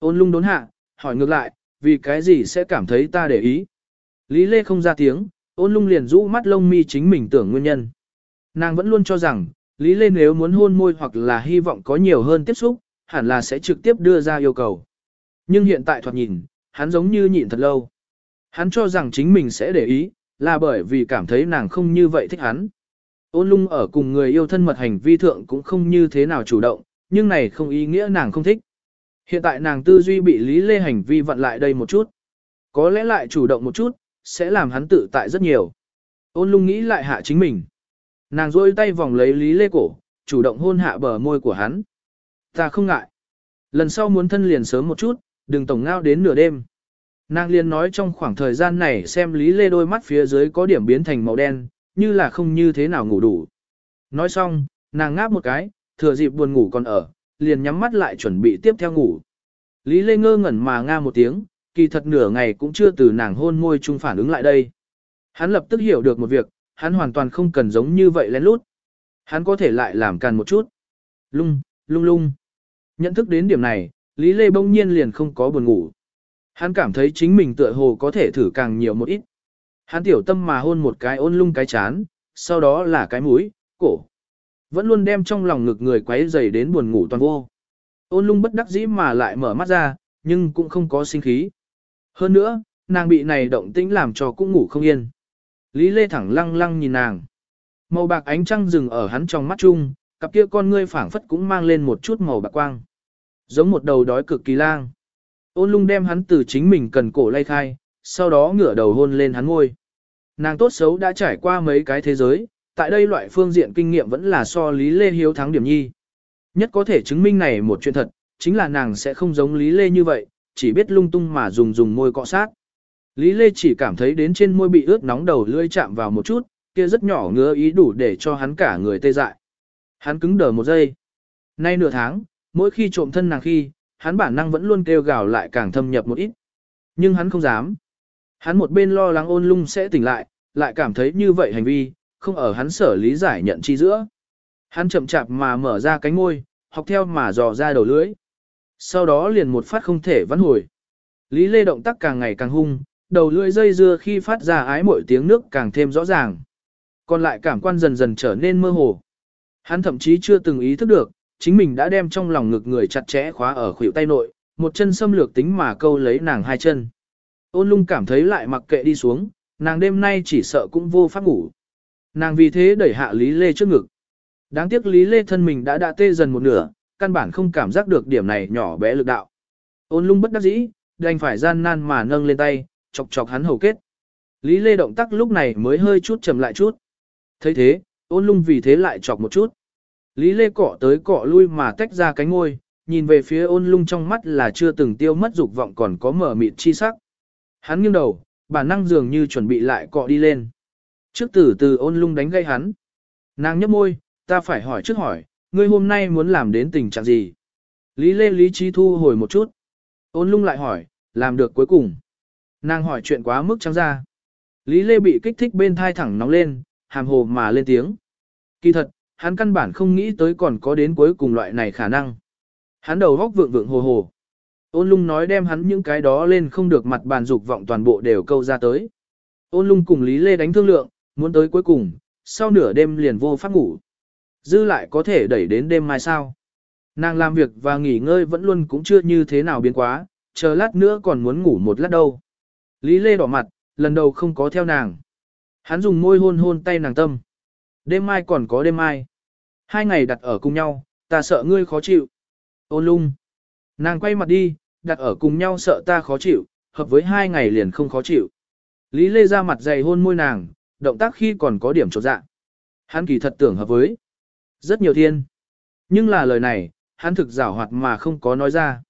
Ôn lung đốn hạ, hỏi ngược lại, vì cái gì sẽ cảm thấy ta để ý. Lý Lê không ra tiếng, ôn lung liền rũ mắt lông mi chính mình tưởng nguyên nhân. Nàng vẫn luôn cho rằng, Lý Lê nếu muốn hôn môi hoặc là hy vọng có nhiều hơn tiếp xúc, hẳn là sẽ trực tiếp đưa ra yêu cầu. Nhưng hiện tại thoạt nhìn, hắn giống như nhịn thật lâu. Hắn cho rằng chính mình sẽ để ý, là bởi vì cảm thấy nàng không như vậy thích hắn. Ôn lung ở cùng người yêu thân mật hành vi thượng cũng không như thế nào chủ động, nhưng này không ý nghĩa nàng không thích. Hiện tại nàng tư duy bị Lý Lê hành vi vặn lại đây một chút. Có lẽ lại chủ động một chút, sẽ làm hắn tự tại rất nhiều. Ôn lung nghĩ lại hạ chính mình. Nàng rôi tay vòng lấy Lý Lê cổ, chủ động hôn hạ bờ môi của hắn. Ta không ngại. Lần sau muốn thân liền sớm một chút, đừng tổng ngao đến nửa đêm. Nàng liền nói trong khoảng thời gian này xem Lý Lê đôi mắt phía dưới có điểm biến thành màu đen, như là không như thế nào ngủ đủ. Nói xong, nàng ngáp một cái, thừa dịp buồn ngủ còn ở, liền nhắm mắt lại chuẩn bị tiếp theo ngủ. Lý Lê ngơ ngẩn mà nga một tiếng, kỳ thật nửa ngày cũng chưa từ nàng hôn môi chung phản ứng lại đây. Hắn lập tức hiểu được một việc, hắn hoàn toàn không cần giống như vậy lén lút. Hắn có thể lại làm càn một chút. Lung, lung lung. Nhận thức đến điểm này, Lý Lê bỗng nhiên liền không có buồn ngủ. Hắn cảm thấy chính mình tựa hồ có thể thử càng nhiều một ít. Hắn tiểu tâm mà hôn một cái ôn lung cái chán, sau đó là cái mũi, cổ. Vẫn luôn đem trong lòng ngực người quấy dày đến buồn ngủ toàn vô. Ôn lung bất đắc dĩ mà lại mở mắt ra, nhưng cũng không có sinh khí. Hơn nữa, nàng bị này động tĩnh làm cho cũng ngủ không yên. Lý Lê thẳng lăng lăng nhìn nàng. Màu bạc ánh trăng rừng ở hắn trong mắt chung, cặp kia con ngươi phảng phất cũng mang lên một chút màu bạc quang. Giống một đầu đói cực kỳ lang. Ôn lung đem hắn từ chính mình cần cổ lay khai, sau đó ngửa đầu hôn lên hắn ngôi. Nàng tốt xấu đã trải qua mấy cái thế giới, tại đây loại phương diện kinh nghiệm vẫn là so Lý Lê hiếu thắng điểm nhi. Nhất có thể chứng minh này một chuyện thật, chính là nàng sẽ không giống Lý Lê như vậy, chỉ biết lung tung mà dùng dùng môi cọ sát. Lý Lê chỉ cảm thấy đến trên môi bị ướt nóng đầu lưỡi chạm vào một chút, kia rất nhỏ ngứa ý đủ để cho hắn cả người tê dại. Hắn cứng đờ một giây. Nay nửa tháng, mỗi khi trộm thân nàng khi, hắn bản năng vẫn luôn kêu gào lại càng thâm nhập một ít. Nhưng hắn không dám. Hắn một bên lo lắng ôn lung sẽ tỉnh lại, lại cảm thấy như vậy hành vi, không ở hắn sở lý giải nhận chi giữa. Hắn chậm chạp mà mở ra cánh môi, học theo mà dò ra đầu lưỡi. Sau đó liền một phát không thể vãn hồi. Lý Lê động tác càng ngày càng hung, đầu lưỡi dây dưa khi phát ra ái mỗi tiếng nước càng thêm rõ ràng. Còn lại cảm quan dần dần trở nên mơ hồ. Hắn thậm chí chưa từng ý thức được, chính mình đã đem trong lòng ngực người chặt chẽ khóa ở khuỷu tay nội, một chân xâm lược tính mà câu lấy nàng hai chân. Ôn lung cảm thấy lại mặc kệ đi xuống, nàng đêm nay chỉ sợ cũng vô pháp ngủ. Nàng vì thế đẩy hạ Lý Lê trước ngực. Đáng tiếc Lý Lê thân mình đã đã tê dần một nửa, căn bản không cảm giác được điểm này nhỏ bé lực đạo. Ôn lung bất đắc dĩ, đành phải gian nan mà nâng lên tay, chọc chọc hắn hầu kết. Lý Lê động tác lúc này mới hơi chút chậm lại chút. thấy thế, ôn lung vì thế lại chọc một chút. Lý Lê cọ tới cọ lui mà tách ra cánh ngôi, nhìn về phía ôn lung trong mắt là chưa từng tiêu mất dục vọng còn có mở mịt chi sắc. Hắn nghiêng đầu, bản năng dường như chuẩn bị lại cọ đi lên. Trước tử từ ôn lung đánh gây hắn. Nàng nhấp môi, ta phải hỏi trước hỏi, ngươi hôm nay muốn làm đến tình trạng gì? Lý Lê lý trí thu hồi một chút. Ôn lung lại hỏi, làm được cuối cùng. Nàng hỏi chuyện quá mức trắng ra. Lý Lê bị kích thích bên thai thẳng nóng lên, hàm hồ mà lên tiếng. Kỳ thật, hắn căn bản không nghĩ tới còn có đến cuối cùng loại này khả năng. Hắn đầu góc vượng vượng hồ hồ. Ôn lung nói đem hắn những cái đó lên không được mặt bàn dục vọng toàn bộ đều câu ra tới. Ôn lung cùng Lý Lê đánh thương lượng, muốn tới cuối cùng, sau nửa đêm liền vô pháp ngủ. Dư lại có thể đẩy đến đêm mai sao. Nàng làm việc và nghỉ ngơi vẫn luôn cũng chưa như thế nào biến quá, chờ lát nữa còn muốn ngủ một lát đâu. Lý Lê đỏ mặt, lần đầu không có theo nàng. Hắn dùng môi hôn hôn tay nàng tâm. Đêm mai còn có đêm mai. Hai ngày đặt ở cùng nhau, ta sợ ngươi khó chịu. Ôn lung. Nàng quay mặt đi, đặt ở cùng nhau sợ ta khó chịu, hợp với hai ngày liền không khó chịu. Lý Lê ra mặt dày hôn môi nàng, động tác khi còn có điểm trột dạ. Hắn kỳ thật tưởng hợp với. Rất nhiều thiên. Nhưng là lời này, hắn thực giảo hoạt mà không có nói ra.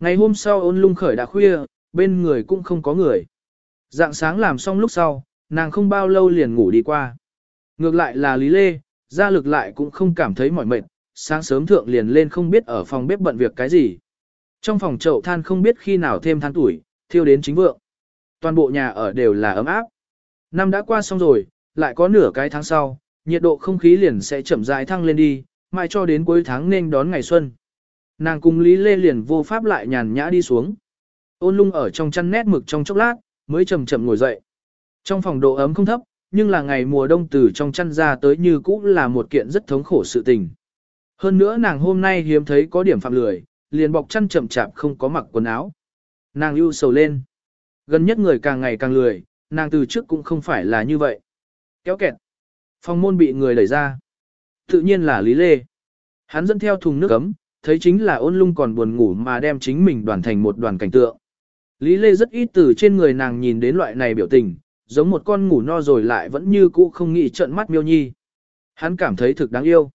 Ngày hôm sau ôn lung khởi đã khuya, bên người cũng không có người. Dạng sáng làm xong lúc sau, nàng không bao lâu liền ngủ đi qua. Ngược lại là Lý Lê, gia lực lại cũng không cảm thấy mỏi mệt, sáng sớm thượng liền lên không biết ở phòng bếp bận việc cái gì. Trong phòng chậu than không biết khi nào thêm than tuổi, thiêu đến chính vượng. Toàn bộ nhà ở đều là ấm áp. Năm đã qua xong rồi, lại có nửa cái tháng sau, nhiệt độ không khí liền sẽ chậm rãi thăng lên đi, mai cho đến cuối tháng nên đón ngày xuân. Nàng cùng Lý Lê liền vô pháp lại nhàn nhã đi xuống. Ôn lung ở trong chăn nét mực trong chốc lát, mới chậm chậm ngồi dậy. Trong phòng độ ấm không thấp, nhưng là ngày mùa đông từ trong chăn ra tới như cũ là một kiện rất thống khổ sự tình. Hơn nữa nàng hôm nay hiếm thấy có điểm phạm lười, liền bọc chăn chậm chạp không có mặc quần áo. Nàng ưu sầu lên. Gần nhất người càng ngày càng lười, nàng từ trước cũng không phải là như vậy. Kéo kẹt. Phòng môn bị người đẩy ra. Tự nhiên là Lý Lê. Hắn dẫn theo thùng nước ấm, thấy chính là ôn lung còn buồn ngủ mà đem chính mình đoàn thành một đoàn cảnh tượng. Lý Lê rất ít từ trên người nàng nhìn đến loại này biểu tình, giống một con ngủ no rồi lại vẫn như cũ không nghĩ trận mắt miêu nhi. Hắn cảm thấy thực đáng yêu.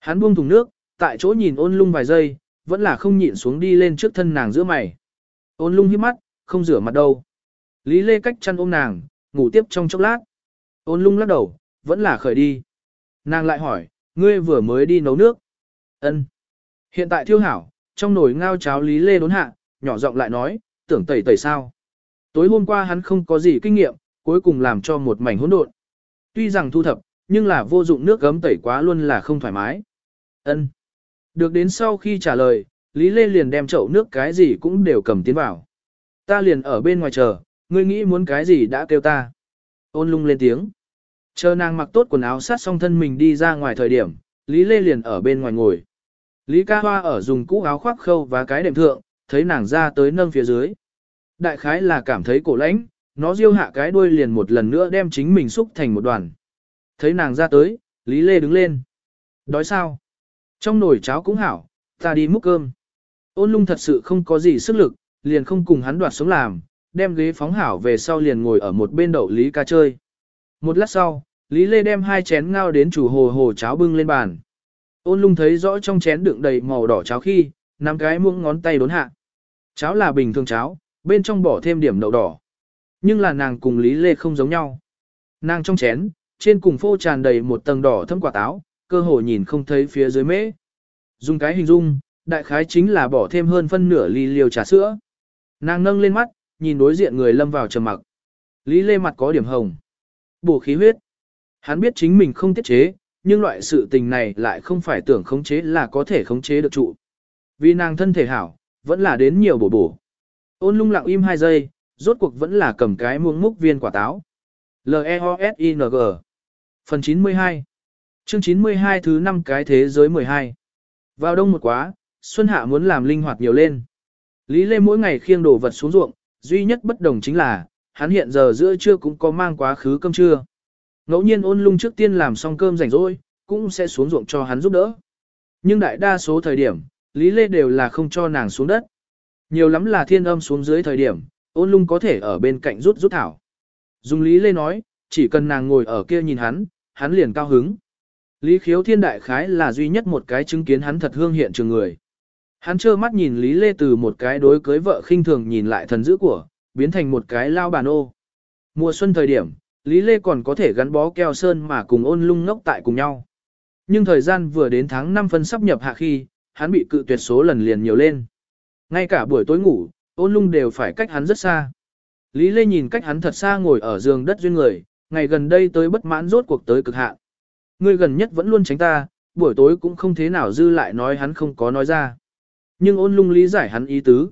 Hắn buông thùng nước, tại chỗ nhìn ôn lung vài giây, vẫn là không nhịn xuống đi lên trước thân nàng giữa mày. Ôn lung hiếp mắt, không rửa mặt đâu. Lý Lê cách chăn ôm nàng, ngủ tiếp trong chốc lát. Ôn lung lắc đầu, vẫn là khởi đi. Nàng lại hỏi, ngươi vừa mới đi nấu nước. Ân. Hiện tại thiêu hảo, trong nồi ngao cháo Lý Lê đốn hạ, nhỏ giọng lại nói, tưởng tẩy tẩy sao. Tối hôm qua hắn không có gì kinh nghiệm, cuối cùng làm cho một mảnh hỗn độn. Tuy rằng thu thập, nhưng là vô dụng nước gấm tẩy quá luôn là không thoải mái. Ân. Được đến sau khi trả lời, Lý Lê liền đem chậu nước cái gì cũng đều cầm tiến vào. Ta liền ở bên ngoài chờ, ngươi nghĩ muốn cái gì đã kêu ta. Ôn lung lên tiếng. Chờ nàng mặc tốt quần áo sát xong thân mình đi ra ngoài thời điểm, Lý Lê liền ở bên ngoài ngồi. Lý ca hoa ở dùng cũ áo khoác khâu và cái đệm thượng, thấy nàng ra tới nâng phía dưới. Đại khái là cảm thấy cổ lãnh, nó riêu hạ cái đuôi liền một lần nữa đem chính mình xúc thành một đoàn. Thấy nàng ra tới, Lý Lê đứng lên. Đói sao? Trong nồi cháo cũng hảo, ta đi múc cơm. Ôn lung thật sự không có gì sức lực, liền không cùng hắn đoạt sống làm, đem ghế phóng hảo về sau liền ngồi ở một bên đậu Lý ca chơi. Một lát sau, Lý Lê đem hai chén ngao đến chủ hồ hồ cháo bưng lên bàn. Ôn lung thấy rõ trong chén đựng đầy màu đỏ cháo khi, nắm cái muỗng ngón tay đốn hạ. Cháo là bình thường cháo, bên trong bỏ thêm điểm đậu đỏ. Nhưng là nàng cùng Lý Lê không giống nhau. Nàng trong chén, trên cùng phô tràn đầy một tầng đỏ thâm quả táo, cơ hồ nhìn không thấy phía dưới mễ. Dùng cái hình dung, đại khái chính là bỏ thêm hơn phân nửa ly liều trà sữa. Nàng nâng lên mắt, nhìn đối diện người lâm vào trầm mặc. Lý Lê mặt có điểm hồng. Bổ khí huyết. Hắn biết chính mình không tiết chế, nhưng loại sự tình này lại không phải tưởng khống chế là có thể khống chế được trụ. Vì nàng thân thể hảo, vẫn là đến nhiều bổ bổ. Ôn lung lặng im hai giây, rốt cuộc vẫn là cầm cái muông múc viên quả táo. L-E-O-S-I-N-G Phần 92 Chương 92 thứ 5 cái thế giới 12 Vào đông một quá, Xuân Hạ muốn làm linh hoạt nhiều lên. Lý Lê mỗi ngày khiêng đồ vật xuống ruộng, duy nhất bất đồng chính là, hắn hiện giờ giữa trưa cũng có mang quá khứ cơm trưa. Ngẫu nhiên ôn lung trước tiên làm xong cơm rảnh rỗi, cũng sẽ xuống ruộng cho hắn giúp đỡ. Nhưng đại đa số thời điểm, Lý Lê đều là không cho nàng xuống đất. Nhiều lắm là thiên âm xuống dưới thời điểm, ôn lung có thể ở bên cạnh rút rút thảo. Dùng Lý Lê nói, chỉ cần nàng ngồi ở kia nhìn hắn, hắn liền cao hứng. Lý khiếu thiên đại khái là duy nhất một cái chứng kiến hắn thật hương hiện trường người. Hắn trơ mắt nhìn Lý Lê từ một cái đối cưới vợ khinh thường nhìn lại thần dữ của, biến thành một cái lao bàn ô. Mùa xuân thời điểm, Lý Lê còn có thể gắn bó keo sơn mà cùng ôn lung ngốc tại cùng nhau. Nhưng thời gian vừa đến tháng 5 phân sắp nhập hạ khi, hắn bị cự tuyệt số lần liền nhiều lên. Ngay cả buổi tối ngủ, ôn lung đều phải cách hắn rất xa. Lý Lê nhìn cách hắn thật xa ngồi ở giường đất duyên người, ngày gần đây tới bất mãn rốt cuộc tới cực hạn. Ngươi gần nhất vẫn luôn tránh ta, buổi tối cũng không thế nào dư lại nói hắn không có nói ra. Nhưng ôn lung lý giải hắn ý tứ.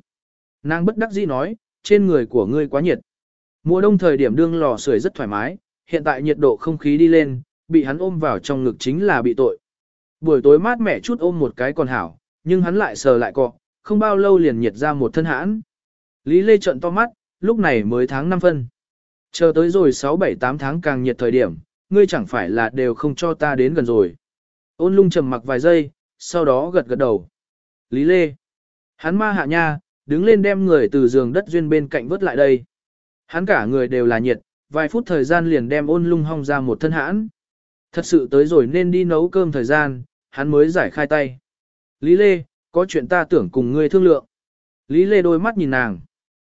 Nàng bất đắc dĩ nói, trên người của ngươi quá nhiệt. Mùa đông thời điểm đương lò sưởi rất thoải mái, hiện tại nhiệt độ không khí đi lên, bị hắn ôm vào trong ngực chính là bị tội. Buổi tối mát mẻ chút ôm một cái còn hảo, nhưng hắn lại sờ lại cọ, không bao lâu liền nhiệt ra một thân hãn. Lý Lê trợn to mắt, lúc này mới tháng 5 phân. Chờ tới rồi 6-7-8 tháng càng nhiệt thời điểm, ngươi chẳng phải là đều không cho ta đến gần rồi. Ôn lung trầm mặc vài giây, sau đó gật gật đầu. Lý Lê. Hắn ma hạ nha, đứng lên đem người từ giường đất duyên bên cạnh vớt lại đây. Hắn cả người đều là nhiệt, vài phút thời gian liền đem ôn lung hong ra một thân hãn. Thật sự tới rồi nên đi nấu cơm thời gian, hắn mới giải khai tay. Lý Lê, có chuyện ta tưởng cùng ngươi thương lượng. Lý Lê đôi mắt nhìn nàng.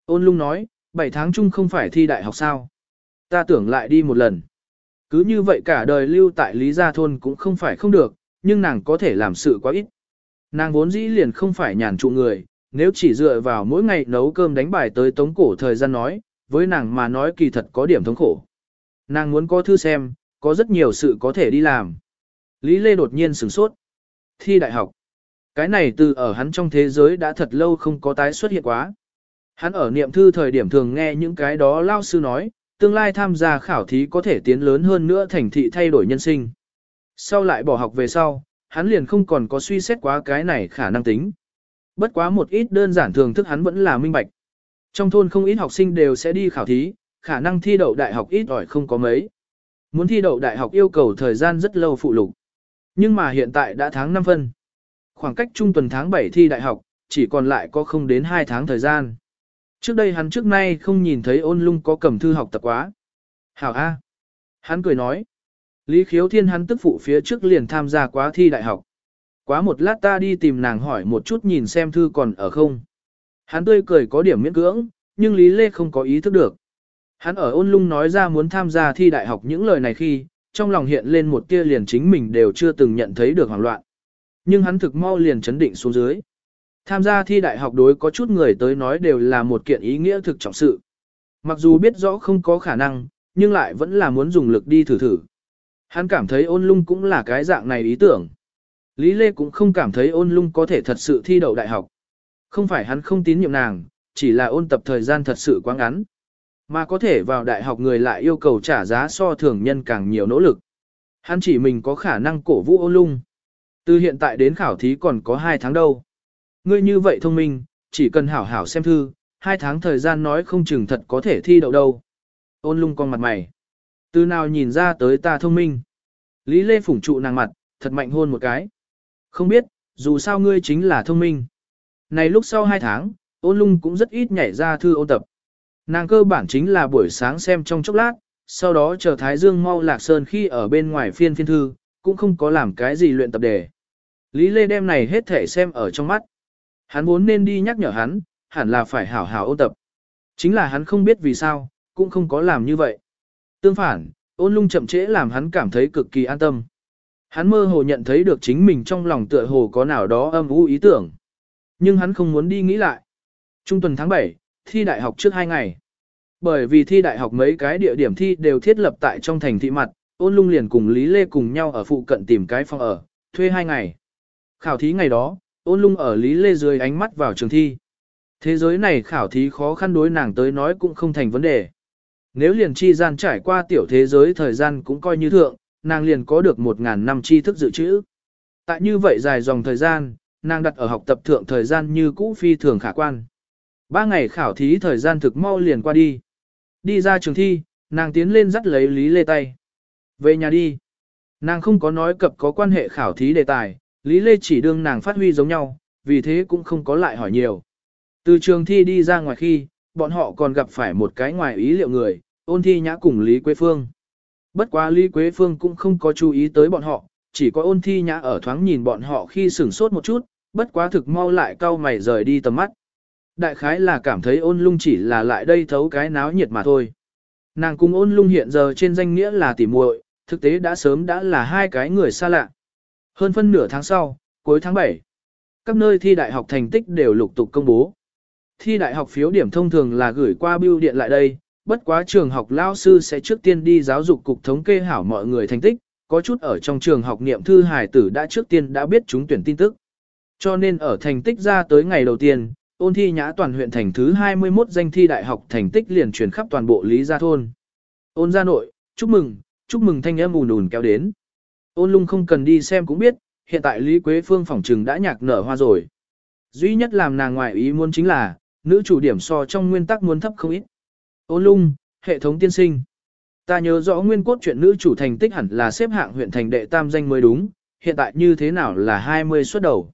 Ôn lung nói, 7 tháng chung không phải thi đại học sao. Ta tưởng lại đi một lần. Cứ như vậy cả đời lưu tại Lý Gia Thôn cũng không phải không được, nhưng nàng có thể làm sự quá ít. Nàng vốn dĩ liền không phải nhàn trụ người, nếu chỉ dựa vào mỗi ngày nấu cơm đánh bài tới tống cổ thời gian nói, với nàng mà nói kỳ thật có điểm thống khổ. Nàng muốn có thư xem, có rất nhiều sự có thể đi làm. Lý Lê đột nhiên sửng sốt. Thi đại học. Cái này từ ở hắn trong thế giới đã thật lâu không có tái xuất hiện quá. Hắn ở niệm thư thời điểm thường nghe những cái đó lao sư nói, tương lai tham gia khảo thí có thể tiến lớn hơn nữa thành thị thay đổi nhân sinh. Sau lại bỏ học về sau, hắn liền không còn có suy xét quá cái này khả năng tính. Bất quá một ít đơn giản thường thức hắn vẫn là minh bạch. Trong thôn không ít học sinh đều sẽ đi khảo thí, khả năng thi đậu đại học ít ỏi không có mấy. Muốn thi đậu đại học yêu cầu thời gian rất lâu phụ lục. Nhưng mà hiện tại đã tháng 5 phân. Khoảng cách trung tuần tháng 7 thi đại học, chỉ còn lại có không đến 2 tháng thời gian. Trước đây hắn trước nay không nhìn thấy ôn lung có cầm thư học tập quá. Hảo A. Hắn cười nói. Lý khiếu thiên hắn tức phụ phía trước liền tham gia quá thi đại học. Quá một lát ta đi tìm nàng hỏi một chút nhìn xem thư còn ở không. Hắn tươi cười có điểm miễn cưỡng, nhưng Lý Lê không có ý thức được. Hắn ở ôn lung nói ra muốn tham gia thi đại học những lời này khi, trong lòng hiện lên một tia liền chính mình đều chưa từng nhận thấy được hoảng loạn. Nhưng hắn thực mau liền chấn định xuống dưới. Tham gia thi đại học đối có chút người tới nói đều là một kiện ý nghĩa thực trọng sự. Mặc dù biết rõ không có khả năng, nhưng lại vẫn là muốn dùng lực đi thử thử. Hắn cảm thấy ôn lung cũng là cái dạng này ý tưởng. Lý Lê cũng không cảm thấy ôn lung có thể thật sự thi đậu đại học. Không phải hắn không tín nhiệm nàng, chỉ là ôn tập thời gian thật sự quá ngắn. Mà có thể vào đại học người lại yêu cầu trả giá so thường nhân càng nhiều nỗ lực. Hắn chỉ mình có khả năng cổ vũ ôn lung. Từ hiện tại đến khảo thí còn có 2 tháng đâu. Ngươi như vậy thông minh, chỉ cần hảo hảo xem thư, 2 tháng thời gian nói không chừng thật có thể thi đậu đâu. Ôn lung con mặt mày. Từ nào nhìn ra tới ta thông minh. Lý Lê phủng trụ nàng mặt, thật mạnh hôn một cái. Không biết, dù sao ngươi chính là thông minh. Này lúc sau 2 tháng, ôn lung cũng rất ít nhảy ra thư ôn tập. Nàng cơ bản chính là buổi sáng xem trong chốc lát, sau đó chờ Thái Dương mau lạc sơn khi ở bên ngoài phiên phiên thư, cũng không có làm cái gì luyện tập đề. Lý Lê đem này hết thể xem ở trong mắt. Hắn vốn nên đi nhắc nhở hắn, hẳn là phải hảo hảo ôn tập. Chính là hắn không biết vì sao, cũng không có làm như vậy. Tương phản, ôn lung chậm trễ làm hắn cảm thấy cực kỳ an tâm. Hắn mơ hồ nhận thấy được chính mình trong lòng tựa hồ có nào đó âm u ý tưởng. Nhưng hắn không muốn đi nghĩ lại. Trung tuần tháng 7, thi đại học trước 2 ngày. Bởi vì thi đại học mấy cái địa điểm thi đều thiết lập tại trong thành thị mặt, ôn lung liền cùng Lý Lê cùng nhau ở phụ cận tìm cái phòng ở, thuê 2 ngày. Khảo thí ngày đó, ôn lung ở Lý Lê dưới ánh mắt vào trường thi. Thế giới này khảo thí khó khăn đối nàng tới nói cũng không thành vấn đề. Nếu liền chi gian trải qua tiểu thế giới thời gian cũng coi như thượng, nàng liền có được một ngàn năm tri thức dự trữ. Tại như vậy dài dòng thời gian, nàng đặt ở học tập thượng thời gian như cũ phi thường khả quan. Ba ngày khảo thí thời gian thực mau liền qua đi. Đi ra trường thi, nàng tiến lên dắt lấy Lý Lê tay. Về nhà đi. Nàng không có nói cập có quan hệ khảo thí đề tài, Lý Lê chỉ đương nàng phát huy giống nhau, vì thế cũng không có lại hỏi nhiều. Từ trường thi đi ra ngoài khi, bọn họ còn gặp phải một cái ngoài ý liệu người, ôn thi nhã cùng Lý Quế Phương. Bất quá Lý Quế Phương cũng không có chú ý tới bọn họ, chỉ có ôn thi nhã ở thoáng nhìn bọn họ khi sửng sốt một chút, bất quá thực mau lại cau mày rời đi tầm mắt. Đại khái là cảm thấy ôn lung chỉ là lại đây thấu cái náo nhiệt mà thôi. Nàng cùng ôn lung hiện giờ trên danh nghĩa là tỉ muội, thực tế đã sớm đã là hai cái người xa lạ. Hơn phân nửa tháng sau, cuối tháng 7, các nơi thi đại học thành tích đều lục tục công bố. Thi đại học phiếu điểm thông thường là gửi qua bưu điện lại đây, bất quá trường học lao sư sẽ trước tiên đi giáo dục cục thống kê hảo mọi người thành tích, có chút ở trong trường học niệm thư hải tử đã trước tiên đã biết chúng tuyển tin tức. Cho nên ở thành tích ra tới ngày đầu tiên, ôn thi nhã toàn huyện thành thứ 21 danh thi đại học thành tích liền truyền khắp toàn bộ Lý Gia Thôn. Ôn gia nội, chúc mừng, chúc mừng thanh âm ùn ùn kéo đến. Ôn lung không cần đi xem cũng biết, hiện tại Lý Quế Phương phỏng trừng đã nhạc nở hoa rồi. Duy nhất làm nàng ngoại ý muốn chính là, nữ chủ điểm so trong nguyên tắc muốn thấp không ít. Ô lung, hệ thống tiên sinh. Ta nhớ rõ nguyên cốt chuyện nữ chủ thành tích hẳn là xếp hạng huyện thành đệ tam danh mới đúng, hiện tại như thế nào là 20 xuất đầu.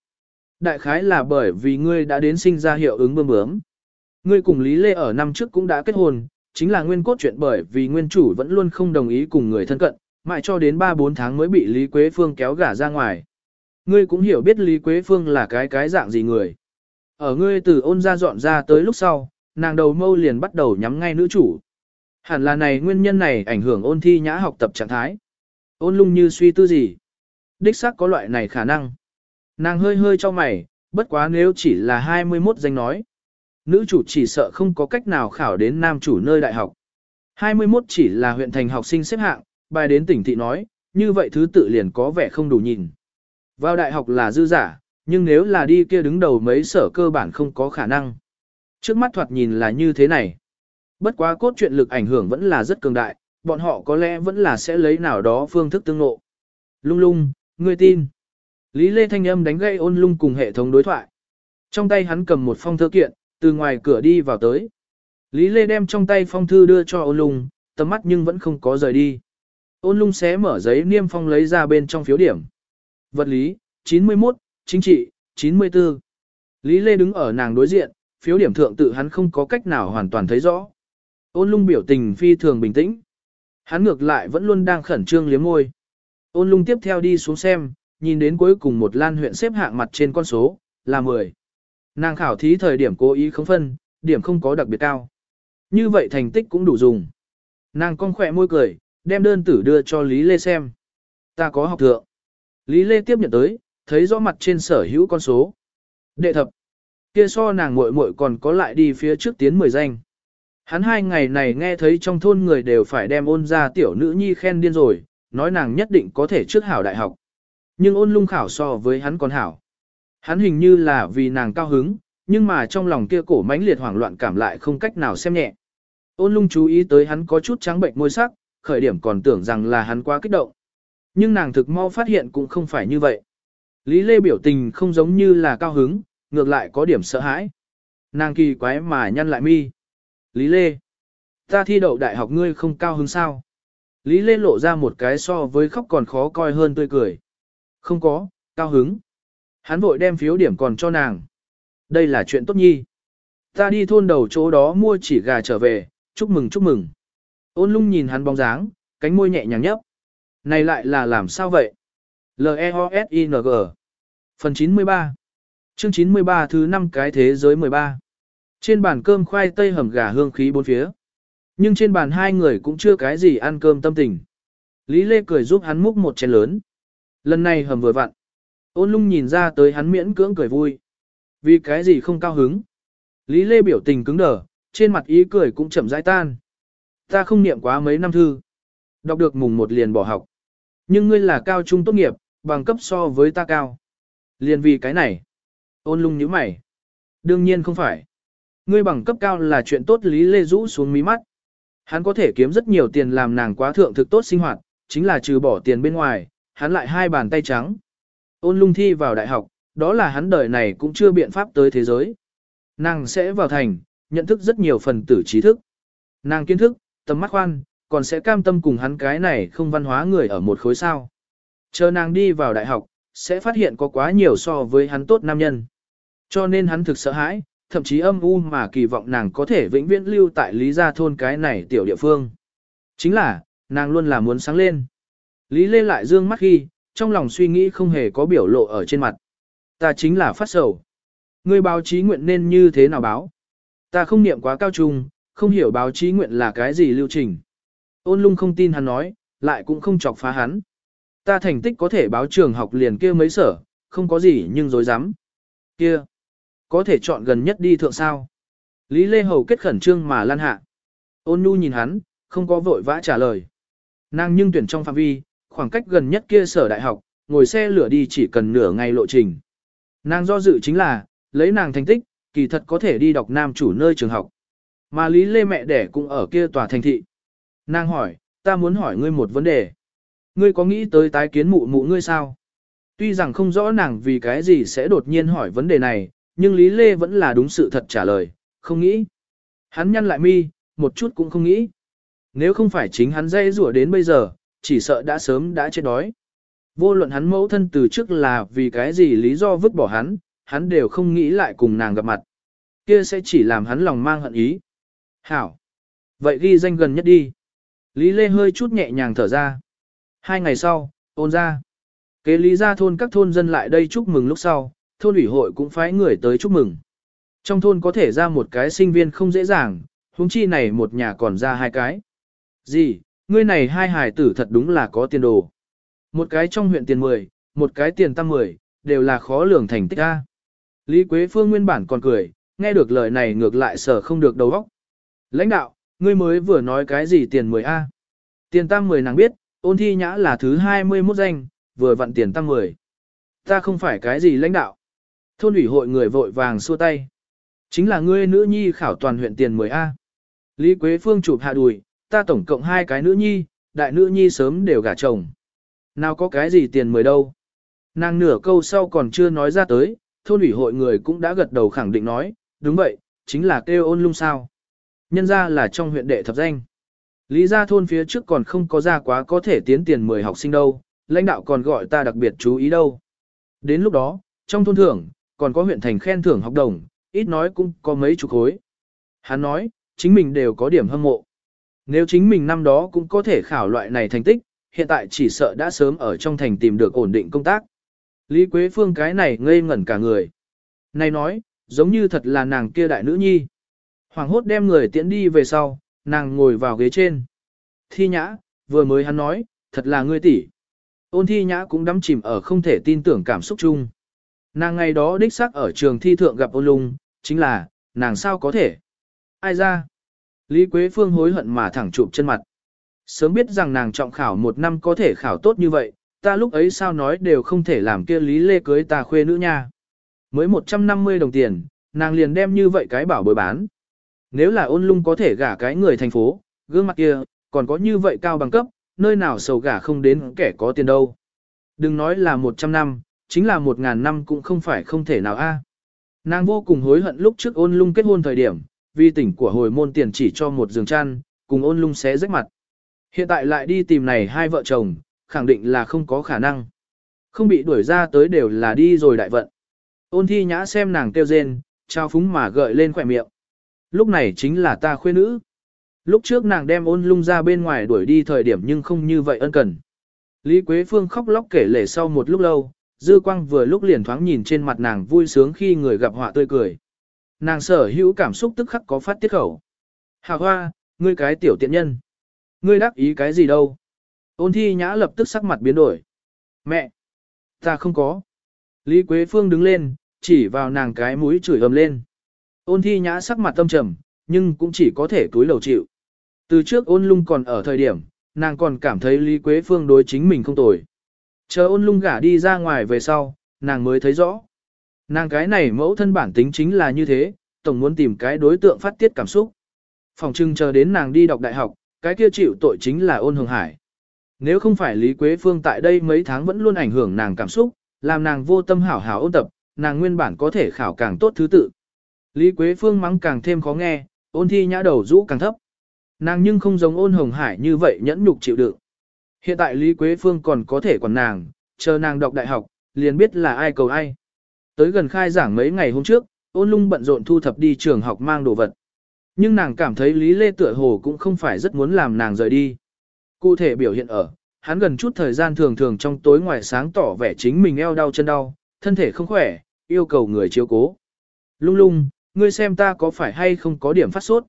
Đại khái là bởi vì ngươi đã đến sinh ra hiệu ứng bơm bướm. Ngươi cùng Lý Lê ở năm trước cũng đã kết hôn, chính là nguyên cốt chuyện bởi vì nguyên chủ vẫn luôn không đồng ý cùng người thân cận, mãi cho đến 3-4 tháng mới bị Lý Quế Phương kéo gả ra ngoài. Ngươi cũng hiểu biết Lý Quế Phương là cái cái dạng gì người. Ở ngươi từ ôn ra dọn ra tới lúc sau, nàng đầu mâu liền bắt đầu nhắm ngay nữ chủ. Hẳn là này nguyên nhân này ảnh hưởng ôn thi nhã học tập trạng thái. Ôn lung như suy tư gì. Đích xác có loại này khả năng. Nàng hơi hơi cho mày, bất quá nếu chỉ là 21 danh nói. Nữ chủ chỉ sợ không có cách nào khảo đến nam chủ nơi đại học. 21 chỉ là huyện thành học sinh xếp hạng, bài đến tỉnh thị nói, như vậy thứ tự liền có vẻ không đủ nhìn. Vào đại học là dư giả, nhưng nếu là đi kia đứng đầu mấy sở cơ bản không có khả năng. Trước mắt thoạt nhìn là như thế này. Bất quá cốt truyện lực ảnh hưởng vẫn là rất cường đại, bọn họ có lẽ vẫn là sẽ lấy nào đó phương thức tương ngộ. Lung lung, ngươi tin. Lý Lê Thanh Âm đánh gây ôn lung cùng hệ thống đối thoại. Trong tay hắn cầm một phong thư kiện, từ ngoài cửa đi vào tới. Lý Lê đem trong tay phong thư đưa cho ôn lung, tầm mắt nhưng vẫn không có rời đi. Ôn lung xé mở giấy niêm phong lấy ra bên trong phiếu điểm. Vật lý, 91, chính trị, 94. Lý Lê đứng ở nàng đối diện, phiếu điểm thượng tự hắn không có cách nào hoàn toàn thấy rõ. Ôn lung biểu tình phi thường bình tĩnh. Hắn ngược lại vẫn luôn đang khẩn trương liếm môi. Ôn lung tiếp theo đi xuống xem, nhìn đến cuối cùng một lan huyện xếp hạng mặt trên con số, là 10. Nàng khảo thí thời điểm cố ý không phân, điểm không có đặc biệt cao. Như vậy thành tích cũng đủ dùng. Nàng con khỏe môi cười, đem đơn tử đưa cho Lý Lê xem. Ta có học thượng. Lý Lê tiếp nhận tới, thấy rõ mặt trên sở hữu con số. Đệ thập. Kia so nàng muội muội còn có lại đi phía trước tiến 10 danh. Hắn hai ngày này nghe thấy trong thôn người đều phải đem ôn ra tiểu nữ nhi khen điên rồi, nói nàng nhất định có thể trước hảo đại học. Nhưng ôn lung khảo so với hắn còn hảo. Hắn hình như là vì nàng cao hứng, nhưng mà trong lòng kia cổ mãnh liệt hoảng loạn cảm lại không cách nào xem nhẹ. Ôn lung chú ý tới hắn có chút trắng bệnh môi sắc, khởi điểm còn tưởng rằng là hắn quá kích động. Nhưng nàng thực mau phát hiện cũng không phải như vậy. Lý Lê biểu tình không giống như là cao hứng, ngược lại có điểm sợ hãi. Nàng kỳ quái mà nhăn lại mi. Lý Lê, ta thi đậu đại học ngươi không cao hứng sao? Lý Lê lộ ra một cái so với khóc còn khó coi hơn tươi cười. Không có, cao hứng. Hắn vội đem phiếu điểm còn cho nàng. Đây là chuyện tốt nhi. Ta đi thôn đầu chỗ đó mua chỉ gà trở về, chúc mừng chúc mừng. Ôn lung nhìn hắn bóng dáng, cánh môi nhẹ nhàng nhấp. Này lại là làm sao vậy? L-E-O-S-I-N-G Phần 93 Chương 93 thứ 5 cái thế giới 13 Trên bàn cơm khoai tây hầm gà hương khí bốn phía. Nhưng trên bàn hai người cũng chưa cái gì ăn cơm tâm tình. Lý Lê cười giúp hắn múc một chén lớn. Lần này hầm vừa vặn. Ôn lung nhìn ra tới hắn miễn cưỡng cười vui. Vì cái gì không cao hứng. Lý Lê biểu tình cứng đờ, trên mặt ý cười cũng chậm rãi tan. Ta không niệm quá mấy năm thư. Đọc được mùng một liền bỏ học. Nhưng ngươi là cao trung tốt nghiệp, bằng cấp so với ta cao liên vì cái này. Ôn lung nhíu mày. Đương nhiên không phải. Ngươi bằng cấp cao là chuyện tốt Lý Lê rũ xuống mí mắt. Hắn có thể kiếm rất nhiều tiền làm nàng quá thượng thực tốt sinh hoạt, chính là trừ bỏ tiền bên ngoài, hắn lại hai bàn tay trắng. Ôn lung thi vào đại học, đó là hắn đời này cũng chưa biện pháp tới thế giới. Nàng sẽ vào thành, nhận thức rất nhiều phần tử trí thức. Nàng kiến thức, tầm mắt khoan, còn sẽ cam tâm cùng hắn cái này không văn hóa người ở một khối sao. Chờ nàng đi vào đại học, sẽ phát hiện có quá nhiều so với hắn tốt nam nhân. Cho nên hắn thực sợ hãi, thậm chí âm u mà kỳ vọng nàng có thể vĩnh viễn lưu tại Lý Gia Thôn cái này tiểu địa phương. Chính là, nàng luôn là muốn sáng lên. Lý Lê lại dương mắt khi, trong lòng suy nghĩ không hề có biểu lộ ở trên mặt. Ta chính là phát sầu. Người báo chí nguyện nên như thế nào báo? Ta không niệm quá cao trung, không hiểu báo chí nguyện là cái gì lưu trình. Ôn lung không tin hắn nói, lại cũng không chọc phá hắn. Ta thành tích có thể báo trường học liền kia mấy sở, không có gì nhưng dối dám. Kia, có thể chọn gần nhất đi thượng sao. Lý Lê Hầu kết khẩn trương mà lan hạ. Ôn nhu nhìn hắn, không có vội vã trả lời. Nàng nhưng tuyển trong phạm vi, khoảng cách gần nhất kia sở đại học, ngồi xe lửa đi chỉ cần nửa ngày lộ trình. Nàng do dự chính là, lấy nàng thành tích, kỳ thật có thể đi đọc nam chủ nơi trường học. Mà Lý Lê mẹ đẻ cũng ở kia tòa thành thị. Nàng hỏi, ta muốn hỏi ngươi một vấn đề. Ngươi có nghĩ tới tái kiến mụ mụ ngươi sao? Tuy rằng không rõ nàng vì cái gì sẽ đột nhiên hỏi vấn đề này, nhưng Lý Lê vẫn là đúng sự thật trả lời, không nghĩ. Hắn nhăn lại mi, một chút cũng không nghĩ. Nếu không phải chính hắn dây rủa đến bây giờ, chỉ sợ đã sớm đã chết đói. Vô luận hắn mẫu thân từ trước là vì cái gì lý do vứt bỏ hắn, hắn đều không nghĩ lại cùng nàng gặp mặt. Kia sẽ chỉ làm hắn lòng mang hận ý. Hảo. Vậy ghi danh gần nhất đi. Lý Lê hơi chút nhẹ nhàng thở ra. Hai ngày sau, ôn ra. Kế lý ra thôn các thôn dân lại đây chúc mừng lúc sau, thôn ủy hội cũng phái người tới chúc mừng. Trong thôn có thể ra một cái sinh viên không dễ dàng, huống chi này một nhà còn ra hai cái. Gì, ngươi này hai hài tử thật đúng là có tiền đồ. Một cái trong huyện tiền 10, một cái tiền tăng 10, đều là khó lường thành tích A. Lý Quế Phương nguyên bản còn cười, nghe được lời này ngược lại sở không được đầu óc. Lãnh đạo, ngươi mới vừa nói cái gì tiền 10A. Tiền tăng 10 nàng biết, ôn thi nhã là thứ 21 danh, vừa vặn tiền tăng 10. Ta không phải cái gì lãnh đạo. Thôn ủy hội người vội vàng xua tay. Chính là ngươi nữ nhi khảo toàn huyện tiền 10A. Lý Quế Phương chụp hạ đùi, ta tổng cộng hai cái nữ nhi, đại nữ nhi sớm đều gả chồng. Nào có cái gì tiền mười đâu. Nàng nửa câu sau còn chưa nói ra tới, thôn ủy hội người cũng đã gật đầu khẳng định nói, đúng vậy, chính là kêu ôn lung sao. Nhân ra là trong huyện đệ thập danh. Lý gia thôn phía trước còn không có ra quá có thể tiến tiền 10 học sinh đâu, lãnh đạo còn gọi ta đặc biệt chú ý đâu. Đến lúc đó, trong thôn thưởng, còn có huyện thành khen thưởng học đồng, ít nói cũng có mấy chục khối. Hắn nói, chính mình đều có điểm hâm mộ. Nếu chính mình năm đó cũng có thể khảo loại này thành tích, hiện tại chỉ sợ đã sớm ở trong thành tìm được ổn định công tác. Lý Quế Phương cái này ngây ngẩn cả người. Này nói, giống như thật là nàng kia đại nữ nhi. Hoàng hốt đem người tiễn đi về sau, nàng ngồi vào ghế trên. Thi nhã, vừa mới hắn nói, thật là ngươi tỷ. Ôn thi nhã cũng đắm chìm ở không thể tin tưởng cảm xúc chung. Nàng ngày đó đích xác ở trường thi thượng gặp ôn lung, chính là, nàng sao có thể? Ai ra? Lý Quế Phương hối hận mà thẳng chụp chân mặt. Sớm biết rằng nàng trọng khảo một năm có thể khảo tốt như vậy, ta lúc ấy sao nói đều không thể làm kia Lý Lê cưới ta khuê nữ nha. Mới 150 đồng tiền, nàng liền đem như vậy cái bảo bối bán. Nếu là ôn lung có thể gả cái người thành phố, gương mặt kia, còn có như vậy cao bằng cấp, nơi nào sầu gả không đến kẻ có tiền đâu. Đừng nói là 100 năm, chính là 1.000 năm cũng không phải không thể nào a. À. Nàng vô cùng hối hận lúc trước ôn lung kết hôn thời điểm, vì tỉnh của hồi môn tiền chỉ cho một giường chăn, cùng ôn lung xé rách mặt. Hiện tại lại đi tìm này hai vợ chồng, khẳng định là không có khả năng. Không bị đuổi ra tới đều là đi rồi đại vận. Ôn thi nhã xem nàng kêu rên, trao phúng mà gợi lên khỏe miệng. Lúc này chính là ta khuê nữ. Lúc trước nàng đem ôn lung ra bên ngoài đuổi đi thời điểm nhưng không như vậy ân cần. Lý Quế Phương khóc lóc kể lể sau một lúc lâu, dư quang vừa lúc liền thoáng nhìn trên mặt nàng vui sướng khi người gặp họa tươi cười. Nàng sở hữu cảm xúc tức khắc có phát tiết khẩu. Hà hoa, ngươi cái tiểu tiện nhân. Ngươi đắc ý cái gì đâu? Ôn thi nhã lập tức sắc mặt biến đổi. Mẹ! Ta không có. Lý Quế Phương đứng lên, chỉ vào nàng cái mũi chửi ầm lên. Ôn thi nhã sắc mặt tâm trầm, nhưng cũng chỉ có thể túi lầu chịu. Từ trước ôn lung còn ở thời điểm, nàng còn cảm thấy Lý Quế Phương đối chính mình không tồi. Chờ ôn lung gả đi ra ngoài về sau, nàng mới thấy rõ. Nàng cái này mẫu thân bản tính chính là như thế, tổng muốn tìm cái đối tượng phát tiết cảm xúc. Phòng trưng chờ đến nàng đi đọc đại học, cái kia chịu tội chính là ôn hồng hải. Nếu không phải Lý Quế Phương tại đây mấy tháng vẫn luôn ảnh hưởng nàng cảm xúc, làm nàng vô tâm hảo hảo ôn tập, nàng nguyên bản có thể khảo càng tốt thứ tự. Lý Quế Phương mắng càng thêm khó nghe, ôn thi nhã đầu rũ càng thấp. Nàng nhưng không giống ôn hồng hải như vậy nhẫn nhục chịu đựng. Hiện tại Lý Quế Phương còn có thể quản nàng, chờ nàng đọc đại học, liền biết là ai cầu ai. Tới gần khai giảng mấy ngày hôm trước, ôn lung bận rộn thu thập đi trường học mang đồ vật. Nhưng nàng cảm thấy Lý Lê tựa hồ cũng không phải rất muốn làm nàng rời đi. Cụ thể biểu hiện ở, hắn gần chút thời gian thường thường trong tối ngoài sáng tỏ vẻ chính mình eo đau chân đau, thân thể không khỏe, yêu cầu người chiếu cố. Lung lung, ngươi xem ta có phải hay không có điểm phát sốt.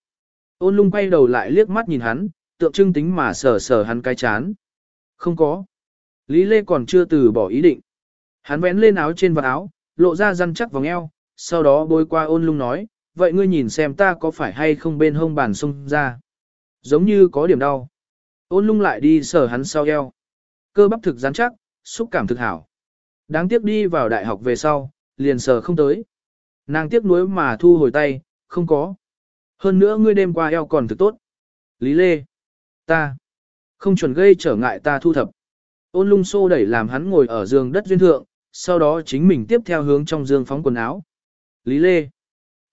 Ôn lung quay đầu lại liếc mắt nhìn hắn, tượng trưng tính mà sờ sờ hắn cái chán. Không có. Lý Lê còn chưa từ bỏ ý định. Hắn vén lên áo trên vật áo, lộ ra răn chắc vòng eo, sau đó bôi qua ôn lung nói, vậy ngươi nhìn xem ta có phải hay không bên hông bàn sung ra. Giống như có điểm đau. Ôn lung lại đi sờ hắn sau eo. Cơ bắp thực rắn chắc, xúc cảm thực hảo. Đáng tiếc đi vào đại học về sau, liền sờ không tới. Nàng tiếc nuối mà thu hồi tay, không có. Hơn nữa ngươi đêm qua eo còn thực tốt. Lý Lê. Ta. Không chuẩn gây trở ngại ta thu thập. Ôn lung xô đẩy làm hắn ngồi ở giường đất duyên thượng, sau đó chính mình tiếp theo hướng trong giường phóng quần áo. Lý Lê.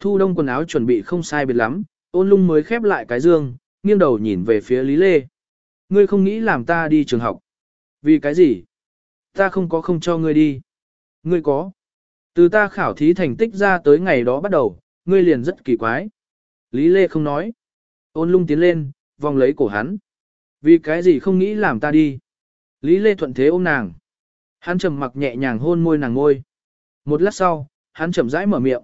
Thu đông quần áo chuẩn bị không sai biệt lắm, ôn lung mới khép lại cái giường, nghiêng đầu nhìn về phía Lý Lê. Ngươi không nghĩ làm ta đi trường học. Vì cái gì? Ta không có không cho ngươi đi. Ngươi có. Từ ta khảo thí thành tích ra tới ngày đó bắt đầu, ngươi liền rất kỳ quái. Lý Lê không nói. Ôn lung tiến lên, vòng lấy cổ hắn. Vì cái gì không nghĩ làm ta đi. Lý Lê thuận thế ôm nàng. Hắn trầm mặc nhẹ nhàng hôn môi nàng ngôi. Một lát sau, hắn chậm rãi mở miệng.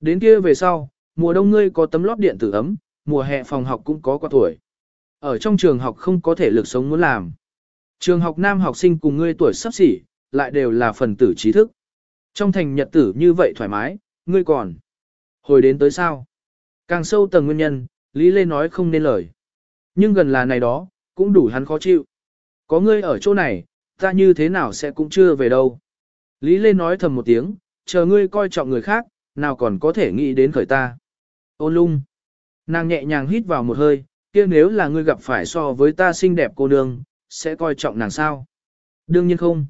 Đến kia về sau, mùa đông ngươi có tấm lót điện tử ấm, mùa hè phòng học cũng có qua tuổi. Ở trong trường học không có thể lực sống muốn làm. Trường học nam học sinh cùng ngươi tuổi sắp xỉ, lại đều là phần tử trí thức. Trong thành nhật tử như vậy thoải mái, ngươi còn. Hồi đến tới sao? Càng sâu tầng nguyên nhân, Lý Lê nói không nên lời. Nhưng gần là này đó, cũng đủ hắn khó chịu. Có ngươi ở chỗ này, ta như thế nào sẽ cũng chưa về đâu. Lý Lê nói thầm một tiếng, chờ ngươi coi trọng người khác, nào còn có thể nghĩ đến khởi ta. Ôn lung. Nàng nhẹ nhàng hít vào một hơi, kia nếu là ngươi gặp phải so với ta xinh đẹp cô nương, sẽ coi trọng nàng sao? Đương nhiên không.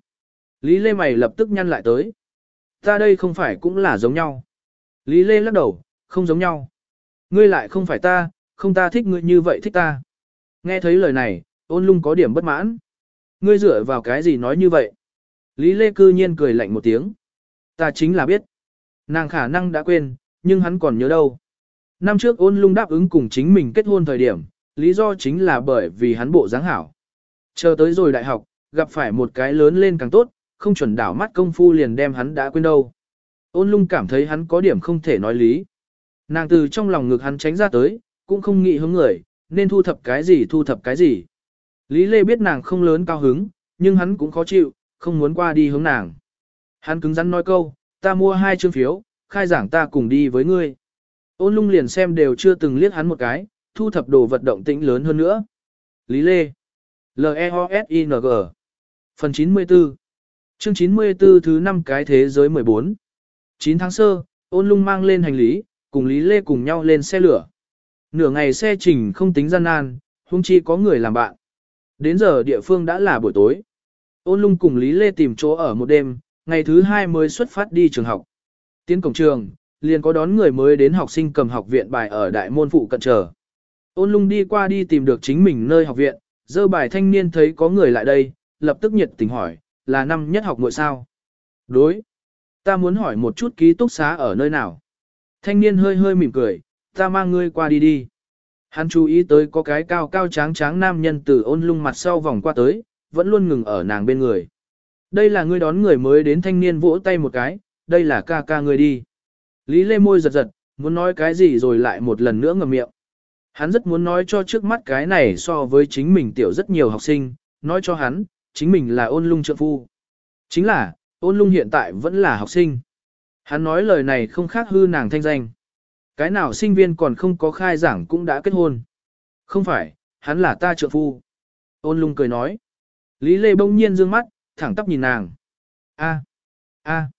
Lý Lê mày lập tức nhăn lại tới. Ta đây không phải cũng là giống nhau. Lý Lê lắc đầu, không giống nhau. Ngươi lại không phải ta, không ta thích ngươi như vậy thích ta. Nghe thấy lời này, ôn lung có điểm bất mãn. Ngươi dựa vào cái gì nói như vậy? Lý Lê cư nhiên cười lạnh một tiếng. Ta chính là biết. Nàng khả năng đã quên, nhưng hắn còn nhớ đâu. Năm trước ôn lung đáp ứng cùng chính mình kết hôn thời điểm, lý do chính là bởi vì hắn bộ dáng hảo. Chờ tới rồi đại học, gặp phải một cái lớn lên càng tốt, không chuẩn đảo mắt công phu liền đem hắn đã quên đâu. Ôn lung cảm thấy hắn có điểm không thể nói lý. Nàng từ trong lòng ngực hắn tránh ra tới, cũng không nghĩ hướng người, nên thu thập cái gì thu thập cái gì. Lý Lê biết nàng không lớn cao hứng, nhưng hắn cũng khó chịu, không muốn qua đi hướng nàng. Hắn cứng rắn nói câu, ta mua hai chương phiếu, khai giảng ta cùng đi với ngươi. Ôn lung liền xem đều chưa từng liếc hắn một cái, thu thập đồ vật động tĩnh lớn hơn nữa. Lý Lê L-E-O-S-I-N-G Phần 94 Chương 94 thứ 5 cái thế giới 14 9 tháng sơ, ôn lung mang lên hành lý, cùng Lý Lê cùng nhau lên xe lửa. Nửa ngày xe trình không tính gian nan, hung chi có người làm bạn. Đến giờ địa phương đã là buổi tối. Ôn lung cùng Lý Lê tìm chỗ ở một đêm, ngày thứ hai mới xuất phát đi trường học. Tiến cổng trường, liền có đón người mới đến học sinh cầm học viện bài ở đại môn phụ cận chờ. Ôn lung đi qua đi tìm được chính mình nơi học viện, dơ bài thanh niên thấy có người lại đây, lập tức nhiệt tình hỏi, là năm nhất học ngội sao? Đối. Ta muốn hỏi một chút ký túc xá ở nơi nào? Thanh niên hơi hơi mỉm cười, ta mang ngươi qua đi đi. Hắn chú ý tới có cái cao cao tráng tráng nam nhân từ ôn lung mặt sau vòng qua tới, vẫn luôn ngừng ở nàng bên người. Đây là ngươi đón người mới đến thanh niên vỗ tay một cái, đây là ca ca ngươi đi. Lý lê môi giật giật, muốn nói cái gì rồi lại một lần nữa ngậm miệng. Hắn rất muốn nói cho trước mắt cái này so với chính mình tiểu rất nhiều học sinh, nói cho hắn, chính mình là ôn lung trượng phu. Chính là, ôn lung hiện tại vẫn là học sinh. Hắn nói lời này không khác hư nàng thanh danh. Cái nào sinh viên còn không có khai giảng cũng đã kết hôn. Không phải, hắn là ta trượng phu. Ôn lung cười nói. Lý Lê bỗng nhiên dương mắt, thẳng tắp nhìn nàng. A, a,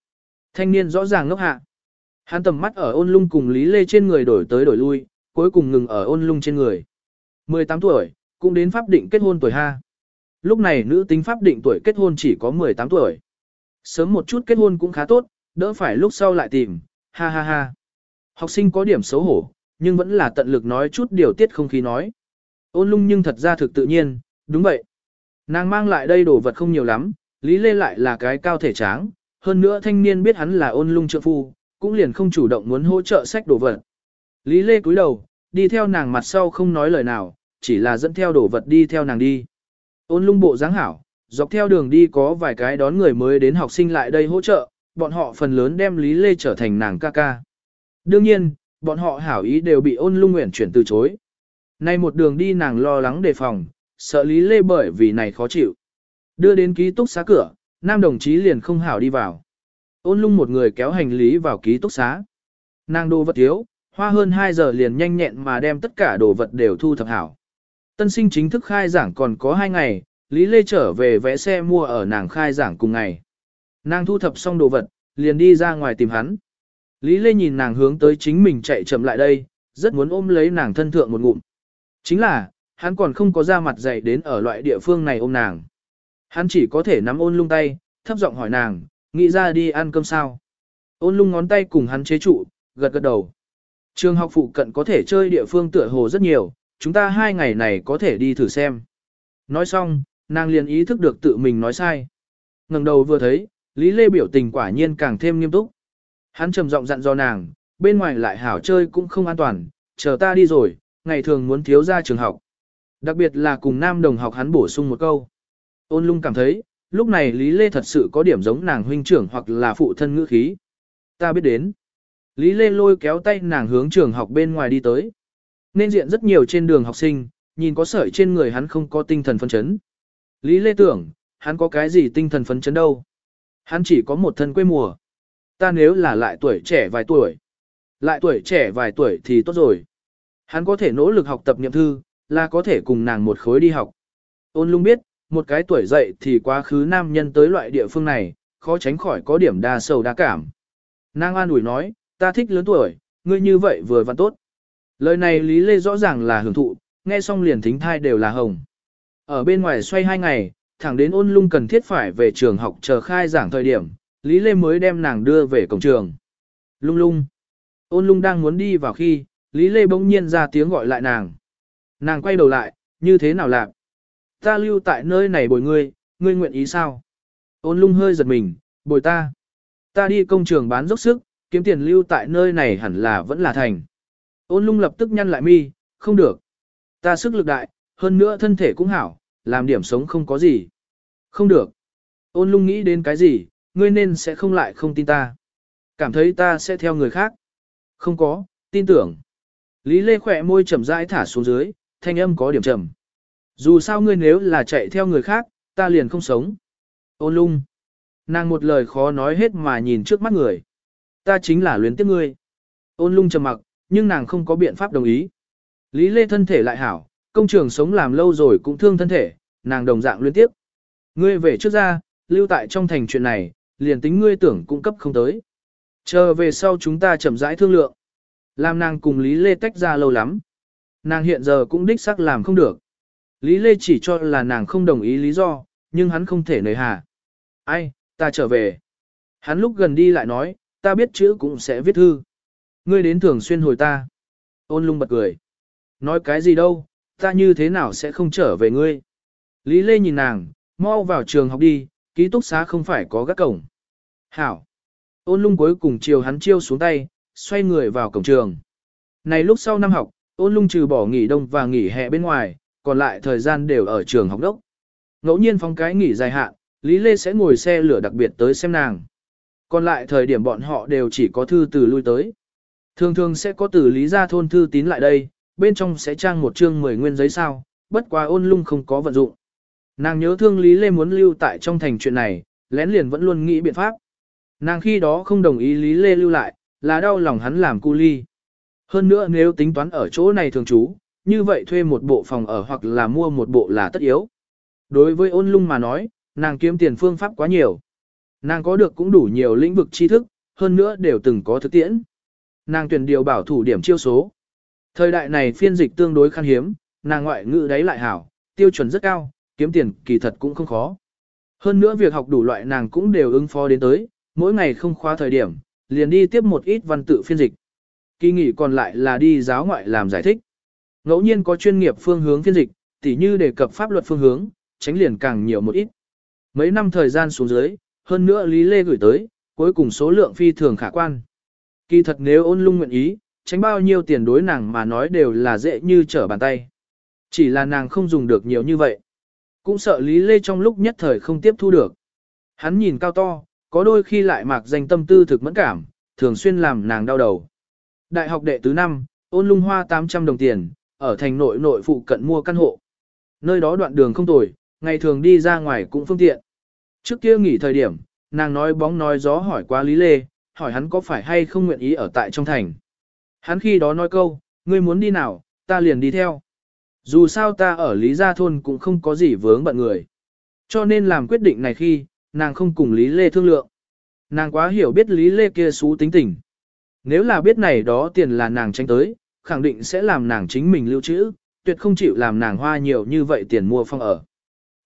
thanh niên rõ ràng ngốc hạ. Hắn tầm mắt ở ôn lung cùng Lý Lê trên người đổi tới đổi lui, cuối cùng ngừng ở ôn lung trên người. 18 tuổi, cũng đến pháp định kết hôn tuổi ha. Lúc này nữ tính pháp định tuổi kết hôn chỉ có 18 tuổi. Sớm một chút kết hôn cũng khá tốt, đỡ phải lúc sau lại tìm, ha ha ha. Học sinh có điểm xấu hổ, nhưng vẫn là tận lực nói chút điều tiết không khí nói. Ôn lung nhưng thật ra thực tự nhiên, đúng vậy. Nàng mang lại đây đồ vật không nhiều lắm, Lý Lê lại là cái cao thể tráng, hơn nữa thanh niên biết hắn là ôn lung trợ phu, cũng liền không chủ động muốn hỗ trợ sách đồ vật. Lý Lê cúi đầu, đi theo nàng mặt sau không nói lời nào, chỉ là dẫn theo đồ vật đi theo nàng đi. Ôn lung bộ dáng hảo, dọc theo đường đi có vài cái đón người mới đến học sinh lại đây hỗ trợ, bọn họ phần lớn đem Lý Lê trở thành nàng ca ca. Đương nhiên, bọn họ hảo ý đều bị ôn lung nguyện chuyển từ chối. Nay một đường đi nàng lo lắng đề phòng, sợ Lý Lê bởi vì này khó chịu. Đưa đến ký túc xá cửa, nam đồng chí liền không hảo đi vào. Ôn lung một người kéo hành lý vào ký túc xá. Nàng đồ vật thiếu, hoa hơn 2 giờ liền nhanh nhẹn mà đem tất cả đồ vật đều thu thập hảo. Tân sinh chính thức khai giảng còn có 2 ngày, Lý Lê trở về vẽ xe mua ở nàng khai giảng cùng ngày. Nàng thu thập xong đồ vật, liền đi ra ngoài tìm hắn. Lý Lê nhìn nàng hướng tới chính mình chạy chậm lại đây, rất muốn ôm lấy nàng thân thượng một ngụm. Chính là, hắn còn không có ra mặt dậy đến ở loại địa phương này ôm nàng. Hắn chỉ có thể nắm ôn lung tay, thấp giọng hỏi nàng, nghĩ ra đi ăn cơm sao. Ôn lung ngón tay cùng hắn chế trụ, gật gật đầu. Trường học phụ cận có thể chơi địa phương tựa hồ rất nhiều, chúng ta hai ngày này có thể đi thử xem. Nói xong, nàng liền ý thức được tự mình nói sai. ngẩng đầu vừa thấy, Lý Lê biểu tình quả nhiên càng thêm nghiêm túc. Hắn trầm giọng dặn dò nàng, bên ngoài lại hảo chơi cũng không an toàn, chờ ta đi rồi, ngày thường muốn thiếu ra trường học. Đặc biệt là cùng nam đồng học hắn bổ sung một câu. Ôn lung cảm thấy, lúc này Lý Lê thật sự có điểm giống nàng huynh trưởng hoặc là phụ thân ngữ khí. Ta biết đến. Lý Lê lôi kéo tay nàng hướng trường học bên ngoài đi tới. Nên diện rất nhiều trên đường học sinh, nhìn có sợi trên người hắn không có tinh thần phấn chấn. Lý Lê tưởng, hắn có cái gì tinh thần phấn chấn đâu. Hắn chỉ có một thân quê mùa. Ta nếu là lại tuổi trẻ vài tuổi. Lại tuổi trẻ vài tuổi thì tốt rồi. Hắn có thể nỗ lực học tập nhậm thư, là có thể cùng nàng một khối đi học. Ôn lung biết, một cái tuổi dậy thì quá khứ nam nhân tới loại địa phương này, khó tránh khỏi có điểm đa sầu đa cảm. Nàng an ủi nói, ta thích lớn tuổi, ngươi như vậy vừa và tốt. Lời này Lý Lê rõ ràng là hưởng thụ, nghe xong liền thính thai đều là hồng. Ở bên ngoài xoay hai ngày, thẳng đến ôn lung cần thiết phải về trường học chờ khai giảng thời điểm, Lý Lê mới đem nàng đưa về cổng trường. Lung lung. Ôn lung đang muốn đi vào khi, Lý Lê bỗng nhiên ra tiếng gọi lại nàng. Nàng quay đầu lại, như thế nào lạc? Ta lưu tại nơi này bồi ngươi, ngươi nguyện ý sao? Ôn lung hơi giật mình, bồi ta. Ta đi công trường bán dốc sức, kiếm tiền lưu tại nơi này hẳn là vẫn là thành. Ôn lung lập tức nhăn lại mi, không được. Ta sức lực đại, hơn nữa thân thể cũng hảo, làm điểm sống không có gì. Không được. Ôn lung nghĩ đến cái gì, ngươi nên sẽ không lại không tin ta. Cảm thấy ta sẽ theo người khác. Không có, tin tưởng. Lý Lê khỏe môi chậm rãi thả xuống dưới, thanh âm có điểm trầm. Dù sao ngươi nếu là chạy theo người khác, ta liền không sống. Ôn lung. Nàng một lời khó nói hết mà nhìn trước mắt người. Ta chính là luyến tiếc ngươi. Ôn lung trầm mặc, nhưng nàng không có biện pháp đồng ý. Lý Lê thân thể lại hảo, công trường sống làm lâu rồi cũng thương thân thể, nàng đồng dạng liên tiếp. Ngươi về trước ra, lưu tại trong thành chuyện này, liền tính ngươi tưởng cung cấp không tới. Chờ về sau chúng ta chậm rãi thương lượng. Làm nàng cùng Lý Lê tách ra lâu lắm. Nàng hiện giờ cũng đích xác làm không được. Lý Lê chỉ cho là nàng không đồng ý lý do, nhưng hắn không thể nời hà. Ai, ta trở về. Hắn lúc gần đi lại nói, ta biết chữ cũng sẽ viết thư. Ngươi đến thường xuyên hồi ta. Ôn lung bật cười. Nói cái gì đâu, ta như thế nào sẽ không trở về ngươi. Lý Lê nhìn nàng, mau vào trường học đi, ký túc xá không phải có gác cổng. Hảo. Ôn lung cuối cùng chiều hắn chiêu xuống tay, xoay người vào cổng trường. Này lúc sau năm học, ôn lung trừ bỏ nghỉ đông và nghỉ hè bên ngoài, còn lại thời gian đều ở trường học đốc. Ngẫu nhiên phong cái nghỉ dài hạn, Lý Lê sẽ ngồi xe lửa đặc biệt tới xem nàng. Còn lại thời điểm bọn họ đều chỉ có thư từ lui tới. Thường thường sẽ có từ Lý ra thôn thư tín lại đây, bên trong sẽ trang một chương 10 nguyên giấy sao, bất quá ôn lung không có vận dụng. Nàng nhớ thương Lý Lê muốn lưu tại trong thành chuyện này, lén liền vẫn luôn nghĩ biện pháp. Nàng khi đó không đồng ý Lý Lê lưu lại, là đau lòng hắn làm cu ly. Hơn nữa nếu tính toán ở chỗ này thường trú, như vậy thuê một bộ phòng ở hoặc là mua một bộ là tất yếu. Đối với ôn lung mà nói, nàng kiếm tiền phương pháp quá nhiều. Nàng có được cũng đủ nhiều lĩnh vực tri thức, hơn nữa đều từng có thực tiễn. Nàng tuyển điều bảo thủ điểm chiêu số. Thời đại này phiên dịch tương đối khan hiếm, nàng ngoại ngữ đấy lại hảo, tiêu chuẩn rất cao, kiếm tiền kỳ thật cũng không khó. Hơn nữa việc học đủ loại nàng cũng đều ứng phó đến tới, mỗi ngày không khóa thời điểm, liền đi tiếp một ít văn tự phiên dịch. Kỳ nghỉ còn lại là đi giáo ngoại làm giải thích. Ngẫu nhiên có chuyên nghiệp phương hướng phiên dịch, tỉ như đề cập pháp luật phương hướng, tránh liền càng nhiều một ít. Mấy năm thời gian xuống dưới, hơn nữa Lý Lê gửi tới, cuối cùng số lượng phi thường khả quan. Kỳ thật nếu ôn lung nguyện ý, tránh bao nhiêu tiền đối nàng mà nói đều là dễ như trở bàn tay. Chỉ là nàng không dùng được nhiều như vậy. Cũng sợ Lý Lê trong lúc nhất thời không tiếp thu được. Hắn nhìn cao to, có đôi khi lại mạc danh tâm tư thực mẫn cảm, thường xuyên làm nàng đau đầu. Đại học đệ tứ năm, ôn lung hoa 800 đồng tiền, ở thành nội nội phụ cận mua căn hộ. Nơi đó đoạn đường không tồi, ngày thường đi ra ngoài cũng phương tiện. Trước kia nghỉ thời điểm, nàng nói bóng nói gió hỏi qua Lý Lê, hỏi hắn có phải hay không nguyện ý ở tại trong thành. Hắn khi đó nói câu, ngươi muốn đi nào, ta liền đi theo. Dù sao ta ở Lý Gia Thôn cũng không có gì vướng bận người. Cho nên làm quyết định này khi, nàng không cùng Lý Lê thương lượng. Nàng quá hiểu biết Lý Lê kia xú tính tình. Nếu là biết này đó tiền là nàng tranh tới, khẳng định sẽ làm nàng chính mình lưu trữ, tuyệt không chịu làm nàng hoa nhiều như vậy tiền mua phòng ở.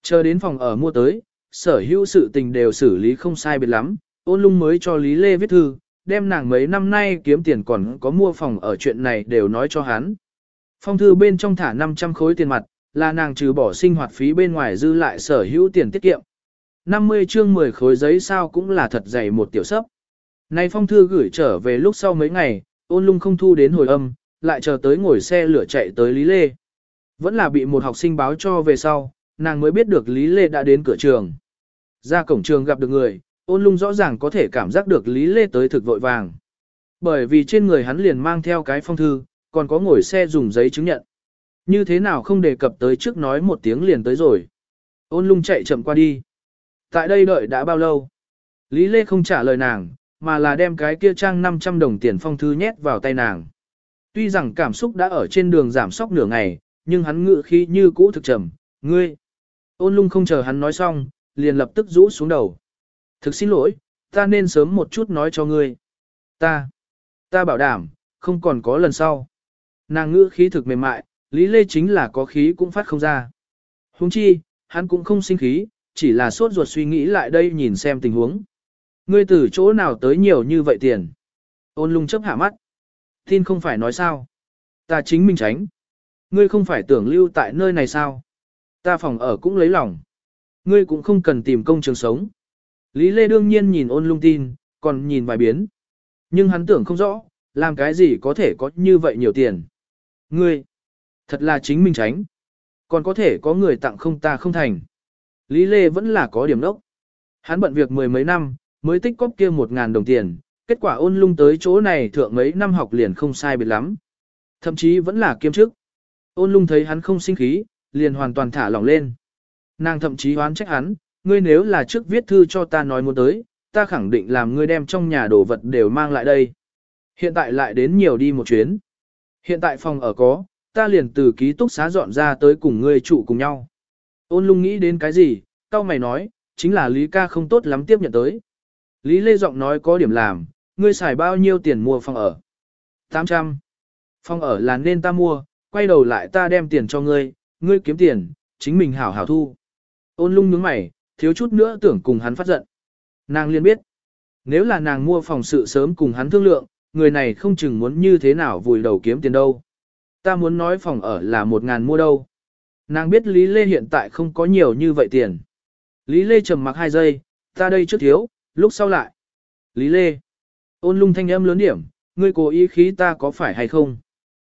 Chờ đến phòng ở mua tới, sở hữu sự tình đều xử lý không sai biệt lắm, ôn lung mới cho Lý Lê viết thư, đem nàng mấy năm nay kiếm tiền còn có mua phòng ở chuyện này đều nói cho hắn. Phong thư bên trong thả 500 khối tiền mặt, là nàng trừ bỏ sinh hoạt phí bên ngoài dư lại sở hữu tiền tiết kiệm. 50 chương 10 khối giấy sao cũng là thật dày một tiểu sấp. Này phong thư gửi trở về lúc sau mấy ngày, ôn lung không thu đến hồi âm, lại chờ tới ngồi xe lửa chạy tới Lý Lê. Vẫn là bị một học sinh báo cho về sau, nàng mới biết được Lý Lê đã đến cửa trường. Ra cổng trường gặp được người, ôn lung rõ ràng có thể cảm giác được Lý Lê tới thực vội vàng. Bởi vì trên người hắn liền mang theo cái phong thư, còn có ngồi xe dùng giấy chứng nhận. Như thế nào không đề cập tới trước nói một tiếng liền tới rồi. Ôn lung chạy chậm qua đi. Tại đây đợi đã bao lâu? Lý Lê không trả lời nàng, mà là đem cái kia trang 500 đồng tiền phong thư nhét vào tay nàng. Tuy rằng cảm xúc đã ở trên đường giảm sóc nửa ngày, nhưng hắn ngự khí như cũ thực trầm, ngươi. Ôn lung không chờ hắn nói xong, liền lập tức rũ xuống đầu. Thực xin lỗi, ta nên sớm một chút nói cho ngươi. Ta, ta bảo đảm, không còn có lần sau. Nàng ngữ khí thực mềm mại, Lý Lê chính là có khí cũng phát không ra. Huống chi, hắn cũng không sinh khí, chỉ là sốt ruột suy nghĩ lại đây nhìn xem tình huống. Ngươi từ chỗ nào tới nhiều như vậy tiền? Ôn lung chấp hạ mắt. Tin không phải nói sao? Ta chính mình tránh. Ngươi không phải tưởng lưu tại nơi này sao? Ta phòng ở cũng lấy lòng. Ngươi cũng không cần tìm công trường sống. Lý Lê đương nhiên nhìn ôn lung tin, còn nhìn vài biến. Nhưng hắn tưởng không rõ, làm cái gì có thể có như vậy nhiều tiền. Ngươi, thật là chính mình tránh. Còn có thể có người tặng không ta không thành. Lý Lê vẫn là có điểm đốc. Hắn bận việc mười mấy năm, mới tích cóp kia một ngàn đồng tiền, kết quả ôn lung tới chỗ này thượng mấy năm học liền không sai biệt lắm. Thậm chí vẫn là kiêm chức. Ôn lung thấy hắn không sinh khí, liền hoàn toàn thả lỏng lên. Nàng thậm chí hoán trách hắn, ngươi nếu là trước viết thư cho ta nói muốn tới, ta khẳng định làm ngươi đem trong nhà đồ vật đều mang lại đây. Hiện tại lại đến nhiều đi một chuyến. Hiện tại phòng ở có, ta liền từ ký túc xá dọn ra tới cùng ngươi trụ cùng nhau. Ôn lung nghĩ đến cái gì, tao mày nói, chính là Lý ca không tốt lắm tiếp nhận tới. Lý Lê giọng nói có điểm làm, ngươi xài bao nhiêu tiền mua phòng ở? 800. Phòng ở là nên ta mua, quay đầu lại ta đem tiền cho ngươi, ngươi kiếm tiền, chính mình hảo hảo thu. Ôn lung nhướng mày, thiếu chút nữa tưởng cùng hắn phát giận. Nàng liền biết, nếu là nàng mua phòng sự sớm cùng hắn thương lượng, người này không chừng muốn như thế nào vùi đầu kiếm tiền đâu. Ta muốn nói phòng ở là một ngàn mua đâu. Nàng biết Lý Lê hiện tại không có nhiều như vậy tiền. Lý Lê trầm mặc hai giây, ta đây trước thiếu, lúc sau lại. Lý Lê. Ôn lung thanh âm lớn điểm, ngươi cố ý khí ta có phải hay không?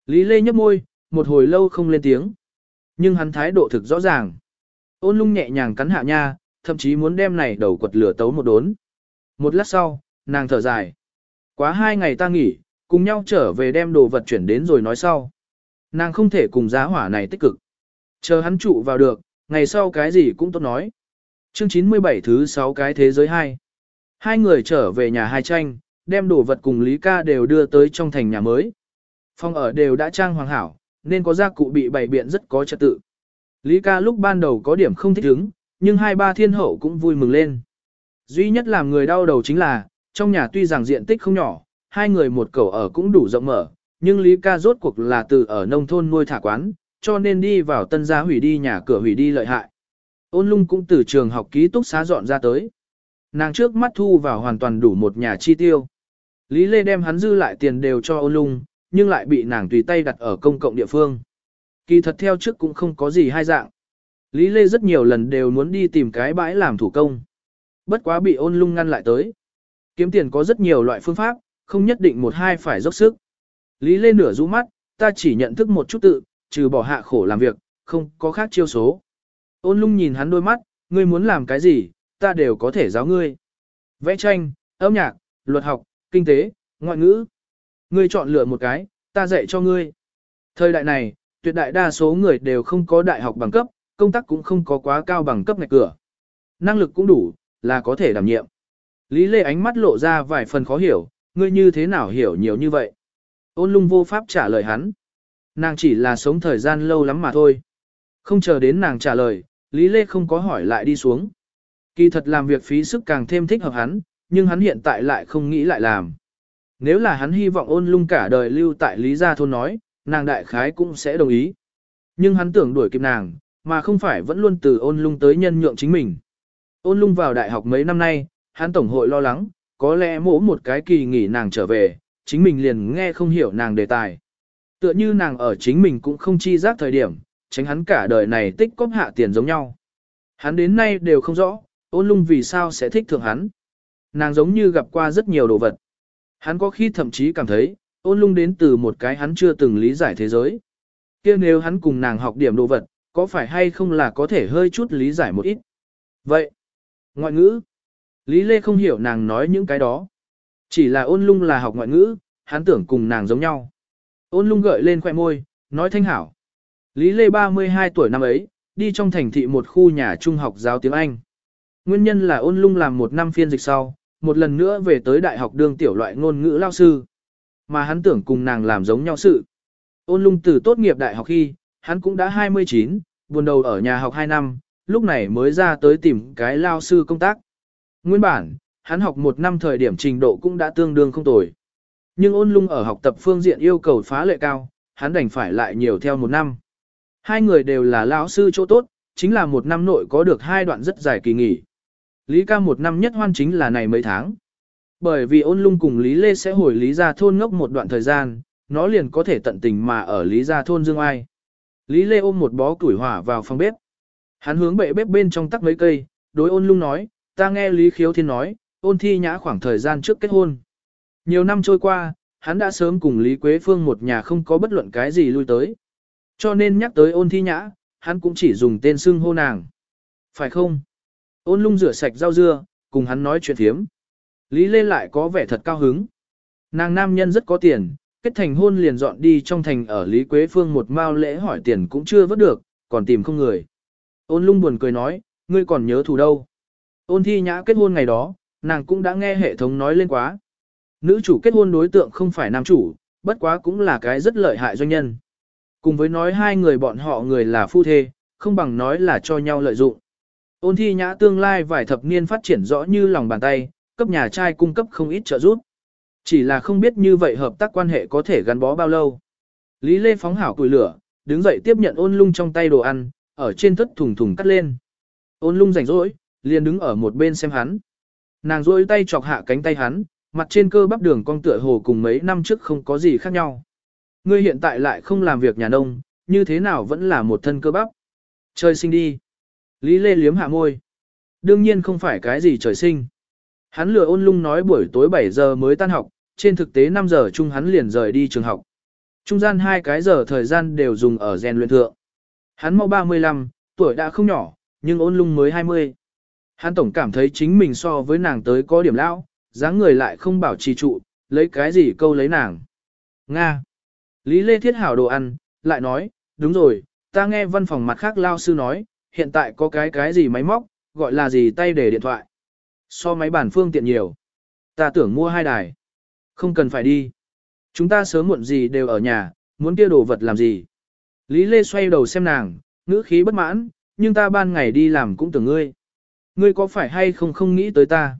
Lý Lê nhấp môi, một hồi lâu không lên tiếng. Nhưng hắn thái độ thực rõ ràng. Ôn lung nhẹ nhàng cắn hạ nha, thậm chí muốn đem này đầu quật lửa tấu một đốn. Một lát sau, nàng thở dài. Quá hai ngày ta nghỉ, cùng nhau trở về đem đồ vật chuyển đến rồi nói sau. Nàng không thể cùng giá hỏa này tích cực. Chờ hắn trụ vào được, ngày sau cái gì cũng tốt nói. Chương 97 thứ 6 cái thế giới 2. Hai người trở về nhà hai tranh, đem đồ vật cùng Lý ca đều đưa tới trong thành nhà mới. Phòng ở đều đã trang hoàng hảo, nên có gia cụ bị bày biện rất có trật tự. Lý ca lúc ban đầu có điểm không thích ứng, nhưng hai ba thiên hậu cũng vui mừng lên. Duy nhất làm người đau đầu chính là, trong nhà tuy rằng diện tích không nhỏ, hai người một cầu ở cũng đủ rộng mở, nhưng Lý ca rốt cuộc là từ ở nông thôn nuôi thả quán, cho nên đi vào tân gia hủy đi nhà cửa hủy đi lợi hại. Ôn lung cũng từ trường học ký túc xá dọn ra tới. Nàng trước mắt thu vào hoàn toàn đủ một nhà chi tiêu. Lý Lê đem hắn dư lại tiền đều cho ôn lung, nhưng lại bị nàng tùy tay đặt ở công cộng địa phương. Kỳ thật theo trước cũng không có gì hai dạng. Lý Lê rất nhiều lần đều muốn đi tìm cái bãi làm thủ công. Bất quá bị ôn lung ngăn lại tới. Kiếm tiền có rất nhiều loại phương pháp, không nhất định một hai phải dốc sức. Lý Lê nửa rũ mắt, ta chỉ nhận thức một chút tự, trừ bỏ hạ khổ làm việc, không có khác chiêu số. Ôn lung nhìn hắn đôi mắt, ngươi muốn làm cái gì, ta đều có thể giáo ngươi. Vẽ tranh, âm nhạc, luật học, kinh tế, ngoại ngữ. Ngươi chọn lựa một cái, ta dạy cho ngươi. Thời đại này, tuyệt đại đa số người đều không có đại học bằng cấp, công tác cũng không có quá cao bằng cấp ngạch cửa. Năng lực cũng đủ, là có thể đảm nhiệm. Lý Lê ánh mắt lộ ra vài phần khó hiểu, ngươi như thế nào hiểu nhiều như vậy. Ôn lung vô pháp trả lời hắn. Nàng chỉ là sống thời gian lâu lắm mà thôi. Không chờ đến nàng trả lời, Lý Lê không có hỏi lại đi xuống. Kỳ thật làm việc phí sức càng thêm thích hợp hắn, nhưng hắn hiện tại lại không nghĩ lại làm. Nếu là hắn hy vọng ôn lung cả đời lưu tại Lý Gia Thôn nói, nàng đại khái cũng sẽ đồng ý. Nhưng hắn tưởng đuổi kịp nàng, mà không phải vẫn luôn từ ôn lung tới nhân nhượng chính mình. Ôn lung vào đại học mấy năm nay, hắn tổng hội lo lắng, có lẽ mỗi một cái kỳ nghỉ nàng trở về, chính mình liền nghe không hiểu nàng đề tài. Tựa như nàng ở chính mình cũng không chi giác thời điểm, tránh hắn cả đời này tích cóp hạ tiền giống nhau. Hắn đến nay đều không rõ, ôn lung vì sao sẽ thích thượng hắn. Nàng giống như gặp qua rất nhiều đồ vật. Hắn có khi thậm chí cảm thấy, ôn lung đến từ một cái hắn chưa từng lý giải thế giới. kia nếu hắn cùng nàng học điểm đồ vật, có phải hay không là có thể hơi chút lý giải một ít. Vậy, ngoại ngữ, Lý Lê không hiểu nàng nói những cái đó. Chỉ là ôn lung là học ngoại ngữ, hắn tưởng cùng nàng giống nhau. Ôn lung gợi lên khoẻ môi, nói thanh hảo. Lý Lê 32 tuổi năm ấy, đi trong thành thị một khu nhà trung học giáo tiếng Anh. Nguyên nhân là ôn lung làm một năm phiên dịch sau, một lần nữa về tới đại học đương tiểu loại ngôn ngữ lao sư. Mà hắn tưởng cùng nàng làm giống nhau sự. Ôn lung từ tốt nghiệp đại học khi, hắn cũng đã 29, buồn đầu ở nhà học 2 năm, lúc này mới ra tới tìm cái lao sư công tác. Nguyên bản, hắn học một năm thời điểm trình độ cũng đã tương đương không tồi. Nhưng ôn lung ở học tập phương diện yêu cầu phá lệ cao, hắn đành phải lại nhiều theo một năm. Hai người đều là lão sư chỗ tốt, chính là một năm nội có được hai đoạn rất dài kỳ nghỉ. Lý ca một năm nhất hoan chính là này mấy tháng. Bởi vì ôn lung cùng Lý Lê sẽ hồi Lý gia thôn ngốc một đoạn thời gian, nó liền có thể tận tình mà ở Lý gia thôn dương ai. Lý Lê ôm một bó củi hỏa vào phòng bếp. Hắn hướng bệ bếp bên trong tắc mấy cây, đối ôn lung nói, ta nghe Lý Khiếu Thiên nói, ôn thi nhã khoảng thời gian trước kết hôn. Nhiều năm trôi qua, hắn đã sớm cùng Lý Quế Phương một nhà không có bất luận cái gì lui tới. Cho nên nhắc tới ôn thi nhã, hắn cũng chỉ dùng tên xưng hô nàng. Phải không? Ôn lung rửa sạch rau dưa, cùng hắn nói chuyện thiếm. Lý Lê lại có vẻ thật cao hứng. Nàng nam nhân rất có tiền, kết thành hôn liền dọn đi trong thành ở Lý Quế Phương một mao lễ hỏi tiền cũng chưa vớt được, còn tìm không người. Ôn lung buồn cười nói, ngươi còn nhớ thù đâu. Ôn thi nhã kết hôn ngày đó, nàng cũng đã nghe hệ thống nói lên quá. Nữ chủ kết hôn đối tượng không phải nam chủ, bất quá cũng là cái rất lợi hại doanh nhân. Cùng với nói hai người bọn họ người là phu thê, không bằng nói là cho nhau lợi dụng. Ôn thi nhã tương lai vài thập niên phát triển rõ như lòng bàn tay, cấp nhà trai cung cấp không ít trợ giúp. Chỉ là không biết như vậy hợp tác quan hệ có thể gắn bó bao lâu. Lý Lê phóng hảo củi lửa, đứng dậy tiếp nhận ôn lung trong tay đồ ăn, ở trên thất thùng thùng cắt lên. Ôn lung rảnh rỗi, liền đứng ở một bên xem hắn. Nàng rỗi tay chọc hạ cánh tay hắn, mặt trên cơ bắp đường cong tựa hồ cùng mấy năm trước không có gì khác nhau. Ngươi hiện tại lại không làm việc nhà nông, như thế nào vẫn là một thân cơ bắp. Trời sinh đi. Lý Lê liếm hạ môi. Đương nhiên không phải cái gì trời sinh. Hắn lừa ôn lung nói buổi tối 7 giờ mới tan học, trên thực tế 5 giờ chung hắn liền rời đi trường học. Trung gian hai cái giờ thời gian đều dùng ở rèn luyện thượng. Hắn mau 35, tuổi đã không nhỏ, nhưng ôn lung mới 20. Hắn tổng cảm thấy chính mình so với nàng tới có điểm lão, dáng người lại không bảo trì trụ, lấy cái gì câu lấy nàng. Nga. Lý Lê Thiết hảo đồ ăn, lại nói, đúng rồi, ta nghe văn phòng mặt khác lao sư nói, hiện tại có cái cái gì máy móc, gọi là gì tay để điện thoại. So máy bản phương tiện nhiều. Ta tưởng mua hai đài. Không cần phải đi. Chúng ta sớm muộn gì đều ở nhà, muốn kia đồ vật làm gì. Lý Lê xoay đầu xem nàng, ngữ khí bất mãn, nhưng ta ban ngày đi làm cũng tưởng ngươi. Ngươi có phải hay không không nghĩ tới ta?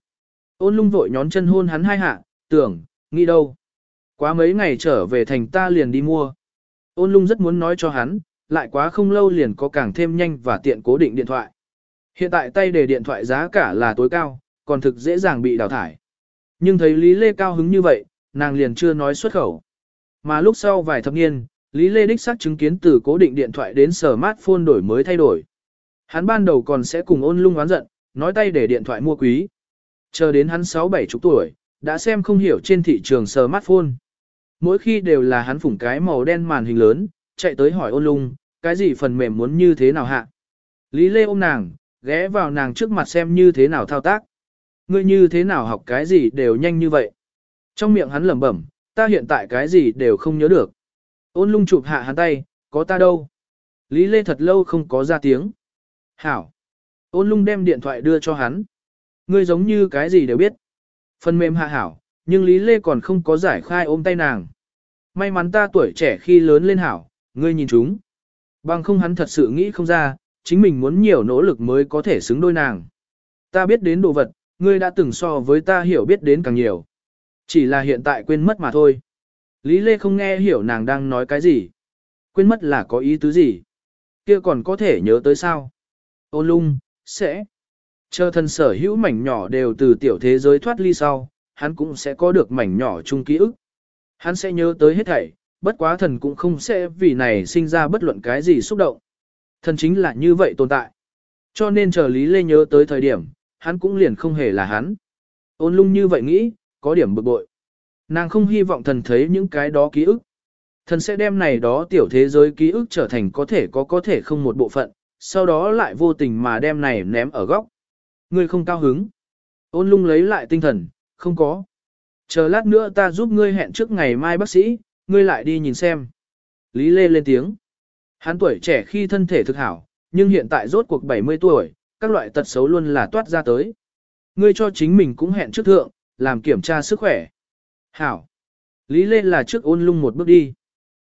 Ôn lung vội nhón chân hôn hắn hai hạ, tưởng, nghĩ đâu? Quá mấy ngày trở về thành ta liền đi mua. Ôn lung rất muốn nói cho hắn, lại quá không lâu liền có càng thêm nhanh và tiện cố định điện thoại. Hiện tại tay để điện thoại giá cả là tối cao, còn thực dễ dàng bị đào thải. Nhưng thấy Lý Lê cao hứng như vậy, nàng liền chưa nói xuất khẩu. Mà lúc sau vài thập niên, Lý Lê đích xác chứng kiến từ cố định điện thoại đến smartphone đổi mới thay đổi. Hắn ban đầu còn sẽ cùng ôn lung oán giận, nói tay để điện thoại mua quý. Chờ đến hắn 6-7 chục tuổi, đã xem không hiểu trên thị trường smartphone. Mỗi khi đều là hắn phủng cái màu đen màn hình lớn, chạy tới hỏi ôn lung, cái gì phần mềm muốn như thế nào hạ. Lý Lê ôm nàng, ghé vào nàng trước mặt xem như thế nào thao tác. Ngươi như thế nào học cái gì đều nhanh như vậy. Trong miệng hắn lẩm bẩm, ta hiện tại cái gì đều không nhớ được. Ôn lung chụp hạ hắn tay, có ta đâu. Lý Lê thật lâu không có ra tiếng. Hảo. Ôn lung đem điện thoại đưa cho hắn. Ngươi giống như cái gì đều biết. Phần mềm hạ hảo, nhưng Lý Lê còn không có giải khai ôm tay nàng. May mắn ta tuổi trẻ khi lớn lên hảo, ngươi nhìn chúng. Bằng không hắn thật sự nghĩ không ra, chính mình muốn nhiều nỗ lực mới có thể xứng đôi nàng. Ta biết đến đồ vật, ngươi đã từng so với ta hiểu biết đến càng nhiều. Chỉ là hiện tại quên mất mà thôi. Lý Lê không nghe hiểu nàng đang nói cái gì. Quên mất là có ý tứ gì. Kia còn có thể nhớ tới sao. Ôn lung, sẽ. Chờ thân sở hữu mảnh nhỏ đều từ tiểu thế giới thoát ly sau, hắn cũng sẽ có được mảnh nhỏ chung ký ức. Hắn sẽ nhớ tới hết thảy, bất quá thần cũng không sẽ vì này sinh ra bất luận cái gì xúc động. Thần chính là như vậy tồn tại. Cho nên chờ Lý Lê nhớ tới thời điểm, hắn cũng liền không hề là hắn. Ôn lung như vậy nghĩ, có điểm bực bội. Nàng không hy vọng thần thấy những cái đó ký ức. Thần sẽ đem này đó tiểu thế giới ký ức trở thành có thể có có thể không một bộ phận, sau đó lại vô tình mà đem này ném ở góc. Ngươi không cao hứng. Ôn lung lấy lại tinh thần, không có. Chờ lát nữa ta giúp ngươi hẹn trước ngày mai bác sĩ, ngươi lại đi nhìn xem. Lý Lê lên tiếng. Hắn tuổi trẻ khi thân thể thực hảo, nhưng hiện tại rốt cuộc 70 tuổi, các loại tật xấu luôn là toát ra tới. Ngươi cho chính mình cũng hẹn trước thượng, làm kiểm tra sức khỏe. Hảo. Lý Lê là trước ôn lung một bước đi.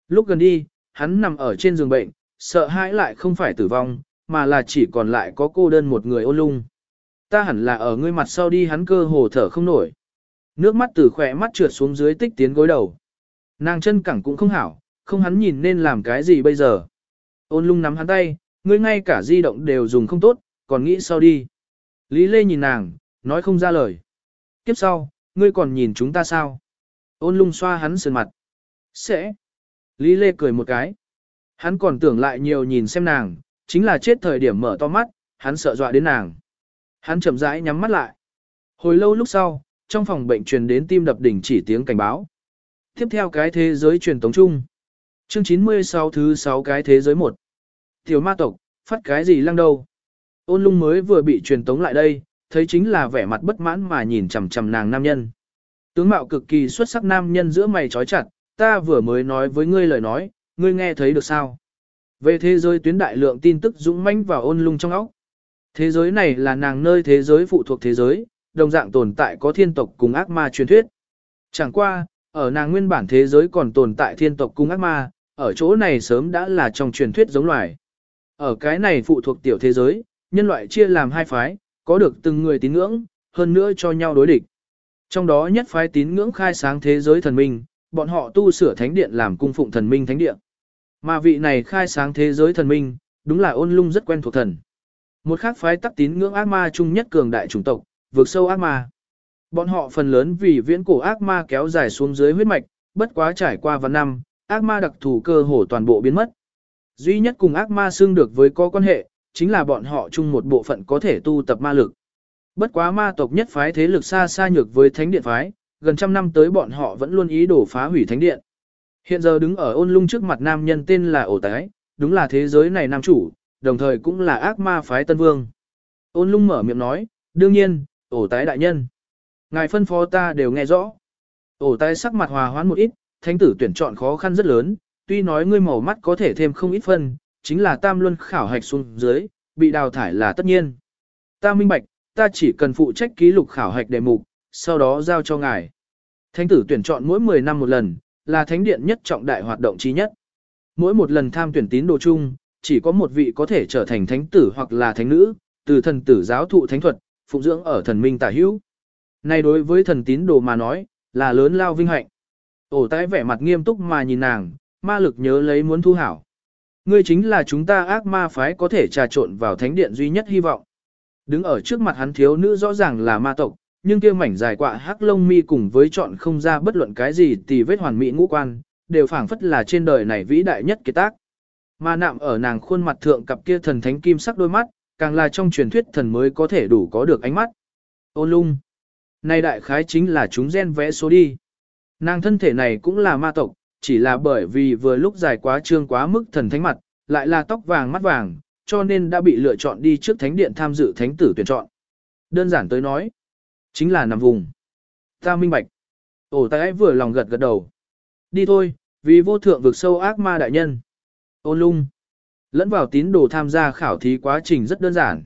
Lúc gần đi, hắn nằm ở trên giường bệnh, sợ hãi lại không phải tử vong, mà là chỉ còn lại có cô đơn một người ôn lung. Ta hẳn là ở ngươi mặt sau đi hắn cơ hồ thở không nổi. Nước mắt từ khỏe mắt trượt xuống dưới tích tiến gối đầu. Nàng chân cẳng cũng không hảo, không hắn nhìn nên làm cái gì bây giờ. Ôn lung nắm hắn tay, ngươi ngay cả di động đều dùng không tốt, còn nghĩ sau đi. Lý Lê nhìn nàng, nói không ra lời. Kiếp sau, ngươi còn nhìn chúng ta sao? Ôn lung xoa hắn sườn mặt. Sẽ. Lý Lê cười một cái. Hắn còn tưởng lại nhiều nhìn xem nàng, chính là chết thời điểm mở to mắt, hắn sợ dọa đến nàng. Hắn chậm rãi nhắm mắt lại. Hồi lâu lúc sau, trong phòng bệnh truyền đến tim đập đỉnh chỉ tiếng cảnh báo. Tiếp theo cái thế giới truyền tống chung. Chương 96 thứ 6 cái thế giới 1. Tiểu ma tộc, phát cái gì lăng đâu. Ôn lung mới vừa bị truyền tống lại đây, thấy chính là vẻ mặt bất mãn mà nhìn chằm chằm nàng nam nhân. Tướng mạo cực kỳ xuất sắc nam nhân giữa mày trói chặt, ta vừa mới nói với ngươi lời nói, ngươi nghe thấy được sao? Về thế giới tuyến đại lượng tin tức dũng mãnh vào ôn lung trong óc. Thế giới này là nàng nơi thế giới phụ thuộc thế giới, đồng dạng tồn tại có thiên tộc cùng ác ma truyền thuyết. Chẳng qua, ở nàng nguyên bản thế giới còn tồn tại thiên tộc cùng ác ma, ở chỗ này sớm đã là trong truyền thuyết giống loài. Ở cái này phụ thuộc tiểu thế giới, nhân loại chia làm hai phái, có được từng người tín ngưỡng, hơn nữa cho nhau đối địch. Trong đó nhất phái tín ngưỡng khai sáng thế giới thần minh, bọn họ tu sửa thánh điện làm cung phụng thần minh thánh điện. Mà vị này khai sáng thế giới thần minh, đúng là ôn lung rất quen thuộc thần. Một khác phái tắc tín ngưỡng ác ma chung nhất cường đại chủng tộc, vượt sâu ác ma. Bọn họ phần lớn vì viễn cổ ác ma kéo dài xuống dưới huyết mạch, bất quá trải qua vạn năm, ác ma đặc thù cơ hồ toàn bộ biến mất. Duy nhất cùng ác ma xương được với có quan hệ, chính là bọn họ chung một bộ phận có thể tu tập ma lực. Bất quá ma tộc nhất phái thế lực xa xa nhược với thánh điện phái, gần trăm năm tới bọn họ vẫn luôn ý đồ phá hủy thánh điện. Hiện giờ đứng ở ôn lung trước mặt nam nhân tên là ổ tái, đúng là thế giới này nam chủ, đồng thời cũng là ác ma phái tân vương. Ôn lung mở miệng nói, đương nhiên, ổ tái đại nhân. Ngài phân phó ta đều nghe rõ. Ổ tái sắc mặt hòa hoãn một ít, thánh tử tuyển chọn khó khăn rất lớn, tuy nói ngươi màu mắt có thể thêm không ít phân, chính là tam luân khảo hạch xuống dưới, bị đào thải là tất nhiên. Ta minh bạch, ta chỉ cần phụ trách ký lục khảo hạch đề mục, sau đó giao cho ngài. Thánh tử tuyển chọn mỗi 10 năm một lần, là thánh điện nhất trọng đại hoạt động chi nhất. Mỗi một lần tham tuyển tín đồ chung, chỉ có một vị có thể trở thành thánh tử hoặc là thánh nữ, từ thần tử giáo thụ thánh thuật, phụng dưỡng ở thần minh tả hữu. Này đối với thần tín đồ mà nói, là lớn lao vinh hạnh. Ổ tái vẻ mặt nghiêm túc mà nhìn nàng, ma lực nhớ lấy muốn thu hảo. Ngươi chính là chúng ta ác ma phái có thể trà trộn vào thánh điện duy nhất hy vọng. Đứng ở trước mặt hắn thiếu nữ rõ ràng là ma tộc, nhưng kia mảnh dài quạ hắc lông mi cùng với chọn không ra bất luận cái gì tì vết hoàn mỹ ngũ quan, đều phảng phất là trên đời này vĩ đại nhất kiệt tác. Ma nạm ở nàng khuôn mặt thượng cặp kia thần thánh kim sắc đôi mắt, càng là trong truyền thuyết thần mới có thể đủ có được ánh mắt. Ôn lung. Này đại khái chính là chúng gen vẽ số đi. Nàng thân thể này cũng là ma tộc, chỉ là bởi vì vừa lúc dài quá trương quá mức thần thánh mặt, lại là tóc vàng mắt vàng, cho nên đã bị lựa chọn đi trước thánh điện tham dự thánh tử tuyển chọn. Đơn giản tới nói, chính là nằm vùng. Ta minh bạch. Ổ tái vừa lòng gật gật đầu. Đi thôi, vì vô thượng vực sâu ác ma đại nhân. Ôn lung. Lẫn vào tín đồ tham gia khảo thí quá trình rất đơn giản.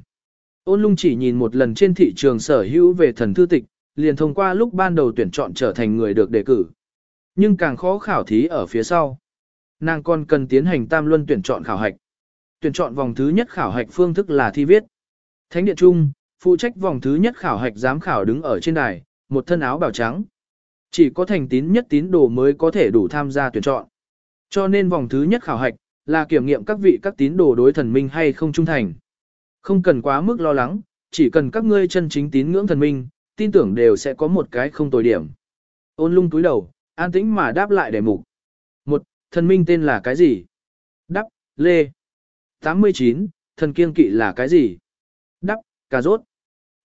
Ôn lung chỉ nhìn một lần trên thị trường sở hữu về thần thư tịch, liền thông qua lúc ban đầu tuyển chọn trở thành người được đề cử. Nhưng càng khó khảo thí ở phía sau. Nàng còn cần tiến hành tam luân tuyển chọn khảo hạch. Tuyển chọn vòng thứ nhất khảo hạch phương thức là thi viết. Thánh điện trung, phụ trách vòng thứ nhất khảo hạch giám khảo đứng ở trên đài, một thân áo bào trắng. Chỉ có thành tín nhất tín đồ mới có thể đủ tham gia tuyển chọn. Cho nên vòng thứ nhất khảo hạch là kiểm nghiệm các vị các tín đồ đối thần minh hay không trung thành. Không cần quá mức lo lắng, chỉ cần các ngươi chân chính tín ngưỡng thần minh, tin tưởng đều sẽ có một cái không tồi điểm. Ôn lung túi đầu, an tĩnh mà đáp lại đề mục. Một, thần minh tên là cái gì? Đáp, Lê. 89, thần kiên kỵ là cái gì? Đáp, cà rốt.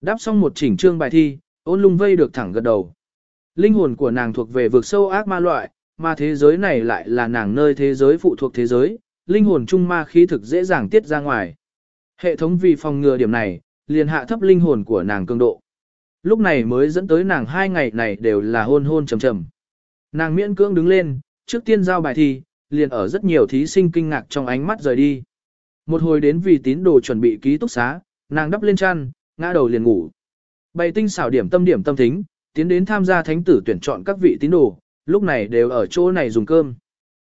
Đáp xong một chỉnh chương bài thi, ôn lung vây được thẳng gật đầu. Linh hồn của nàng thuộc về vực sâu ác ma loại, mà thế giới này lại là nàng nơi thế giới phụ thuộc thế giới, linh hồn trung ma khí thực dễ dàng tiết ra ngoài. Hệ thống vì phòng ngừa điểm này, liền hạ thấp linh hồn của nàng cường độ. Lúc này mới dẫn tới nàng hai ngày này đều là hôn hôn trầm trầm. Nàng miễn cưỡng đứng lên, trước tiên giao bài thi, liền ở rất nhiều thí sinh kinh ngạc trong ánh mắt rời đi. Một hồi đến vì tín đồ chuẩn bị ký túc xá, nàng đắp lên chăn, ngã đầu liền ngủ. Bày tinh xảo điểm tâm điểm tâm thính, tiến đến tham gia thánh tử tuyển chọn các vị tín đồ, lúc này đều ở chỗ này dùng cơm.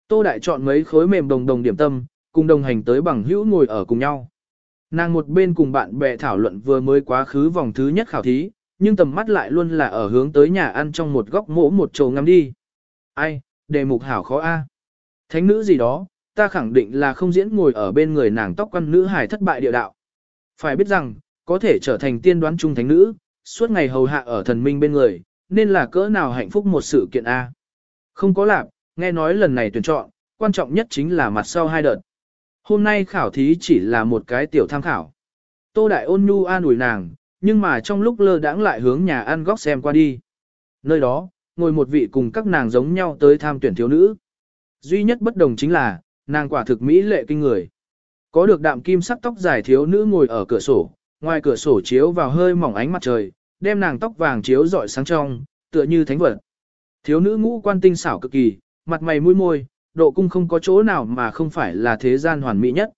Tô Đại chọn mấy khối mềm đồng đồng điểm tâm, cùng đồng hành tới bằng hữu ngồi ở cùng nhau. Nàng một bên cùng bạn bè thảo luận vừa mới quá khứ vòng thứ nhất khảo thí, nhưng tầm mắt lại luôn là ở hướng tới nhà ăn trong một góc mỗ một trầu ngắm đi. Ai, đề mục hảo khó a. Thánh nữ gì đó, ta khẳng định là không diễn ngồi ở bên người nàng tóc quan nữ hài thất bại địa đạo. Phải biết rằng, có thể trở thành tiên đoán trung thánh nữ, suốt ngày hầu hạ ở thần minh bên người, nên là cỡ nào hạnh phúc một sự kiện A. Không có lạc, nghe nói lần này tuyển chọn, quan trọng nhất chính là mặt sau hai đợt. Hôm nay khảo thí chỉ là một cái tiểu tham khảo. Tô Đại ôn nhu an ủi nàng, nhưng mà trong lúc lơ đãng lại hướng nhà ăn góc xem qua đi. Nơi đó, ngồi một vị cùng các nàng giống nhau tới tham tuyển thiếu nữ. Duy nhất bất đồng chính là, nàng quả thực mỹ lệ kinh người. Có được đạm kim sắc tóc dài thiếu nữ ngồi ở cửa sổ, ngoài cửa sổ chiếu vào hơi mỏng ánh mặt trời, đem nàng tóc vàng chiếu rọi sáng trong, tựa như thánh vật. Thiếu nữ ngũ quan tinh xảo cực kỳ, mặt mày mũi môi, độ cung không có chỗ nào mà không phải là thế gian hoàn mỹ nhất.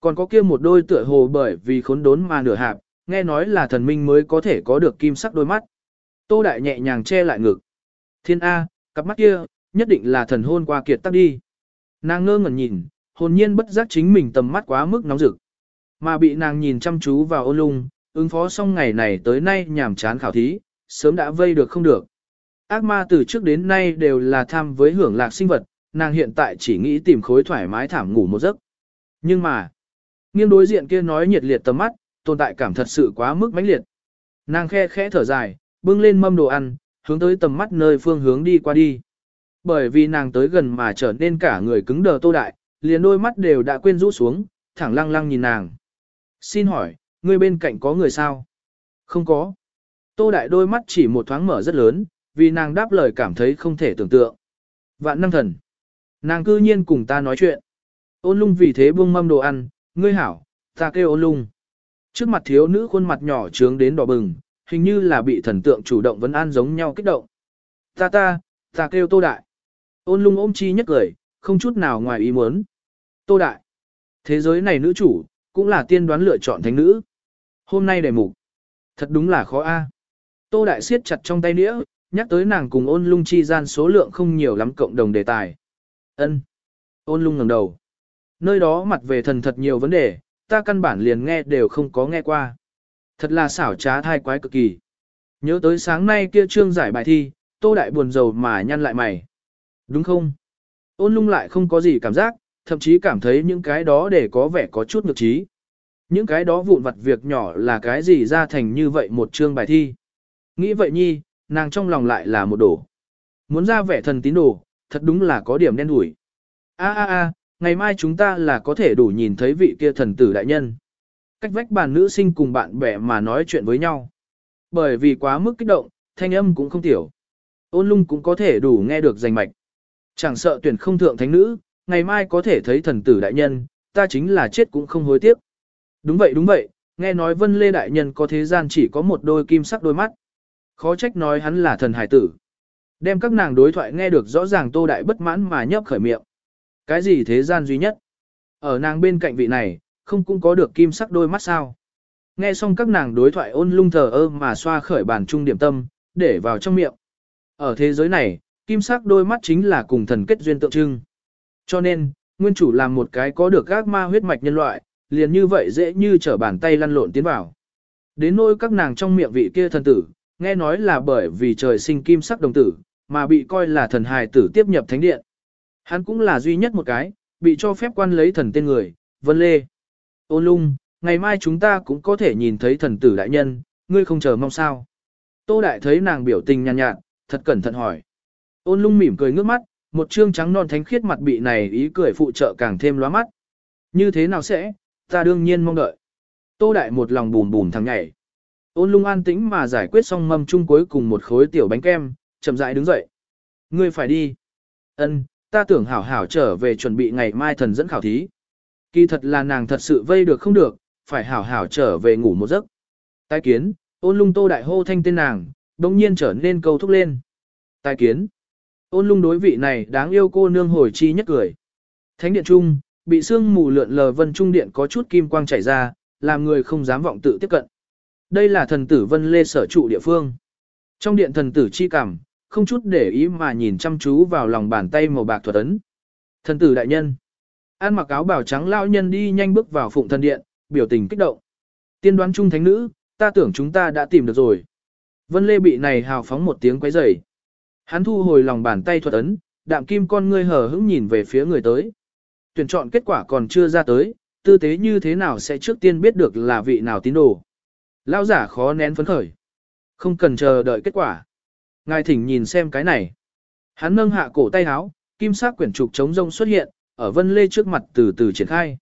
Còn có kia một đôi tựa hồ bởi vì khốn đốn mà nửa hạp, nghe nói là thần minh mới có thể có được kim sắc đôi mắt. Tô Đại nhẹ nhàng che lại ngực. Thiên A, cặp mắt kia, nhất định là thần hôn qua kiệt tắc đi. Nàng ngơ ngẩn nhìn, hồn nhiên bất giác chính mình tầm mắt quá mức nóng rực. Mà bị nàng nhìn chăm chú vào ôn lung, ứng phó xong ngày này tới nay nhảm chán khảo thí, sớm đã vây được không được. Ác ma từ trước đến nay đều là tham với hưởng lạc sinh vật, nàng hiện tại chỉ nghĩ tìm khối thoải mái thảm ngủ một giấc. Nhưng mà, nghiêng đối diện kia nói nhiệt liệt tầm mắt, tồn tại cảm thật sự quá mức mãnh liệt. Nàng khe khẽ thở dài, bưng lên mâm đồ ăn, hướng tới tầm mắt nơi phương hướng đi qua đi. Bởi vì nàng tới gần mà trở nên cả người cứng đờ tô đại, liền đôi mắt đều đã quên rũ xuống, thẳng lăng lăng nhìn nàng. Xin hỏi, ngươi bên cạnh có người sao? Không có. Tô đại đôi mắt chỉ một thoáng mở rất lớn, vì nàng đáp lời cảm thấy không thể tưởng tượng. Vạn năng thần. Nàng cư nhiên cùng ta nói chuyện. Ôn lung vì thế buông mâm đồ ăn, ngươi hảo, ta kêu ôn lung. Trước mặt thiếu nữ khuôn mặt nhỏ trướng đến đỏ bừng, hình như là bị thần tượng chủ động vấn an giống nhau kích động. Ta ta, ta kêu tô đại. Ôn lung ôm chi nhất cười, không chút nào ngoài ý muốn. Tô đại. Thế giới này nữ chủ, cũng là tiên đoán lựa chọn thánh nữ. Hôm nay đề mục. Thật đúng là khó a. Tô đại siết chặt trong tay đĩa, nhắc tới nàng cùng ôn lung chi gian số lượng không nhiều lắm cộng đồng đề tài. Ân. Ôn lung ngẩng đầu. Nơi đó mặt về thần thật nhiều vấn đề, ta căn bản liền nghe đều không có nghe qua. Thật là xảo trá thai quái cực kỳ. Nhớ tới sáng nay kia trương giải bài thi, tô đại buồn rầu mà nhăn lại mày. Đúng không? Ôn lung lại không có gì cảm giác, thậm chí cảm thấy những cái đó để có vẻ có chút ngược trí. Những cái đó vụn vặt việc nhỏ là cái gì ra thành như vậy một chương bài thi. Nghĩ vậy nhi, nàng trong lòng lại là một đổ. Muốn ra vẻ thần tín đồ, thật đúng là có điểm đen đủi. A a a, ngày mai chúng ta là có thể đủ nhìn thấy vị kia thần tử đại nhân. Cách vách bàn nữ sinh cùng bạn bè mà nói chuyện với nhau. Bởi vì quá mức kích động, thanh âm cũng không tiểu. Ôn lung cũng có thể đủ nghe được danh mạch. Chẳng sợ tuyển không thượng thánh nữ, ngày mai có thể thấy thần tử đại nhân, ta chính là chết cũng không hối tiếc. Đúng vậy đúng vậy, nghe nói vân lê đại nhân có thế gian chỉ có một đôi kim sắc đôi mắt. Khó trách nói hắn là thần hải tử. Đem các nàng đối thoại nghe được rõ ràng tô đại bất mãn mà nhấp khởi miệng. Cái gì thế gian duy nhất? Ở nàng bên cạnh vị này, không cũng có được kim sắc đôi mắt sao? Nghe xong các nàng đối thoại ôn lung thờ ơ mà xoa khởi bàn trung điểm tâm, để vào trong miệng. Ở thế giới này, kim sắc đôi mắt chính là cùng thần kết duyên tượng trưng. Cho nên, nguyên chủ làm một cái có được các ma huyết mạch nhân loại, liền như vậy dễ như trở bàn tay lăn lộn tiến vào. Đến nỗi các nàng trong miệng vị kia thần tử, nghe nói là bởi vì trời sinh kim sắc đồng tử, mà bị coi là thần hài tử tiếp nhập thánh điện. Hắn cũng là duy nhất một cái, bị cho phép quan lấy thần tên người, Vân Lê. Ôn lung, ngày mai chúng ta cũng có thể nhìn thấy thần tử đại nhân, ngươi không chờ mong sao. Tô Đại thấy nàng biểu tình nhàn nhạt, nhạt, thật cẩn thận hỏi. Ôn lung mỉm cười ngước mắt, một trương trắng non thánh khiết mặt bị này ý cười phụ trợ càng thêm lóa mắt. Như thế nào sẽ, ta đương nhiên mong đợi. Tô Đại một lòng bùn bùn thằng nhảy. Ôn lung an tĩnh mà giải quyết xong mâm chung cuối cùng một khối tiểu bánh kem, chậm rãi đứng dậy. Ngươi phải đi. Ân, ta tưởng hảo hảo trở về chuẩn bị ngày mai thần dẫn khảo thí. Kỳ thật là nàng thật sự vây được không được, phải hảo hảo trở về ngủ một giấc. Tài kiến, ôn lung tô đại hô thanh tên nàng, đồng nhiên trở nên câu thúc lên. Tài kiến, ôn lung đối vị này đáng yêu cô nương hồi chi nhất cười. Thánh điện trung, bị sương mù lượn lờ vân trung điện có chút kim quang chảy ra, làm người không dám vọng tự tiếp cận. Đây là thần tử vân lê sở trụ địa phương. Trong điện thần tử chi cảm, không chút để ý mà nhìn chăm chú vào lòng bàn tay màu bạc thuật ấn. Thần tử đại nhân. An mặc áo bào trắng lão nhân đi nhanh bước vào phụng thần điện, biểu tình kích động. Tiên đoán trung thánh nữ, ta tưởng chúng ta đã tìm được rồi. Vân Lê bị này hào phóng một tiếng quấy rầy. Hắn thu hồi lòng bàn tay thuật ấn, đạm kim con ngươi hờ hững nhìn về phía người tới. Tuyển chọn kết quả còn chưa ra tới, tư tế như thế nào sẽ trước tiên biết được là vị nào tín đồ. Lao giả khó nén phấn khởi. Không cần chờ đợi kết quả. Ngài thỉnh nhìn xem cái này. Hắn nâng hạ cổ tay áo, kim sắc quyển trục chống rông xuất hiện, ở Vân Lê trước mặt từ từ triển khai.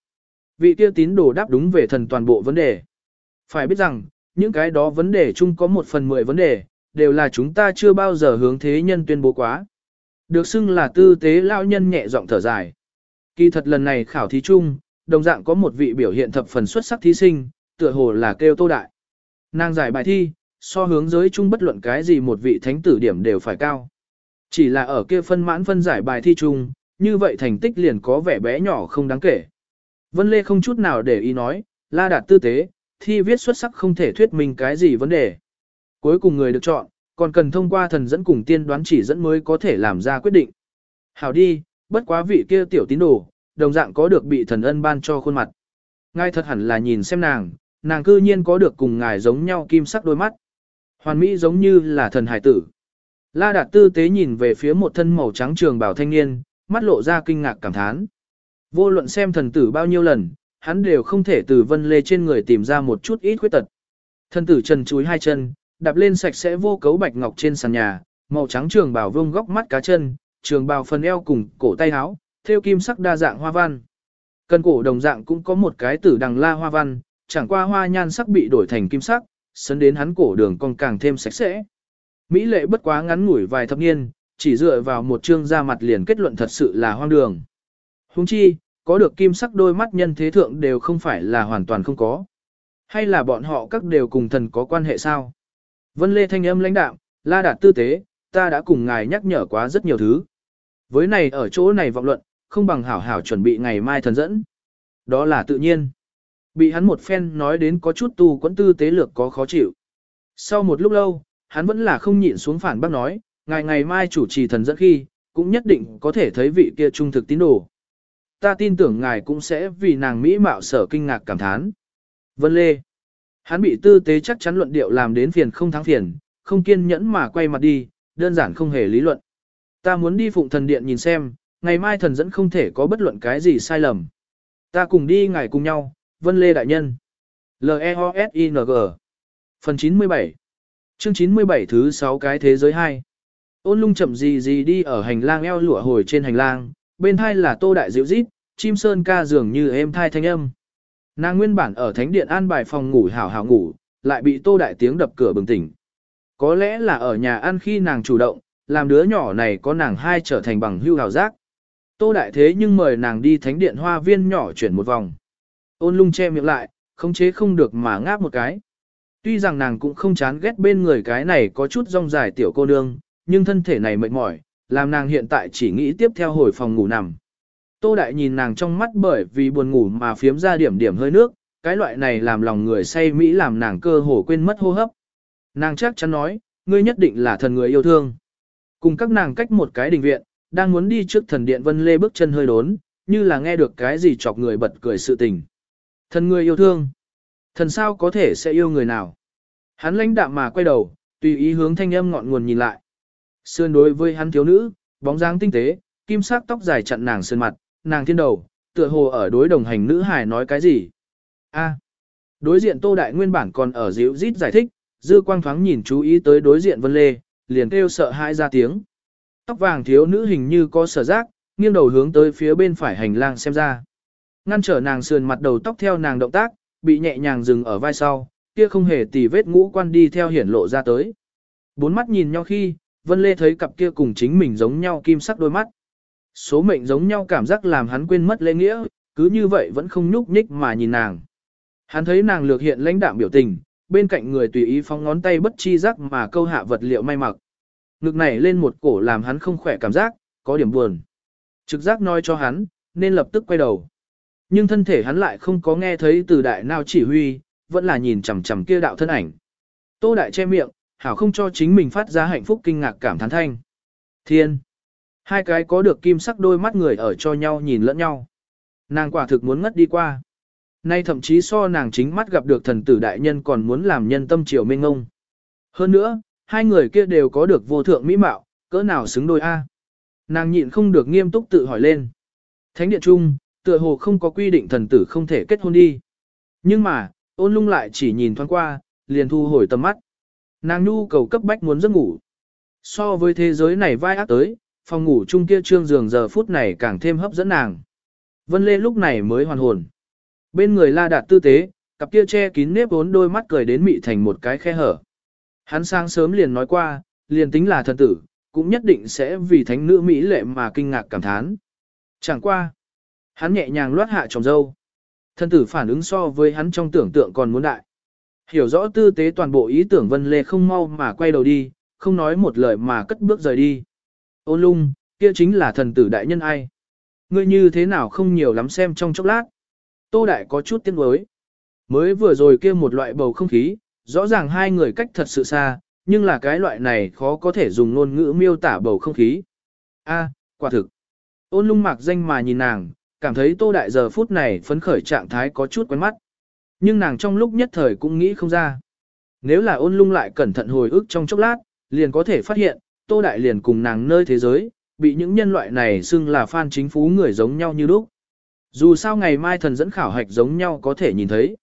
Vị kia tín đồ đáp đúng về thần toàn bộ vấn đề. Phải biết rằng, những cái đó vấn đề chung có một phần mười vấn đề, đều là chúng ta chưa bao giờ hướng thế nhân tuyên bố quá. Được xưng là tư tế lao nhân nhẹ giọng thở dài. Kỳ thật lần này khảo thí chung, đồng dạng có một vị biểu hiện thập phần xuất sắc thí sinh, tựa hồ là kêu tô đại. Nàng giải bài thi, so hướng giới chung bất luận cái gì một vị thánh tử điểm đều phải cao. Chỉ là ở kia phân mãn phân giải bài thi chung, như vậy thành tích liền có vẻ bé nhỏ không đáng kể. Vân Lê không chút nào để ý nói, la đạt tư tế, thi viết xuất sắc không thể thuyết minh cái gì vấn đề. Cuối cùng người được chọn, còn cần thông qua thần dẫn cùng tiên đoán chỉ dẫn mới có thể làm ra quyết định. Hảo đi, bất quá vị kia tiểu tín đồ, đồng dạng có được bị thần ân ban cho khuôn mặt. Ngài thật hẳn là nhìn xem nàng, nàng cư nhiên có được cùng ngài giống nhau kim sắc đôi mắt. Hoàn mỹ giống như là thần hải tử. La Đạt tư tế nhìn về phía một thân màu trắng trường bảo thanh niên, mắt lộ ra kinh ngạc cảm thán. Vô luận xem thần tử bao nhiêu lần, hắn đều không thể từ vân lê trên người tìm ra một chút ít khuyết tật. Thần tử trần chúi hai chân, đạp lên sạch sẽ vô cấu bạch ngọc trên sàn nhà, màu trắng trường bảo vương góc mắt cá chân, trường bào phần eo cùng cổ tay áo, thêu kim sắc đa dạng hoa văn. Cần cổ đồng dạng cũng có một cái tử đằng la hoa văn, chẳng qua hoa nhan sắc bị đổi thành kim sắc, sấn đến hắn cổ đường còn càng thêm sạch sẽ. Mỹ lệ bất quá ngắn ngủi vài thập niên, chỉ dựa vào một chương da mặt liền kết luận thật sự là hoang đường. Huống chi, có được kim sắc đôi mắt nhân thế thượng đều không phải là hoàn toàn không có. Hay là bọn họ các đều cùng thần có quan hệ sao? Vân Lê thanh âm lãnh đạm, la đạt tư tế, ta đã cùng ngài nhắc nhở quá rất nhiều thứ. Với này ở chỗ này vọng luận, không bằng hảo hảo chuẩn bị ngày mai thần dẫn. Đó là tự nhiên. Bị hắn một phen nói đến có chút tu quẫn tư tế lược có khó chịu. Sau một lúc lâu, hắn vẫn là không nhịn xuống phản bác nói, ngày ngày mai chủ trì thần dẫn khi, cũng nhất định có thể thấy vị kia trung thực tín đồ. Ta tin tưởng ngài cũng sẽ vì nàng mỹ mạo sở kinh ngạc cảm thán. Vân Lê. Hắn bị tư tế chắc chắn luận điệu làm đến phiền không thắng phiền, không kiên nhẫn mà quay mặt đi, đơn giản không hề lý luận. Ta muốn đi phụng thần điện nhìn xem, ngày mai thần dẫn không thể có bất luận cái gì sai lầm. Ta cùng đi ngài cùng nhau, Vân Lê Đại Nhân. L-E-O-S-I-N-G Phần 97 Chương 97 thứ 6 cái thế giới 2 Ôn lung chậm gì gì đi ở hành lang eo lụa hồi trên hành lang, bên thai là tô đại diệu rít, chim sơn ca dường như êm thai thanh âm. Nàng nguyên bản ở thánh điện an bài phòng ngủ hảo hảo ngủ, lại bị tô đại tiếng đập cửa bừng tỉnh. Có lẽ là ở nhà ăn khi nàng chủ động, làm đứa nhỏ này có nàng hai trở thành bằng hưu hào giác. Tô đại thế nhưng mời nàng đi thánh điện hoa viên nhỏ chuyển một vòng. Ôn lung che miệng lại, không chế không được mà ngáp một cái. Tuy rằng nàng cũng không chán ghét bên người cái này có chút rong dài tiểu cô nương, nhưng thân thể này mệt mỏi, làm nàng hiện tại chỉ nghĩ tiếp theo hồi phòng ngủ nằm. Tô Đại nhìn nàng trong mắt bởi vì buồn ngủ mà phiếm ra điểm điểm hơi nước, cái loại này làm lòng người say Mỹ làm nàng cơ hồ quên mất hô hấp. Nàng chắc chắn nói, ngươi nhất định là thần người yêu thương. Cùng các nàng cách một cái đình viện, đang muốn đi trước thần điện Vân Lê bước chân hơi đốn, như là nghe được cái gì chọc người bật cười sự tình. Thần người yêu thương. Thần sao có thể sẽ yêu người nào? Hắn lãnh đạm mà quay đầu, tùy ý hướng thanh âm ngọn nguồn nhìn lại. Sườn đối với hắn thiếu nữ, bóng dáng tinh tế, kim sắc tóc dài chặn nàng sườn mặt, nàng thiên đầu, tựa hồ ở đối đồng hành nữ hài nói cái gì. A. Đối diện Tô Đại nguyên bản còn ở dịu rít giải thích, dư quang thoáng nhìn chú ý tới đối diện Vân Lê, liền kêu sợ hãi ra tiếng. Tóc vàng thiếu nữ hình như có sở giác, nghiêng đầu hướng tới phía bên phải hành lang xem ra. Ngăn trở nàng sườn mặt đầu tóc theo nàng động tác, bị nhẹ nhàng dừng ở vai sau, kia không hề tì vết ngũ quan đi theo hiển lộ ra tới. Bốn mắt nhìn nhau khi, Vân Lê thấy cặp kia cùng chính mình giống nhau kim sắc đôi mắt. Số mệnh giống nhau cảm giác làm hắn quên mất lễ nghĩa, cứ như vậy vẫn không nhúc nhích mà nhìn nàng. Hắn thấy nàng lược hiện lãnh đạm biểu tình, bên cạnh người tùy ý phóng ngón tay bất chi giác mà câu hạ vật liệu may mặc. Ngực này lên một cổ làm hắn không khỏe cảm giác, có điểm buồn. Trực giác nói cho hắn, nên lập tức quay đầu. Nhưng thân thể hắn lại không có nghe thấy từ đại nào chỉ huy, vẫn là nhìn chằm chằm kia đạo thân ảnh. Tô đại che miệng, hảo không cho chính mình phát ra hạnh phúc kinh ngạc cảm thán thanh. Thiên! Hai cái có được kim sắc đôi mắt người ở cho nhau nhìn lẫn nhau. Nàng quả thực muốn ngất đi qua. Nay thậm chí so nàng chính mắt gặp được thần tử đại nhân còn muốn làm nhân tâm triều mênh ngông. Hơn nữa, Hai người kia đều có được vô thượng mỹ mạo, cỡ nào xứng đôi A. Nàng nhịn không được nghiêm túc tự hỏi lên. Thánh điện trung, tựa hồ không có quy định thần tử không thể kết hôn đi. Nhưng mà, ôn lung lại chỉ nhìn thoáng qua, liền thu hồi tầm mắt. Nàng nhu cầu cấp bách muốn giấc ngủ. So với thế giới này vai ác tới, phòng ngủ chung kia trương giường giờ phút này càng thêm hấp dẫn nàng. Vân Lê lúc này mới hoàn hồn. Bên người la đạt tư tế, cặp kia che kín nếp vốn đôi mắt cười đến mị thành một cái khe hở. Hắn sáng sớm liền nói qua, liền tính là thần tử, cũng nhất định sẽ vì thánh nữ Mỹ lệ mà kinh ngạc cảm thán. Chẳng qua. Hắn nhẹ nhàng loát hạ tròng dâu. Thần tử phản ứng so với hắn trong tưởng tượng còn muốn đại. Hiểu rõ tư tế toàn bộ ý tưởng Vân Lê không mau mà quay đầu đi, không nói một lời mà cất bước rời đi. Ôn lung, kia chính là thần tử đại nhân ai. Ngươi như thế nào không nhiều lắm xem trong chốc lát. Tô Đại có chút tiếc nuối. Mới vừa rồi kia một loại bầu không khí, rõ ràng hai người cách thật sự xa, nhưng là cái loại này khó có thể dùng ngôn ngữ miêu tả bầu không khí. A, quả thực. Ôn lung mạc danh mà nhìn nàng, cảm thấy Tô Đại giờ phút này phấn khởi trạng thái có chút quen mắt. Nhưng nàng trong lúc nhất thời cũng nghĩ không ra. Nếu là ôn lung lại cẩn thận hồi ức trong chốc lát, liền có thể phát hiện, Tô Đại liền cùng nàng nơi thế giới, bị những nhân loại này xưng là phan chính phú người giống nhau như lúc. Dù sao ngày mai thần dẫn khảo hạch giống nhau có thể nhìn thấy.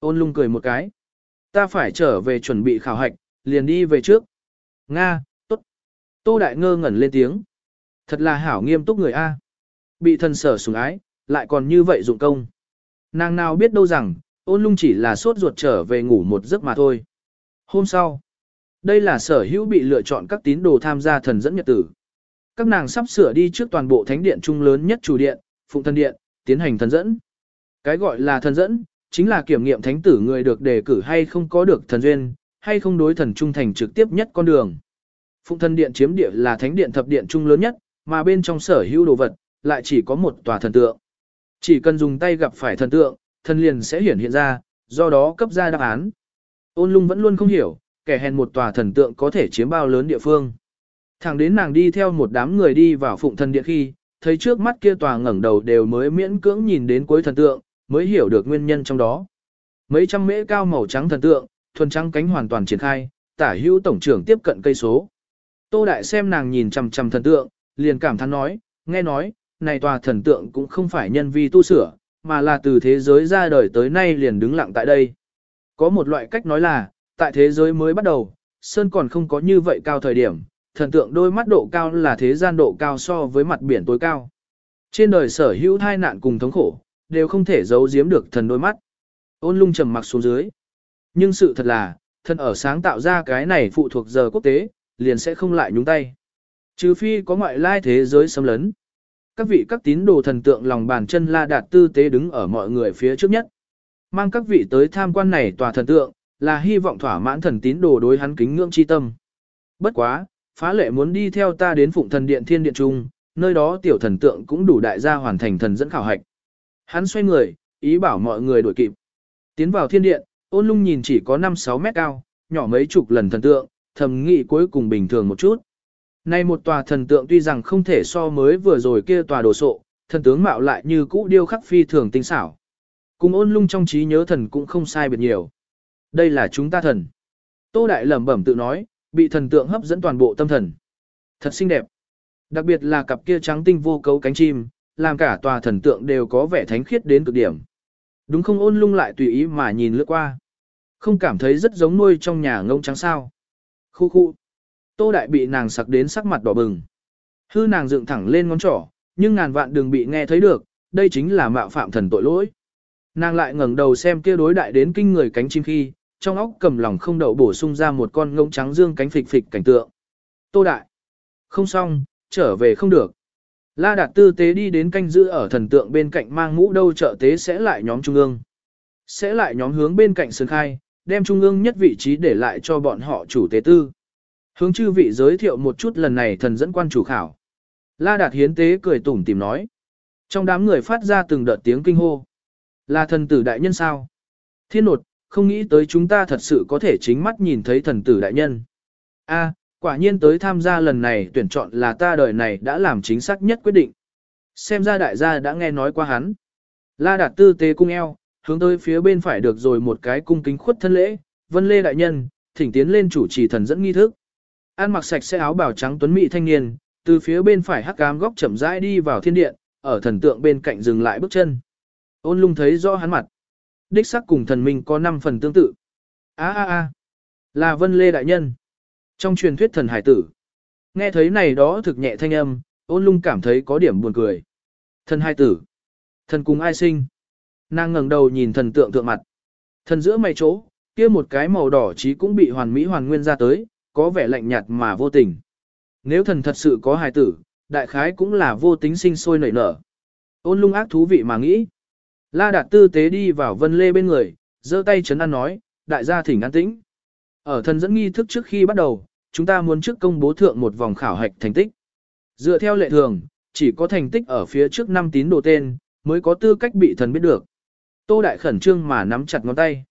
Ôn lung cười một cái. Ta phải trở về chuẩn bị khảo hạch, liền đi về trước. Nga, tốt. Tô Đại ngơ ngẩn lên tiếng. Thật là hảo nghiêm túc người A. Bị thần sở sủng ái, lại còn như vậy dụng công. Nàng nào biết đâu rằng, ôn lung chỉ là sốt ruột trở về ngủ một giấc mà thôi. Hôm sau, đây là sở hữu bị lựa chọn các tín đồ tham gia thần dẫn nhật tử. Các nàng sắp sửa đi trước toàn bộ thánh điện trung lớn nhất chủ điện, phụng thần điện, tiến hành thần dẫn. Cái gọi là thần dẫn, chính là kiểm nghiệm thánh tử người được đề cử hay không có được thần duyên, hay không đối thần trung thành trực tiếp nhất con đường. Phụng thần điện chiếm địa là thánh điện thập điện trung lớn nhất, mà bên trong sở hữu đồ vật, lại chỉ có một tòa thần tượng. Chỉ cần dùng tay gặp phải thần tượng, thần liền sẽ hiển hiện ra, do đó cấp ra đáp án. Ôn lung vẫn luôn không hiểu, kẻ hèn một tòa thần tượng có thể chiếm bao lớn địa phương. Thẳng đến nàng đi theo một đám người đi vào phụng thần điện khi, thấy trước mắt kia tòa ngẩng đầu đều mới miễn cưỡng nhìn đến cuối thần tượng, mới hiểu được nguyên nhân trong đó. Mấy trăm mễ cao màu trắng thần tượng, thuần trắng cánh hoàn toàn triển khai, tả hữu tổng trưởng tiếp cận cây số. Tô Đại xem nàng nhìn chằm chằm thần tượng, liền cảm thán nói, nghe nói, này tòa thần tượng cũng không phải nhân vi tu sửa, mà là từ thế giới ra đời tới nay liền đứng lặng tại đây. Có một loại cách nói là, tại thế giới mới bắt đầu, Sơn còn không có như vậy cao thời điểm, thần tượng đôi mắt độ cao là thế gian độ cao so với mặt biển tối cao. Trên đời sở hữu thai nạn cùng thống khổ, đều không thể giấu giếm được thần đôi mắt. Ôn lung trầm mặc xuống dưới. Nhưng sự thật là, thần ở sáng tạo ra cái này phụ thuộc giờ quốc tế, liền sẽ không lại nhúng tay. Trừ phi có ngoại lai thế giới xâm lấn. Các vị các tín đồ thần tượng lòng bàn chân la đạt tư tế đứng ở mọi người phía trước nhất. Mang các vị tới tham quan này tòa thần tượng, là hy vọng thỏa mãn thần tín đồ đối hắn kính ngưỡng chi tâm. Bất quá, phá lệ muốn đi theo ta đến phụng thần điện thiên điện trung, nơi đó tiểu thần tượng cũng đủ đại gia hoàn thành thần dẫn khảo hạch. Hắn xoay người, ý bảo mọi người đuổi kịp. Tiến vào thiên điện, ôn lung nhìn chỉ có 5-6 mét cao, nhỏ mấy chục lần thần tượng, thầm nghĩ cuối cùng bình thường một chút. Nay một tòa thần tượng tuy rằng không thể so mới vừa rồi kia tòa đồ sộ, thần tướng mạo lại như cũ điêu khắc phi thường tinh xảo. Cùng ôn lung trong trí nhớ thần cũng không sai biệt nhiều. Đây là chúng ta thần. Tô Đại lẩm bẩm tự nói, bị thần tượng hấp dẫn toàn bộ tâm thần. Thật xinh đẹp. Đặc biệt là cặp kia trắng tinh vô cấu cánh chim, làm cả tòa thần tượng đều có vẻ thánh khiết đến cực điểm. Đúng không ôn lung lại tùy ý mà nhìn lướt qua. Không cảm thấy rất giống nuôi trong nhà ngông trắng sao. Khu khu. Tô Đại bị nàng sặc đến sắc mặt đỏ bừng. Hư nàng dựng thẳng lên ngón trỏ, nhưng ngàn vạn đừng bị nghe thấy được, đây chính là mạo phạm thần tội lỗi. Nàng lại ngẩng đầu xem kia đối đại đến kinh người cánh chim khi, trong óc cầm lòng không đậu bổ sung ra một con ngỗng trắng dương cánh phịch phịch cảnh tượng. Tô Đại. Không xong, trở về không được. La Đạt tư tế đi đến canh giữ ở thần tượng bên cạnh mang mũ đâu trợ tế sẽ lại nhóm trung ương. Sẽ lại nhóm hướng bên cạnh sơn khai, đem trung ương nhất vị trí để lại cho bọn họ chủ tế tư. Hướng chư vị giới thiệu một chút lần này thần dẫn quan chủ khảo. La Đạt hiến tế cười tủm tìm nói. Trong đám người phát ra từng đợt tiếng kinh hô. Là thần tử đại nhân sao? Thiên nột, không nghĩ tới chúng ta thật sự có thể chính mắt nhìn thấy thần tử đại nhân. A, quả nhiên tới tham gia lần này tuyển chọn là ta đời này đã làm chính xác nhất quyết định. Xem ra đại gia đã nghe nói qua hắn. La Đạt tư tế cung eo, hướng tới phía bên phải được rồi một cái cung kính khuất thân lễ, vân lê đại nhân, thỉnh tiến lên chủ trì thần dẫn nghi thức. Ăn mặc sạch sẽ áo bào trắng tuấn mỹ thanh niên, từ phía bên phải hắc ám góc chậm rãi đi vào thiên điện, ở thần tượng bên cạnh dừng lại bước chân. Ôn lung thấy rõ hắn mặt. Đích sắc cùng thần minh có 5 phần tương tự. a a a là vân lê đại nhân. Trong truyền thuyết thần hải tử. Nghe thấy này đó thực nhẹ thanh âm, ôn lung cảm thấy có điểm buồn cười. Thần hải tử. Thần cùng ai sinh? Nàng ngẩng đầu nhìn thần tượng tượng mặt. Thần giữa mày chỗ, kia một cái màu đỏ chí cũng bị hoàn mỹ hoàn nguyên ra tới, có vẻ lạnh nhạt mà vô tình. Nếu thần thật sự có hài tử, đại khái cũng là vô tính sinh sôi nảy nở. Ôn lung ác thú vị mà nghĩ. La đạt tư tế đi vào vân lê bên người, giơ tay chấn an nói, đại gia thỉnh an tĩnh. Ở thần dẫn nghi thức trước khi bắt đầu, chúng ta muốn trước công bố thượng một vòng khảo hạch thành tích. Dựa theo lệ thường, chỉ có thành tích ở phía trước năm tín đồ tên, mới có tư cách bị thần biết được. Tô Đại khẩn trương mà nắm chặt ngón tay.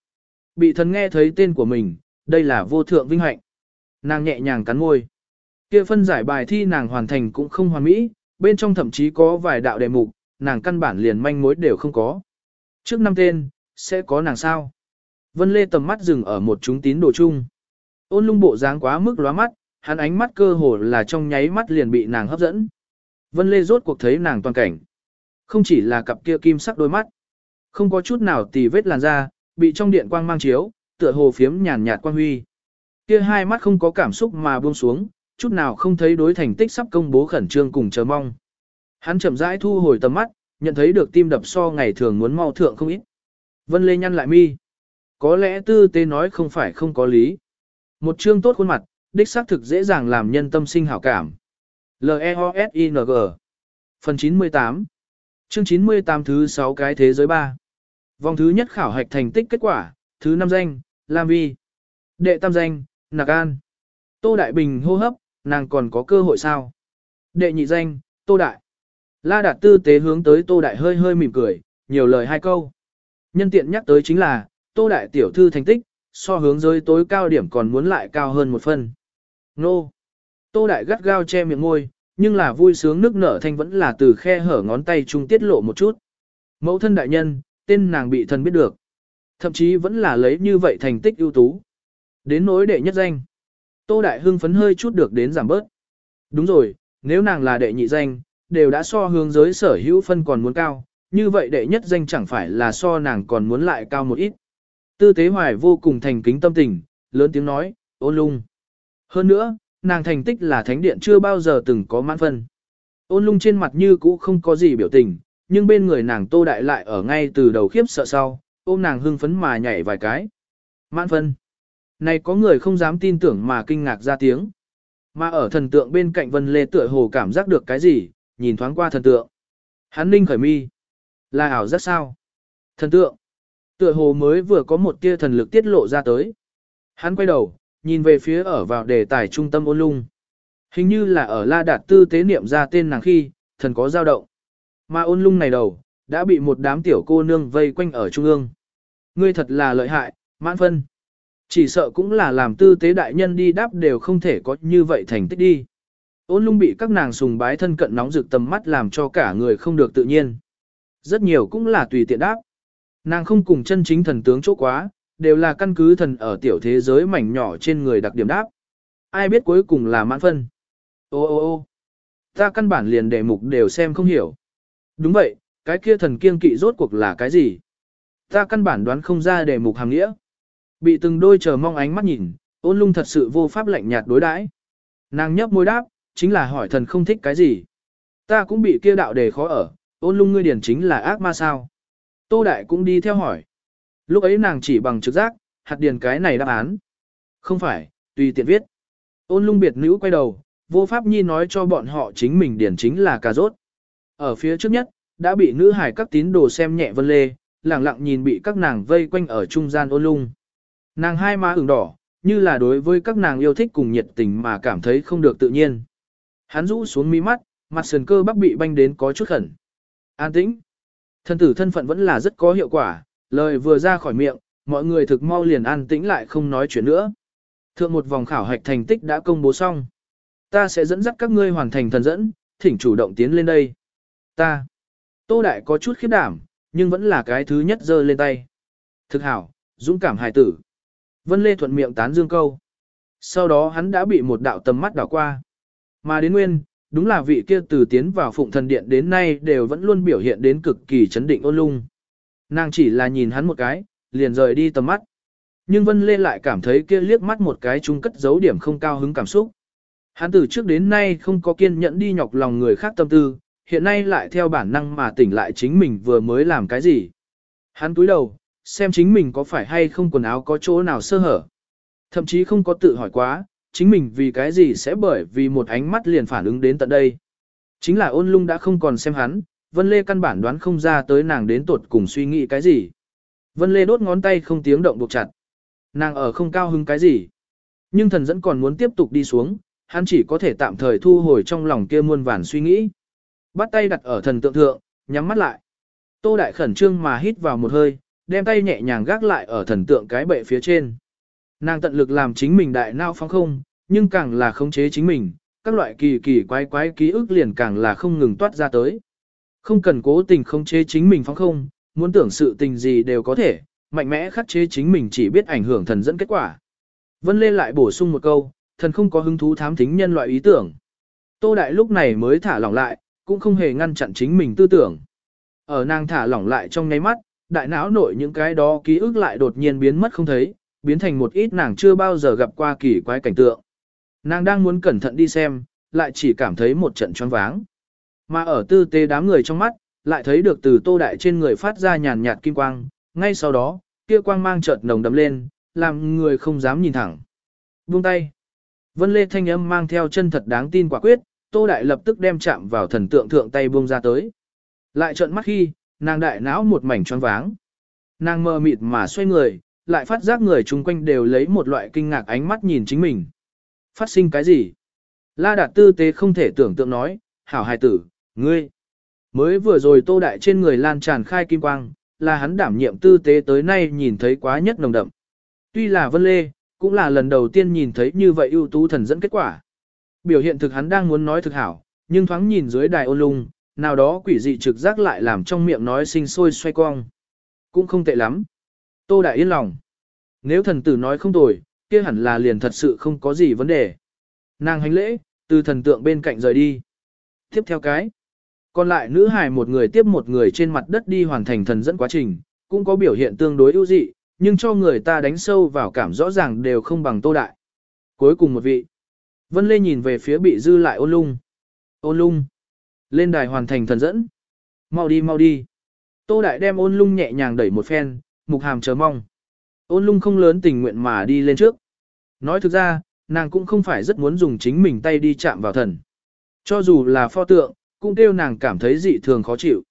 Bị thần nghe thấy tên của mình, đây là vô thượng vinh hạnh. Nàng nhẹ nhàng cắn môi. Kia phân giải bài thi nàng hoàn thành cũng không hoàn mỹ, bên trong thậm chí có vài đạo đề mục, nàng căn bản liền manh mối đều không có. Trước năm tên, sẽ có nàng sao? Vân Lê tầm mắt dừng ở một chúng tín đồ chung. Ôn lung bộ dáng quá mức lóa mắt, hắn ánh mắt cơ hồ là trong nháy mắt liền bị nàng hấp dẫn. Vân Lê rốt cuộc thấy nàng toàn cảnh. Không chỉ là cặp kia kim sắc đôi mắt. Không có chút nào tì vết làn da, bị trong điện quang mang chiếu, tựa hồ phiếm nhàn nhạt quang huy. Kia hai mắt không có cảm xúc mà buông xuống, chút nào không thấy đối thành tích sắp công bố khẩn trương cùng chờ mong. Hắn chậm rãi thu hồi tầm mắt, nhận thấy được tim đập so ngày thường muốn mau thượng không ít. Vân Lê nhăn lại mi. Có lẽ tư tế nói không phải không có lý. Một chương tốt khuôn mặt, đích xác thực dễ dàng làm nhân tâm sinh hảo cảm. L-E-O-S-I-N-G Phần 98 Chương 98 thứ 6 cái thế giới 3 Vòng thứ nhất khảo hạch thành tích kết quả, thứ 5 danh, Lam Vi. Đệ tam danh, Nạc An. Tô Đại Bình hô hấp, nàng còn có cơ hội sao? Đệ nhị danh, Tô Đại. La Đạt tư tế hướng tới Tô Đại hơi hơi mỉm cười, nhiều lời hai câu. Nhân tiện nhắc tới chính là, Tô Đại tiểu thư thành tích, so hướng giới tối cao điểm còn muốn lại cao hơn một phần. Nô! Tô Đại gắt gao che miệng ngôi, nhưng là vui sướng nước nở thanh vẫn là từ khe hở ngón tay trung tiết lộ một chút. Mẫu thân đại nhân, tên nàng bị thần biết được. Thậm chí vẫn là lấy như vậy thành tích ưu tú. Đến nỗi đệ nhất danh. Tô Đại hưng phấn hơi chút được đến giảm bớt. Đúng rồi, nếu nàng là đệ nhị danh, đều đã so hướng giới sở hữu phân còn muốn cao, như vậy đệ nhất danh chẳng phải là so nàng còn muốn lại cao một ít. Tư tế hoài vô cùng thành kính tâm tình, lớn tiếng nói, ôn lung. Hơn nữa, nàng thành tích là thánh điện chưa bao giờ từng có mãn phân. Ôn lung trên mặt như cũ không có gì biểu tình, nhưng bên người nàng tô đại lại ở ngay từ đầu khiếp sợ sau, ôm nàng hưng phấn mà nhảy vài cái. Mãn phân. Này có người không dám tin tưởng mà kinh ngạc ra tiếng. Mà ở thần tượng bên cạnh Vân Lê tựa hồ cảm giác được cái gì, nhìn thoáng qua thần tượng. Hắn ninh khởi mi. Là ảo rất sao? Thần tượng. Tựa hồ mới vừa có một tia thần lực tiết lộ ra tới. Hắn quay đầu, nhìn về phía ở vào đề tài trung tâm ôn lung. Hình như là ở La Đạt Tư tế niệm ra tên nàng khi, thần có dao động. Mà ôn lung này đầu, đã bị một đám tiểu cô nương vây quanh ở trung ương. Ngươi thật là lợi hại, mãn phân. Chỉ sợ cũng là làm tư tế đại nhân đi đáp đều không thể có như vậy thành tích đi. Ôn lung bị các nàng sùng bái thân cận nóng rực tầm mắt làm cho cả người không được tự nhiên. Rất nhiều cũng là tùy tiện đáp. Nàng không cùng chân chính thần tướng chỗ quá, đều là căn cứ thần ở tiểu thế giới mảnh nhỏ trên người đặc điểm đáp. Ai biết cuối cùng là mãn phân. Ô ô ô ta căn bản liền đề mục đều xem không hiểu. Đúng vậy, cái kia thần kiêng kỵ rốt cuộc là cái gì? Ta căn bản đoán không ra đề mục hàng nghĩa. Bị từng đôi chờ mong ánh mắt nhìn, ôn lung thật sự vô pháp lạnh nhạt đối đãi. Nàng nhấp môi đáp, chính là hỏi thần không thích cái gì. Ta cũng bị kia đạo đề khó ở, ôn lung ngươi điển chính là ác ma sao. Tô Đại cũng đi theo hỏi. Lúc ấy nàng chỉ bằng trực giác, hạt điền cái này đáp án. Không phải, tùy tiện viết. Ôn lung biệt nữ quay đầu, vô pháp nhi nói cho bọn họ chính mình điển chính là cà rốt. Ở phía trước nhất, đã bị nữ hải các tín đồ xem nhẹ vân lê, lẳng lặng nhìn bị các nàng vây quanh ở trung gian ôn lung. Nàng hai má ửng đỏ, như là đối với các nàng yêu thích cùng nhiệt tình mà cảm thấy không được tự nhiên. Hắn rũ xuống mi mắt, mặt sườn cơ bắp bị banh đến có chút khẩn. An tĩnh. Thân tử thân phận vẫn là rất có hiệu quả, lời vừa ra khỏi miệng, mọi người thực mau liền an tĩnh lại không nói chuyện nữa. Thượng một vòng khảo hạch thành tích đã công bố xong. Ta sẽ dẫn dắt các ngươi hoàn thành thần dẫn, thỉnh chủ động tiến lên đây. Ta. Tô Đại có chút khiếp đảm, nhưng vẫn là cái thứ nhất giơ lên tay. Thực hảo, dũng cảm hài tử. Vân Lê thuận miệng tán dương câu. Sau đó hắn đã bị một đạo tầm mắt đảo qua. Mà đến nguyên, đúng là vị kia từ tiến vào phụng thần điện đến nay đều vẫn luôn biểu hiện đến cực kỳ chấn định ôn lung. Nàng chỉ là nhìn hắn một cái, liền rời đi tầm mắt. Nhưng Vân Lê lại cảm thấy kia liếc mắt một cái chung cất dấu điểm không cao hứng cảm xúc. Hắn từ trước đến nay không có kiên nhẫn đi nhọc lòng người khác tâm tư, hiện nay lại theo bản năng mà tỉnh lại chính mình vừa mới làm cái gì. Hắn túi đầu, xem chính mình có phải hay không quần áo có chỗ nào sơ hở. Thậm chí không có tự hỏi quá, chính mình vì cái gì sẽ bởi vì một ánh mắt liền phản ứng đến tận đây. Chính là ôn lung đã không còn xem hắn, Vân Lê căn bản đoán không ra tới nàng đến tột cùng suy nghĩ cái gì. Vân Lê đốt ngón tay không tiếng động buộc chặt. Nàng ở không cao hứng cái gì. Nhưng thần dẫn còn muốn tiếp tục đi xuống, hắn chỉ có thể tạm thời thu hồi trong lòng kia muôn vàn suy nghĩ. Bắt tay đặt ở thần tượng thượng, nhắm mắt lại. Tô Đại khẩn trương mà hít vào một hơi, đem tay nhẹ nhàng gác lại ở thần tượng cái bệ phía trên. Nàng tận lực làm chính mình đại nao phóng không, nhưng càng là khống chế chính mình, các loại kỳ kỳ quái quái ký ức liền càng là không ngừng toát ra tới. Không cần cố tình khống chế chính mình phóng không, muốn tưởng sự tình gì đều có thể, mạnh mẽ khắc chế chính mình chỉ biết ảnh hưởng thần dẫn kết quả. Vân Lê lại bổ sung một câu, thần không có hứng thú thám thính nhân loại ý tưởng. Tô Đại lúc này mới thả lỏng lại, cũng không hề ngăn chặn chính mình tư tưởng. Ở nàng thả lỏng lại trong nháy mắt, đại não nội những cái đó ký ức lại đột nhiên biến mất không thấy, biến thành một ít nàng chưa bao giờ gặp qua kỳ quái cảnh tượng. Nàng đang muốn cẩn thận đi xem, lại chỉ cảm thấy một trận choáng váng. Mà ở tư tế đám người trong mắt, lại thấy được từ tô đại trên người phát ra nhàn nhạt kim quang, ngay sau đó, kia quang mang chợt nồng đậm lên, làm người không dám nhìn thẳng. Buông tay. Vân Lê thanh âm mang theo chân thật đáng tin quả quyết, Tô Đại lập tức đem chạm vào thần tượng thượng tay buông ra tới. Lại trợn mắt khi, nàng đại não một mảnh choáng váng. Nàng mơ mịt mà xoay người, lại phát giác người chung quanh đều lấy một loại kinh ngạc ánh mắt nhìn chính mình. Phát sinh cái gì? La Đạt tư tế không thể tưởng tượng nói, hảo hài tử, ngươi. Mới vừa rồi tô đại trên người lan tràn khai kim quang, là hắn đảm nhiệm tư tế tới nay nhìn thấy quá nhất nồng đậm. Tuy là Vân Lê, cũng là lần đầu tiên nhìn thấy như vậy ưu tú thần dẫn kết quả. Biểu hiện thực hắn đang muốn nói thực hảo, nhưng thoáng nhìn dưới đài ôn lung, nào đó quỷ dị trực giác lại làm trong miệng nói sinh sôi xoay cong. Cũng không tệ lắm. Tô Đại yên lòng. Nếu thần tử nói không tồi, kia hẳn là liền thật sự không có gì vấn đề. Nàng hành lễ, từ thần tượng bên cạnh rời đi. Tiếp theo cái. Còn lại nữ hài một người tiếp một người trên mặt đất đi hoàn thành thần dẫn quá trình, cũng có biểu hiện tương đối ưu dị, nhưng cho người ta đánh sâu vào cảm rõ ràng đều không bằng tô đại. Cuối cùng một vị. Vân Lê nhìn về phía bị dư lại ôn lung. Ôn lung. Lên đài hoàn thành thần dẫn. Mau đi mau đi. Tô đại đem ôn lung nhẹ nhàng đẩy một phen, mục hàm chờ mong. Ôn lung không lớn tình nguyện mà đi lên trước. Nói thực ra, nàng cũng không phải rất muốn dùng chính mình tay đi chạm vào thần. Cho dù là pho tượng, cũng kêu nàng cảm thấy dị thường khó chịu.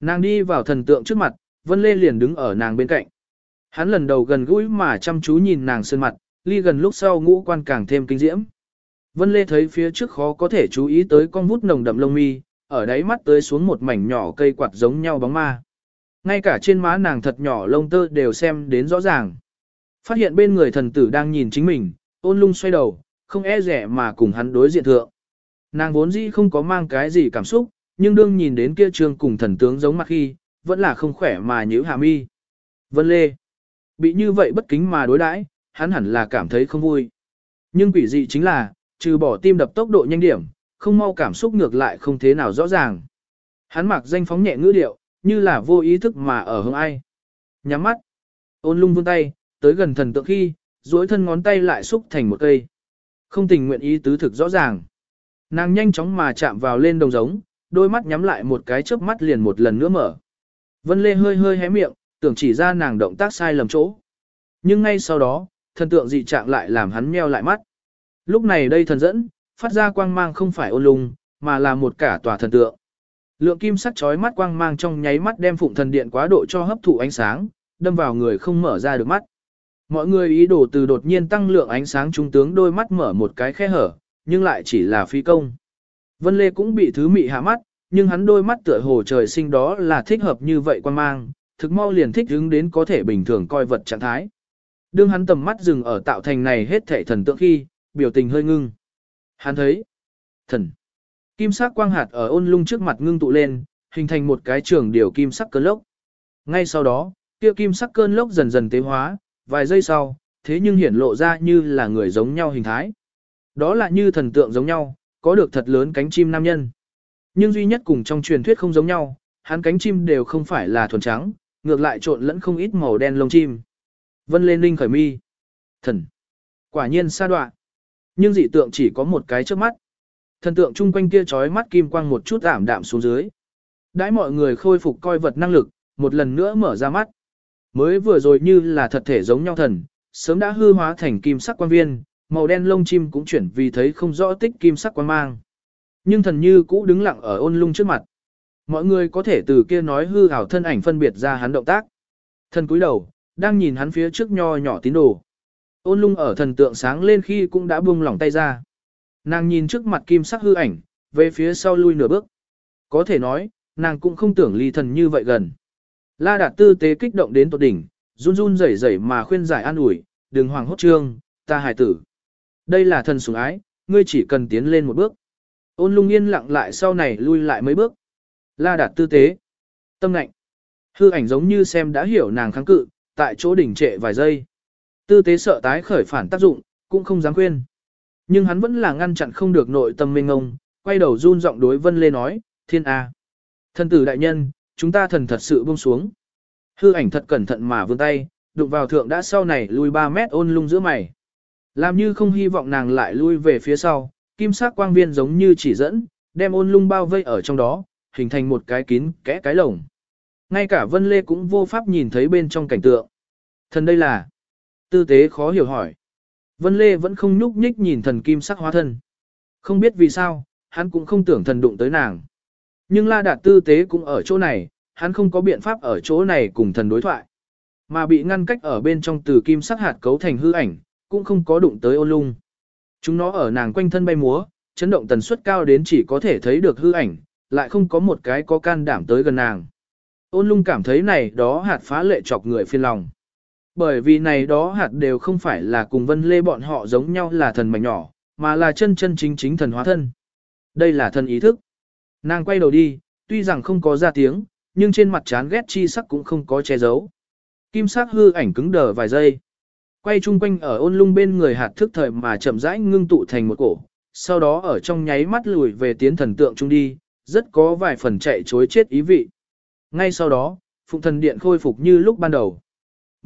Nàng đi vào thần tượng trước mặt, Vân Lê liền đứng ở nàng bên cạnh. Hắn lần đầu gần gũi mà chăm chú nhìn nàng sơn mặt, ly gần lúc sau ngũ quan càng thêm kinh diễm. Vân Lê thấy phía trước khó có thể chú ý tới con vút nồng đậm lông mi, ở đáy mắt tới xuống một mảnh nhỏ cây quạt giống nhau bóng ma. Ngay cả trên má nàng thật nhỏ lông tơ đều xem đến rõ ràng. Phát hiện bên người thần tử đang nhìn chính mình, ôn lung xoay đầu, không e rẻ mà cùng hắn đối diện thượng. Nàng vốn dĩ không có mang cái gì cảm xúc, nhưng đương nhìn đến kia trương cùng thần tướng giống mặt khi, vẫn là không khỏe mà nhữ hạ mi. Vân Lê, bị như vậy bất kính mà đối đãi, hắn hẳn là cảm thấy không vui. Nhưng quỷ dị chính là, trừ bỏ tim đập tốc độ nhanh điểm, không mau cảm xúc ngược lại không thế nào rõ ràng. Hắn mặc danh phóng nhẹ ngữ điệu, như là vô ý thức mà ở hướng ai. Nhắm mắt, ôn lung vươn tay, tới gần thần tượng khi, duỗi thân ngón tay lại xúc thành một cây. Không tình nguyện ý tứ thực rõ ràng. Nàng nhanh chóng mà chạm vào lên đồng giống, đôi mắt nhắm lại một cái chớp mắt liền một lần nữa mở. Vân Lê hơi hơi hé miệng, tưởng chỉ ra nàng động tác sai lầm chỗ. Nhưng ngay sau đó, thần tượng dị trạng lại làm hắn meo lại mắt. Lúc này đây thần dẫn, phát ra quang mang không phải ôn lung, mà là một cả tòa thần tượng. Lượng kim sắc chói mắt quang mang trong nháy mắt đem phụng thần điện quá độ cho hấp thụ ánh sáng, đâm vào người không mở ra được mắt. Mọi người ý đồ từ đột nhiên tăng lượng ánh sáng trung tướng đôi mắt mở một cái khe hở, nhưng lại chỉ là phi công. Vân Lê cũng bị thứ mị hạ mắt, nhưng hắn đôi mắt tựa hồ trời sinh đó là thích hợp như vậy quan mang, thực mau liền thích hứng đến có thể bình thường coi vật trạng thái. Đương hắn tầm mắt dừng ở tạo thành này hết thảy thần tượng khi, biểu tình hơi ngưng. Hắn thấy, thần, kim sắc quang hạt ở ôn lung trước mặt ngưng tụ lên, hình thành một cái trường điều kim sắc cơn lốc. Ngay sau đó, kia kim sắc cơn lốc dần dần tế hóa, vài giây sau, thế nhưng hiển lộ ra như là người giống nhau hình thái. Đó là như thần tượng giống nhau, có được thật lớn cánh chim nam nhân. Nhưng duy nhất cùng trong truyền thuyết không giống nhau, hắn cánh chim đều không phải là thuần trắng, ngược lại trộn lẫn không ít màu đen lông chim. Vân lên linh khởi mi. Thần. Quả nhiên xa đoạn. Nhưng dị tượng chỉ có một cái trước mắt. Thần tượng chung quanh kia trói mắt kim quang một chút ảm đạm xuống dưới. Đãi mọi người khôi phục coi vật năng lực, một lần nữa mở ra mắt. Mới vừa rồi như là thật thể giống nhau thần, sớm đã hư hóa thành kim sắc quan viên, màu đen lông chim cũng chuyển vì thấy không rõ tích kim sắc quan mang. Nhưng thần như cũ đứng lặng ở ôn lung trước mặt. Mọi người có thể từ kia nói hư ảo thân ảnh phân biệt ra hắn động tác. Thần cúi đầu, đang nhìn hắn phía trước nho nhỏ tín đồ. Ôn lung ở thần tượng sáng lên khi cũng đã buông lỏng tay ra. Nàng nhìn trước mặt kim sắc hư ảnh, về phía sau lui nửa bước. Có thể nói, nàng cũng không tưởng ly thần như vậy gần. La đạt tư tế kích động đến tột đỉnh, run run rẩy rẩy mà khuyên giải an ủi, đừng hoàng hốt trương, ta hài tử. Đây là thần sủng ái, ngươi chỉ cần tiến lên một bước. Ôn lung yên lặng lại sau này lui lại mấy bước. La đạt tư tế. Tâm lạnh. Hư ảnh giống như xem đã hiểu nàng kháng cự, tại chỗ đỉnh trệ vài giây. Tư tế sợ tái khởi phản tác dụng, cũng không dám khuyên. Nhưng hắn vẫn là ngăn chặn không được nội tâm mênh ngông, quay đầu run giọng đối Vân Lê nói, thiên A. Thần tử đại nhân, chúng ta thần thật sự buông xuống. Hư ảnh thật cẩn thận mà vươn tay, đụng vào thượng đã sau này lùi 3 mét ôn lung giữa mày. Làm như không hy vọng nàng lại lui về phía sau, kim sắc quang viên giống như chỉ dẫn, đem ôn lung bao vây ở trong đó, hình thành một cái kín kẽ cái lồng. Ngay cả Vân Lê cũng vô pháp nhìn thấy bên trong cảnh tượng. Thần đây là... Tư tế khó hiểu hỏi. Vân Lê vẫn không nhúc nhích nhìn thần kim sắc hóa thân. Không biết vì sao, hắn cũng không tưởng thần đụng tới nàng. Nhưng La Đạt tư tế cũng ở chỗ này, hắn không có biện pháp ở chỗ này cùng thần đối thoại. Mà bị ngăn cách ở bên trong từ kim sắc hạt cấu thành hư ảnh, cũng không có đụng tới ôn lung. Chúng nó ở nàng quanh thân bay múa, chấn động tần suất cao đến chỉ có thể thấy được hư ảnh, lại không có một cái có can đảm tới gần nàng. Ôn lung cảm thấy này đó hạt phá lệ chọc người phiền lòng. Bởi vì này đó hạt đều không phải là cùng vân lê bọn họ giống nhau là thần mảnh nhỏ, mà là chân chân chính chính thần hóa thân. Đây là thần ý thức. Nàng quay đầu đi, tuy rằng không có ra tiếng, nhưng trên mặt chán ghét chi sắc cũng không có che giấu. Kim sắc hư ảnh cứng đờ vài giây. Quay chung quanh ở ôn lung bên người hạt thức thời mà chậm rãi ngưng tụ thành một cổ, sau đó ở trong nháy mắt lùi về tiến thần tượng trung đi, rất có vài phần chạy chối chết ý vị. Ngay sau đó, phụng thần điện khôi phục như lúc ban đầu.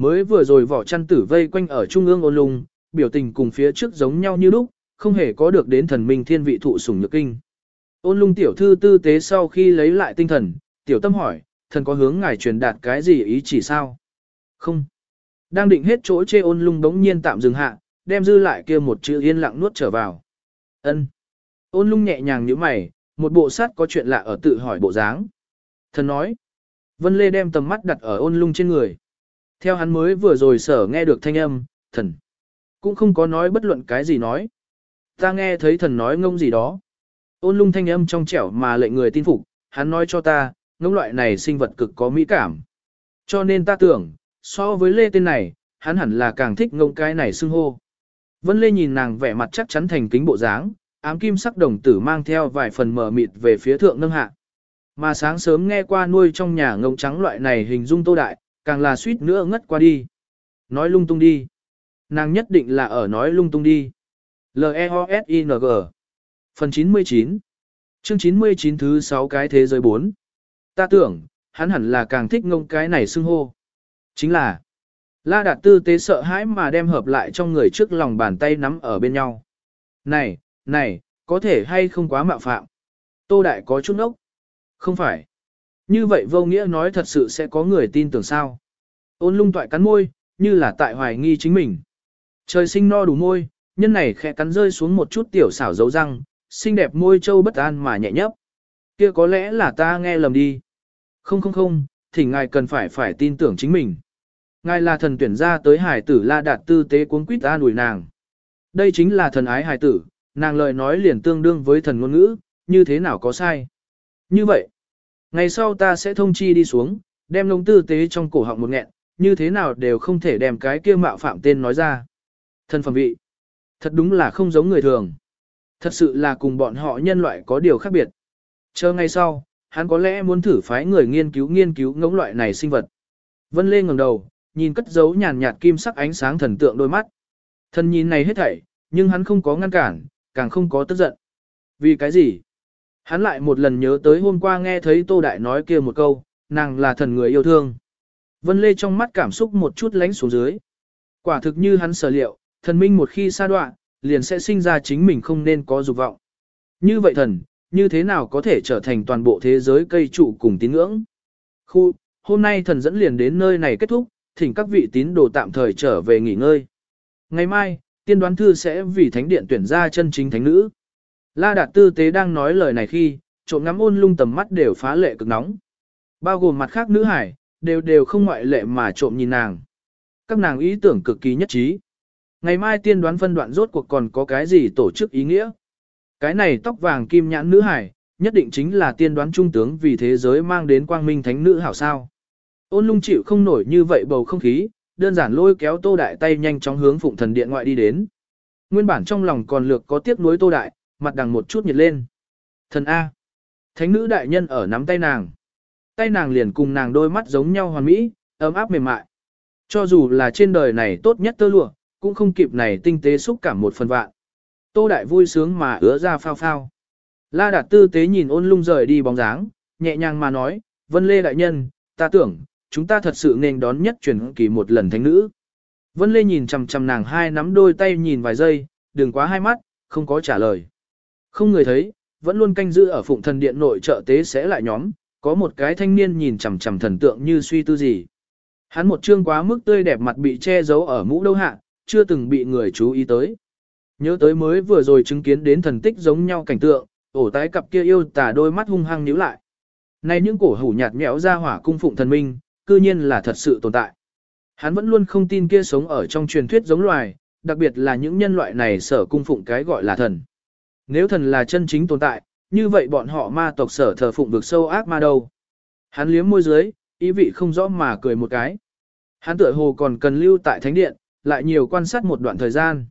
Mới vừa rồi vỏ chăn tử vây quanh ở trung ương ôn lung, biểu tình cùng phía trước giống nhau như lúc, không hề có được đến thần minh thiên vị thụ sủng nhược kinh. Ôn lung tiểu thư tư tế sau khi lấy lại tinh thần, tiểu tâm hỏi, thần có hướng ngài truyền đạt cái gì ý chỉ sao? Không. Đang định hết chỗ chê ôn lung đống nhiên tạm dừng hạ, đem dư lại kia một chữ yên lặng nuốt trở vào. Ân. Ôn lung nhẹ nhàng như mày, một bộ sát có chuyện lạ ở tự hỏi bộ dáng. Thần nói. Vân Lê đem tầm mắt đặt ở ôn lung trên người. Theo hắn mới vừa rồi sở nghe được thanh âm, thần. Cũng không có nói bất luận cái gì nói. Ta nghe thấy thần nói ngông gì đó. Ôn lung thanh âm trong trẻo mà lệnh người tin phục, hắn nói cho ta, ngông loại này sinh vật cực có mỹ cảm. Cho nên ta tưởng, so với lê tên này, hắn hẳn là càng thích ngông cái này xưng hô. Vân Lê nhìn nàng vẻ mặt chắc chắn thành kính bộ dáng, ám kim sắc đồng tử mang theo vài phần mờ mịt về phía thượng nâng hạ. Mà sáng sớm nghe qua nuôi trong nhà ngông trắng loại này hình dung tô đại, càng là suýt nữa ngất qua đi. Nói lung tung đi. Nàng nhất định là ở nói lung tung đi. L-E-O-S-I-N-G Phần 99 Chương 99 thứ 6 cái thế giới 4 Ta tưởng, hắn hẳn là càng thích ngông cái này xưng hô. Chính là, La Đạt tư tế sợ hãi mà đem hợp lại trong người trước lòng bàn tay nắm ở bên nhau. Này, này, có thể hay không quá mạo phạm. Tô Đại có chút ốc. Không phải. Như vậy vô nghĩa nói thật sự sẽ có người tin tưởng sao. Ôn lung toại cắn môi, như là tại hoài nghi chính mình. Trời sinh no đủ môi, nhân này khẽ cắn rơi xuống một chút tiểu xảo dấu răng, xinh đẹp môi trâu bất an mà nhẹ nhấp. Kia có lẽ là ta nghe lầm đi. Không không không, thì ngài cần phải phải tin tưởng chính mình. Ngài là thần tuyển ra tới hải tử la đạt tư tế cuốn quýt an ủi nàng. Đây chính là thần ái hải tử, nàng lời nói liền tương đương với thần ngôn ngữ, như thế nào có sai. Như vậy, ngày sau ta sẽ thông chi đi xuống, đem lông tư tế trong cổ họng một nghẹn, như thế nào đều không thể đem cái kia mạo phạm tên nói ra. Thân phẩm vị, thật đúng là không giống người thường. Thật sự là cùng bọn họ nhân loại có điều khác biệt. Chờ ngày sau, hắn có lẽ muốn thử phái người nghiên cứu nghiên cứu ngỗng loại này sinh vật. Vân Lê ngẩng đầu, nhìn cất giấu nhàn nhạt kim sắc ánh sáng thần tượng đôi mắt. Thần nhìn này hết thảy, nhưng hắn không có ngăn cản, càng không có tức giận. Vì cái gì? Hắn lại một lần nhớ tới hôm qua nghe thấy Tô Đại nói kia một câu, nàng là thần người yêu thương. Vân Lê trong mắt cảm xúc một chút lánh xuống dưới. Quả thực như hắn sở liệu, thần minh một khi xa đoạn, liền sẽ sinh ra chính mình không nên có dục vọng. Như vậy thần, như thế nào có thể trở thành toàn bộ thế giới cây trụ cùng tín ngưỡng? Khu, hôm nay thần dẫn liền đến nơi này kết thúc, thỉnh các vị tín đồ tạm thời trở về nghỉ ngơi. Ngày mai, tiên đoán thư sẽ vì thánh điện tuyển ra chân chính thánh nữ. La Đạt Tư Tế đang nói lời này khi, trộm ngắm ôn lung tầm mắt đều phá lệ cực nóng. Bao gồm mặt khác nữ hải, đều đều không ngoại lệ mà trộm nhìn nàng. Các nàng ý tưởng cực kỳ nhất trí. Ngày mai tiên đoán phân đoạn rốt cuộc còn có cái gì tổ chức ý nghĩa. Cái này tóc vàng kim nhãn nữ hải, nhất định chính là tiên đoán trung tướng vì thế giới mang đến quang minh thánh nữ hảo sao. Ôn lung chịu không nổi như vậy bầu không khí, đơn giản lôi kéo tô đại tay nhanh chóng hướng phụng thần điện ngoại đi đến. Nguyên bản trong lòng còn lược có tiếc nuối tô đại, mặt đằng một chút nhiệt lên. Thần A. Thánh nữ đại nhân ở nắm tay nàng. Tay nàng liền cùng nàng đôi mắt giống nhau hoàn mỹ, ấm áp mềm mại. Cho dù là trên đời này tốt nhất tơ lụa, cũng không kịp này tinh tế xúc cảm một phần vạn. Tô đại vui sướng mà ứa ra phao phao. La đạt tư tế nhìn ôn lung rời đi bóng dáng, nhẹ nhàng mà nói, Vân Lê đại nhân, ta tưởng, chúng ta thật sự nên đón nhất truyền kỳ một lần thánh nữ. Vân Lê nhìn chằm chằm nàng hai nắm đôi tay nhìn vài giây, đừng quá hai mắt, không có trả lời. Không người thấy, vẫn luôn canh giữ ở phụng thần điện nội trợ tế sẽ lại nhóm, có một cái thanh niên nhìn chằm chằm thần tượng như suy tư gì. Hắn một trương quá mức tươi đẹp mặt bị che giấu ở mũ đâu hạ, chưa từng bị người chú ý tới. Nhớ tới mới vừa rồi chứng kiến đến thần tích giống nhau cảnh tượng, ổ tái cặp kia yêu tà đôi mắt hung hăng nhíu lại. Này những cổ hủ nhạt nhẽo ra hỏa cung phụng thần minh, cư nhiên là thật sự tồn tại. Hắn vẫn luôn không tin kia sống ở trong truyền thuyết giống loài, đặc biệt là những nhân loại này sở cung phụng cái gọi là thần. Nếu thần là chân chính tồn tại, như vậy bọn họ ma tộc sở thờ phụng vực sâu ác ma đâu. Hắn liếm môi dưới, ý vị không rõ mà cười một cái. Hắn tựa hồ còn cần lưu tại thánh điện, lại nhiều quan sát một đoạn thời gian.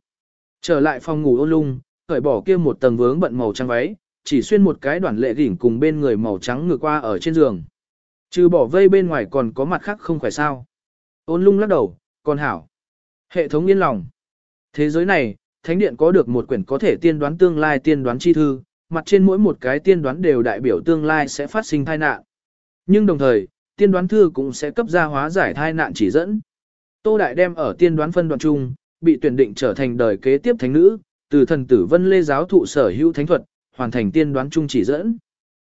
Trở lại phòng ngủ ôn lung, cởi bỏ kia một tầng vướng bận màu trắng váy, chỉ xuyên một cái đoạn lệ đỉnh cùng bên người màu trắng ngược qua ở trên giường. Trừ bỏ vây bên ngoài còn có mặt khác không khỏe sao. Ôn lung lắc đầu, còn hảo. Hệ thống yên lòng. Thế giới này, thánh điện có được một quyển có thể tiên đoán tương lai tiên đoán chi thư, mặt trên mỗi một cái tiên đoán đều đại biểu tương lai sẽ phát sinh tai nạn. Nhưng đồng thời, tiên đoán thư cũng sẽ cấp ra hóa giải tai nạn chỉ dẫn. Tô Đại đem ở tiên đoán phân đoạn chung, bị tuyển định trở thành đời kế tiếp thánh nữ, từ thần tử vân lê giáo thụ sở hữu thánh thuật, hoàn thành tiên đoán chung chỉ dẫn.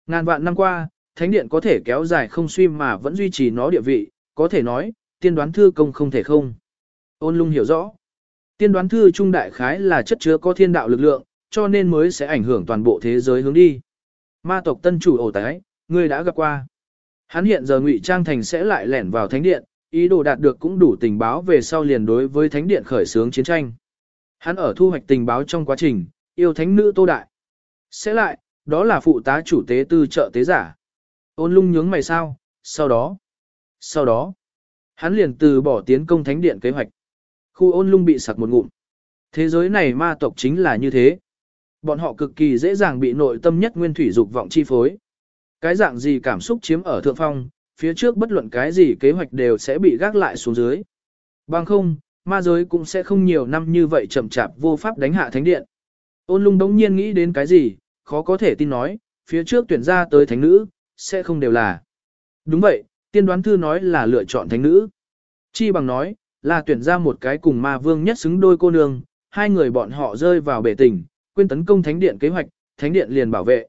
Ngàn vạn năm qua, thánh điện có thể kéo dài không suy mà vẫn duy trì nó địa vị, có thể nói, tiên đoán thư công không thể không. Ôn lung hiểu rõ. Tiên đoán thư trung đại khái là chất chứa có thiên đạo lực lượng, cho nên mới sẽ ảnh hưởng toàn bộ thế giới hướng đi. Ma tộc tân chủ ổ tái, ngươi đã gặp qua. Hắn hiện giờ ngụy trang thành sẽ lại lẻn vào thánh điện, ý đồ đạt được cũng đủ tình báo về sau liền đối với thánh điện khởi xướng chiến tranh. Hắn ở thu hoạch tình báo trong quá trình, yêu thánh nữ Tô Đại. Sẽ lại, đó là phụ tá chủ tế tư trợ tế giả. Ôn lung nhướng mày sao, sau đó. Sau đó, hắn liền từ bỏ tiến công thánh điện kế hoạch. Khu ôn lung bị sặc một ngụm. Thế giới này ma tộc chính là như thế. Bọn họ cực kỳ dễ dàng bị nội tâm nhất nguyên thủy dục vọng chi phối. Cái dạng gì cảm xúc chiếm ở thượng phong, phía trước bất luận cái gì kế hoạch đều sẽ bị gác lại xuống dưới. Bằng không, ma giới cũng sẽ không nhiều năm như vậy chậm chạp vô pháp đánh hạ thánh điện. Ôn lung đống nhiên nghĩ đến cái gì, khó có thể tin nói, phía trước tuyển ra tới thánh nữ, sẽ không đều là. Đúng vậy, tiên đoán thư nói là lựa chọn thánh nữ. Chi bằng nói, là tuyển ra một cái cùng ma vương nhất xứng đôi cô nương, hai người bọn họ rơi vào bể tình, quên tấn công thánh điện kế hoạch, thánh điện liền bảo vệ.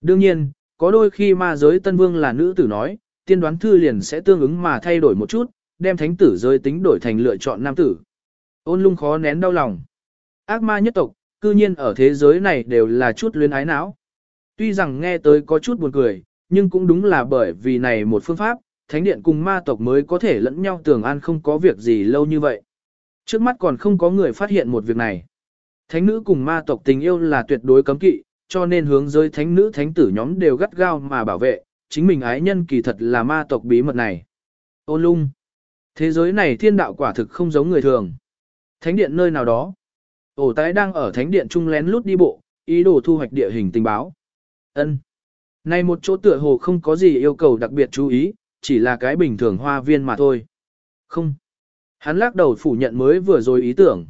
Đương nhiên, có đôi khi ma giới tân vương là nữ tử nói, tiên đoán thư liền sẽ tương ứng mà thay đổi một chút, đem thánh tử giới tính đổi thành lựa chọn nam tử. Ôn lung khó nén đau lòng. Ác ma nhất tộc, cư nhiên ở thế giới này đều là chút luyến ái não. Tuy rằng nghe tới có chút buồn cười, nhưng cũng đúng là bởi vì này một phương pháp, thánh điện cùng ma tộc mới có thể lẫn nhau tưởng an không có việc gì lâu như vậy. Trước mắt còn không có người phát hiện một việc này. Thánh nữ cùng ma tộc tình yêu là tuyệt đối cấm kỵ, cho nên hướng giới thánh nữ thánh tử nhóm đều gắt gao mà bảo vệ, chính mình ái nhân kỳ thật là ma tộc bí mật này. Ôn lung. Thế giới này thiên đạo quả thực không giống người thường. Thánh điện nơi nào đó. Ổ tái đang ở thánh điện trung lén lút đi bộ, ý đồ thu hoạch địa hình tình báo. Ân. Này một chỗ tựa hồ không có gì yêu cầu đặc biệt chú ý, chỉ là cái bình thường hoa viên mà thôi. Không, Hắn lắc đầu phủ nhận mới vừa rồi ý tưởng.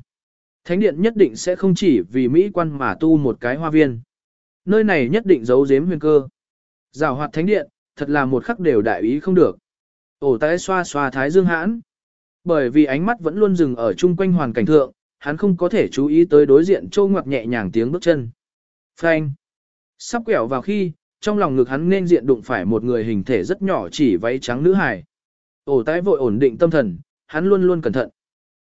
Thánh điện nhất định sẽ không chỉ vì Mỹ quan mà tu một cái hoa viên. Nơi này nhất định giấu giếm huyền cơ. Giảo hoạt thánh điện, thật là một khắc đều đại ý không được. Ổ tái xoa xoa thái dương hãn. Bởi vì ánh mắt vẫn luôn dừng ở chung quanh hoàn cảnh thượng, hắn không có thể chú ý tới đối diện trâu ngoặc nhẹ nhàng tiếng bước chân. Phanh. Sắp quẹo vào khi, trong lòng ngực hắn nên diện đụng phải một người hình thể rất nhỏ chỉ váy trắng nữ hài. Ổ tái vội ổn định tâm thần, hắn luôn luôn cẩn thận.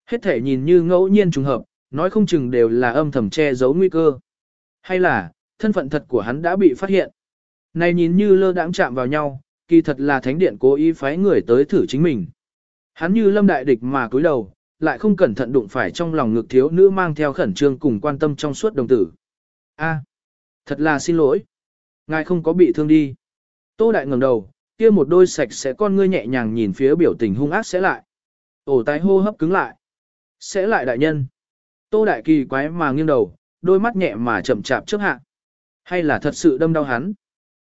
Hết thể nhìn như ngẫu nhiên trùng hợp, nói không chừng đều là âm thầm che giấu nguy cơ. Hay là, thân phận thật của hắn đã bị phát hiện. Này nhìn như lơ đãng chạm vào nhau, kỳ thật là thánh điện cố ý phái người tới thử chính mình. Hắn như lâm đại địch mà cúi đầu, lại không cẩn thận đụng phải trong lòng ngực thiếu nữ mang theo khẩn trương cùng quan tâm trong suốt đồng tử. A, thật là xin lỗi. Ngài không có bị thương đi. Tô Đại ngẩng đầu, kia một đôi sạch sẽ con ngươi nhẹ nhàng nhìn phía biểu tình hung ác sẽ lại. Ổ tái hô hấp cứng lại. Sẽ lại đại nhân. Tô Đại kỳ quái mà nghiêng đầu, đôi mắt nhẹ mà chậm chạp trước hạ. Hay là thật sự đâm đau hắn.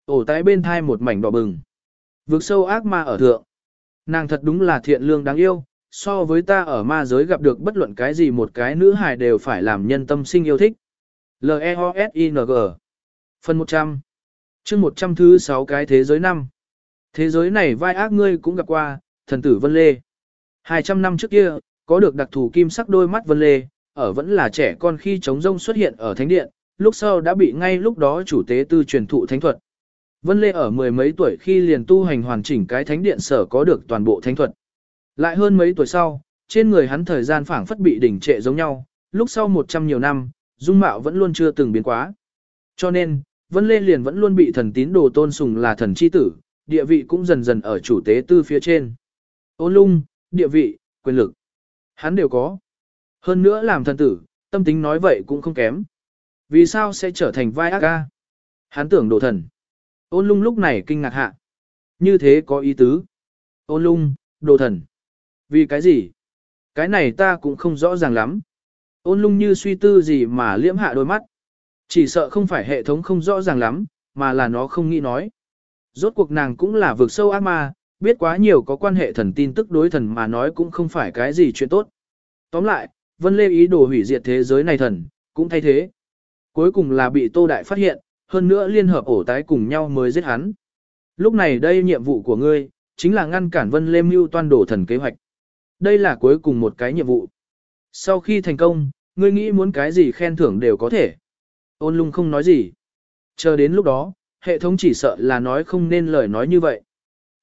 Ổ tái bên thai một mảnh đỏ bừng. Vượt sâu ác ma ở thượng. Nàng thật đúng là thiện lương đáng yêu, so với ta ở ma giới gặp được bất luận cái gì một cái nữ hài đều phải làm nhân tâm sinh yêu thích. L-E-O-S-I-N-G Phần 100 chương 100 thứ 6 cái thế giới năm. Thế giới này vai ác ngươi cũng gặp qua, thần tử Vân Lê. 200 năm trước kia, có được đặc thù kim sắc đôi mắt Vân Lê, ở vẫn là trẻ con khi chống rông xuất hiện ở thánh điện, lúc sau đã bị ngay lúc đó chủ tế tư truyền thụ thánh thuật. Vân Lê ở mười mấy tuổi khi liền tu hành hoàn chỉnh cái thánh điện sở có được toàn bộ thánh thuật. Lại hơn mấy tuổi sau, trên người hắn thời gian phảng phất bị đỉnh trệ giống nhau, lúc sau một trăm nhiều năm, dung mạo vẫn luôn chưa từng biến quá. Cho nên, Vân Lê liền vẫn luôn bị thần tín đồ tôn sùng là thần chi tử, địa vị cũng dần dần ở chủ tế tư phía trên. Ôn lung, địa vị, quyền lực, hắn đều có. Hơn nữa làm thần tử, tâm tính nói vậy cũng không kém. Vì sao sẽ trở thành vai ác ca? Hắn tưởng đồ thần. Ôn lung lúc này kinh ngạc hạ. Như thế có ý tứ. Ôn lung, đồ thần. Vì cái gì? Cái này ta cũng không rõ ràng lắm. Ôn lung như suy tư gì mà liễm hạ đôi mắt. Chỉ sợ không phải hệ thống không rõ ràng lắm, mà là nó không nghĩ nói. Rốt cuộc nàng cũng là vực sâu ác ma, biết quá nhiều có quan hệ thần tin tức đối thần mà nói cũng không phải cái gì chuyện tốt. Tóm lại, Vân Lê ý đồ hủy diệt thế giới này thần, cũng thay thế. Cuối cùng là bị Tô Đại phát hiện, hơn nữa liên hợp ổ tái cùng nhau mới giết hắn. Lúc này đây nhiệm vụ của ngươi, chính là ngăn cản Vân Lê mưu toan đổ thần kế hoạch. Đây là cuối cùng một cái nhiệm vụ. Sau khi thành công, ngươi nghĩ muốn cái gì khen thưởng đều có thể. Ôn lung không nói gì. Chờ đến lúc đó, hệ thống chỉ sợ là nói không nên lời nói như vậy.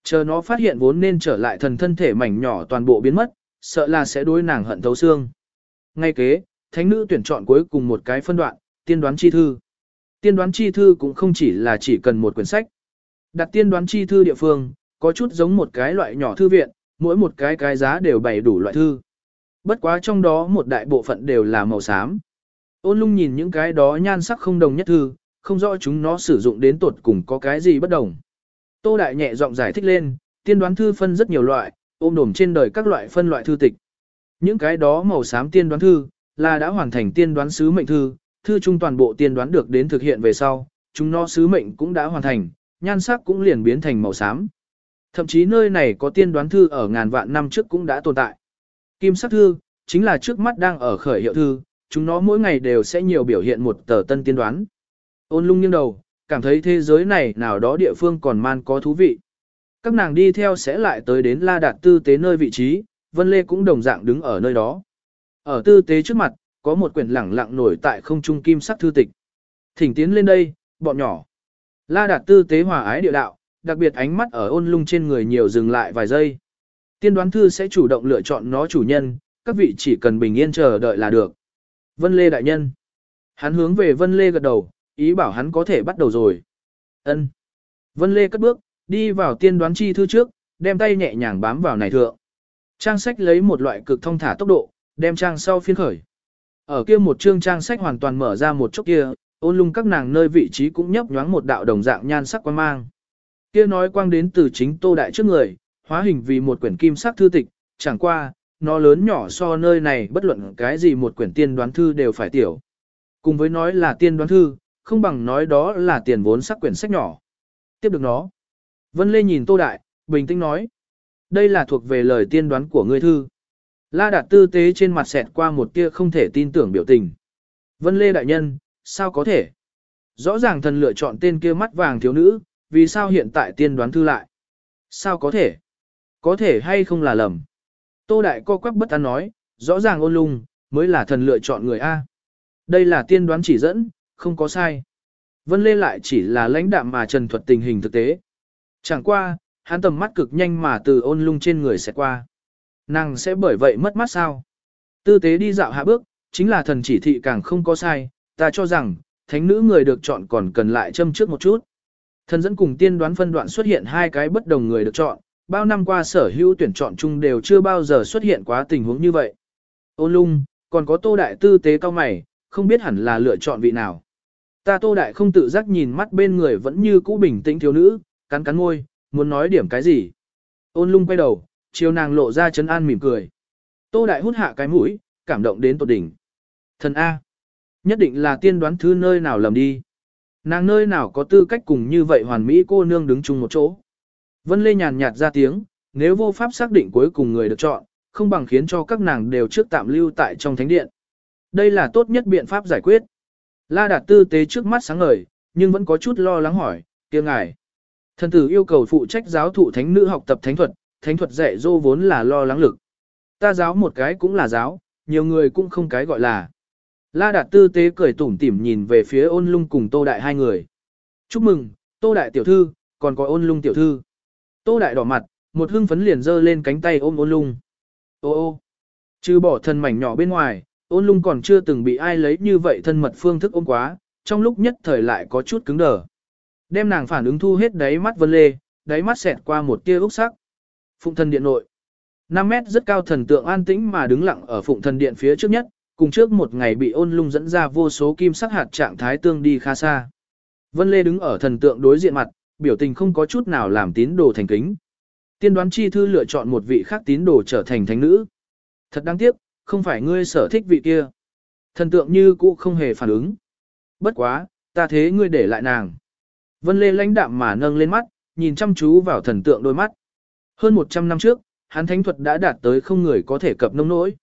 Chờ nó phát hiện vốn nên trở lại thần thân thể mảnh nhỏ toàn bộ biến mất, sợ là sẽ đối nàng hận thấu xương. Ngay kế, thánh nữ tuyển chọn cuối cùng một cái phân đoạn, tiên đoán chi thư. Tiên đoán chi thư cũng không chỉ là chỉ cần một quyển sách. Đặt tiên đoán chi thư địa phương, có chút giống một cái loại nhỏ thư viện, mỗi một cái cái giá đều bày đủ loại thư. Bất quá trong đó một đại bộ phận đều là màu xám. Ôn lung nhìn những cái đó nhan sắc không đồng nhất thư, không rõ chúng nó sử dụng đến tột cùng có cái gì bất đồng. Tô Đại nhẹ giọng giải thích lên, tiên đoán thư phân rất nhiều loại, ôm đồm trên đời các loại phân loại thư tịch. Những cái đó màu xám tiên đoán thư, là đã hoàn thành tiên đoán sứ mệnh thư, thư trung toàn bộ tiên đoán được đến thực hiện về sau, chúng nó sứ mệnh cũng đã hoàn thành, nhan sắc cũng liền biến thành màu xám. Thậm chí nơi này có tiên đoán thư ở ngàn vạn năm trước cũng đã tồn tại. Kim sắc thư, chính là trước mắt đang ở khởi hiệu thư, chúng nó mỗi ngày đều sẽ nhiều biểu hiện một tờ tân tiên đoán. Ôn lung nghiêng đầu, cảm thấy thế giới này nào đó địa phương còn man có thú vị. Các nàng đi theo sẽ lại tới đến La Đạt tư tế nơi vị trí, Vân Lê cũng đồng dạng đứng ở nơi đó. Ở tư tế trước mặt, có một quyển lẳng lặng nổi tại không trung kim sắc thư tịch. Thỉnh tiến lên đây, bọn nhỏ. La Đạt tư tế hòa ái địa đạo, đặc biệt ánh mắt ở ôn lung trên người nhiều dừng lại vài giây. Tiên đoán thư sẽ chủ động lựa chọn nó chủ nhân, các vị chỉ cần bình yên chờ đợi là được. Vân Lê đại nhân. Hắn hướng về Vân Lê gật đầu, ý bảo hắn có thể bắt đầu rồi. Ân. Vân Lê cất bước, đi vào tiên đoán chi thư trước, đem tay nhẹ nhàng bám vào này thượng. Trang sách lấy một loại cực thông thả tốc độ, đem trang sau phiên khởi. Ở kia một chương trang sách hoàn toàn mở ra một chốc kia, ôn lung các nàng nơi vị trí cũng nhấp nhoáng một đạo đồng dạng nhan sắc quan mang. Kia nói quang đến từ chính tô đại trước người, hóa hình vì một quyển kim sắc thư tịch, chẳng qua, nó lớn nhỏ so nơi này bất luận cái gì một quyển tiên đoán thư đều phải tiểu. Cùng với nói là tiên đoán thư, không bằng nói đó là tiền vốn sắc quyển sách nhỏ. Tiếp được nó. Vân Lê nhìn Tô Đại, bình tĩnh nói. Đây là thuộc về lời tiên đoán của ngươi thư. La Đạt tư tế trên mặt xẹt qua một tia không thể tin tưởng biểu tình. Vân Lê đại nhân, sao có thể? Rõ ràng thần lựa chọn tên kia mắt vàng thiếu nữ, vì sao hiện tại tiên đoán thư lại? Sao có thể? Có thể hay không là lầm? Tô Đại co quắc bất an nói, rõ ràng ôn lung, mới là thần lựa chọn người A. Đây là tiên đoán chỉ dẫn, không có sai. Vân Lê lại chỉ là lãnh đạm mà trần thuật tình hình thực tế. Chẳng qua, hắn tầm mắt cực nhanh mà từ ôn lung trên người sẽ qua. Nàng sẽ bởi vậy mất mắt sao? Tư tế đi dạo hạ bước, chính là thần chỉ thị càng không có sai, ta cho rằng, thánh nữ người được chọn còn cần lại châm trước một chút. Thần dẫn cùng tiên đoán phân đoạn xuất hiện hai cái bất đồng người được chọn, bao năm qua sở hữu tuyển chọn chung đều chưa bao giờ xuất hiện quá tình huống như vậy. Ôn lung, còn có tô đại tư tế cao mày, không biết hẳn là lựa chọn vị nào. Ta tô đại không tự giác nhìn mắt bên người vẫn như cũ bình tĩnh thiếu nữ, cắn cắn môi, muốn nói điểm cái gì. Ôn lung quay đầu, chiều nàng lộ ra chấn an mỉm cười. Tô đại hút hạ cái mũi, cảm động đến tột đỉnh. Thần A. Nhất định là tiên đoán thư nơi nào lầm đi. Nàng nơi nào có tư cách cùng như vậy hoàn mỹ cô nương đứng chung một chỗ. Vân Lê nhàn nhạt ra tiếng, nếu vô pháp xác định cuối cùng người được chọn, không bằng khiến cho các nàng đều trước tạm lưu tại trong thánh điện. Đây là tốt nhất biện pháp giải quyết. La Đạt tư tế trước mắt sáng ngời, nhưng vẫn có chút lo lắng hỏi, kia ngài. Thần tử yêu cầu phụ trách giáo thụ thánh nữ học tập thánh thuật, thánh thuật dạy dô vốn là lo lắng lực. Ta giáo một cái cũng là giáo, nhiều người cũng không cái gọi là. La Đạt tư tế cười tủm tỉm nhìn về phía ôn lung cùng Tô Đại hai người. Chúc mừng, Tô Đại tiểu thư, còn có ôn lung tiểu thư. Tô Đại đỏ mặt, một hưng phấn liền giơ lên cánh tay ôm ôn lung. Ô ô, trừ bỏ thân mảnh nhỏ bên ngoài, ôn lung còn chưa từng bị ai lấy như vậy thân mật phương thức ôm quá, trong lúc nhất thời lại có chút cứng đờ. Đem nàng phản ứng thu hết đáy mắt vân lê, đáy mắt xẹt qua một tia úc sắc. Phụng thần điện nội. 5 mét rất cao thần tượng an tĩnh mà đứng lặng ở phụng thần điện phía trước nhất, cùng trước một ngày bị ôn lung dẫn ra vô số kim sắc hạt trạng thái tương đi khá xa. Vân Lê đứng ở thần tượng đối diện mặt, biểu tình không có chút nào làm tín đồ thành kính. Tiên đoán chi thư lựa chọn một vị khác tín đồ trở thành thánh nữ. Thật đáng tiếc, không phải ngươi sở thích vị kia. Thần tượng như cũ không hề phản ứng. Bất quá, ta thế ngươi để lại nàng. Vân Lê lãnh đạm mà nâng lên mắt, nhìn chăm chú vào thần tượng đôi mắt. Hơn 100 năm trước, hắn thánh thuật đã đạt tới không người có thể cập nông nỗi.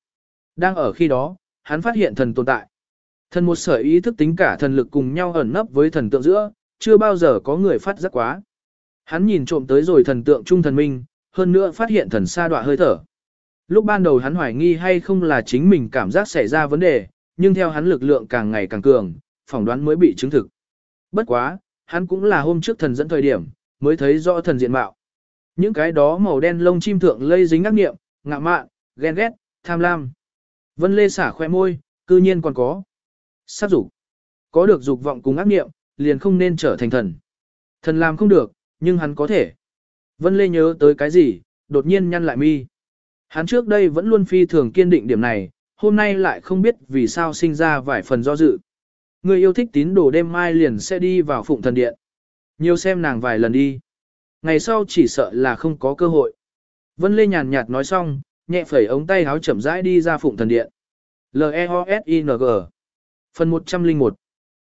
Đang ở khi đó, hắn phát hiện thần tồn tại. Thần một sở ý thức tính cả thần lực cùng nhau ẩn nấp với thần tượng giữa, chưa bao giờ có người phát giác quá. Hắn nhìn trộm tới rồi thần tượng trung thần minh, hơn nữa phát hiện thần sa đọa hơi thở. Lúc ban đầu hắn hoài nghi hay không là chính mình cảm giác xảy ra vấn đề, nhưng theo hắn lực lượng càng ngày càng cường, phỏng đoán mới bị chứng thực. Bất quá, hắn cũng là hôm trước thần dẫn thời điểm, mới thấy rõ thần diện mạo. Những cái đó màu đen lông chim thượng lây dính ác nghiệm, ngạ mạn, ghen ghét, tham lam. Vân Lê xả khoe môi, cư nhiên còn có. Sát dục. Có được dục vọng cùng ác nghiệm, liền không nên trở thành thần. Thần làm không được, nhưng hắn có thể. Vân Lê nhớ tới cái gì, đột nhiên nhăn lại mi. Hắn trước đây vẫn luôn phi thường kiên định điểm này, hôm nay lại không biết vì sao sinh ra vài phần do dự. Người yêu thích tín đồ đêm mai liền sẽ đi vào phụng thần điện. Nhiều xem nàng vài lần đi. Ngày sau chỉ sợ là không có cơ hội. Vân Lê nhàn nhạt nói xong, nhẹ phẩy ống tay háo chậm rãi đi ra phụng thần điện. L-E-O-S-I-N-G Phần 101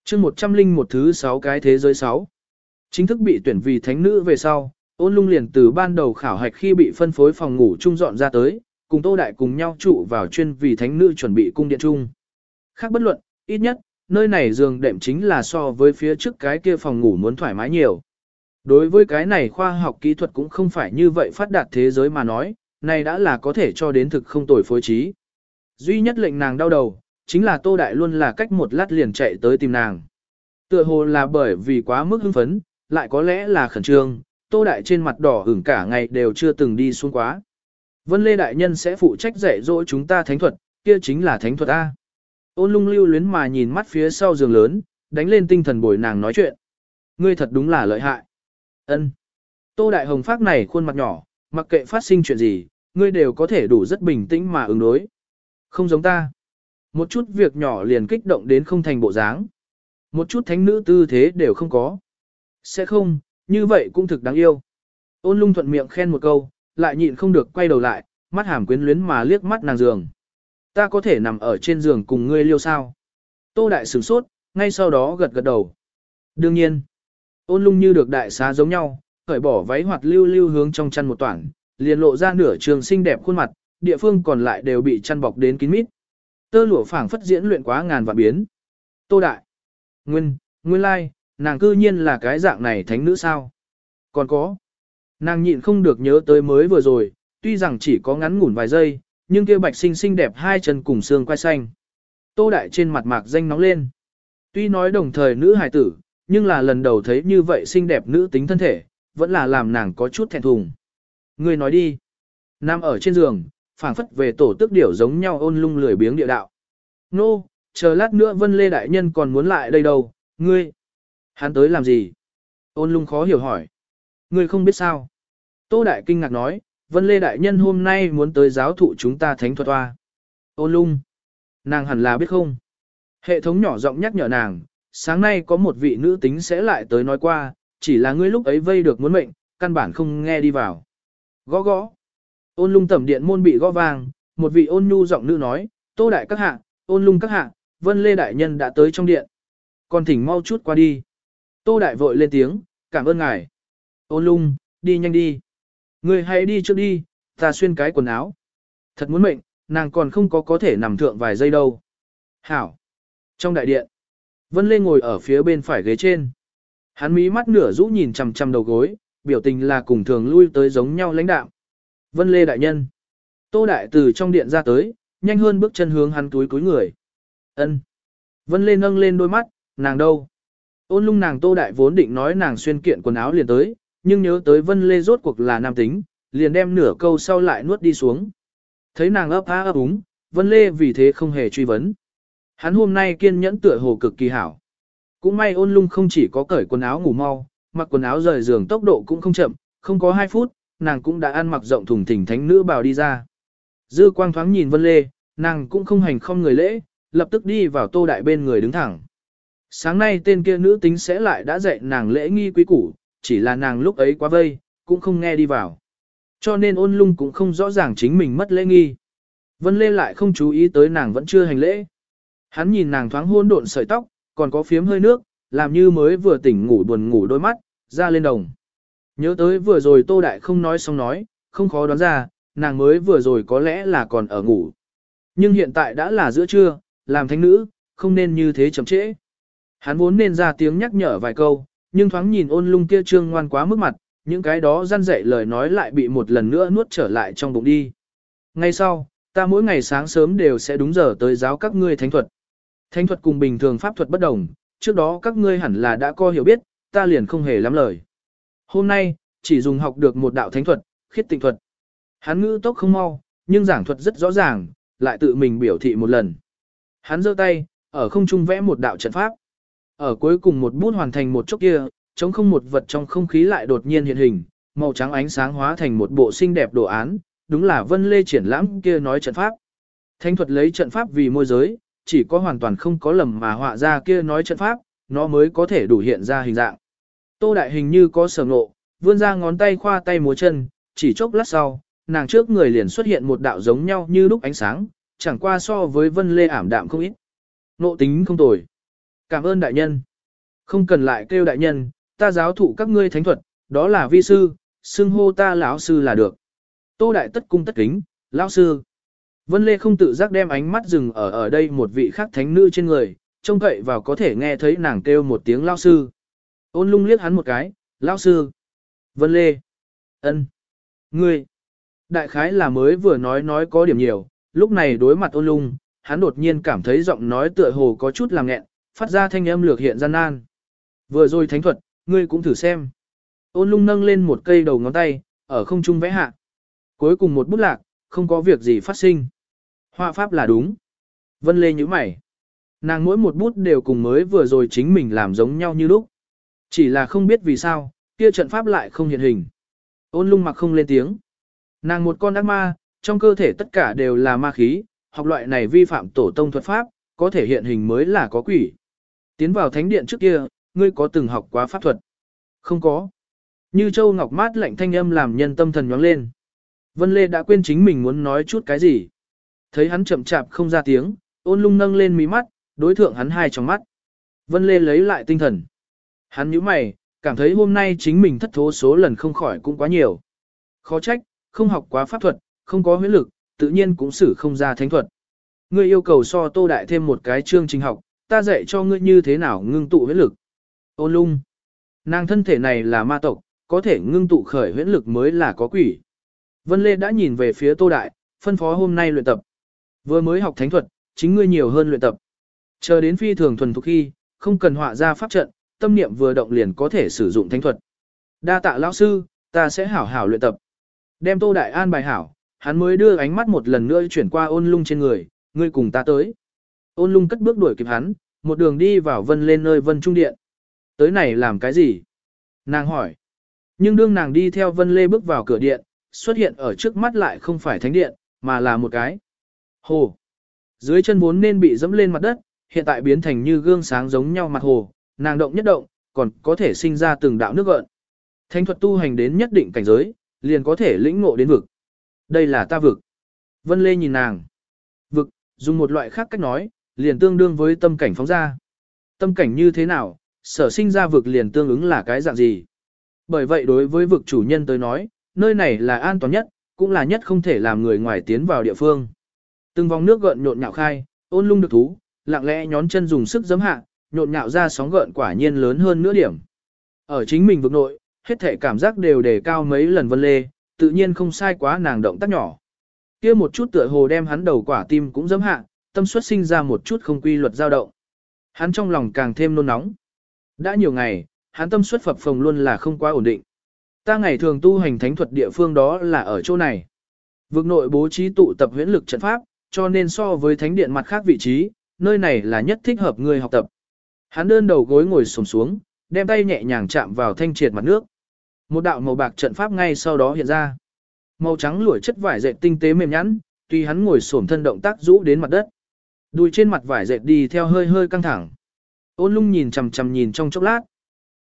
chương 101 thứ sáu cái thế giới sáu Chính thức bị tuyển vì thánh nữ về sau, ôn lung liền từ ban đầu khảo hạch khi bị phân phối phòng ngủ chung dọn ra tới, cùng Tô Đại cùng nhau trụ vào chuyên vì thánh nữ chuẩn bị cung điện chung. Khác bất luận, ít nhất, nơi này giường đệm chính là so với phía trước cái kia phòng ngủ muốn thoải mái nhiều. Đối với cái này khoa học kỹ thuật cũng không phải như vậy phát đạt thế giới mà nói, này đã là có thể cho đến thực không tồi phối trí. Duy nhất lệnh nàng đau đầu, chính là Tô Đại luôn là cách một lát liền chạy tới tìm nàng. Tựa hồ là bởi vì quá mức hưng phấn, lại có lẽ là khẩn trương, Tô Đại trên mặt đỏ hửng cả ngày đều chưa từng đi xuống quá. Vân Lê Đại Nhân sẽ phụ trách dạy dỗ chúng ta thánh thuật, kia chính là thánh thuật A. Ôn lung lưu luyến mà nhìn mắt phía sau giường lớn, đánh lên tinh thần bồi nàng nói chuyện. Ngươi thật đúng là lợi hại. Ân. Tô Đại Hồng phát này khuôn mặt nhỏ, mặc kệ phát sinh chuyện gì, ngươi đều có thể đủ rất bình tĩnh mà ứng đối. Không giống ta. Một chút việc nhỏ liền kích động đến không thành bộ dáng. Một chút thánh nữ tư thế đều không có. Sẽ không, như vậy cũng thực đáng yêu. Ôn lung thuận miệng khen một câu, lại nhịn không được quay đầu lại, mắt hàm quyến luyến mà liếc mắt nàng giường. Ta có thể nằm ở trên giường cùng ngươi liêu sao? Tô đại sửng sốt, ngay sau đó gật gật đầu. Đương nhiên, ôn lung như được đại xá giống nhau, khởi bỏ váy hoạt lưu lưu hướng trong chăn một toảng, liền lộ ra nửa trường xinh đẹp khuôn mặt, địa phương còn lại đều bị chăn bọc đến kín mít. Tơ lụa phảng phất diễn luyện quá ngàn vạn biến. Tô Đại. Nguyên, nguyên lai, nàng cư nhiên là cái dạng này thánh nữ sao? Còn có. Nàng nhịn không được nhớ tới mới vừa rồi, tuy rằng chỉ có ngắn ngủn vài giây, nhưng kia bạch xinh xinh đẹp hai chân cùng xương quai xanh. Tô Đại trên mặt mạc danh nóng lên. Tuy nói đồng thời nữ hài tử, nhưng là lần đầu thấy như vậy xinh đẹp nữ tính thân thể, vẫn là làm nàng có chút thẹn thùng. Người nói đi. Nam ở trên giường, phảng phất về tổ tức điểu giống nhau ôn lung lười biếng địa đạo. Nô, chờ lát nữa Vân Lê Đại Nhân còn muốn lại đây đâu, ngươi. Hắn tới làm gì? Ôn lung khó hiểu hỏi. Ngươi không biết sao? Tô Đại kinh ngạc nói, Vân Lê Đại Nhân hôm nay muốn tới giáo thụ chúng ta thánh thuật hoa. Ôn lung. Nàng hẳn là biết không? Hệ thống nhỏ giọng nhắc nhở nàng, sáng nay có một vị nữ tính sẽ lại tới nói qua, chỉ là ngươi lúc ấy vây được muốn mệnh, căn bản không nghe đi vào. Gõ gõ. Ôn lung tẩm điện môn bị gõ vang, một vị ôn nhu giọng nữ nói, tô đại các hạ, ôn lung các hạ, vân lê đại nhân đã tới trong điện. Còn thỉnh mau chút qua đi. Tô đại vội lên tiếng, cảm ơn ngài. Ôn lung, đi nhanh đi. Người hãy đi trước đi, ta xuyên cái quần áo. Thật muốn mệnh, nàng còn không có có thể nằm thượng vài giây đâu. Hảo. Trong đại điện, Vân Lê ngồi ở phía bên phải ghế trên. Hắn mí mắt nửa rũ nhìn chằm chằm đầu gối, biểu tình là cùng thường lui tới giống nhau lãnh đạo. Vân Lê đại nhân. Tô đại từ trong điện ra tới, nhanh hơn bước chân hướng hắn túi túi người. Ân. Vân Lê nâng lên đôi mắt, nàng đâu? Ôn lung nàng tô đại vốn định nói nàng xuyên kiện quần áo liền tới, nhưng nhớ tới Vân Lê rốt cuộc là nam tính, liền đem nửa câu sau lại nuốt đi xuống. Thấy nàng ấp á ấp úng, Vân Lê vì thế không hề truy vấn. Hắn hôm nay kiên nhẫn tựa hồ cực kỳ hảo. Cũng may ôn lung không chỉ có cởi quần áo ngủ mau, mặc quần áo rời giường tốc độ cũng không chậm, không có 2 phút, nàng cũng đã ăn mặc rộng thùng thình thánh nữ bào đi ra. Dư quang thoáng nhìn Vân Lê, nàng cũng không hành không người lễ, lập tức đi vào tô đại bên người đứng thẳng. Sáng nay tên kia nữ tính sẽ lại đã dạy nàng lễ nghi quý củ, chỉ là nàng lúc ấy quá vây, cũng không nghe đi vào. Cho nên ôn lung cũng không rõ ràng chính mình mất lễ nghi. Vân Lê lại không chú ý tới nàng vẫn chưa hành lễ. Hắn nhìn nàng thoáng hôn độn sợi tóc, còn có phiếm hơi nước, làm như mới vừa tỉnh ngủ buồn ngủ đôi mắt, ra lên đồng. Nhớ tới vừa rồi Tô Đại không nói xong nói, không khó đoán ra, nàng mới vừa rồi có lẽ là còn ở ngủ. Nhưng hiện tại đã là giữa trưa, làm thánh nữ, không nên như thế chậm trễ. Hắn vốn nên ra tiếng nhắc nhở vài câu, nhưng thoáng nhìn ôn lung kia trương ngoan quá mức mặt, những cái đó răn dạy lời nói lại bị một lần nữa nuốt trở lại trong bụng đi. Ngay sau, ta mỗi ngày sáng sớm đều sẽ đúng giờ tới giáo các ngươi thánh thuật. Thánh thuật cùng bình thường pháp thuật bất đồng, trước đó các ngươi hẳn là đã có hiểu biết, ta liền không hề lắm lời. Hôm nay, chỉ dùng học được một đạo thánh thuật, khiết tịnh thuật. Hắn ngữ tốc không mau, nhưng giảng thuật rất rõ ràng, lại tự mình biểu thị một lần. Hắn giơ tay, ở không trung vẽ một đạo trận pháp. Ở cuối cùng một bút hoàn thành một chốc kia, chống không một vật trong không khí lại đột nhiên hiện hình, màu trắng ánh sáng hóa thành một bộ xinh đẹp đồ án, đúng là Vân Lê triển lãm kia nói trận pháp. Thánh thuật lấy trận pháp vì môi giới, chỉ có hoàn toàn không có lầm mà họa ra kia nói trận pháp, nó mới có thể đủ hiện ra hình dạng. Tô Đại hình như có sở ngộ, vươn ra ngón tay khoa tay múa chân, chỉ chốc lát sau, nàng trước người liền xuất hiện một đạo giống nhau như lúc ánh sáng, chẳng qua so với Vân Lê ảm đạm không ít. Nộ tính không tồi. Cảm ơn đại nhân. Không cần lại kêu đại nhân, ta giáo thụ các ngươi thánh thuật, đó là vi sư, xưng hô ta lão sư là được. Tô Đại tất cung tất kính, lão sư. Vân Lê không tự giác đem ánh mắt dừng ở ở đây một vị khác thánh nữ trên người, trông cậy vào có thể nghe thấy nàng kêu một tiếng lao sư. Ôn lung liếc hắn một cái, lão sư. Vân Lê. ân, Ngươi. Đại khái là mới vừa nói nói có điểm nhiều, lúc này đối mặt ôn lung, hắn đột nhiên cảm thấy giọng nói tựa hồ có chút làm nghẹn, phát ra thanh âm lược hiện gian nan. Vừa rồi thánh thuật, ngươi cũng thử xem. Ôn lung nâng lên một cây đầu ngón tay, ở không trung vẽ hạ. Cuối cùng một bút lạc, không có việc gì phát sinh. Họa pháp là đúng. Vân Lê như mày. Nàng mỗi một bút đều cùng mới vừa rồi chính mình làm giống nhau như lúc. Chỉ là không biết vì sao, kia trận pháp lại không hiện hình. Ôn lung mặc không lên tiếng. Nàng một con ác ma, trong cơ thể tất cả đều là ma khí, học loại này vi phạm tổ tông thuật pháp, có thể hiện hình mới là có quỷ. Tiến vào thánh điện trước kia, ngươi có từng học quá pháp thuật? Không có. Như châu ngọc mát lạnh thanh âm làm nhân tâm thần nhóng lên. Vân Lê đã quên chính mình muốn nói chút cái gì. Thấy hắn chậm chạp không ra tiếng, ôn lung nâng lên mí mắt, đối thượng hắn hai trong mắt. Vân Lê lấy lại tinh thần. Hắn nhíu mày, cảm thấy hôm nay chính mình thất thố số lần không khỏi cũng quá nhiều. Khó trách, không học quá pháp thuật, không có huyết lực, tự nhiên cũng xử không ra thánh thuật. Ngươi yêu cầu so tô đại thêm một cái chương trình học, ta dạy cho ngươi như thế nào ngưng tụ huyết lực. Ôn lung. Nàng thân thể này là ma tộc, có thể ngưng tụ khởi huyễn lực mới là có quỷ. Vân Lê đã nhìn về phía tô đại, phân phó hôm nay luyện tập. Vừa mới học thánh thuật, chính ngươi nhiều hơn luyện tập. Chờ đến phi thường thuần thục khi, không cần họa ra pháp trận, tâm niệm vừa động liền có thể sử dụng thánh thuật. Đa tạ lão sư, ta sẽ hảo hảo luyện tập. Đem Tô Đại An bài hảo, hắn mới đưa ánh mắt một lần nữa chuyển qua ôn lung trên người, ngươi cùng ta tới. Ôn lung cất bước đuổi kịp hắn, một đường đi vào vân lên nơi vân trung điện. Tới này làm cái gì? Nàng hỏi. Nhưng đương nàng đi theo vân lê bước vào cửa điện, xuất hiện ở trước mắt lại không phải thánh điện, mà là một cái. Hồ. Dưới chân vốn nên bị dẫm lên mặt đất, hiện tại biến thành như gương sáng giống nhau mặt hồ, nàng động nhất động, còn có thể sinh ra từng đạo nước gợn. Thánh thuật tu hành đến nhất định cảnh giới, liền có thể lĩnh ngộ đến vực. Đây là ta vực. Vân Lê nhìn nàng. Vực, dùng một loại khác cách nói, liền tương đương với tâm cảnh phóng ra. Tâm cảnh như thế nào, sở sinh ra vực liền tương ứng là cái dạng gì. Bởi vậy đối với vực chủ nhân tới nói, nơi này là an toàn nhất, cũng là nhất không thể làm người ngoài tiến vào địa phương. Từng vòng nước gợn nhộn nhạo khai, ôn lung được thú, lặng lẽ nhón chân dùng sức giấm hạ, nhộn nhạo ra sóng gợn quả nhiên lớn hơn nửa điểm. Ở chính mình vực nội, hết thể cảm giác đều đề cao mấy lần vân lê, tự nhiên không sai quá nàng động tác nhỏ. kia một chút tựa hồ đem hắn đầu quả tim cũng giấm hạ, tâm suất sinh ra một chút không quy luật dao động. Hắn trong lòng càng thêm nôn nóng. Đã nhiều ngày, hắn tâm suất phập phồng luôn là không quá ổn định. Ta ngày thường tu hành thánh thuật địa phương đó là ở chỗ này. Vực nội bố trí tụ tập huyễn lực trận pháp, cho nên so với thánh điện mặt khác vị trí, nơi này là nhất thích hợp người học tập. Hắn đơn đầu gối ngồi xổm xuống, đem tay nhẹ nhàng chạm vào thanh triệt mặt nước. Một đạo màu bạc trận pháp ngay sau đó hiện ra. Màu trắng lũi chất vải dệt tinh tế mềm nhẵn, tuy hắn ngồi xổm thân động tác rũ đến mặt đất. Đùi trên mặt vải dệt đi theo hơi hơi căng thẳng. Ôn lung nhìn chằm chằm nhìn trong chốc lát.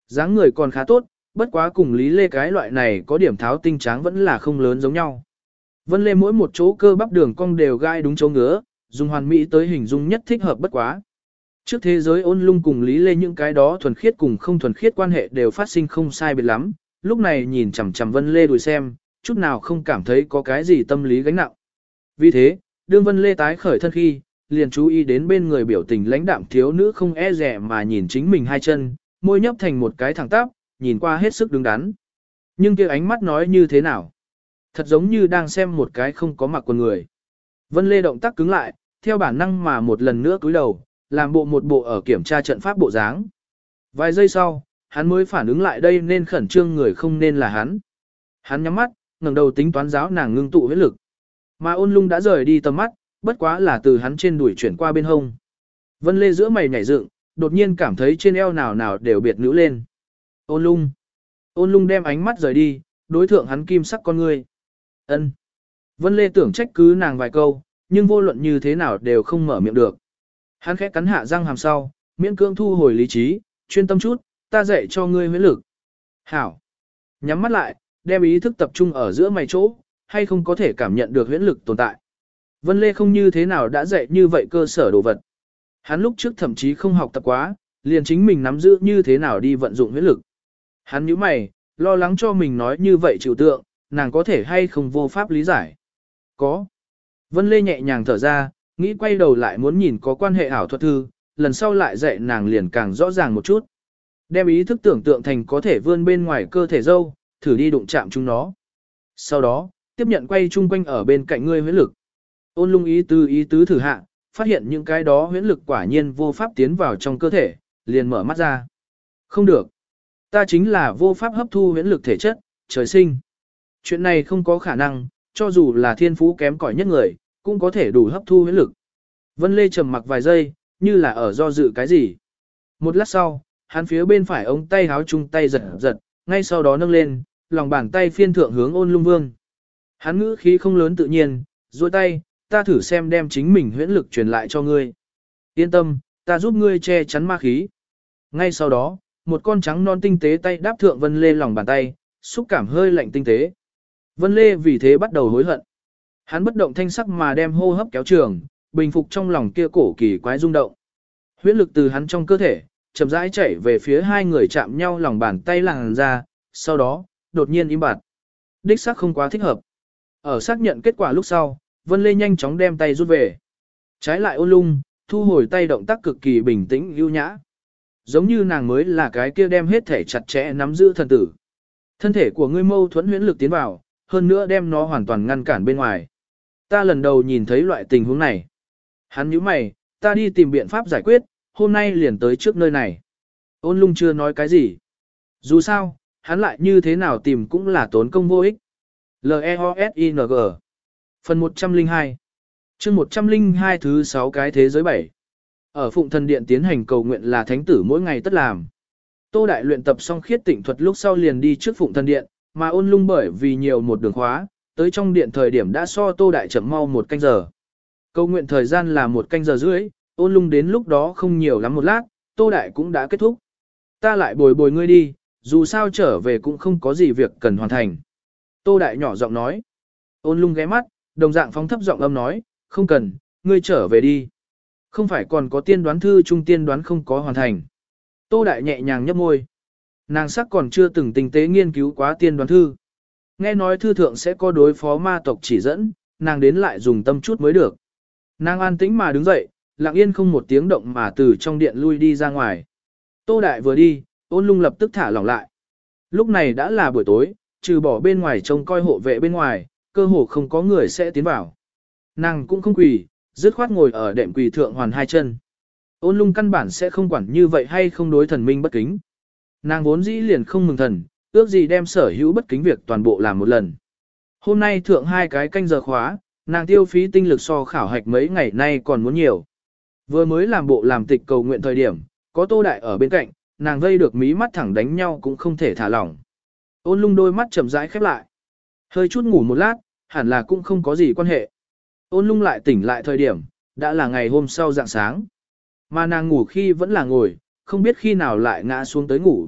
dáng người còn khá tốt, bất quá cùng Lý Lê cái loại này có điểm tháo tinh tráng vẫn là không lớn giống nhau. Vân Lê mỗi một chỗ cơ bắp đường cong đều gai đúng chỗ ngứa, dùng hoàn mỹ tới hình dung nhất thích hợp bất quá. Trước thế giới ôn lung cùng Lý Lê những cái đó thuần khiết cùng không thuần khiết quan hệ đều phát sinh không sai biệt lắm, lúc này nhìn chằm chằm Vân Lê đùi xem, chút nào không cảm thấy có cái gì tâm lý gánh nặng. Vì thế, đương Vân Lê tái khởi thân khi, liền chú ý đến bên người biểu tình lãnh đạm thiếu nữ không e rẻ mà nhìn chính mình hai chân, môi nhấp thành một cái thẳng tắp, nhìn qua hết sức đứng đắn. Nhưng kia ánh mắt nói như thế nào? Thật giống như đang xem một cái không có mặc quần người. Vân Lê động tác cứng lại, theo bản năng mà một lần nữa cúi đầu, làm bộ một bộ ở kiểm tra trận pháp bộ dáng. Vài giây sau, hắn mới phản ứng lại đây nên khẩn trương người không nên là hắn. Hắn nhắm mắt, ngẩng đầu tính toán giáo nàng ngưng tụ huyết lực. Mà ôn lung đã rời đi tầm mắt, bất quá là từ hắn trên đuổi chuyển qua bên hông. Vân Lê giữa mày nhảy dựng, đột nhiên cảm thấy trên eo nào nào đều biệt nữ lên. Ôn lung. Ôn lung đem ánh mắt rời đi, đối thượng hắn kim sắc con người. ân Vân Lê tưởng trách cứ nàng vài câu, nhưng vô luận như thế nào đều không mở miệng được. Hắn khẽ cắn hạ răng hàm sau, miễn cưỡng thu hồi lý trí, chuyên tâm chút, ta dạy cho ngươi huyễn lực. Hảo. Nhắm mắt lại, đem ý thức tập trung ở giữa mày chỗ, hay không có thể cảm nhận được huyễn lực tồn tại. Vân Lê không như thế nào đã dạy như vậy cơ sở đồ vật. Hắn lúc trước thậm chí không học tập quá, liền chính mình nắm giữ như thế nào đi vận dụng huyễn lực. Hắn nhíu mày, lo lắng cho mình nói như vậy chịu tượng, nàng có thể hay không vô pháp lý giải. Có. Vân Lê nhẹ nhàng thở ra, nghĩ quay đầu lại muốn nhìn có quan hệ ảo thuật thư, lần sau lại dạy nàng liền càng rõ ràng một chút. Đem ý thức tưởng tượng thành có thể vươn bên ngoài cơ thể dâu, thử đi đụng chạm chúng nó. Sau đó, tiếp nhận quay chung quanh ở bên cạnh ngươi huyễn lực. Ôn lung ý tứ ý tứ thử hạ, phát hiện những cái đó huyễn lực quả nhiên vô pháp tiến vào trong cơ thể, liền mở mắt ra. Không được. Ta chính là vô pháp hấp thu huyễn lực thể chất, trời sinh. Chuyện này không có khả năng, cho dù là thiên phú kém cỏi nhất người, cũng có thể đủ hấp thu huyễn lực. Vân Lê trầm mặc vài giây, như là ở do dự cái gì. Một lát sau, hắn phía bên phải ống tay háo chung tay giật giật, ngay sau đó nâng lên, lòng bàn tay phiên thượng hướng ôn lung vương. Hắn ngữ khí không lớn tự nhiên, duỗi tay, ta thử xem đem chính mình huyễn lực truyền lại cho ngươi. Yên tâm, ta giúp ngươi che chắn ma khí. Ngay sau đó, một con trắng non tinh tế tay đáp thượng Vân Lê lòng bàn tay, xúc cảm hơi lạnh tinh tế. Vân Lê vì thế bắt đầu hối hận. Hắn bất động thanh sắc mà đem hô hấp kéo trường, bình phục trong lòng kia cổ kỳ quái rung động. Huyễn lực từ hắn trong cơ thể, chậm rãi chảy về phía hai người chạm nhau lòng bàn tay làng ra, sau đó, đột nhiên im bặt. Đích xác không quá thích hợp. Ở xác nhận kết quả lúc sau, Vân Lê nhanh chóng đem tay rút về. Trái lại ôn lung, thu hồi tay động tác cực kỳ bình tĩnh ưu nhã. Giống như nàng mới là cái kia đem hết thể chặt chẽ nắm giữ thần tử. Thân thể của ngươi mâu thuẫn huyễn lực tiến vào, hơn nữa đem nó hoàn toàn ngăn cản bên ngoài. Ta lần đầu nhìn thấy loại tình huống này. Hắn nhíu mày, ta đi tìm biện pháp giải quyết, hôm nay liền tới trước nơi này. Ôn lung chưa nói cái gì. Dù sao, hắn lại như thế nào tìm cũng là tốn công vô ích. L-E-O-S-I-N-G Phần 102 chương 102 thứ 6 cái thế giới 7 Ở Phụng Thần Điện tiến hành cầu nguyện là thánh tử mỗi ngày tất làm. Tô Đại luyện tập xong khiết tịnh thuật lúc sau liền đi trước Phụng Thần Điện, mà ôn lung bởi vì nhiều một đường khóa, tới trong điện thời điểm đã so Tô Đại chậm mau một canh giờ. Cầu nguyện thời gian là một canh giờ rưỡi, ôn lung đến lúc đó không nhiều lắm một lát, Tô Đại cũng đã kết thúc. Ta lại bồi bồi ngươi đi, dù sao trở về cũng không có gì việc cần hoàn thành. Tô Đại nhỏ giọng nói. Ôn lung ghé mắt, đồng dạng phóng thấp giọng âm nói, không cần, ngươi trở về đi. Không phải còn có tiên đoán thư trung tiên đoán không có hoàn thành. Tô Đại nhẹ nhàng nhấp môi. Nàng sắc còn chưa từng tinh tế nghiên cứu quá tiên đoán thư. Nghe nói thư thượng sẽ có đối phó ma tộc chỉ dẫn, nàng đến lại dùng tâm chút mới được. Nàng an tĩnh mà đứng dậy, lặng yên không một tiếng động mà từ trong điện lui đi ra ngoài. Tô Đại vừa đi, ôn lung lập tức thả lỏng lại. Lúc này đã là buổi tối, trừ bỏ bên ngoài trông coi hộ vệ bên ngoài, cơ hồ không có người sẽ tiến vào. Nàng cũng không quỳ, dứt khoát ngồi ở đệm quỳ thượng hoàn hai chân. Ôn lung căn bản sẽ không quản như vậy hay không đối thần minh bất kính. Nàng vốn dĩ liền không mừng thần, ước gì đem sở hữu bất kính việc toàn bộ làm một lần. Hôm nay thượng hai cái canh giờ khóa, nàng tiêu phí tinh lực so khảo hạch mấy ngày nay còn muốn nhiều. Vừa mới làm bộ làm tịch cầu nguyện thời điểm, có tô đại ở bên cạnh, nàng vây được mí mắt thẳng đánh nhau cũng không thể thả lỏng. Ôn lung đôi mắt chậm rãi khép lại. Hơi chút ngủ một lát, hẳn là cũng không có gì quan hệ. Ôn lung lại tỉnh lại thời điểm, đã là ngày hôm sau dạng sáng. Mà nàng ngủ khi vẫn là ngồi, không biết khi nào lại ngã xuống tới ngủ.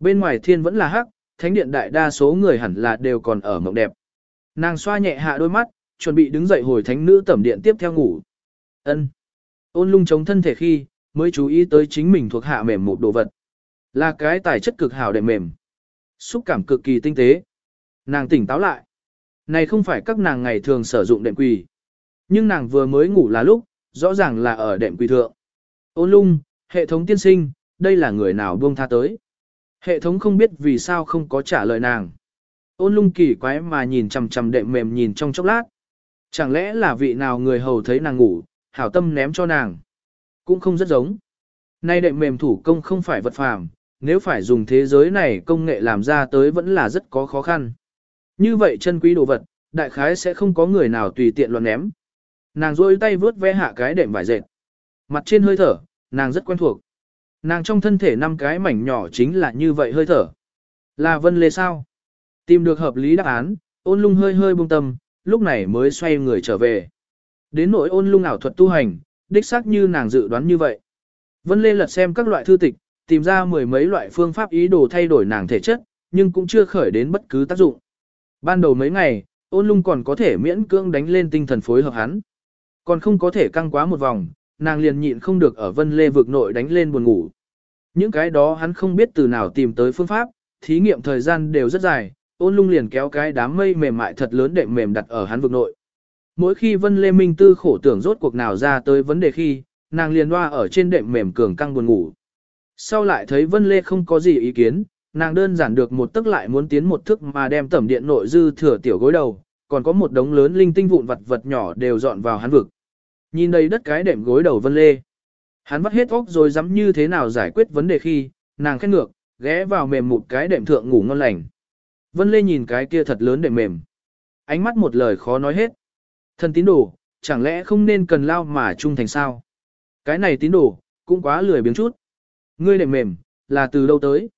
Bên ngoài thiên vẫn là hắc, thánh điện đại đa số người hẳn là đều còn ở mộng đẹp. Nàng xoa nhẹ hạ đôi mắt, chuẩn bị đứng dậy hồi thánh nữ tẩm điện tiếp theo ngủ. Ân. Ôn lung chống thân thể khi, mới chú ý tới chính mình thuộc hạ mềm một đồ vật. Là cái tài chất cực hảo đệm mềm. Xúc cảm cực kỳ tinh tế. Nàng tỉnh táo lại. Này không phải các nàng ngày thường sử dụng đệm quỳ. Nhưng nàng vừa mới ngủ là lúc, rõ ràng là ở đệm quỳ thượng. Ôn lung, hệ thống tiên sinh, đây là người nào buông tha tới. Hệ thống không biết vì sao không có trả lời nàng. Ôn lung kỳ quái mà nhìn chằm chằm đệm mềm nhìn trong chốc lát. Chẳng lẽ là vị nào người hầu thấy nàng ngủ, hảo tâm ném cho nàng. Cũng không rất giống. Nay đệm mềm thủ công không phải vật phàm, nếu phải dùng thế giới này công nghệ làm ra tới vẫn là rất có khó khăn. Như vậy chân quý đồ vật, đại khái sẽ không có người nào tùy tiện loạn ném. Nàng rôi tay vướt ve hạ cái đệm vải dệt. Mặt trên hơi thở, nàng rất quen thuộc. Nàng trong thân thể năm cái mảnh nhỏ chính là như vậy hơi thở. Là vân lê sao? Tìm được hợp lý đáp án, ôn lung hơi hơi buông tâm, lúc này mới xoay người trở về. Đến nỗi ôn lung ảo thuật tu hành, đích xác như nàng dự đoán như vậy. Vân lê lật xem các loại thư tịch, tìm ra mười mấy loại phương pháp ý đồ thay đổi nàng thể chất, nhưng cũng chưa khởi đến bất cứ tác dụng. Ban đầu mấy ngày, ôn lung còn có thể miễn cưỡng đánh lên tinh thần phối hợp hắn. Còn không có thể căng quá một vòng, nàng liền nhịn không được ở vân lê vực nội đánh lên buồn ngủ. Những cái đó hắn không biết từ nào tìm tới phương pháp, thí nghiệm thời gian đều rất dài, ôn lung liền kéo cái đám mây mềm mại thật lớn đệm mềm đặt ở hắn vực nội. Mỗi khi Vân Lê Minh Tư khổ tưởng rốt cuộc nào ra tới vấn đề khi, nàng liền loa ở trên đệm mềm cường căng buồn ngủ. Sau lại thấy Vân Lê không có gì ý kiến, nàng đơn giản được một tức lại muốn tiến một thức mà đem tẩm điện nội dư thừa tiểu gối đầu, còn có một đống lớn linh tinh vụn vật vật nhỏ đều dọn vào hắn vực. Nhìn đây đất cái đệm gối đầu Vân Lê. Hắn vắt hết óc rồi dám như thế nào giải quyết vấn đề khi, nàng khét ngược, ghé vào mềm một cái đệm thượng ngủ ngon lành. Vân Lê nhìn cái kia thật lớn đệm mềm. Ánh mắt một lời khó nói hết. thân tín đồ, chẳng lẽ không nên cần lao mà trung thành sao? Cái này tín đồ, cũng quá lười biếng chút. Ngươi đệm mềm, là từ đâu tới?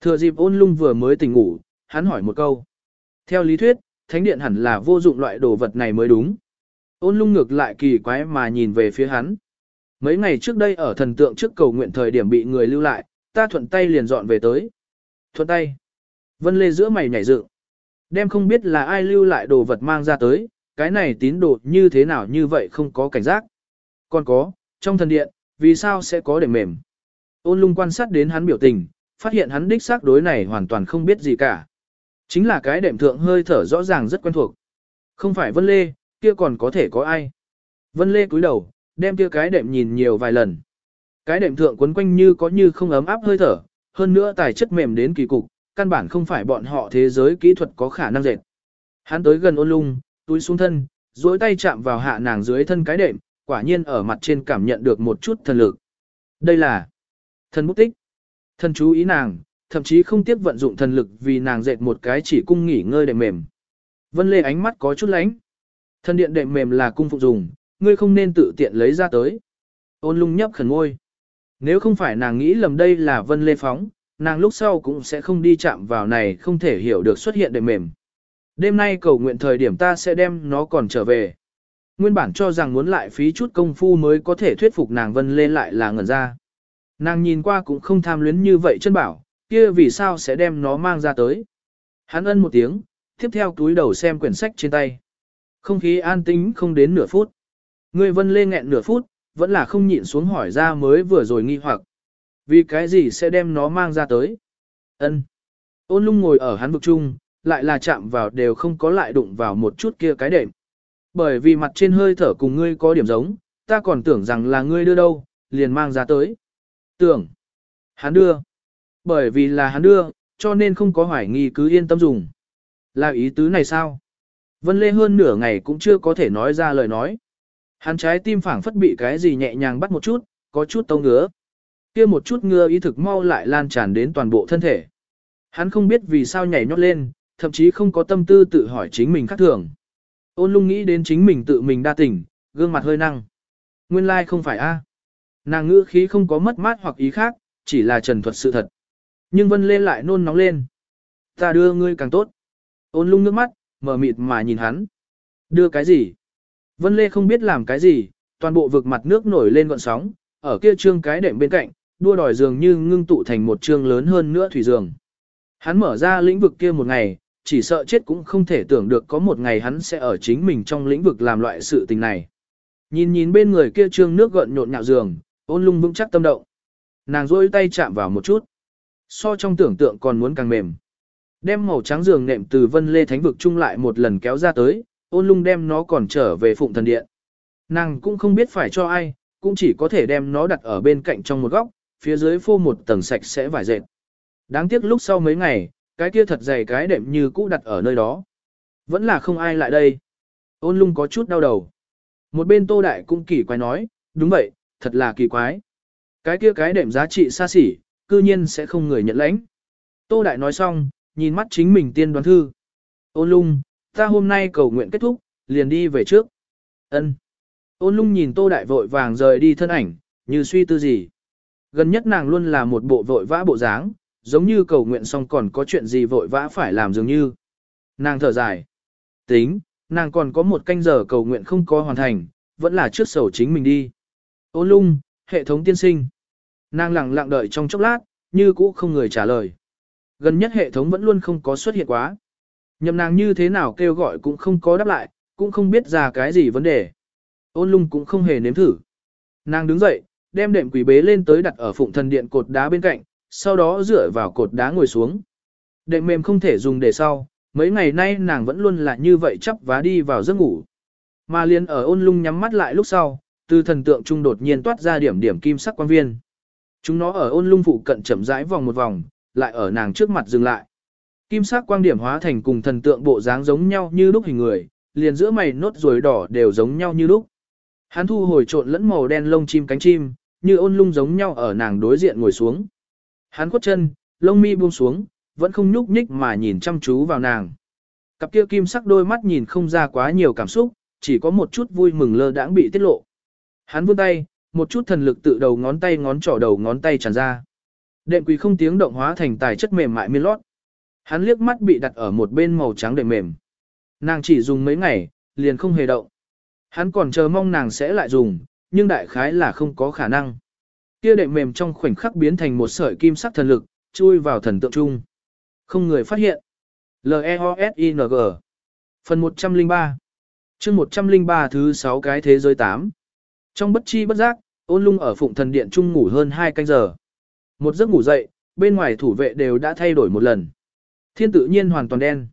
Thừa dịp ôn lung vừa mới tỉnh ngủ, hắn hỏi một câu. Theo lý thuyết, thánh điện hẳn là vô dụng loại đồ vật này mới đúng. Ôn lung ngược lại kỳ quái mà nhìn về phía hắn. Mấy ngày trước đây ở thần tượng trước cầu nguyện thời điểm bị người lưu lại, ta thuận tay liền dọn về tới. Thuận tay. Vân lê giữa mày nhảy dựng. Đem không biết là ai lưu lại đồ vật mang ra tới, cái này tín đồ như thế nào như vậy không có cảnh giác. Còn có, trong thần điện, vì sao sẽ có đệm mềm? Ôn lung quan sát đến hắn biểu tình, phát hiện hắn đích xác đối này hoàn toàn không biết gì cả. Chính là cái đệm thượng hơi thở rõ ràng rất quen thuộc. Không phải vân lê, kia còn có thể có ai. Vân Lê cúi đầu, đem kia cái đệm nhìn nhiều vài lần. Cái đệm thượng quấn quanh như có như không ấm áp hơi thở, hơn nữa tài chất mềm đến kỳ cục, căn bản không phải bọn họ thế giới kỹ thuật có khả năng dệt. Hắn tới gần ôn lung, túi xuống thân, duỗi tay chạm vào hạ nàng dưới thân cái đệm, quả nhiên ở mặt trên cảm nhận được một chút thần lực. Đây là thần bút tích. Thần chú ý nàng, thậm chí không tiếc vận dụng thần lực vì nàng dệt một cái chỉ cung nghỉ ngơi đệm mềm. Vân Lê ánh mắt có chút lánh. Thần điện đệm mềm là cung phụng dùng, ngươi không nên tự tiện lấy ra tới. Ôn lung nhấp khẩn ngôi. Nếu không phải nàng nghĩ lầm đây là Vân Lê phóng, nàng lúc sau cũng sẽ không đi chạm vào này không thể hiểu được xuất hiện đệm mềm. Đêm nay cầu nguyện thời điểm ta sẽ đem nó còn trở về. Nguyên bản cho rằng muốn lại phí chút công phu mới có thể thuyết phục nàng Vân Lê lại là ngẩn ra. Nàng nhìn qua cũng không tham luyến như vậy chân bảo, kia vì sao sẽ đem nó mang ra tới. Hắn ân một tiếng, tiếp theo túi đầu xem quyển sách trên tay. Không khí an tĩnh không đến nửa phút. Người vân lê nghẹn nửa phút, vẫn là không nhịn xuống hỏi ra mới vừa rồi nghi hoặc. Vì cái gì sẽ đem nó mang ra tới? ân Ôn lung ngồi ở hắn vực chung, lại là chạm vào đều không có lại đụng vào một chút kia cái đệm. Bởi vì mặt trên hơi thở cùng ngươi có điểm giống, ta còn tưởng rằng là ngươi đưa đâu, liền mang ra tới. Tưởng. Hắn đưa. Bởi vì là hắn đưa, cho nên không có hoài nghi cứ yên tâm dùng. Là ý tứ này sao? Vân Lê hơn nửa ngày cũng chưa có thể nói ra lời nói. Hắn trái tim phảng phất bị cái gì nhẹ nhàng bắt một chút, có chút tông ngứa. kia một chút ngứa ý thực mau lại lan tràn đến toàn bộ thân thể. Hắn không biết vì sao nhảy nhót lên, thậm chí không có tâm tư tự hỏi chính mình khác thường. Ôn lung nghĩ đến chính mình tự mình đa tỉnh, gương mặt hơi năng. Nguyên lai like không phải a. Nàng ngữ khí không có mất mát hoặc ý khác, chỉ là trần thuật sự thật. Nhưng Vân Lê lại nôn nóng lên. Ta đưa ngươi càng tốt. Ôn lung nước mắt, mờ mịt mà nhìn hắn. Đưa cái gì? Vân Lê không biết làm cái gì, toàn bộ vực mặt nước nổi lên gọn sóng, ở kia trương cái đệm bên cạnh, đua đòi dường như ngưng tụ thành một trương lớn hơn nữa thủy giường. Hắn mở ra lĩnh vực kia một ngày, chỉ sợ chết cũng không thể tưởng được có một ngày hắn sẽ ở chính mình trong lĩnh vực làm loại sự tình này. Nhìn nhìn bên người kia trương nước gợn nhộn nhạo giường, ôn lung vững chắc tâm động. Nàng rôi tay chạm vào một chút. So trong tưởng tượng còn muốn càng mềm. Đem màu trắng giường nệm từ vân lê thánh vực chung lại một lần kéo ra tới, ôn lung đem nó còn trở về phụng thần điện. Nàng cũng không biết phải cho ai, cũng chỉ có thể đem nó đặt ở bên cạnh trong một góc, phía dưới phô một tầng sạch sẽ vải dệt. Đáng tiếc lúc sau mấy ngày, cái kia thật dày cái đệm như cũ đặt ở nơi đó. Vẫn là không ai lại đây. Ôn lung có chút đau đầu. Một bên tô đại cũng kỳ quái nói, đúng vậy, thật là kỳ quái. Cái kia cái đệm giá trị xa xỉ, cư nhiên sẽ không người nhận lãnh. Tô đại nói xong, nhìn mắt chính mình tiên đoán thư. Ôn lung, ta hôm nay cầu nguyện kết thúc, liền đi về trước. Ân. Ôn lung nhìn tô đại vội vàng rời đi thân ảnh, như suy tư gì. Gần nhất nàng luôn là một bộ vội vã bộ dáng, giống như cầu nguyện xong còn có chuyện gì vội vã phải làm dường như. Nàng thở dài. Tính, nàng còn có một canh giờ cầu nguyện không có hoàn thành, vẫn là trước sầu chính mình đi. Ôn lung, hệ thống tiên sinh. Nàng lặng lặng đợi trong chốc lát, như cũ không người trả lời. Gần nhất hệ thống vẫn luôn không có xuất hiện quá. Nhậm nàng như thế nào kêu gọi cũng không có đáp lại, cũng không biết ra cái gì vấn đề. Ôn lung cũng không hề nếm thử. Nàng đứng dậy, đem đệm quỷ bế lên tới đặt ở phụng thần điện cột đá bên cạnh, sau đó dựa vào cột đá ngồi xuống. Đệm mềm không thể dùng để sau, mấy ngày nay nàng vẫn luôn là như vậy chắp vá đi vào giấc ngủ. Mà liền ở ôn lung nhắm mắt lại lúc sau, từ thần tượng trung đột nhiên toát ra điểm điểm kim sắc quan viên. Chúng nó ở ôn lung phụ cận chậm rãi vòng một vòng, lại ở nàng trước mặt dừng lại. Kim sắc quang điểm hóa thành cùng thần tượng bộ dáng giống nhau như lúc hình người, liền giữa mày nốt ruồi đỏ đều giống nhau như lúc. Hắn thu hồi trộn lẫn màu đen lông chim cánh chim, như ôn lung giống nhau ở nàng đối diện ngồi xuống. Hắn quất chân, lông mi buông xuống, vẫn không nhúc nhích mà nhìn chăm chú vào nàng. Cặp kia kim sắc đôi mắt nhìn không ra quá nhiều cảm xúc, chỉ có một chút vui mừng lơ đãng bị tiết lộ. Hắn vươn tay, một chút thần lực tự đầu ngón tay ngón trỏ đầu ngón tay tràn ra. Đệm quỳ không tiếng động hóa thành tài chất mềm mại miên lót. Hắn liếc mắt bị đặt ở một bên màu trắng đệm mềm. Nàng chỉ dùng mấy ngày, liền không hề động. Hắn còn chờ mong nàng sẽ lại dùng, nhưng đại khái là không có khả năng. Kia đệm mềm trong khoảnh khắc biến thành một sợi kim sắc thần lực, chui vào thần tượng trung. Không người phát hiện. L-E-O-S-I-N-G Phần 103 chương 103 thứ 6 cái thế giới 8 Trong bất chi bất giác, ôn lung ở phụng thần điện trung ngủ hơn 2 canh giờ. Một giấc ngủ dậy, bên ngoài thủ vệ đều đã thay đổi một lần. Thiên tự nhiên hoàn toàn đen.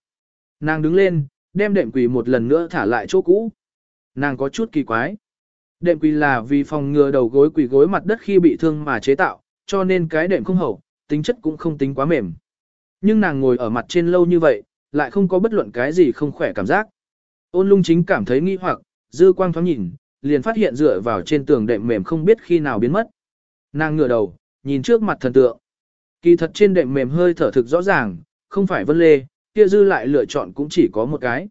Nàng đứng lên, đem đệm quỳ một lần nữa thả lại chỗ cũ. Nàng có chút kỳ quái. Đệm quỳ là vì phòng ngừa đầu gối quỳ gối mặt đất khi bị thương mà chế tạo, cho nên cái đệm không hậu, tính chất cũng không tính quá mềm. Nhưng nàng ngồi ở mặt trên lâu như vậy, lại không có bất luận cái gì không khỏe cảm giác. Ôn lung chính cảm thấy nghi hoặc, dư quang thoáng nhìn, liền phát hiện dựa vào trên tường đệm mềm không biết khi nào biến mất. Nàng ngửa đầu, nhìn trước mặt thần tượng. Kỳ thật trên đệm mềm hơi thở thực rõ ràng, không phải vân lê, kia dư lại lựa chọn cũng chỉ có một cái.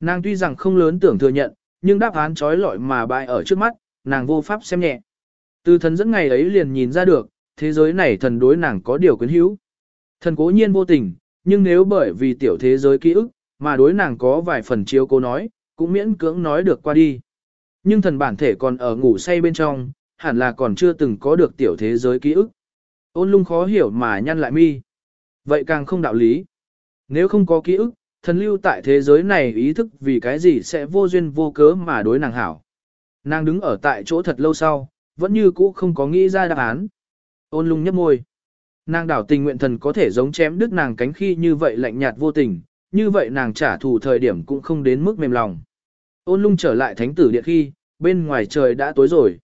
Nàng tuy rằng không lớn tưởng thừa nhận, nhưng đáp án trói lọi mà bại ở trước mắt, nàng vô pháp xem nhẹ. Từ thần dẫn ngày ấy liền nhìn ra được, thế giới này thần đối nàng có điều quyến hữu. Thần cố nhiên vô tình, nhưng nếu bởi vì tiểu thế giới ký ức, mà đối nàng có vài phần chiếu cố nói, cũng miễn cưỡng nói được qua đi. Nhưng thần bản thể còn ở ngủ say bên trong, hẳn là còn chưa từng có được tiểu thế giới ký ức. Ôn lung khó hiểu mà nhăn lại mi. Vậy càng không đạo lý. Nếu không có ký ức, thần lưu tại thế giới này ý thức vì cái gì sẽ vô duyên vô cớ mà đối nàng hảo. Nàng đứng ở tại chỗ thật lâu sau, vẫn như cũ không có nghĩ ra đáp án. Ôn lung nhấp môi. Nàng đảo tình nguyện thần có thể giống chém đứt nàng cánh khi như vậy lạnh nhạt vô tình, như vậy nàng trả thù thời điểm cũng không đến mức mềm lòng. Ôn lung trở lại thánh tử điện khi, bên ngoài trời đã tối rồi.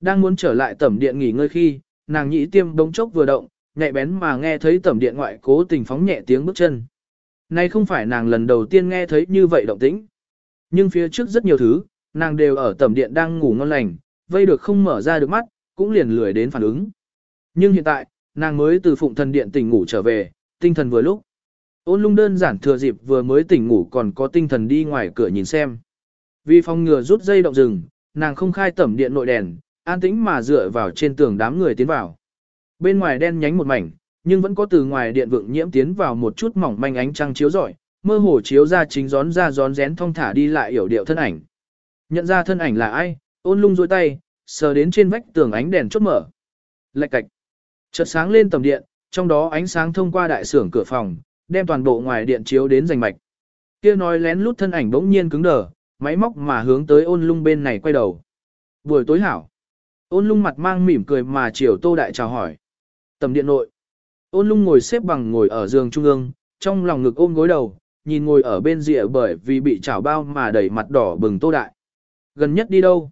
Đang muốn trở lại tẩm điện nghỉ ngơi khi, nàng nhĩ tiêm đống chốc vừa động, nhạy bén mà nghe thấy tẩm điện ngoại cố tình phóng nhẹ tiếng bước chân. Này không phải nàng lần đầu tiên nghe thấy như vậy động tĩnh. Nhưng phía trước rất nhiều thứ, nàng đều ở tẩm điện đang ngủ ngon lành, vây được không mở ra được mắt, cũng liền lười đến phản ứng. Nhưng hiện tại, nàng mới từ phụng thần điện tỉnh ngủ trở về, tinh thần vừa lúc. Ôn lung đơn giản thừa dịp vừa mới tỉnh ngủ còn có tinh thần đi ngoài cửa nhìn xem. Vì phòng ngừa rút dây động rừng, nàng không khai tẩm điện nội đèn, an tĩnh mà dựa vào trên tường đám người tiến vào. Bên ngoài đen nhánh một mảnh, nhưng vẫn có từ ngoài điện vượng nhiễm tiến vào một chút mỏng manh ánh trăng chiếu rọi, mơ hồ chiếu ra chính gión ra gión rén thong thả đi lại hiểu điệu thân ảnh. Nhận ra thân ảnh là ai, ôn lung dôi tay, sờ đến trên vách tường ánh đèn chốt mở. Lạch cạch. Chợt sáng lên tầm điện, trong đó ánh sáng thông qua đại sưởng cửa phòng, đem toàn bộ ngoài điện chiếu đến rành mạch. Kia nói lén lút thân ảnh bỗng nhiên cứng đờ, máy móc mà hướng tới ôn lung bên này quay đầu. Buổi tối hảo. Ôn lung mặt mang mỉm cười mà chiều tô đại chào hỏi. Tầm điện nội. Ôn lung ngồi xếp bằng ngồi ở giường trung ương, trong lòng ngực ôm gối đầu, nhìn ngồi ở bên rìa bởi vì bị chảo bao mà đẩy mặt đỏ bừng tô đại. Gần nhất đi đâu?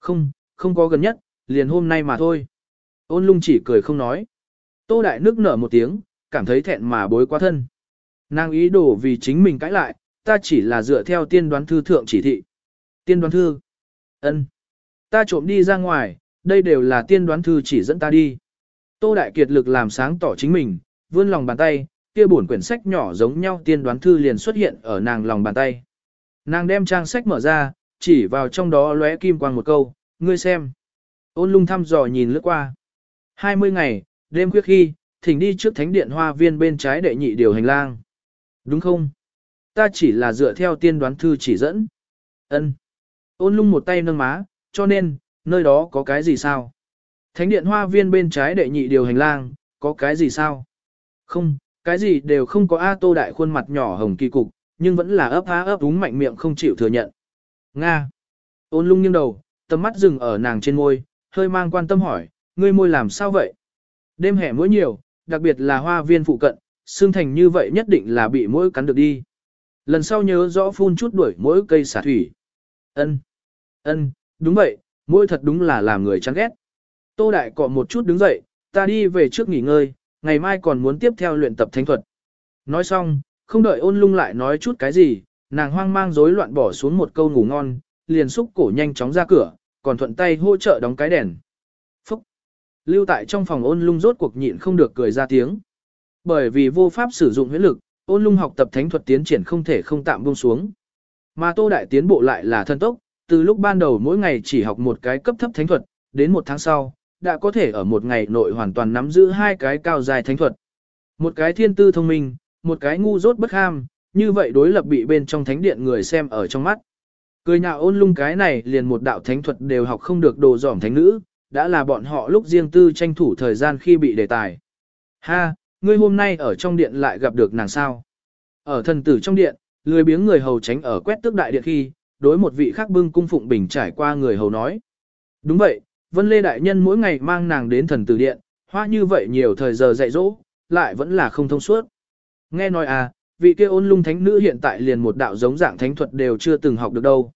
Không, không có gần nhất, liền hôm nay mà thôi. Ôn lung chỉ cười không nói. Tô đại nước nở một tiếng, cảm thấy thẹn mà bối quá thân. Nàng ý đồ vì chính mình cãi lại, ta chỉ là dựa theo tiên đoán thư thượng chỉ thị. Tiên đoán thư? ân, Ta trộm đi ra ngoài, đây đều là tiên đoán thư chỉ dẫn ta đi. Tô Đại Kiệt lực làm sáng tỏ chính mình, vươn lòng bàn tay, kia bổn quyển sách nhỏ giống nhau tiên đoán thư liền xuất hiện ở nàng lòng bàn tay. Nàng đem trang sách mở ra, chỉ vào trong đó lóe kim quang một câu, ngươi xem. Ôn lung thăm dò nhìn lướt qua. 20 ngày, đêm khuya khi, thỉnh đi trước thánh điện hoa viên bên trái đệ nhị điều hành lang. Đúng không? Ta chỉ là dựa theo tiên đoán thư chỉ dẫn. Ân. Ôn lung một tay nâng má, cho nên, nơi đó có cái gì sao? Thánh điện hoa viên bên trái đệ nhị điều hành lang, có cái gì sao? Không, cái gì đều không có A Tô Đại khuôn mặt nhỏ hồng kỳ cục, nhưng vẫn là ấp há ấp úng mạnh miệng không chịu thừa nhận. Nga. Ôn lung nghiêng đầu, tầm mắt dừng ở nàng trên môi, hơi mang quan tâm hỏi, ngươi môi làm sao vậy? Đêm hè mũi nhiều, đặc biệt là hoa viên phụ cận, xương thành như vậy nhất định là bị mũi cắn được đi. Lần sau nhớ rõ phun chút đuổi mỗi cây xả thủy. Ân, ân, đúng vậy, mỗi thật đúng là làm người chán ghét. Tô Đại cọ một chút đứng dậy, ta đi về trước nghỉ ngơi, ngày mai còn muốn tiếp theo luyện tập thánh thuật. Nói xong, không đợi ôn lung lại nói chút cái gì, nàng hoang mang rối loạn bỏ xuống một câu ngủ ngon, liền xúc cổ nhanh chóng ra cửa, còn thuận tay hỗ trợ đóng cái đèn. Phúc! Lưu tại trong phòng ôn lung rốt cuộc nhịn không được cười ra tiếng. Bởi vì vô pháp sử dụng huyết lực, ôn lung học tập thánh thuật tiến triển không thể không tạm buông xuống. Mà tô đại tiến bộ lại là thân tốc, từ lúc ban đầu mỗi ngày chỉ học một cái cấp thấp thánh thuật, đến một tháng sau, đã có thể ở một ngày nội hoàn toàn nắm giữ hai cái cao dài thánh thuật. Một cái thiên tư thông minh, một cái ngu dốt bất ham, như vậy đối lập bị bên trong thánh điện người xem ở trong mắt. Cười nhạo ôn lung cái này liền một đạo thánh thuật đều học không được đồ dỏm thánh nữ, đã là bọn họ lúc riêng tư tranh thủ thời gian khi bị đề tài. Ha, ngươi hôm nay ở trong điện lại gặp được nàng sao. Ở thần tử trong điện, lười biếng người hầu tránh ở quét tước đại điện khi, đối một vị khác bưng cung phụng bình trải qua người hầu nói. Đúng vậy, Vân Lê Đại Nhân mỗi ngày mang nàng đến thần tử điện, hoa như vậy nhiều thời giờ dạy dỗ, lại vẫn là không thông suốt. Nghe nói à, vị kia ôn lung thánh nữ hiện tại liền một đạo giống dạng thánh thuật đều chưa từng học được đâu.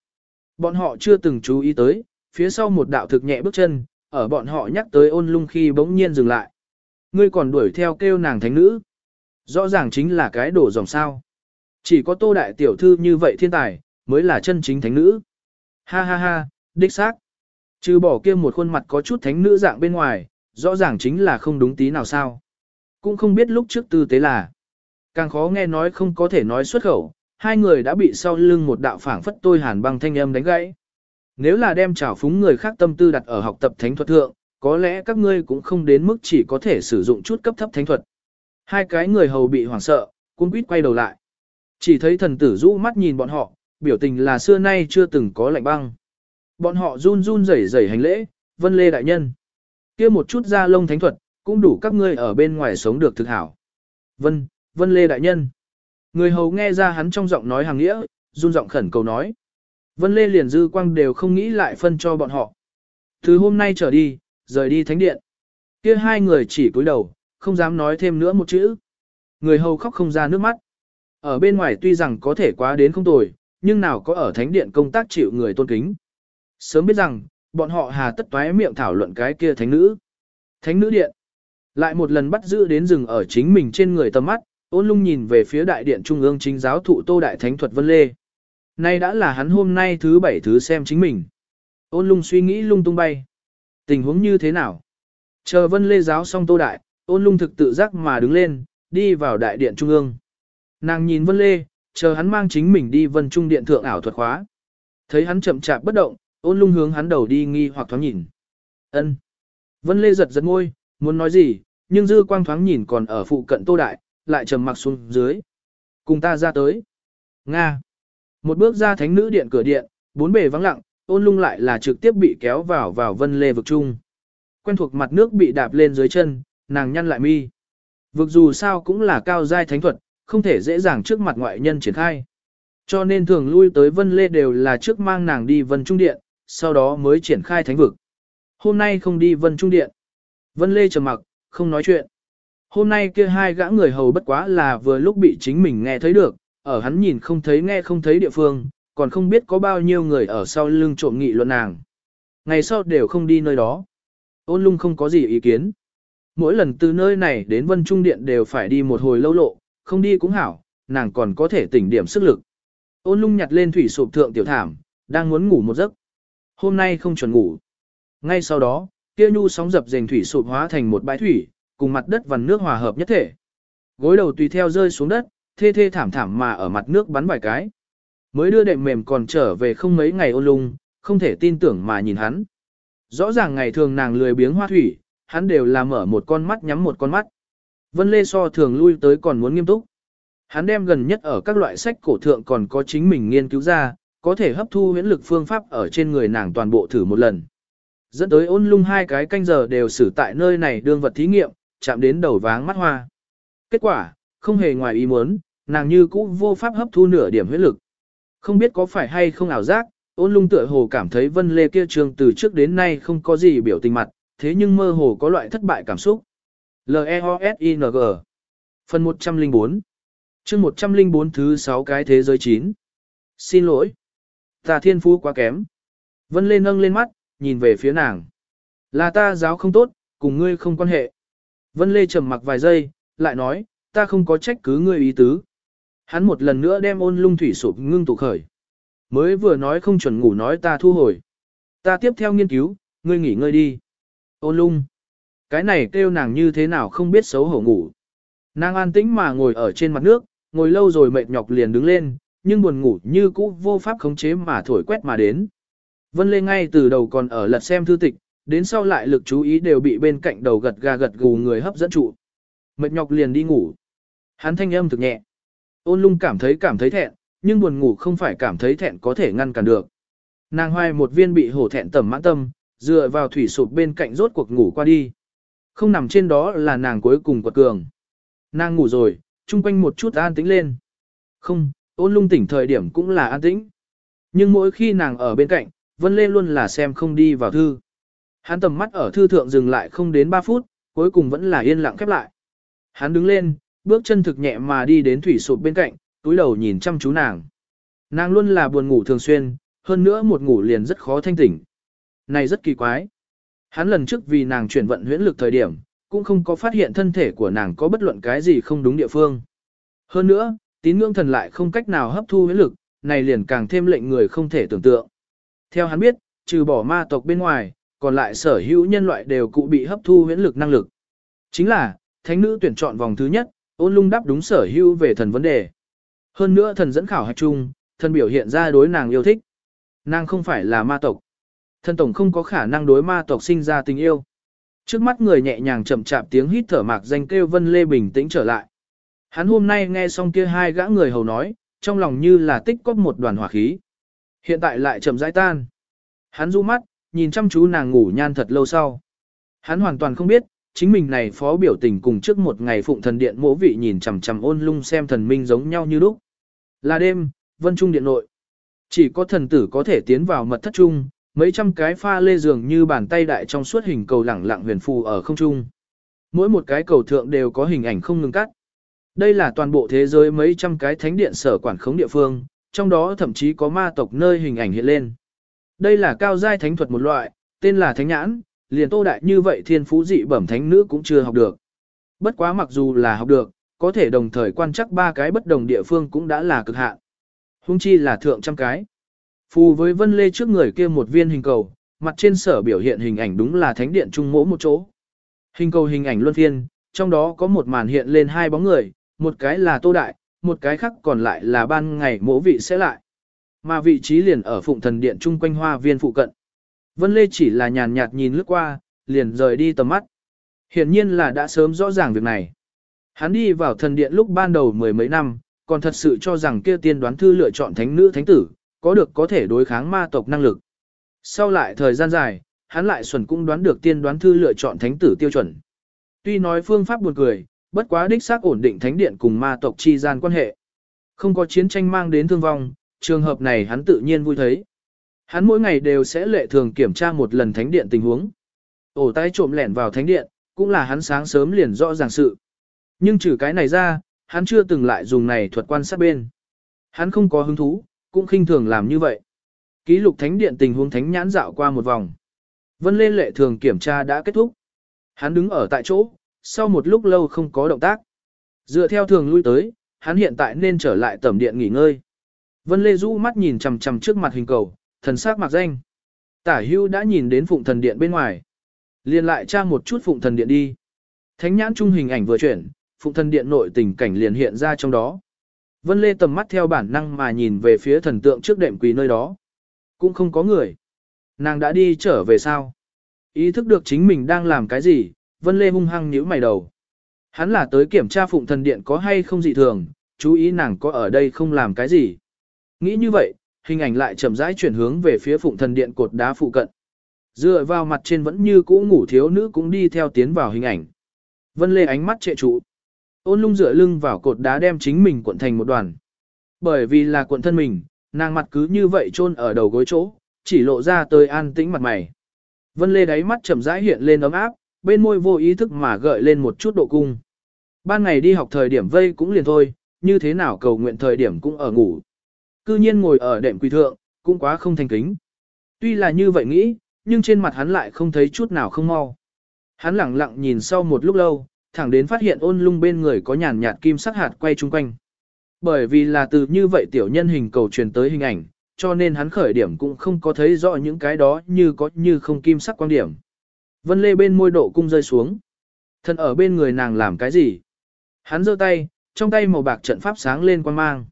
Bọn họ chưa từng chú ý tới, phía sau một đạo thực nhẹ bước chân, ở bọn họ nhắc tới ôn lung khi bỗng nhiên dừng lại. Ngươi còn đuổi theo kêu nàng thánh nữ. Rõ ràng chính là cái đổ dòng sao. Chỉ có tô đại tiểu thư như vậy thiên tài, mới là chân chính thánh nữ. Ha ha ha, đích xác. Trừ bỏ kia một khuôn mặt có chút thánh nữ dạng bên ngoài, rõ ràng chính là không đúng tí nào sao. Cũng không biết lúc trước tư tế là. Càng khó nghe nói không có thể nói xuất khẩu, hai người đã bị sau lưng một đạo phảng phất tôi hàn băng thanh âm đánh gãy. Nếu là đem trảo phúng người khác tâm tư đặt ở học tập thánh thuật thượng, có lẽ các ngươi cũng không đến mức chỉ có thể sử dụng chút cấp thấp thánh thuật. Hai cái người hầu bị hoảng sợ, cuốn quýt quay đầu lại. Chỉ thấy thần tử rũ mắt nhìn bọn họ, biểu tình là xưa nay chưa từng có lạnh băng. Bọn họ run run rẩy rẩy hành lễ, vân lê đại nhân. kia một chút da lông thánh thuật, cũng đủ các ngươi ở bên ngoài sống được thực hảo. Vân, vân lê đại nhân. Người hầu nghe ra hắn trong giọng nói hàng nghĩa, run giọng khẩn cầu nói. Vân lê liền dư quang đều không nghĩ lại phân cho bọn họ. Từ hôm nay trở đi, rời đi thánh điện. kia hai người chỉ cúi đầu, không dám nói thêm nữa một chữ. Người hầu khóc không ra nước mắt. Ở bên ngoài tuy rằng có thể quá đến không tồi, nhưng nào có ở thánh điện công tác chịu người tôn kính. Sớm biết rằng, bọn họ hà tất toái miệng thảo luận cái kia thánh nữ. Thánh nữ điện. Lại một lần bắt giữ đến rừng ở chính mình trên người tầm mắt, ôn lung nhìn về phía đại điện trung ương chính giáo thụ tô đại thánh thuật vân lê. Nay đã là hắn hôm nay thứ bảy thứ xem chính mình. Ôn lung suy nghĩ lung tung bay. Tình huống như thế nào? Chờ vân lê giáo xong tô đại, ôn lung thực tự giác mà đứng lên, đi vào đại điện trung ương. Nàng nhìn vân lê, chờ hắn mang chính mình đi vân trung điện thượng ảo thuật khóa. Thấy hắn chậm chạp bất động, ôn lung hướng hắn đầu đi nghi hoặc thoáng nhìn. ân Vân lê giật giật ngôi, muốn nói gì, nhưng dư quang thoáng nhìn còn ở phụ cận tô đại, lại trầm mặc xuống dưới. Cùng ta ra tới. Nga. Một bước ra thánh nữ điện cửa điện, bốn bề vắng lặng, ôn lung lại là trực tiếp bị kéo vào vào vân lê vực trung. Quen thuộc mặt nước bị đạp lên dưới chân, nàng nhăn lại mi. Vực dù sao cũng là cao giai thánh thuật, không thể dễ dàng trước mặt ngoại nhân triển khai. Cho nên thường lui tới vân lê đều là trước mang nàng đi vân trung điện, sau đó mới triển khai thánh vực. Hôm nay không đi vân trung điện. Vân lê trầm mặc, không nói chuyện. Hôm nay kia hai gã người hầu bất quá là vừa lúc bị chính mình nghe thấy được, ở hắn nhìn không thấy nghe không thấy địa phương, còn không biết có bao nhiêu người ở sau lưng trộm nghị luận nàng. Ngày sau đều không đi nơi đó. Ôn lung không có gì ý kiến. Mỗi lần từ nơi này đến Vân Trung Điện đều phải đi một hồi lâu lộ, không đi cũng hảo, nàng còn có thể tỉnh điểm sức lực. Ôn lung nhặt lên thủy sụp thượng tiểu thảm, đang muốn ngủ một giấc. Hôm nay không chuẩn ngủ. Ngay sau đó, kia nhu sóng dập dềnh thủy sụp hóa thành một bãi thủy, cùng mặt đất và nước hòa hợp nhất thể. Gối đầu tùy theo rơi xuống đất, thê thê thảm thảm mà ở mặt nước bắn vài cái. Mới đưa đệm mềm còn trở về không mấy ngày ôn lung, không thể tin tưởng mà nhìn hắn. Rõ ràng ngày thường nàng lười biếng hoa thủy, hắn đều là mở một con mắt nhắm một con mắt. Vân Lê so thường lui tới còn muốn nghiêm túc. Hắn đem gần nhất ở các loại sách cổ thượng còn có chính mình nghiên cứu ra, có thể hấp thu huyễn lực phương pháp ở trên người nàng toàn bộ thử một lần. Dẫn tới ôn lung hai cái canh giờ đều xử tại nơi này đương vật thí nghiệm, chạm đến đầu váng mắt hoa. Kết quả, không hề ngoài ý muốn, nàng như cũ vô pháp hấp thu nửa điểm huyết lực. Không biết có phải hay không ảo giác, ôn lung tựa hồ cảm thấy vân lê kia trường từ trước đến nay không có gì biểu tình mặt, thế nhưng mơ hồ có loại thất bại cảm xúc. L-E-O-S-I-N-G Phần 104 chương 104 thứ 6 cái thế giới 9 Xin lỗi. Ta thiên phú quá kém. Vân Lê nâng lên mắt, nhìn về phía nàng. Là ta giáo không tốt, cùng ngươi không quan hệ. Vân Lê trầm mặc vài giây, lại nói, ta không có trách cứ ngươi ý tứ. Hắn một lần nữa đem ôn lung thủy sụp ngưng tụ khởi. Mới vừa nói không chuẩn ngủ nói ta thu hồi. Ta tiếp theo nghiên cứu, ngươi nghỉ ngơi đi. Ôn lung. Cái này kêu nàng như thế nào không biết xấu hổ ngủ. Nàng an tĩnh mà ngồi ở trên mặt nước, ngồi lâu rồi mệt nhọc liền đứng lên, nhưng buồn ngủ như cũ vô pháp khống chế mà thổi quét mà đến. Vân Lê ngay từ đầu còn ở lật xem thư tịch, đến sau lại lực chú ý đều bị bên cạnh đầu gật gà gật gù người hấp dẫn trụ. Mệt nhọc liền đi ngủ. Hắn thanh âm thực nhẹ. Ôn lung cảm thấy cảm thấy thẹn, nhưng buồn ngủ không phải cảm thấy thẹn có thể ngăn cản được. Nàng hoài một viên bị hổ thẹn tầm mãn tâm, dựa vào thủy sụp bên cạnh rốt cuộc ngủ qua đi. Không nằm trên đó là nàng cuối cùng quật cường. Nàng ngủ rồi, chung quanh một chút an tĩnh lên. Không, ôn lung tỉnh thời điểm cũng là an tĩnh. Nhưng mỗi khi nàng ở bên cạnh, Vân Lê luôn là xem không đi vào thư. Hắn tầm mắt ở thư thượng dừng lại không đến 3 phút, cuối cùng vẫn là yên lặng khép lại. Hắn đứng lên, bước chân thực nhẹ mà đi đến thủy sụp bên cạnh, túi đầu nhìn chăm chú nàng. Nàng luôn là buồn ngủ thường xuyên, hơn nữa một ngủ liền rất khó thanh tỉnh. Này rất kỳ quái. Hắn lần trước vì nàng chuyển vận huyễn lực thời điểm, cũng không có phát hiện thân thể của nàng có bất luận cái gì không đúng địa phương. Hơn nữa, tín ngưỡng thần lại không cách nào hấp thu huyễn lực, này liền càng thêm lệnh người không thể tưởng tượng. Theo hắn biết, trừ bỏ ma tộc bên ngoài, còn lại sở hữu nhân loại đều cụ bị hấp thu huyễn lực năng lực. Chính là, thánh nữ tuyển chọn vòng thứ nhất, ôn lung đáp đúng sở hữu về thần vấn đề. Hơn nữa thần dẫn khảo hạch chung, thần biểu hiện ra đối nàng yêu thích. Nàng không phải là ma tộc. Thần tổng không có khả năng đối ma tộc sinh ra tình yêu. Trước mắt người nhẹ nhàng chậm chạp tiếng hít thở mạc danh kêu Vân Lê bình tĩnh trở lại. Hắn hôm nay nghe xong kia hai gã người hầu nói, trong lòng như là tích cóp một đoàn hỏa khí. Hiện tại lại chậm rãi tan. Hắn du mắt, nhìn chăm chú nàng ngủ nhan thật lâu sau. Hắn hoàn toàn không biết, chính mình này phó biểu tình cùng trước một ngày phụng thần điện mỗ vị nhìn chằm chằm ôn lung xem thần minh giống nhau như lúc. Là đêm, vân trung điện nội. Chỉ có thần tử có thể tiến vào mật thất trung, mấy trăm cái pha lê dường như bàn tay đại trong suốt hình cầu lẳng lặng huyền phù ở không trung. Mỗi một cái cầu thượng đều có hình ảnh không ngừng cắt. Đây là toàn bộ thế giới mấy trăm cái thánh điện sở quản khống địa phương, trong đó thậm chí có ma tộc nơi hình ảnh hiện lên. Đây là cao giai thánh thuật một loại, tên là thánh nhãn, liền tô đại như vậy thiên phú dị bẩm thánh nữ cũng chưa học được. Bất quá mặc dù là học được, có thể đồng thời quan chắc ba cái bất đồng địa phương cũng đã là cực hạn. Hung chi là thượng trăm cái. Phù với vân lê trước người kia một viên hình cầu, mặt trên sở biểu hiện hình ảnh đúng là thánh điện trung mỗ một chỗ. Hình cầu hình ảnh luân phiên, trong đó có một màn hiện lên hai bóng người, một cái là tô đại, một cái khác còn lại là ban ngày mỗ vị sẽ lại. Mà vị trí liền ở phụng thần điện chung quanh hoa viên phụ cận. Vân Lê chỉ là nhàn nhạt nhìn lướt qua, liền rời đi tầm mắt. Hiển nhiên là đã sớm rõ ràng việc này. Hắn đi vào thần điện lúc ban đầu mười mấy năm, còn thật sự cho rằng kia tiên đoán thư lựa chọn thánh nữ thánh tử, có được có thể đối kháng ma tộc năng lực. Sau lại thời gian dài, hắn lại xuẩn cũng đoán được tiên đoán thư lựa chọn thánh tử tiêu chuẩn. Tuy nói phương pháp buồn cười, bất quá đích xác ổn định thánh điện cùng ma tộc chi gian quan hệ. Không có chiến tranh mang đến thương vong, trường hợp này hắn tự nhiên vui thấy. Hắn mỗi ngày đều sẽ lệ thường kiểm tra một lần thánh điện tình huống. Ổ tay trộm lẻn vào thánh điện, cũng là hắn sáng sớm liền rõ ràng sự. Nhưng trừ cái này ra, hắn chưa từng lại dùng này thuật quan sát bên. Hắn không có hứng thú, cũng khinh thường làm như vậy. Ký lục thánh điện tình huống thánh nhãn dạo qua một vòng. Vân Lê lệ thường kiểm tra đã kết thúc. Hắn đứng ở tại chỗ, sau một lúc lâu không có động tác. Dựa theo thường lui tới, hắn hiện tại nên trở lại tẩm điện nghỉ ngơi. Vân Lê rũ mắt nhìn chằm chằm trước mặt hình cầu, thần sắc mặc danh. Tả hưu đã nhìn đến phụng thần điện bên ngoài. liền lại tra một chút phụng thần điện đi. Thánh nhãn trung hình ảnh vừa chuyển, phụng thần điện nội tình cảnh liền hiện ra trong đó. Vân Lê tầm mắt theo bản năng mà nhìn về phía thần tượng trước đệm quỳ nơi đó. Cũng không có người. Nàng đã đi trở về sao? Ý thức được chính mình đang làm cái gì, Vân Lê hung hăng nhíu mày đầu. Hắn là tới kiểm tra phụng thần điện có hay không dị thường, chú ý nàng có ở đây không làm cái gì. Nghĩ như vậy, hình ảnh lại chậm rãi chuyển hướng về phía phụng thần điện cột đá phụ cận. Dựa vào mặt trên vẫn như cũ ngủ thiếu nữ cũng đi theo tiến vào hình ảnh. Vân Lê ánh mắt trệ trụ. Ôn lung dựa lưng vào cột đá đem chính mình cuộn thành một đoàn. Bởi vì là cuộn thân mình, nàng mặt cứ như vậy chôn ở đầu gối chỗ, chỉ lộ ra tới an tĩnh mặt mày. Vân Lê đáy mắt chậm rãi hiện lên ấm áp, bên môi vô ý thức mà gợi lên một chút độ cung. Ban ngày đi học thời điểm vây cũng liền thôi, như thế nào cầu nguyện thời điểm cũng ở ngủ. Cư nhiên ngồi ở đệm quỳ thượng, cũng quá không thành kính. Tuy là như vậy nghĩ, nhưng trên mặt hắn lại không thấy chút nào không mau. Hắn lặng lặng nhìn sau một lúc lâu, thẳng đến phát hiện ôn lung bên người có nhàn nhạt kim sắc hạt quay chung quanh. Bởi vì là từ như vậy tiểu nhân hình cầu truyền tới hình ảnh, cho nên hắn khởi điểm cũng không có thấy rõ những cái đó như có như không kim sắc quan điểm. Vân Lê bên môi độ cung rơi xuống. Thân ở bên người nàng làm cái gì? Hắn giơ tay, trong tay màu bạc trận pháp sáng lên quan mang.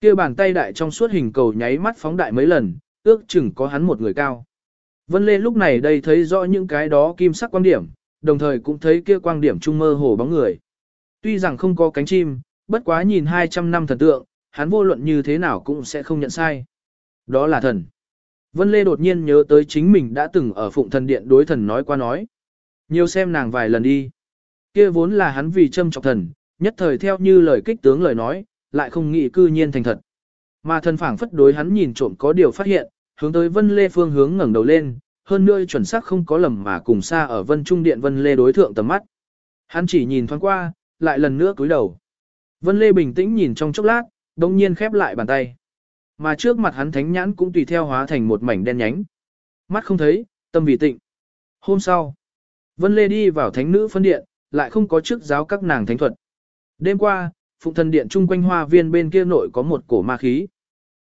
kia bàn tay đại trong suốt hình cầu nháy mắt phóng đại mấy lần, ước chừng có hắn một người cao. Vân Lê lúc này đây thấy rõ những cái đó kim sắc quan điểm, đồng thời cũng thấy kia quang điểm trung mơ hồ bóng người. Tuy rằng không có cánh chim, bất quá nhìn 200 năm thần tượng, hắn vô luận như thế nào cũng sẽ không nhận sai. Đó là thần. Vân Lê đột nhiên nhớ tới chính mình đã từng ở phụng thần điện đối thần nói qua nói. Nhiều xem nàng vài lần đi. Kia vốn là hắn vì châm trọc thần, nhất thời theo như lời kích tướng lời nói, lại không nghĩ cư nhiên thành thật. Mà thần phảng phất đối hắn nhìn trộm có điều phát hiện, hướng tới Vân Lê phương hướng ngẩng đầu lên, hơn nữa chuẩn xác không có lầm mà cùng xa ở Vân Trung Điện Vân Lê đối thượng tầm mắt. Hắn chỉ nhìn thoáng qua, lại lần nữa cúi đầu. Vân Lê bình tĩnh nhìn trong chốc lát, đồng nhiên khép lại bàn tay. mà trước mặt hắn thánh nhãn cũng tùy theo hóa thành một mảnh đen nhánh. Mắt không thấy, tâm vì tịnh. Hôm sau, Vân Lê đi vào thánh nữ phân điện, lại không có trước giáo các nàng thánh thuật. Đêm qua, phụng thần điện chung quanh hoa viên bên kia nội có một cổ ma khí.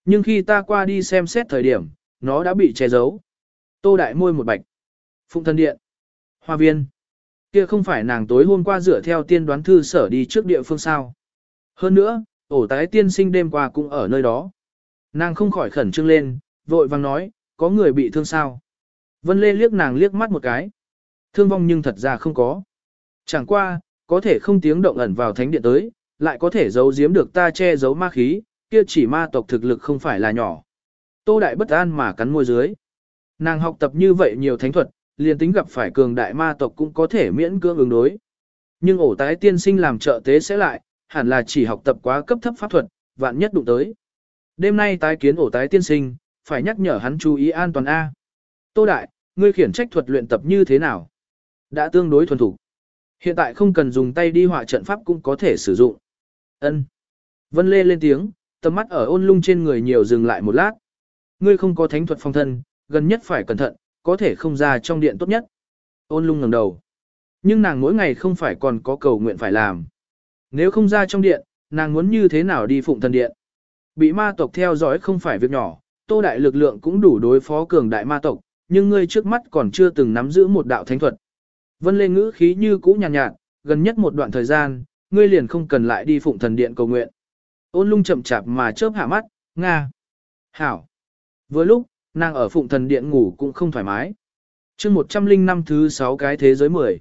Nhưng khi ta qua đi xem xét thời điểm, nó đã bị che giấu. Tô đại môi một bạch. Phụng thần điện. Hoa viên. Kia không phải nàng tối hôm qua dựa theo tiên đoán thư sở đi trước địa phương sao. Hơn nữa, ổ tái tiên sinh đêm qua cũng ở nơi đó. Nàng không khỏi khẩn trương lên, vội vang nói, có người bị thương sao. Vân Lê liếc nàng liếc mắt một cái. Thương vong nhưng thật ra không có. Chẳng qua, có thể không tiếng động ẩn vào thánh điện tới, lại có thể giấu giếm được ta che giấu ma khí, kia chỉ ma tộc thực lực không phải là nhỏ. Tô Đại bất an mà cắn môi dưới. Nàng học tập như vậy nhiều thánh thuật, liền tính gặp phải cường đại ma tộc cũng có thể miễn cưỡng ứng đối. Nhưng ổ tái tiên sinh làm trợ tế sẽ lại, hẳn là chỉ học tập quá cấp thấp pháp thuật, vạn nhất đụng tới. Đêm nay tái kiến ổ tái tiên sinh, phải nhắc nhở hắn chú ý an toàn A. Tô Đại, ngươi khiển trách thuật luyện tập như thế nào? Đã tương đối thuần thủ. Hiện tại không cần dùng tay đi họa trận pháp cũng có thể sử dụng. Ân. Vân Lê lên tiếng, tầm mắt ở ôn lung trên người nhiều dừng lại một lát. Ngươi không có thánh thuật phong thân, gần nhất phải cẩn thận, có thể không ra trong điện tốt nhất. Ôn lung ngẩng đầu. Nhưng nàng mỗi ngày không phải còn có cầu nguyện phải làm. Nếu không ra trong điện, nàng muốn như thế nào đi phụng thần điện. Bị ma tộc theo dõi không phải việc nhỏ, tô đại lực lượng cũng đủ đối phó cường đại ma tộc, nhưng ngươi trước mắt còn chưa từng nắm giữ một đạo thánh thuật. Vân Lê ngữ khí như cũ nhàn nhạt, nhạt, gần nhất một đoạn thời gian, ngươi liền không cần lại đi phụng thần điện cầu nguyện. Ôn lung chậm chạp mà chớp hạ mắt, Nga. Hảo. Vừa lúc, nàng ở phụng thần điện ngủ cũng không thoải mái. chương 105 thứ 6 cái thế giới 10.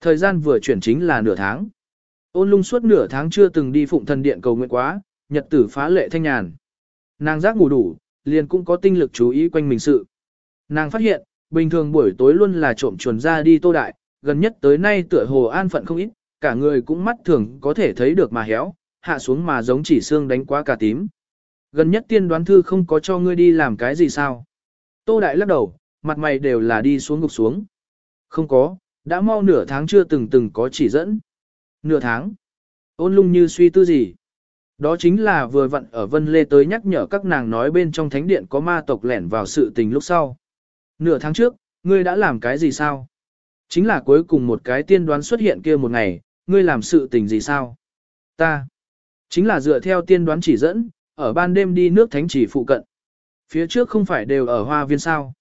Thời gian vừa chuyển chính là nửa tháng. Ôn lung suốt nửa tháng chưa từng đi phụng thần điện cầu nguyện quá, nhật tử phá lệ thanh nhàn. Nàng giác ngủ đủ, liền cũng có tinh lực chú ý quanh mình sự. Nàng phát hiện, bình thường buổi tối luôn là trộm chuồn ra đi tô đại, gần nhất tới nay tựa hồ an phận không ít, cả người cũng mắt thường có thể thấy được mà héo, hạ xuống mà giống chỉ xương đánh quá cả tím. Gần nhất tiên đoán thư không có cho ngươi đi làm cái gì sao? Tô Đại lắc đầu, mặt mày đều là đi xuống ngục xuống. Không có, đã mau nửa tháng chưa từng từng có chỉ dẫn. Nửa tháng? Ôn lung như suy tư gì? Đó chính là vừa vặn ở Vân Lê tới nhắc nhở các nàng nói bên trong thánh điện có ma tộc lẻn vào sự tình lúc sau. Nửa tháng trước, ngươi đã làm cái gì sao? Chính là cuối cùng một cái tiên đoán xuất hiện kia một ngày, ngươi làm sự tình gì sao? Ta. Chính là dựa theo tiên đoán chỉ dẫn, ở ban đêm đi nước thánh chỉ phụ cận. Phía trước không phải đều ở hoa viên sao?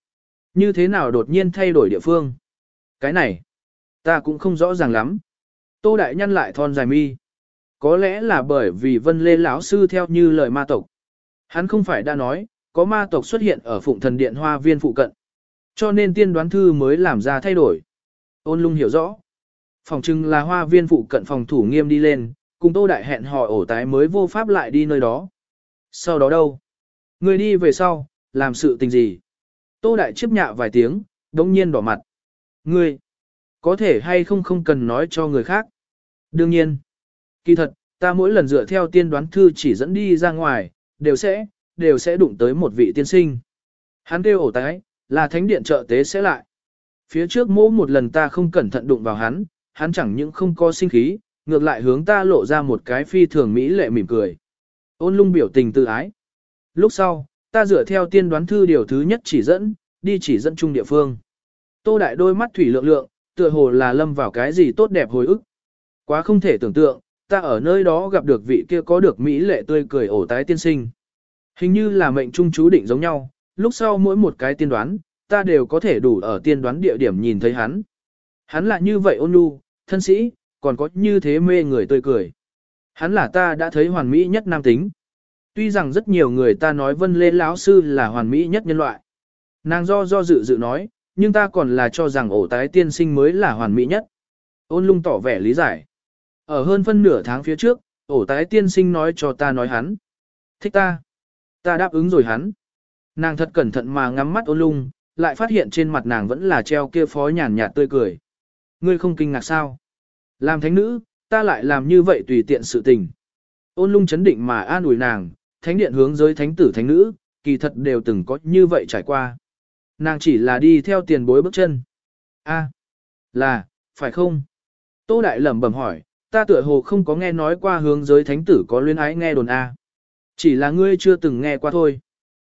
Như thế nào đột nhiên thay đổi địa phương? Cái này, ta cũng không rõ ràng lắm. Tô Đại Nhân lại thon dài mi. Có lẽ là bởi vì Vân Lê lão sư theo như lời ma tộc. Hắn không phải đã nói, có ma tộc xuất hiện ở phụng thần điện hoa viên phụ cận. Cho nên tiên đoán thư mới làm ra thay đổi. Ôn lung hiểu rõ. Phòng trưng là hoa viên phụ cận phòng thủ nghiêm đi lên, cùng Tô Đại hẹn hò ổ tái mới vô pháp lại đi nơi đó. Sau đó đâu? Người đi về sau, làm sự tình gì? Tô Đại chấp nhạ vài tiếng, đống nhiên đỏ mặt. Ngươi, có thể hay không không cần nói cho người khác. Đương nhiên, kỳ thật, ta mỗi lần dựa theo tiên đoán thư chỉ dẫn đi ra ngoài, đều sẽ, đều sẽ đụng tới một vị tiên sinh. Hắn kêu ổ tái, là thánh điện trợ tế sẽ lại. Phía trước mỗi một lần ta không cẩn thận đụng vào hắn, hắn chẳng những không có sinh khí, ngược lại hướng ta lộ ra một cái phi thường mỹ lệ mỉm cười. Ôn lung biểu tình tự ái. Lúc sau, ta dựa theo tiên đoán thư điều thứ nhất chỉ dẫn, đi chỉ dẫn chung địa phương. Tô đại đôi mắt thủy lượng lượng, tựa hồ là lâm vào cái gì tốt đẹp hồi ức. Quá không thể tưởng tượng, ta ở nơi đó gặp được vị kia có được mỹ lệ tươi cười ổ tái tiên sinh. Hình như là mệnh trung chú định giống nhau, lúc sau mỗi một cái tiên đoán, ta đều có thể đủ ở tiên đoán địa điểm nhìn thấy hắn. Hắn là như vậy ôn nhu, thân sĩ, còn có như thế mê người tươi cười. Hắn là ta đã thấy hoàn mỹ nhất nam tính. Tuy rằng rất nhiều người ta nói Vân Lê lão sư là hoàn mỹ nhất nhân loại. Nàng do do dự dự nói, nhưng ta còn là cho rằng ổ tái tiên sinh mới là hoàn mỹ nhất. Ôn lung tỏ vẻ lý giải. Ở hơn phân nửa tháng phía trước, ổ tái tiên sinh nói cho ta nói hắn. Thích ta. Ta đáp ứng rồi hắn. Nàng thật cẩn thận mà ngắm mắt ôn lung, lại phát hiện trên mặt nàng vẫn là treo kia phó nhàn nhạt tươi cười. Ngươi không kinh ngạc sao? Làm thánh nữ, ta lại làm như vậy tùy tiện sự tình. Ôn lung chấn định mà an ủi nàng, thánh điện hướng giới thánh tử thánh nữ, kỳ thật đều từng có như vậy trải qua. Nàng chỉ là đi theo tiền bối bước chân. a là, phải không? Tô Đại lẩm bẩm hỏi, ta tựa hồ không có nghe nói qua hướng giới thánh tử có luyến ái nghe đồn A. Chỉ là ngươi chưa từng nghe qua thôi.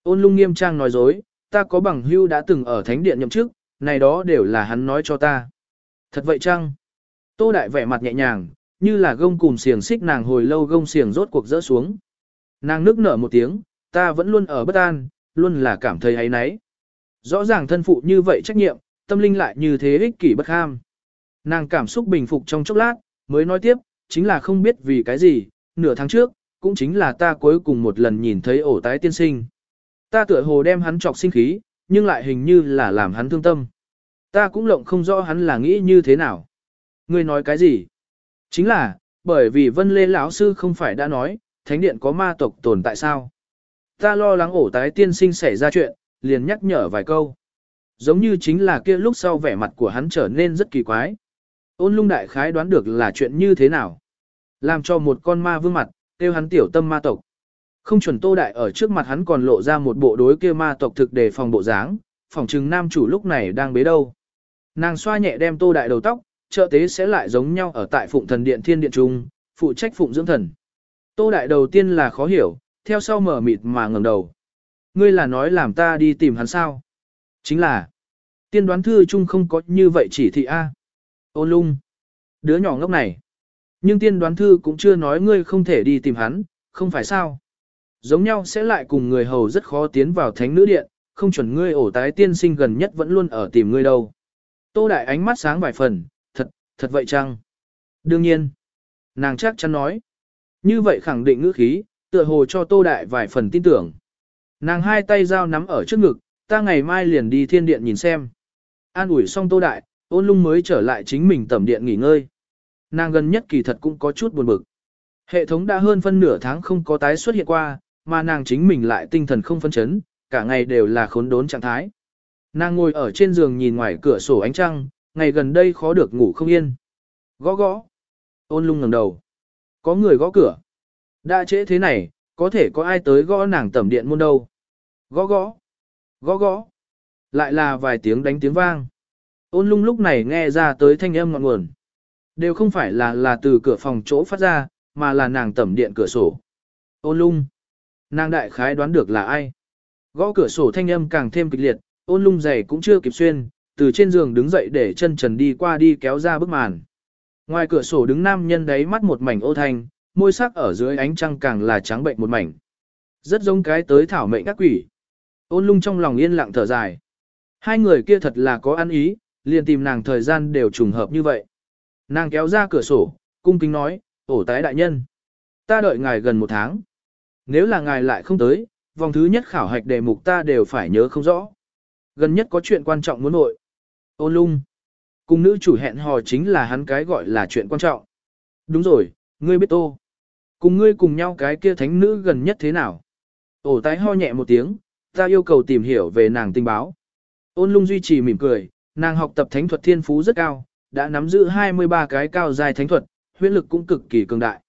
Ôn lung nghiêm trang nói dối, ta có bằng hưu đã từng ở thánh điện nhậm chức, này đó đều là hắn nói cho ta. Thật vậy chăng? Tô Đại vẻ mặt nhẹ nhàng, như là gông cùng xiềng xích nàng hồi lâu gông xiềng rốt cuộc rỡ xuống. Nàng nước nở một tiếng, ta vẫn luôn ở bất an, luôn là cảm thấy ấy nấy. Rõ ràng thân phụ như vậy trách nhiệm, tâm linh lại như thế ích kỷ bất ham. Nàng cảm xúc bình phục trong chốc lát, mới nói tiếp, chính là không biết vì cái gì, nửa tháng trước, cũng chính là ta cuối cùng một lần nhìn thấy ổ tái tiên sinh. Ta tựa hồ đem hắn trọc sinh khí, nhưng lại hình như là làm hắn thương tâm. Ta cũng lộng không rõ hắn là nghĩ như thế nào. Ngươi nói cái gì? Chính là, bởi vì Vân Lê lão sư không phải đã nói, thánh điện có ma tộc tồn tại sao? Ta lo lắng ổ tái tiên sinh xảy ra chuyện, liền nhắc nhở vài câu. Giống như chính là kia lúc sau vẻ mặt của hắn trở nên rất kỳ quái. Ôn lung đại khái đoán được là chuyện như thế nào. Làm cho một con ma vương mặt, kêu hắn tiểu tâm ma tộc. Không chuẩn tô đại ở trước mặt hắn còn lộ ra một bộ đối kia ma tộc thực để phòng bộ dáng, phòng trừng nam chủ lúc này đang bế đâu. Nàng xoa nhẹ đem tô đại đầu tóc, trợ tế sẽ lại giống nhau ở tại phụng thần điện thiên điện trung, phụ trách phụng dưỡng thần. Tô đại đầu tiên là khó hiểu, theo sau mở mịt mà ngẩng đầu. Ngươi là nói làm ta đi tìm hắn sao? Chính là, tiên đoán thư chung không có như vậy chỉ thị A. Ôn lung, đứa nhỏ ngốc này. Nhưng tiên đoán thư cũng chưa nói ngươi không thể đi tìm hắn, không phải sao? Giống nhau sẽ lại cùng người hầu rất khó tiến vào thánh nữ điện, không chuẩn ngươi ổ tái tiên sinh gần nhất vẫn luôn ở tìm ngươi đâu. Tô Đại ánh mắt sáng vài phần, thật, vậy chăng? Đương nhiên. Nàng chắc chắn nói. Như vậy khẳng định ngữ khí, tựa hồ cho Tô Đại vài phần tin tưởng. Nàng hai tay dao nắm ở trước ngực, ta ngày mai liền đi thiên điện nhìn xem. An ủi xong Tô Đại, ôn lung mới trở lại chính mình tẩm điện nghỉ ngơi. Nàng gần nhất kỳ thật cũng có chút buồn bực. Hệ thống đã hơn phân nửa tháng không có tái xuất hiện qua, mà nàng chính mình lại tinh thần không phân chấn, cả ngày đều là khốn đốn trạng thái. Nàng ngồi ở trên giường nhìn ngoài cửa sổ ánh trăng, ngày gần đây khó được ngủ không yên. Gõ gõ. Ôn lung ngẩng đầu. Có người gõ cửa. Đã trễ thế này, có thể có ai tới gõ nàng tẩm điện môn đâu. Gõ gõ. Gõ gõ. Lại là vài tiếng đánh tiếng vang. Ôn lung lúc này nghe ra tới thanh âm ngọn nguồn. Đều không phải là là từ cửa phòng chỗ phát ra, mà là nàng tẩm điện cửa sổ. Ôn lung. Nàng đại khái đoán được là ai. Gõ cửa sổ thanh âm càng thêm kịch liệt, ôn lung giày cũng chưa kịp xuyên, từ trên giường đứng dậy để chân trần đi qua đi kéo ra bức màn. Ngoài cửa sổ đứng nam nhân đấy mắt một mảnh ô thanh, môi sắc ở dưới ánh trăng càng là trắng bệnh một mảnh. Rất giống cái tới thảo mệnh các quỷ. Ôn lung trong lòng yên lặng thở dài. Hai người kia thật là có ăn ý, liền tìm nàng thời gian đều trùng hợp như vậy. Nàng kéo ra cửa sổ, cung kính nói, ổ tái đại nhân. Ta đợi ngài gần một tháng. Nếu là ngài lại không tới, vòng thứ nhất khảo hạch đề mục ta đều phải nhớ không rõ. Gần nhất có chuyện quan trọng muốn nội. Ôn lung. Cùng nữ chủ hẹn hò chính là hắn cái gọi là chuyện quan trọng. Đúng rồi, ngươi biết tô. Cùng ngươi cùng nhau cái kia thánh nữ gần nhất thế nào? Ổ tái ho nhẹ một tiếng, ta yêu cầu tìm hiểu về nàng tình báo. Ôn lung duy trì mỉm cười, nàng học tập thánh thuật thiên phú rất cao, đã nắm giữ 23 cái cao dài thánh thuật, huyết lực cũng cực kỳ cường đại.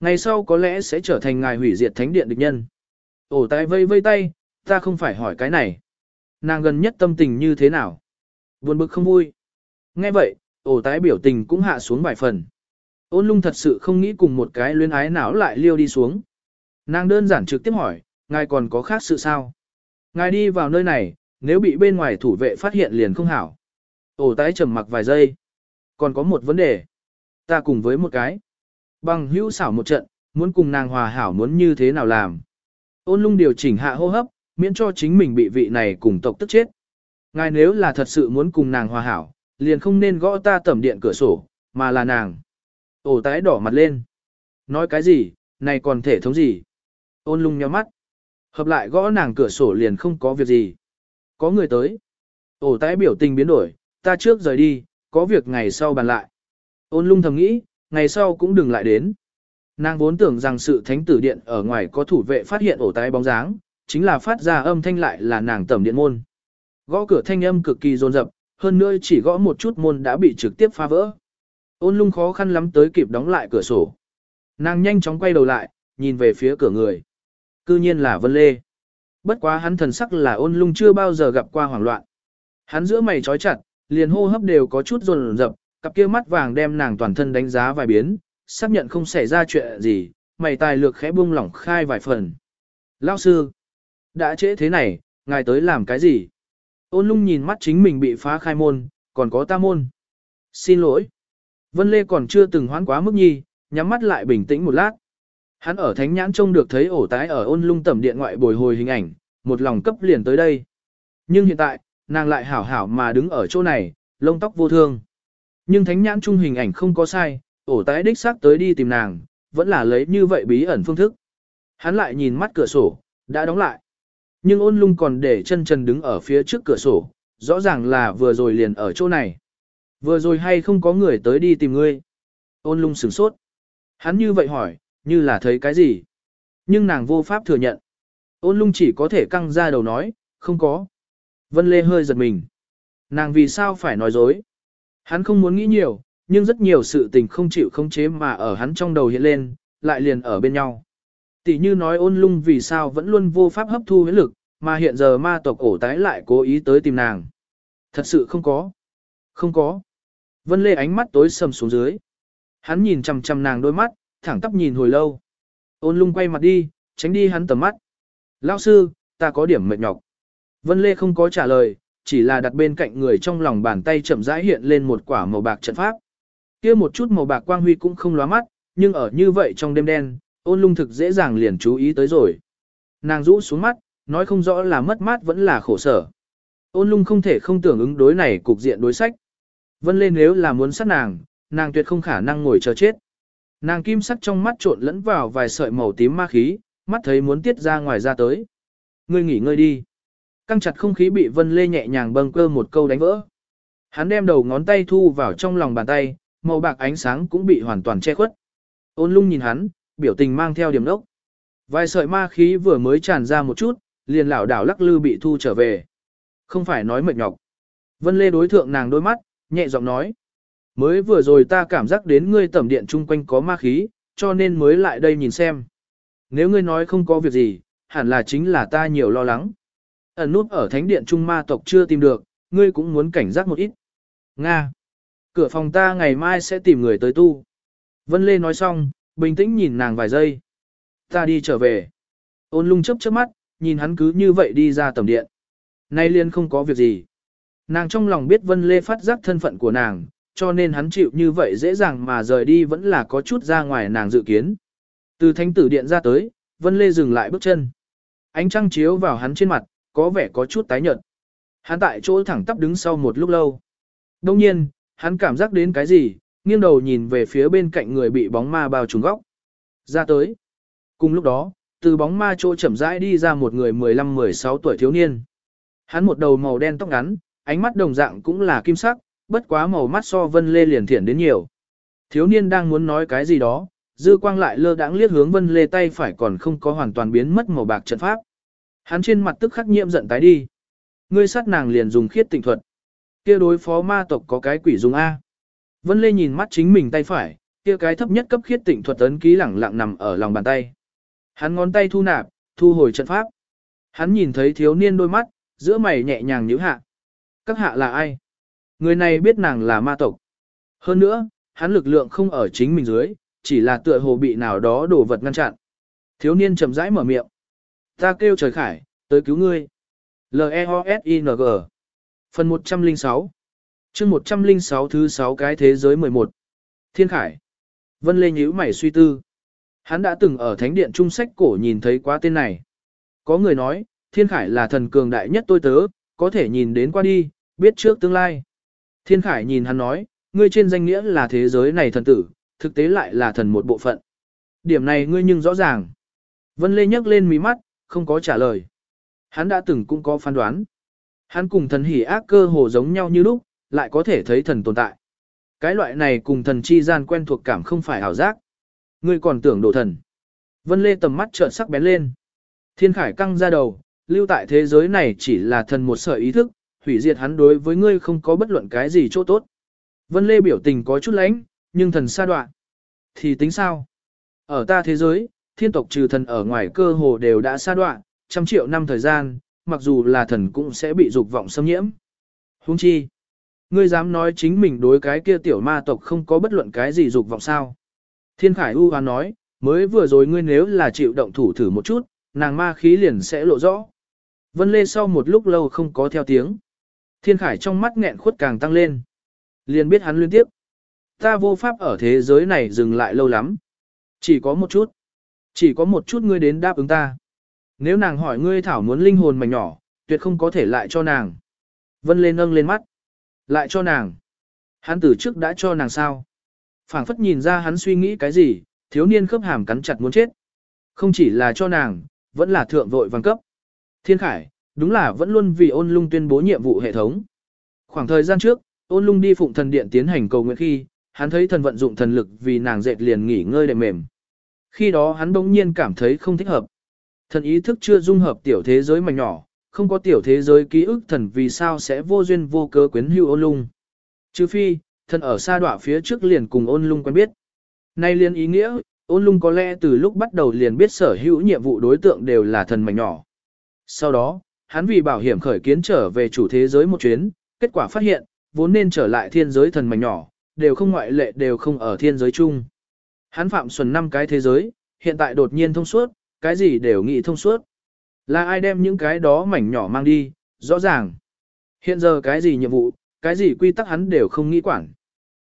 Ngày sau có lẽ sẽ trở thành ngài hủy diệt thánh điện địch nhân. Ổ tái vây vây tay, ta không phải hỏi cái này. Nàng gần nhất tâm tình như thế nào? Buồn bực không vui. Nghe vậy, ổ tái biểu tình cũng hạ xuống vài phần. Ôn lung thật sự không nghĩ cùng một cái luyến ái não lại liêu đi xuống. Nàng đơn giản trực tiếp hỏi, ngài còn có khác sự sao? Ngài đi vào nơi này, nếu bị bên ngoài thủ vệ phát hiện liền không hảo. Ổ tái trầm mặc vài giây. Còn có một vấn đề. Ta cùng với một cái. Bằng hữu xảo một trận, muốn cùng nàng hòa hảo muốn như thế nào làm. Ôn lung điều chỉnh hạ hô hấp, miễn cho chính mình bị vị này cùng tộc tức chết. Ngài nếu là thật sự muốn cùng nàng hòa hảo, liền không nên gõ ta tẩm điện cửa sổ, mà là nàng. Ổ tái đỏ mặt lên. Nói cái gì, này còn thể thống gì? Ôn lung nhắm mắt. Hợp lại gõ nàng cửa sổ liền không có việc gì. Có người tới. Ổ tái biểu tình biến đổi, ta trước rời đi, có việc ngày sau bàn lại. Ôn lung thầm nghĩ, ngày sau cũng đừng lại đến. Nàng vốn tưởng rằng sự thánh tử điện ở ngoài có thủ vệ phát hiện ổ tái bóng dáng, chính là phát ra âm thanh lại là nàng tẩm điện môn. Gõ cửa thanh âm cực kỳ rồn rập, hơn nữa chỉ gõ một chút môn đã bị trực tiếp phá vỡ. Ôn lung khó khăn lắm tới kịp đóng lại cửa sổ. Nàng nhanh chóng quay đầu lại, nhìn về phía cửa người. Cư nhiên là Vân Lê. Bất quá hắn thần sắc là ôn lung chưa bao giờ gặp qua hoảng loạn. Hắn giữa mày trói chặt, liền hô hấp đều có chút rồn rập, cặp kia mắt vàng đem nàng toàn thân đánh giá vài biến, xác nhận không xảy ra chuyện gì, mày tài lược khẽ buông lỏng khai vài phần, Lao sư, đã trễ thế này, ngài tới làm cái gì? Ôn lung nhìn mắt chính mình bị phá khai môn, còn có ta môn. Xin lỗi. Vân Lê còn chưa từng hoán quá mức nhi, nhắm mắt lại bình tĩnh một lát. Hắn ở thánh nhãn trông được thấy ổ tái ở ôn lung tẩm điện ngoại bồi hồi hình ảnh, một lòng cấp liền tới đây. Nhưng hiện tại, nàng lại hảo hảo mà đứng ở chỗ này, lông tóc vô thương. Nhưng thánh nhãn trung hình ảnh không có sai, ổ tái đích xác tới đi tìm nàng, vẫn là lấy như vậy bí ẩn phương thức. Hắn lại nhìn mắt cửa sổ, đã đóng lại. Nhưng ôn lung còn để chân trần đứng ở phía trước cửa sổ, rõ ràng là vừa rồi liền ở chỗ này. Vừa rồi hay không có người tới đi tìm ngươi? Ôn lung sửng sốt. Hắn như vậy hỏi, như là thấy cái gì? Nhưng nàng vô pháp thừa nhận. Ôn lung chỉ có thể căng ra đầu nói, không có. Vân Lê hơi giật mình. Nàng vì sao phải nói dối? Hắn không muốn nghĩ nhiều, nhưng rất nhiều sự tình không chịu không chế mà ở hắn trong đầu hiện lên, lại liền ở bên nhau. Tỷ như nói ôn lung vì sao vẫn luôn vô pháp hấp thu huyết lực, mà hiện giờ ma tộc ổ tái lại cố ý tới tìm nàng. Thật sự không có. Không có. Vân Lê ánh mắt tối sầm xuống dưới. Hắn nhìn chằm chằm nàng đôi mắt, thẳng tắp nhìn hồi lâu. Ôn lung quay mặt đi, tránh đi hắn tầm mắt. Lão sư, ta có điểm mệt nhọc. Vân Lê không có trả lời, chỉ là đặt bên cạnh người trong lòng bàn tay chậm rãi hiện lên một quả màu bạc trận pháp. Kia một chút màu bạc quang huy cũng không lóa mắt, nhưng ở như vậy trong đêm đen, ôn lung thực dễ dàng liền chú ý tới rồi. Nàng rũ xuống mắt, nói không rõ là mất mát vẫn là khổ sở. Ôn lung không thể không tưởng ứng đối này cục diện đối sách. Vân lên nếu là muốn sát nàng, nàng tuyệt không khả năng ngồi chờ chết. Nàng kim sắc trong mắt trộn lẫn vào vài sợi màu tím ma khí, mắt thấy muốn tiết ra ngoài ra tới. Ngươi nghỉ ngơi đi. Căng chặt không khí bị Vân Lê nhẹ nhàng bâng cơ một câu đánh vỡ. Hắn đem đầu ngón tay thu vào trong lòng bàn tay, màu bạc ánh sáng cũng bị hoàn toàn che khuất. Ôn lung nhìn hắn, biểu tình mang theo điểm đốc. Vài sợi ma khí vừa mới tràn ra một chút, liền lảo đảo lắc lư bị thu trở về. Không phải nói mệt nhọc. Vân Lê đối thượng nàng đôi mắt, nhẹ giọng nói. Mới vừa rồi ta cảm giác đến ngươi tẩm điện chung quanh có ma khí, cho nên mới lại đây nhìn xem. Nếu ngươi nói không có việc gì, hẳn là chính là ta nhiều lo lắng. Ẩn nút ở thánh điện trung ma tộc chưa tìm được, ngươi cũng muốn cảnh giác một ít. Nga. Cửa phòng ta ngày mai sẽ tìm người tới tu. Vân Lê nói xong, bình tĩnh nhìn nàng vài giây. Ta đi trở về. Ôn lung chớp chớp mắt, nhìn hắn cứ như vậy đi ra tầm điện. Nay liên không có việc gì. Nàng trong lòng biết Vân Lê phát giác thân phận của nàng, cho nên hắn chịu như vậy dễ dàng mà rời đi vẫn là có chút ra ngoài nàng dự kiến. Từ thánh tử điện ra tới, Vân Lê dừng lại bước chân. Ánh trăng chiếu vào hắn trên mặt, có vẻ có chút tái nhợt. Hắn tại chỗ thẳng tắp đứng sau một lúc lâu. Đông nhiên, hắn cảm giác đến cái gì, nghiêng đầu nhìn về phía bên cạnh người bị bóng ma bao trùm góc. Ra tới. Cùng lúc đó, từ bóng ma chỗ chậm rãi đi ra một người 15-16 tuổi thiếu niên. Hắn một đầu màu đen tóc ngắn, ánh mắt đồng dạng cũng là kim sắc, bất quá màu mắt so vân lê liền thiện đến nhiều. Thiếu niên đang muốn nói cái gì đó, dư quang lại lơ đãng liếc hướng vân lê tay phải còn không có hoàn toàn biến mất màu bạc trận pháp. Hắn trên mặt tức khắc nhiễm giận tái đi. Ngươi sát nàng liền dùng khiết tịnh thuật. Kia đối phó ma tộc có cái quỷ dùng A. Vân lê nhìn mắt chính mình tay phải, kia cái thấp nhất cấp khiết tịnh thuật ấn ký lẳng lặng nằm ở lòng bàn tay. Hắn ngón tay thu nạp, thu hồi trận pháp. Hắn nhìn thấy thiếu niên đôi mắt, giữa mày nhẹ nhàng nhíu hạ. Các hạ là ai? Người này biết nàng là ma tộc. Hơn nữa, hắn lực lượng không ở chính mình dưới, chỉ là tựa hồ bị nào đó đổ vật ngăn chặn. Thiếu niên chậm rãi mở miệng. Ta kêu trời khải, tới cứu ngươi. L-E-O-S-I-N-G Phần 106 chương 106 thứ 6 cái thế giới 11 Thiên Khải Vân Lê nhíu mày suy tư. Hắn đã từng ở thánh điện trung sách cổ nhìn thấy quá tên này. Có người nói, Thiên Khải là thần cường đại nhất tôi tớ, có thể nhìn đến qua đi, biết trước tương lai. Thiên Khải nhìn hắn nói, ngươi trên danh nghĩa là thế giới này thần tử, thực tế lại là thần một bộ phận. Điểm này ngươi nhưng rõ ràng. Vân Lê nhấc lên mí mắt, không có trả lời. Hắn đã từng cũng có phán đoán. Hắn cùng thần hỉ ác cơ hồ giống nhau như lúc, lại có thể thấy thần tồn tại. Cái loại này cùng thần chi gian quen thuộc cảm không phải ảo giác. Ngươi còn tưởng độ thần. Vân Lê tầm mắt trợn sắc bén lên. Thiên Khải căng ra đầu, lưu tại thế giới này chỉ là thần một sở ý thức, hủy diệt hắn đối với ngươi không có bất luận cái gì chỗ tốt. Vân Lê biểu tình có chút lãnh nhưng thần xa đoạn. Thì tính sao? Ở ta thế giới, thiên tộc trừ thần ở ngoài cơ hồ đều đã xa đoạn, trăm triệu năm thời gian, mặc dù là thần cũng sẽ bị dục vọng xâm nhiễm. Huống chi? Ngươi dám nói chính mình đối cái kia tiểu ma tộc không có bất luận cái gì dục vọng sao? Thiên Khải U hoán nói, mới vừa rồi ngươi nếu là chịu động thủ thử một chút, nàng ma khí liền sẽ lộ rõ. Vân Lê sau một lúc lâu không có theo tiếng. Thiên Khải trong mắt nghẹn khuất càng tăng lên. Liền biết hắn liên tiếp. Ta vô pháp ở thế giới này dừng lại lâu lắm. Chỉ có một chút. Chỉ có một chút ngươi đến đáp ứng ta. Nếu nàng hỏi ngươi thảo muốn linh hồn mảnh nhỏ, tuyệt không có thể lại cho nàng. Vân Lê nâng lên mắt. Lại cho nàng. Hắn từ trước đã cho nàng sao. phảng phất nhìn ra hắn suy nghĩ cái gì, thiếu niên khớp hàm cắn chặt muốn chết. Không chỉ là cho nàng, vẫn là thượng vội vàng cấp. Thiên Khải, đúng là vẫn luôn vì ôn lung tuyên bố nhiệm vụ hệ thống. Khoảng thời gian trước, ôn lung đi phụng thần điện tiến hành cầu nguyện khi, hắn thấy thần vận dụng thần lực vì nàng dệt liền nghỉ ngơi đệm mềm. Khi đó hắn bỗng nhiên cảm thấy không thích hợp. Thần ý thức chưa dung hợp tiểu thế giới mà nhỏ, không có tiểu thế giới ký ức thần vì sao sẽ vô duyên vô cớ quyến hữu ôn lung. Trừ phi, thần ở xa đọa phía trước liền cùng ôn lung quen biết. Nay liền ý nghĩa, ôn lung có lẽ từ lúc bắt đầu liền biết sở hữu nhiệm vụ đối tượng đều là thần mảnh nhỏ. Sau đó, hắn vì bảo hiểm khởi kiến trở về chủ thế giới một chuyến, kết quả phát hiện, vốn nên trở lại thiên giới thần mảnh nhỏ, đều không ngoại lệ đều không ở thiên giới chung. Hắn phạm xuân năm cái thế giới, hiện tại đột nhiên thông suốt, cái gì đều nghĩ thông suốt. Là ai đem những cái đó mảnh nhỏ mang đi, rõ ràng. Hiện giờ cái gì nhiệm vụ, cái gì quy tắc hắn đều không nghĩ quản.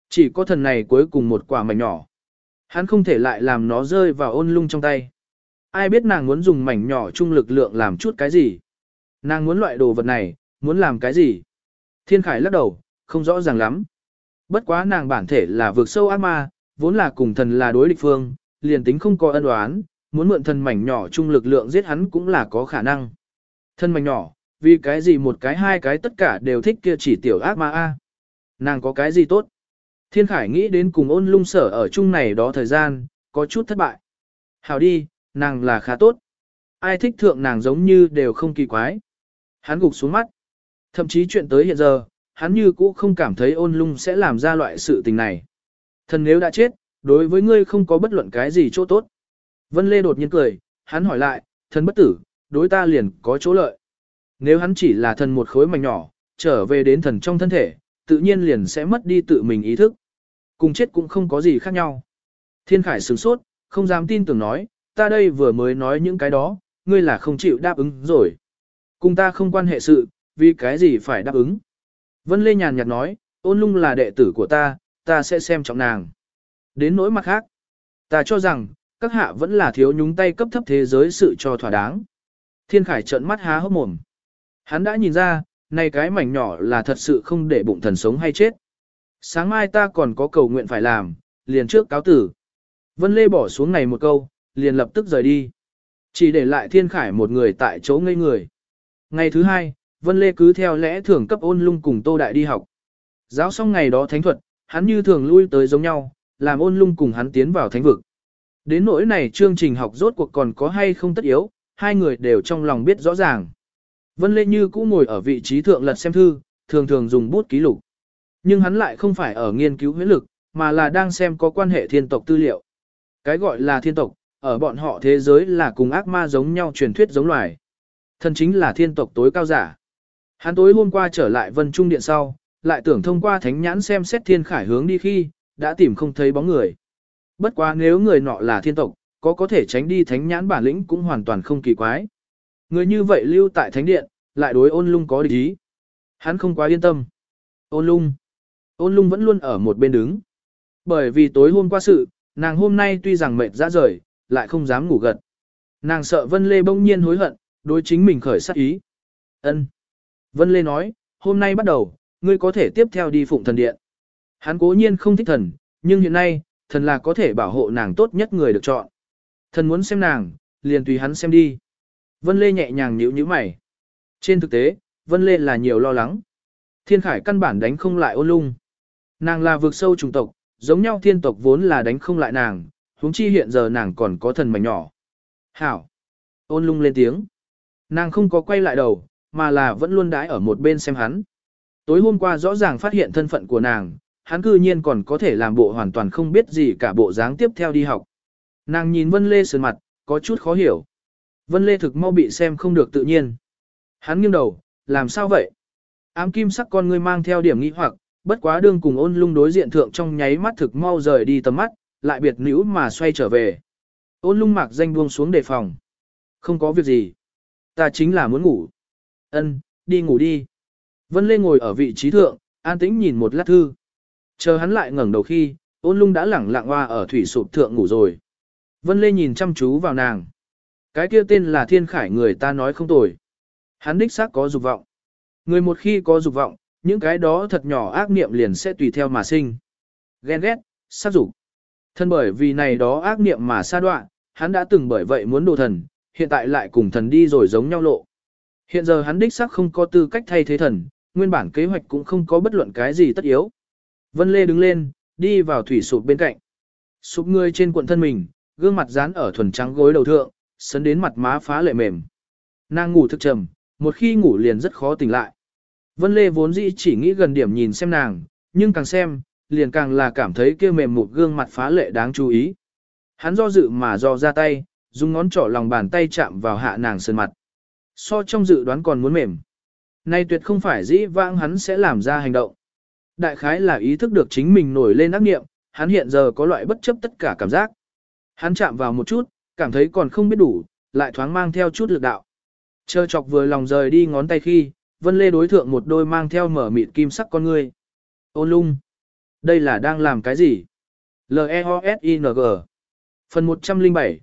Chỉ có thần này cuối cùng một quả mảnh nhỏ. Hắn không thể lại làm nó rơi vào ôn lung trong tay. Ai biết nàng muốn dùng mảnh nhỏ chung lực lượng làm chút cái gì. Nàng muốn loại đồ vật này, muốn làm cái gì. Thiên Khải lắc đầu, không rõ ràng lắm. Bất quá nàng bản thể là vượt sâu ác ma, vốn là cùng thần là đối địch phương, liền tính không có ân oán, muốn mượn thần mảnh nhỏ chung lực lượng giết hắn cũng là có khả năng. Thân mảnh nhỏ, vì cái gì một cái hai cái tất cả đều thích kia chỉ tiểu ác ma a. Nàng có cái gì tốt? Thiên Khải nghĩ đến cùng ôn lung sở ở chung này đó thời gian, có chút thất bại. Hào đi, nàng là khá tốt. Ai thích thượng nàng giống như đều không kỳ quái. Hắn gục xuống mắt. Thậm chí chuyện tới hiện giờ, hắn như cũ không cảm thấy ôn lung sẽ làm ra loại sự tình này. Thần nếu đã chết, đối với ngươi không có bất luận cái gì chỗ tốt. Vân Lê đột nhiên cười, hắn hỏi lại, thần bất tử, đối ta liền có chỗ lợi. Nếu hắn chỉ là thần một khối mảnh nhỏ, trở về đến thần trong thân thể, tự nhiên liền sẽ mất đi tự mình ý thức. Cùng chết cũng không có gì khác nhau. Thiên Khải sửng sốt, không dám tin tưởng nói, ta đây vừa mới nói những cái đó, ngươi là không chịu đáp ứng rồi. Cùng ta không quan hệ sự, vì cái gì phải đáp ứng. Vân Lê nhàn nhạt nói, ôn lung là đệ tử của ta, ta sẽ xem trọng nàng. Đến nỗi mặt khác, ta cho rằng, các hạ vẫn là thiếu nhúng tay cấp thấp thế giới sự cho thỏa đáng. Thiên Khải trợn mắt há hốc mồm. Hắn đã nhìn ra, này cái mảnh nhỏ là thật sự không để bụng thần sống hay chết. Sáng mai ta còn có cầu nguyện phải làm, liền trước cáo tử. Vân Lê bỏ xuống này một câu, liền lập tức rời đi. Chỉ để lại Thiên Khải một người tại chỗ ngây người. Ngày thứ hai, Vân Lê cứ theo lẽ thường cấp ôn lung cùng Tô Đại đi học. Giáo xong ngày đó thánh thuật, hắn như thường lui tới giống nhau, làm ôn lung cùng hắn tiến vào thánh vực. Đến nỗi này chương trình học rốt cuộc còn có hay không tất yếu, hai người đều trong lòng biết rõ ràng. Vân Lê Như cũ ngồi ở vị trí thượng lật xem thư, thường thường dùng bút ký lục. Nhưng hắn lại không phải ở nghiên cứu huyết lực, mà là đang xem có quan hệ thiên tộc tư liệu. Cái gọi là thiên tộc, ở bọn họ thế giới là cùng ác ma giống nhau truyền thuyết giống loài. Thần chính là thiên tộc tối cao giả. Hắn tối hôm qua trở lại vân trung điện sau, lại tưởng thông qua thánh nhãn xem xét thiên khải hướng đi khi, đã tìm không thấy bóng người. Bất quá nếu người nọ là thiên tộc, có có thể tránh đi thánh nhãn bản lĩnh cũng hoàn toàn không kỳ quái. Người như vậy lưu tại thánh điện, lại đối ôn lung có địch ý. Hắn không quá yên tâm. Ôn lung. Ôn lung vẫn luôn ở một bên đứng. Bởi vì tối hôm qua sự, nàng hôm nay tuy rằng mệt ra rời, lại không dám ngủ gật. Nàng sợ Vân Lê bỗng nhiên hối hận, đối chính mình khởi sát ý. Ân. Vân Lê nói, hôm nay bắt đầu, ngươi có thể tiếp theo đi phụng thần điện. Hắn cố nhiên không thích thần, nhưng hiện nay, thần là có thể bảo hộ nàng tốt nhất người được chọn. Thần muốn xem nàng, liền tùy hắn xem đi. Vân Lê nhẹ nhàng nhíu nhíu mày. Trên thực tế, Vân Lê là nhiều lo lắng. Thiên Khải căn bản đánh không lại ôn lung. Nàng là vượt sâu trùng tộc, giống nhau thiên tộc vốn là đánh không lại nàng, huống chi hiện giờ nàng còn có thần mảnh nhỏ. Hảo! Ôn lung lên tiếng. Nàng không có quay lại đầu, mà là vẫn luôn đái ở một bên xem hắn. Tối hôm qua rõ ràng phát hiện thân phận của nàng, hắn cư nhiên còn có thể làm bộ hoàn toàn không biết gì cả bộ dáng tiếp theo đi học. Nàng nhìn Vân Lê sườn mặt, có chút khó hiểu. Vân Lê thực mau bị xem không được tự nhiên. Hắn nghiêng đầu, làm sao vậy? Ám kim sắc con ngươi mang theo điểm nghi hoặc, bất quá đương cùng ôn lung đối diện thượng trong nháy mắt thực mau rời đi tầm mắt, lại biệt nữ mà xoay trở về. Ôn lung mạc danh buông xuống đề phòng. Không có việc gì. Ta chính là muốn ngủ. Ân, đi ngủ đi. Vân Lê ngồi ở vị trí thượng, an tĩnh nhìn một lát thư. Chờ hắn lại ngẩng đầu khi, ôn lung đã lẳng lặng hoa ở thủy sụp thượng ngủ rồi. Vân Lê nhìn chăm chú vào nàng. Cái kia tên là thiên khải người ta nói không tồi. Hắn đích xác có dục vọng. Người một khi có dục vọng, những cái đó thật nhỏ ác niệm liền sẽ tùy theo mà sinh. Ghen ghét, sát dục. Thân bởi vì này đó ác niệm mà sa đoạn, hắn đã từng bởi vậy muốn đồ thần, hiện tại lại cùng thần đi rồi giống nhau lộ. Hiện giờ hắn đích xác không có tư cách thay thế thần, nguyên bản kế hoạch cũng không có bất luận cái gì tất yếu. Vân Lê đứng lên, đi vào thủy sụp bên cạnh. Sụp người trên cuộn thân mình, gương mặt dán ở thuần trắng gối đầu thượng, sấn đến mặt má phá lệ mềm. Nàng ngủ thức trầm, một khi ngủ liền rất khó tỉnh lại. Vân Lê vốn dĩ chỉ nghĩ gần điểm nhìn xem nàng, nhưng càng xem, liền càng là cảm thấy kia mềm một gương mặt phá lệ đáng chú ý. Hắn do dự mà do ra tay, dùng ngón trỏ lòng bàn tay chạm vào hạ nàng sơn mặt. So trong dự đoán còn muốn mềm. Nay tuyệt không phải dĩ vãng hắn sẽ làm ra hành động. Đại khái là ý thức được chính mình nổi lên ác nghiệm, hắn hiện giờ có loại bất chấp tất cả cảm giác. Hắn chạm vào một chút, cảm thấy còn không biết đủ, lại thoáng mang theo chút lực đạo. Chờ chọc vừa lòng rời đi ngón tay khi, Vân Lê đối thượng một đôi mang theo mở mịt kim sắc con ngươi. Ôn lung. Đây là đang làm cái gì? L-E-O-S-I-N-G Phần 107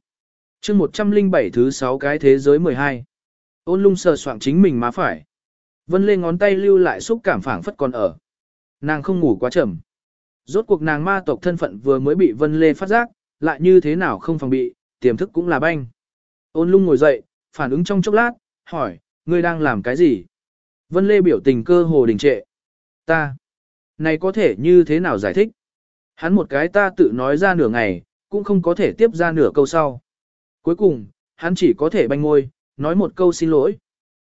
chương 107 thứ 6 cái thế giới 12 Ôn lung sờ soạn chính mình má phải. Vân Lê ngón tay lưu lại xúc cảm phảng phất còn ở. Nàng không ngủ quá chậm. Rốt cuộc nàng ma tộc thân phận vừa mới bị Vân Lê phát giác, lại như thế nào không phòng bị, tiềm thức cũng là banh. Ôn lung ngồi dậy, phản ứng trong chốc lát, hỏi, ngươi đang làm cái gì? Vân Lê biểu tình cơ hồ đình trệ. Ta. Này có thể như thế nào giải thích? Hắn một cái ta tự nói ra nửa ngày, cũng không có thể tiếp ra nửa câu sau. Cuối cùng, hắn chỉ có thể banh ngôi, nói một câu xin lỗi.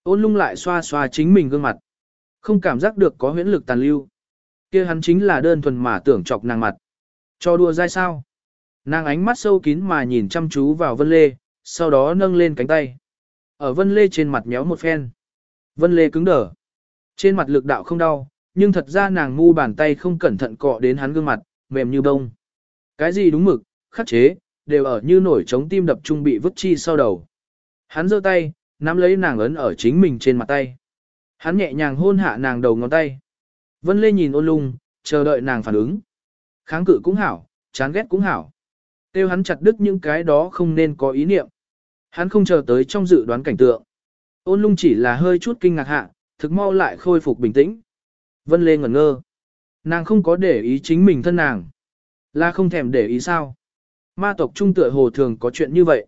Ôn lung lại xoa xoa chính mình gương mặt. Không cảm giác được có huyễn lực tàn lưu kia hắn chính là đơn thuần mà tưởng chọc nàng mặt. Cho đùa dai sao? Nàng ánh mắt sâu kín mà nhìn chăm chú vào Vân Lê, sau đó nâng lên cánh tay. Ở Vân Lê trên mặt méo một phen. Vân Lê cứng đờ. Trên mặt lực đạo không đau, nhưng thật ra nàng ngu bàn tay không cẩn thận cọ đến hắn gương mặt, mềm như bông. Cái gì đúng mực, khắc chế, đều ở như nổi trống tim đập trung bị vứt chi sau đầu. Hắn giơ tay, nắm lấy nàng ấn ở chính mình trên mặt tay. Hắn nhẹ nhàng hôn hạ nàng đầu ngón tay. Vân Lê nhìn ôn lung, chờ đợi nàng phản ứng. Kháng cự cũng hảo, chán ghét cũng hảo. Tiêu hắn chặt đứt những cái đó không nên có ý niệm. Hắn không chờ tới trong dự đoán cảnh tượng. Ôn lung chỉ là hơi chút kinh ngạc hạ, thực mau lại khôi phục bình tĩnh. Vân Lê ngẩn ngơ. Nàng không có để ý chính mình thân nàng. Là không thèm để ý sao. Ma tộc trung tựa hồ thường có chuyện như vậy.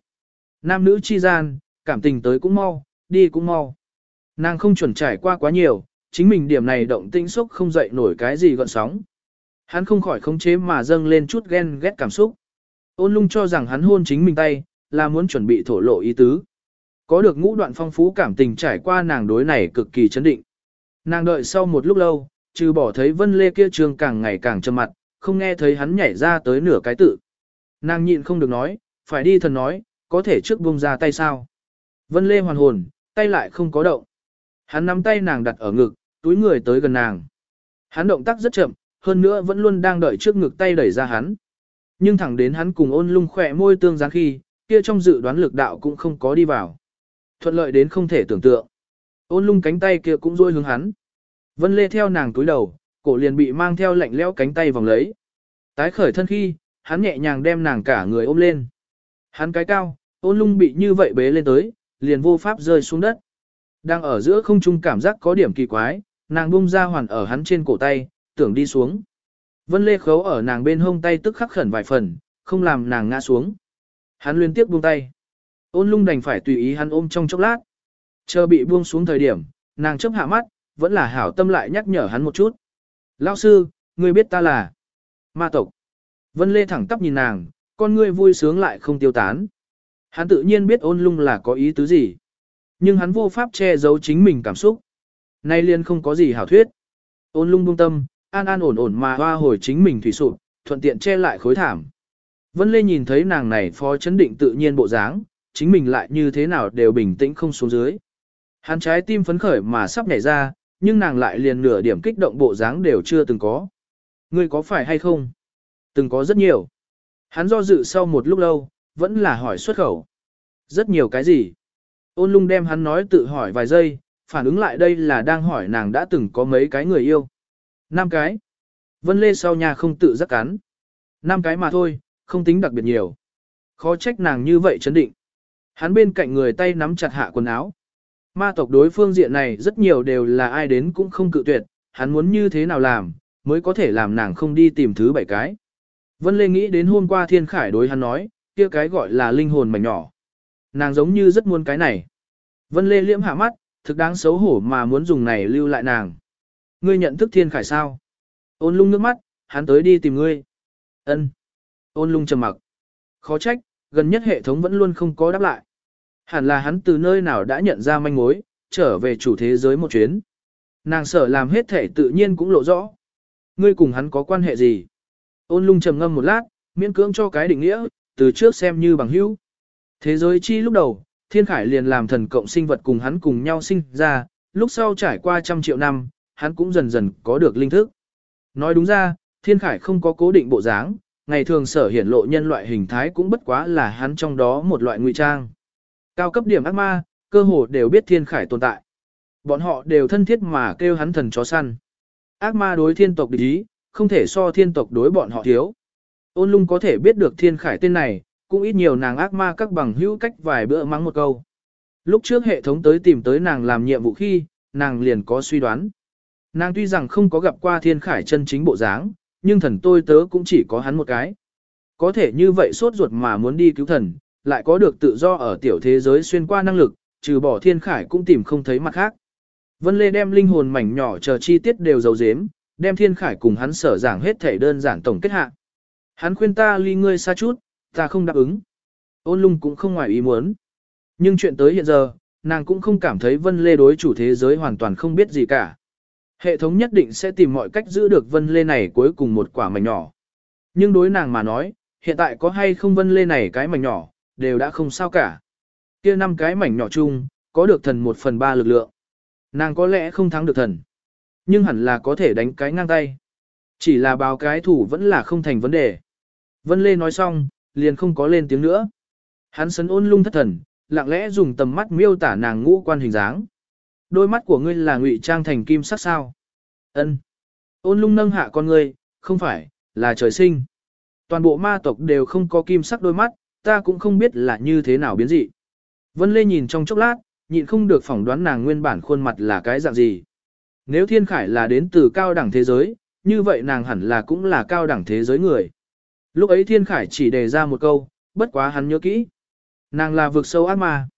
Nam nữ chi gian, cảm tình tới cũng mau, đi cũng mau. Nàng không chuẩn trải qua quá nhiều, chính mình điểm này động tĩnh sốc không dậy nổi cái gì gọn sóng. Hắn không khỏi khống chế mà dâng lên chút ghen ghét cảm xúc. Ôn lung cho rằng hắn hôn chính mình tay, là muốn chuẩn bị thổ lộ ý tứ. Có được ngũ đoạn phong phú cảm tình trải qua nàng đối này cực kỳ chấn định. Nàng đợi sau một lúc lâu, trừ bỏ thấy vân lê kia trường càng ngày càng trầm mặt, không nghe thấy hắn nhảy ra tới nửa cái tự. Nàng nhịn không được nói, phải đi thần nói, có thể trước buông ra tay sao. Vân lê hoàn hồn, tay lại không có động. Hắn nắm tay nàng đặt ở ngực, túi người tới gần nàng. Hắn động tác rất chậm, hơn nữa vẫn luôn đang đợi trước ngực tay đẩy ra hắn. Nhưng thẳng đến hắn cùng ôn lung khỏe môi tương gián khi, kia trong dự đoán lực đạo cũng không có đi vào. Thuận lợi đến không thể tưởng tượng. Ôn lung cánh tay kia cũng rôi hướng hắn. Vân Lê theo nàng túi đầu, cổ liền bị mang theo lạnh lẽo cánh tay vòng lấy. Tái khởi thân khi, hắn nhẹ nhàng đem nàng cả người ôm lên. Hắn cái cao, ôn lung bị như vậy bế lên tới, liền vô pháp rơi xuống đất. Đang ở giữa không trung cảm giác có điểm kỳ quái, nàng bung ra hoàn ở hắn trên cổ tay, tưởng đi xuống. Vân Lê khấu ở nàng bên hông tay tức khắc khẩn vài phần, không làm nàng ngã xuống. Hắn liên tiếp buông tay. Ôn lung đành phải tùy ý hắn ôm trong chốc lát. Chờ bị buông xuống thời điểm, nàng chấp hạ mắt, vẫn là hảo tâm lại nhắc nhở hắn một chút. Lão sư, ngươi biết ta là ma tộc. Vân Lê thẳng tắp nhìn nàng, con ngươi vui sướng lại không tiêu tán. Hắn tự nhiên biết ôn lung là có ý tứ gì. Nhưng hắn vô pháp che giấu chính mình cảm xúc. Nay liên không có gì hảo thuyết. Ôn lung buông tâm, an an ổn ổn mà hoa hồi chính mình thủy sụp, thuận tiện che lại khối thảm. Vân Lê nhìn thấy nàng này phó chấn định tự nhiên bộ dáng, chính mình lại như thế nào đều bình tĩnh không xuống dưới. Hắn trái tim phấn khởi mà sắp nhảy ra, nhưng nàng lại liền nửa điểm kích động bộ dáng đều chưa từng có. Ngươi có phải hay không? Từng có rất nhiều. Hắn do dự sau một lúc lâu, vẫn là hỏi xuất khẩu. Rất nhiều cái gì? Ôn lung đem hắn nói tự hỏi vài giây, phản ứng lại đây là đang hỏi nàng đã từng có mấy cái người yêu. Năm cái. Vân Lê sau nhà không tự giác cắn. Năm cái mà thôi, không tính đặc biệt nhiều. Khó trách nàng như vậy chấn định. Hắn bên cạnh người tay nắm chặt hạ quần áo. Ma tộc đối phương diện này rất nhiều đều là ai đến cũng không cự tuyệt, hắn muốn như thế nào làm, mới có thể làm nàng không đi tìm thứ bảy cái. Vân Lê nghĩ đến hôm qua Thiên Khải đối hắn nói, kia cái gọi là linh hồn mảnh nhỏ. Nàng giống như rất muốn cái này. Vân Lê liễm hạ mắt, thực đáng xấu hổ mà muốn dùng này lưu lại nàng. Ngươi nhận thức Thiên Khải sao? Ôn lung nước mắt, hắn tới đi tìm ngươi. Ân. Ôn lung trầm mặc. Khó trách, gần nhất hệ thống vẫn luôn không có đáp lại. Hẳn là hắn từ nơi nào đã nhận ra manh mối, trở về chủ thế giới một chuyến. Nàng sở làm hết thể tự nhiên cũng lộ rõ. Ngươi cùng hắn có quan hệ gì? Ôn lung trầm ngâm một lát, miễn cưỡng cho cái định nghĩa, từ trước xem như bằng hữu. Thế giới chi lúc đầu, thiên khải liền làm thần cộng sinh vật cùng hắn cùng nhau sinh ra, lúc sau trải qua trăm triệu năm, hắn cũng dần dần có được linh thức. Nói đúng ra, thiên khải không có cố định bộ dáng, ngày thường sở hiển lộ nhân loại hình thái cũng bất quá là hắn trong đó một loại ngụy trang. Cao cấp điểm ác ma, cơ hồ đều biết thiên khải tồn tại. Bọn họ đều thân thiết mà kêu hắn thần chó săn. Ác ma đối thiên tộc địch ý, không thể so thiên tộc đối bọn họ thiếu. Ôn lung có thể biết được thiên khải tên này, cũng ít nhiều nàng ác ma các bằng hữu cách vài bữa mắng một câu. Lúc trước hệ thống tới tìm tới nàng làm nhiệm vụ khi, nàng liền có suy đoán. Nàng tuy rằng không có gặp qua thiên khải chân chính bộ dáng, nhưng thần tôi tớ cũng chỉ có hắn một cái. Có thể như vậy sốt ruột mà muốn đi cứu thần, lại có được tự do ở tiểu thế giới xuyên qua năng lực, trừ bỏ thiên khải cũng tìm không thấy mặt khác. Vân Lê đem linh hồn mảnh nhỏ chờ chi tiết đều giấu giếm, đem thiên khải cùng hắn sở giảng hết thể đơn giản tổng kết hạ. Hắn khuyên ta ly ngươi xa chút, ta không đáp ứng. Ôn lung cũng không ngoài ý muốn. Nhưng chuyện tới hiện giờ, nàng cũng không cảm thấy Vân Lê đối chủ thế giới hoàn toàn không biết gì cả. Hệ thống nhất định sẽ tìm mọi cách giữ được Vân Lê này cuối cùng một quả mảnh nhỏ. Nhưng đối nàng mà nói, hiện tại có hay không Vân Lê này cái mảnh nhỏ, đều đã không sao cả. Kia năm cái mảnh nhỏ chung, có được thần một phần ba lực lượng. Nàng có lẽ không thắng được thần, nhưng hẳn là có thể đánh cái ngang tay. Chỉ là báo cái thủ vẫn là không thành vấn đề. Vân Lê nói xong, liền không có lên tiếng nữa. Hắn sấn ôn lung thất thần, lặng lẽ dùng tầm mắt miêu tả nàng ngũ quan hình dáng. Đôi mắt của ngươi là ngụy trang thành kim sắc sao? Ân. Ôn lung nâng hạ con ngươi, không phải, là trời sinh. Toàn bộ ma tộc đều không có kim sắc đôi mắt, ta cũng không biết là như thế nào biến dị. Vân Lê nhìn trong chốc lát, nhịn không được phỏng đoán nàng nguyên bản khuôn mặt là cái dạng gì. Nếu thiên khải là đến từ cao đẳng thế giới, như vậy nàng hẳn là cũng là cao đẳng thế giới người. Lúc ấy thiên khải chỉ đề ra một câu, bất quá hắn nhớ kỹ. Nàng là vực sâu ác ma.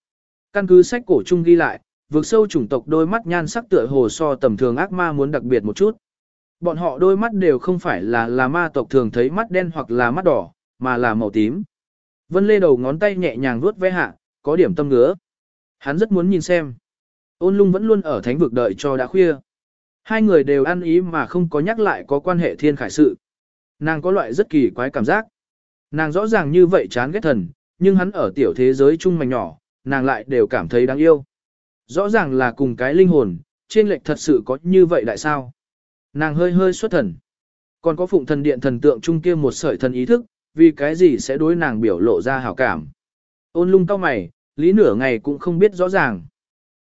Căn cứ sách cổ chung ghi lại, vực sâu chủng tộc đôi mắt nhan sắc tựa hồ so tầm thường ác ma muốn đặc biệt một chút. Bọn họ đôi mắt đều không phải là là ma tộc thường thấy mắt đen hoặc là mắt đỏ, mà là màu tím. Vân Lê đầu ngón tay nhẹ nhàng vuốt ve hạ, có điểm tâm ngứa. Hắn rất muốn nhìn xem. Ôn lung vẫn luôn ở thánh vực đợi cho đã khuya. Hai người đều ăn ý mà không có nhắc lại có quan hệ thiên khải sự. Nàng có loại rất kỳ quái cảm giác. Nàng rõ ràng như vậy chán ghét thần, nhưng hắn ở tiểu thế giới trung mảnh nhỏ, nàng lại đều cảm thấy đáng yêu. Rõ ràng là cùng cái linh hồn, trên lệch thật sự có như vậy đại sao? Nàng hơi hơi xuất thần. Còn có phụng thần điện thần tượng trung kia một sợi thần ý thức, vì cái gì sẽ đối nàng biểu lộ ra hảo cảm. Ôn lung cao mày, lý nửa ngày cũng không biết rõ ràng.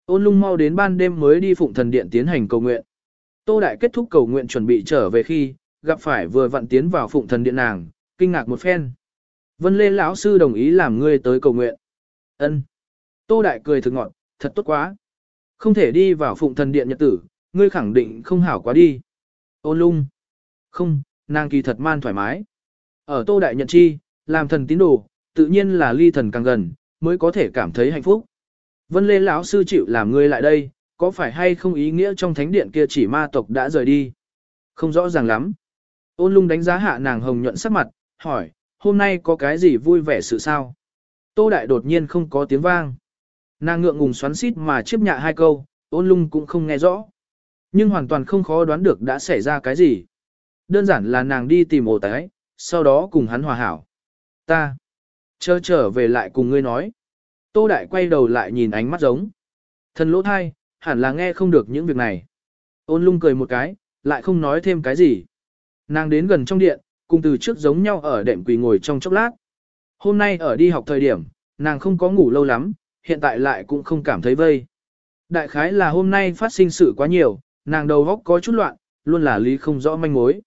Ôn lung mau đến ban đêm mới đi phụng thần điện tiến hành cầu nguyện. Tô Đại kết thúc cầu nguyện chuẩn bị trở về khi, gặp phải vừa vặn tiến vào phụng thần điện nàng, kinh ngạc một phen. Vân Lê lão sư đồng ý làm ngươi tới cầu nguyện. Ân. Tô Đại cười thực ngọt, thật tốt quá. Không thể đi vào phụng thần điện nhật tử, ngươi khẳng định không hảo quá đi. Ôn lung. Không, nàng kỳ thật man thoải mái. Ở Tô Đại nhận chi, làm thần tín đồ, tự nhiên là ly thần càng gần, mới có thể cảm thấy hạnh phúc. Vân Lê lão sư chịu làm ngươi lại đây, có phải hay không ý nghĩa trong thánh điện kia chỉ ma tộc đã rời đi? Không rõ ràng lắm. Ôn lung đánh giá hạ nàng hồng nhuận sắc mặt, hỏi, hôm nay có cái gì vui vẻ sự sao? Tô Đại đột nhiên không có tiếng vang. Nàng ngượng ngùng xoắn xít mà chiếp nhạ hai câu, ôn lung cũng không nghe rõ. Nhưng hoàn toàn không khó đoán được đã xảy ra cái gì. Đơn giản là nàng đi tìm ổ tái, sau đó cùng hắn hòa hảo. Ta, chờ trở về lại cùng ngươi nói. Tô Đại quay đầu lại nhìn ánh mắt giống. Thần lỗ thai, hẳn là nghe không được những việc này. Ôn lung cười một cái, lại không nói thêm cái gì. Nàng đến gần trong điện, cùng từ trước giống nhau ở đệm quỳ ngồi trong chốc lát. Hôm nay ở đi học thời điểm, nàng không có ngủ lâu lắm, hiện tại lại cũng không cảm thấy vây. Đại khái là hôm nay phát sinh sự quá nhiều, nàng đầu góc có chút loạn, luôn là lý không rõ manh mối.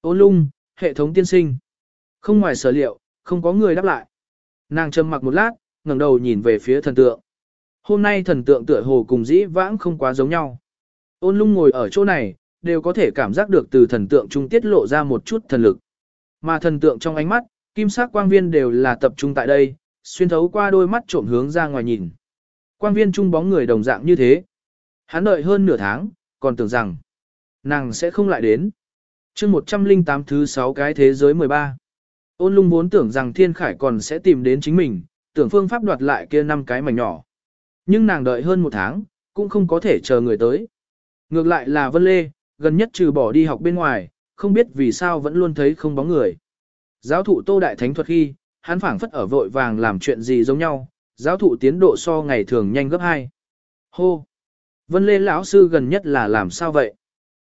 Ôn lung, hệ thống tiên sinh. Không ngoài sở liệu, không có người đáp lại. Nàng trầm mặc một lát, ngẩng đầu nhìn về phía thần tượng. Hôm nay thần tượng tựa hồ cùng dĩ vãng không quá giống nhau. Ôn lung ngồi ở chỗ này, đều có thể cảm giác được từ thần tượng trung tiết lộ ra một chút thần lực. Mà thần tượng trong ánh mắt, kim sắc quang viên đều là tập trung tại đây, xuyên thấu qua đôi mắt trộm hướng ra ngoài nhìn. Quang viên trung bóng người đồng dạng như thế. Hắn đợi hơn nửa tháng, còn tưởng rằng nàng sẽ không lại đến. chương 108 thứ 6 cái thế giới 13. Ôn lung vốn tưởng rằng thiên khải còn sẽ tìm đến chính mình, tưởng phương pháp đoạt lại kia năm cái mảnh nhỏ. Nhưng nàng đợi hơn một tháng, cũng không có thể chờ người tới. Ngược lại là Vân Lê, gần nhất trừ bỏ đi học bên ngoài, không biết vì sao vẫn luôn thấy không bóng người. Giáo thụ Tô Đại Thánh thuật khi, hắn phảng phất ở vội vàng làm chuyện gì giống nhau, giáo thụ tiến độ so ngày thường nhanh gấp 2. Hô! Vân Lê lão sư gần nhất là làm sao vậy?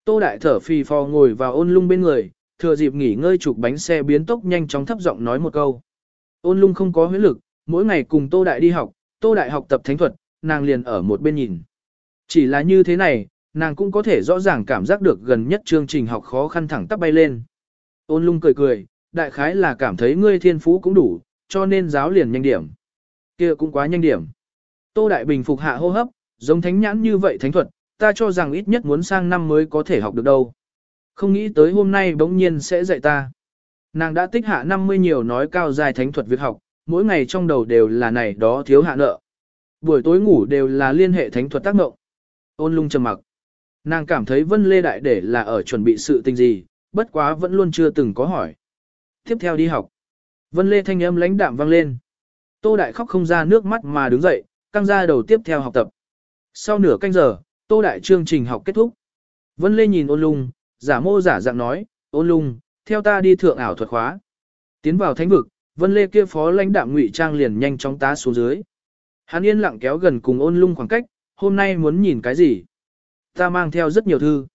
Tô Đại thở phì phò ngồi vào ôn lung bên người, thừa dịp nghỉ ngơi chụp bánh xe biến tốc nhanh chóng thấp giọng nói một câu. Ôn lung không có huyết lực, mỗi ngày cùng Tô Đại đi học, Tô Đại học tập thánh thuật, nàng liền ở một bên nhìn. Chỉ là như thế này, nàng cũng có thể rõ ràng cảm giác được gần nhất chương trình học khó khăn thẳng tắp bay lên. Ôn lung cười cười, đại khái là cảm thấy ngươi thiên phú cũng đủ, cho nên giáo liền nhanh điểm. kia cũng quá nhanh điểm. Tô Đại Bình phục hạ hô hấp, giống thánh nhãn như vậy thánh thuật, ta cho rằng ít nhất muốn sang năm mới có thể học được đâu. Không nghĩ tới hôm nay bỗng nhiên sẽ dạy ta. Nàng đã tích hạ 50 nhiều nói cao dài thánh thuật việc học, mỗi ngày trong đầu đều là này đó thiếu hạ nợ. Buổi tối ngủ đều là liên hệ thánh thuật tác động. Ôn lung trầm mặc. Nàng cảm thấy Vân Lê Đại để là ở chuẩn bị sự tình gì, bất quá vẫn luôn chưa từng có hỏi. Tiếp theo đi học. Vân Lê thanh âm lãnh đạm vang lên. Tô Đại khóc không ra nước mắt mà đứng dậy, căng ra đầu tiếp theo học tập. Sau nửa canh giờ, Tô Đại chương trình học kết thúc. Vân Lê nhìn ôn lung, giả mô giả dạng nói, ôn lung, theo ta đi thượng ảo thuật khóa. Tiến vào thánh vực, Vân Lê kia phó lãnh đạm ngụy trang liền nhanh chóng tá xuống dưới. Hắn yên lặng kéo gần cùng ôn lung khoảng cách, hôm nay muốn nhìn cái gì? Ta mang theo rất nhiều thư.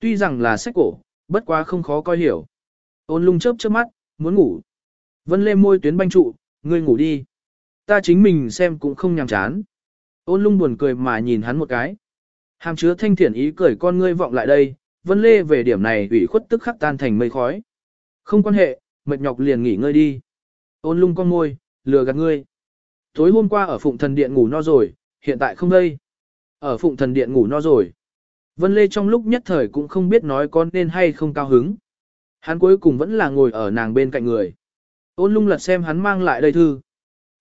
Tuy rằng là sách cổ, bất quá không khó coi hiểu. Ôn lung chớp chớp mắt, muốn ngủ. Vân Lê môi tuyến banh trụ, ngươi ngủ đi. Ta chính mình xem cũng không nhàm chán. Ôn lung buồn cười mà nhìn hắn một cái. Hàm chứa thanh thiện ý cười con ngươi vọng lại đây, Vân Lê về điểm này ủy khuất tức khắc tan thành mây khói. Không quan hệ, mệt nhọc liền nghỉ ngơi đi. Ôn lung con môi, lừa gạt ngươi. Tối hôm qua ở Phụng Thần Điện ngủ no rồi, hiện tại không đây. Ở Phụng Thần Điện ngủ no rồi. Vân Lê trong lúc nhất thời cũng không biết nói con nên hay không cao hứng. Hắn cuối cùng vẫn là ngồi ở nàng bên cạnh người. Ôn lung lật xem hắn mang lại đây thư.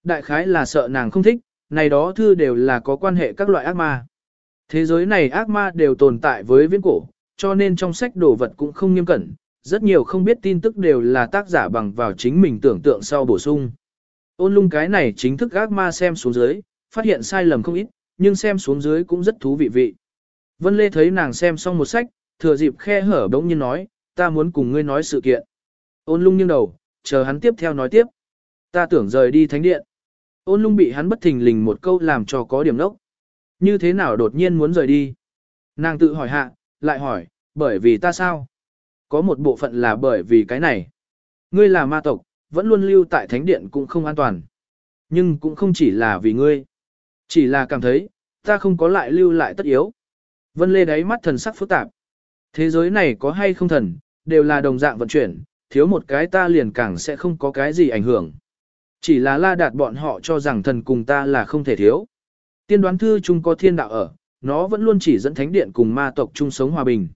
Đại khái là sợ nàng không thích, này đó thư đều là có quan hệ các loại ác ma. Thế giới này ác ma đều tồn tại với viễn cổ, cho nên trong sách đồ vật cũng không nghiêm cẩn, rất nhiều không biết tin tức đều là tác giả bằng vào chính mình tưởng tượng sau bổ sung. Ôn lung cái này chính thức ác ma xem xuống dưới, phát hiện sai lầm không ít, nhưng xem xuống dưới cũng rất thú vị vị. Vân Lê thấy nàng xem xong một sách, thừa dịp khe hở bỗng nhiên nói, ta muốn cùng ngươi nói sự kiện. Ôn lung nghiêng đầu, chờ hắn tiếp theo nói tiếp. Ta tưởng rời đi thánh điện. Ôn lung bị hắn bất thình lình một câu làm cho có điểm nốc. Như thế nào đột nhiên muốn rời đi? Nàng tự hỏi hạ, lại hỏi, bởi vì ta sao? Có một bộ phận là bởi vì cái này. Ngươi là ma tộc, vẫn luôn lưu tại thánh điện cũng không an toàn. Nhưng cũng không chỉ là vì ngươi. Chỉ là cảm thấy, ta không có lại lưu lại tất yếu. Vân Lê đáy mắt thần sắc phức tạp. Thế giới này có hay không thần, đều là đồng dạng vận chuyển, thiếu một cái ta liền càng sẽ không có cái gì ảnh hưởng. Chỉ là la đạt bọn họ cho rằng thần cùng ta là không thể thiếu. Tiên đoán thư chung có thiên đạo ở, nó vẫn luôn chỉ dẫn thánh điện cùng ma tộc chung sống hòa bình.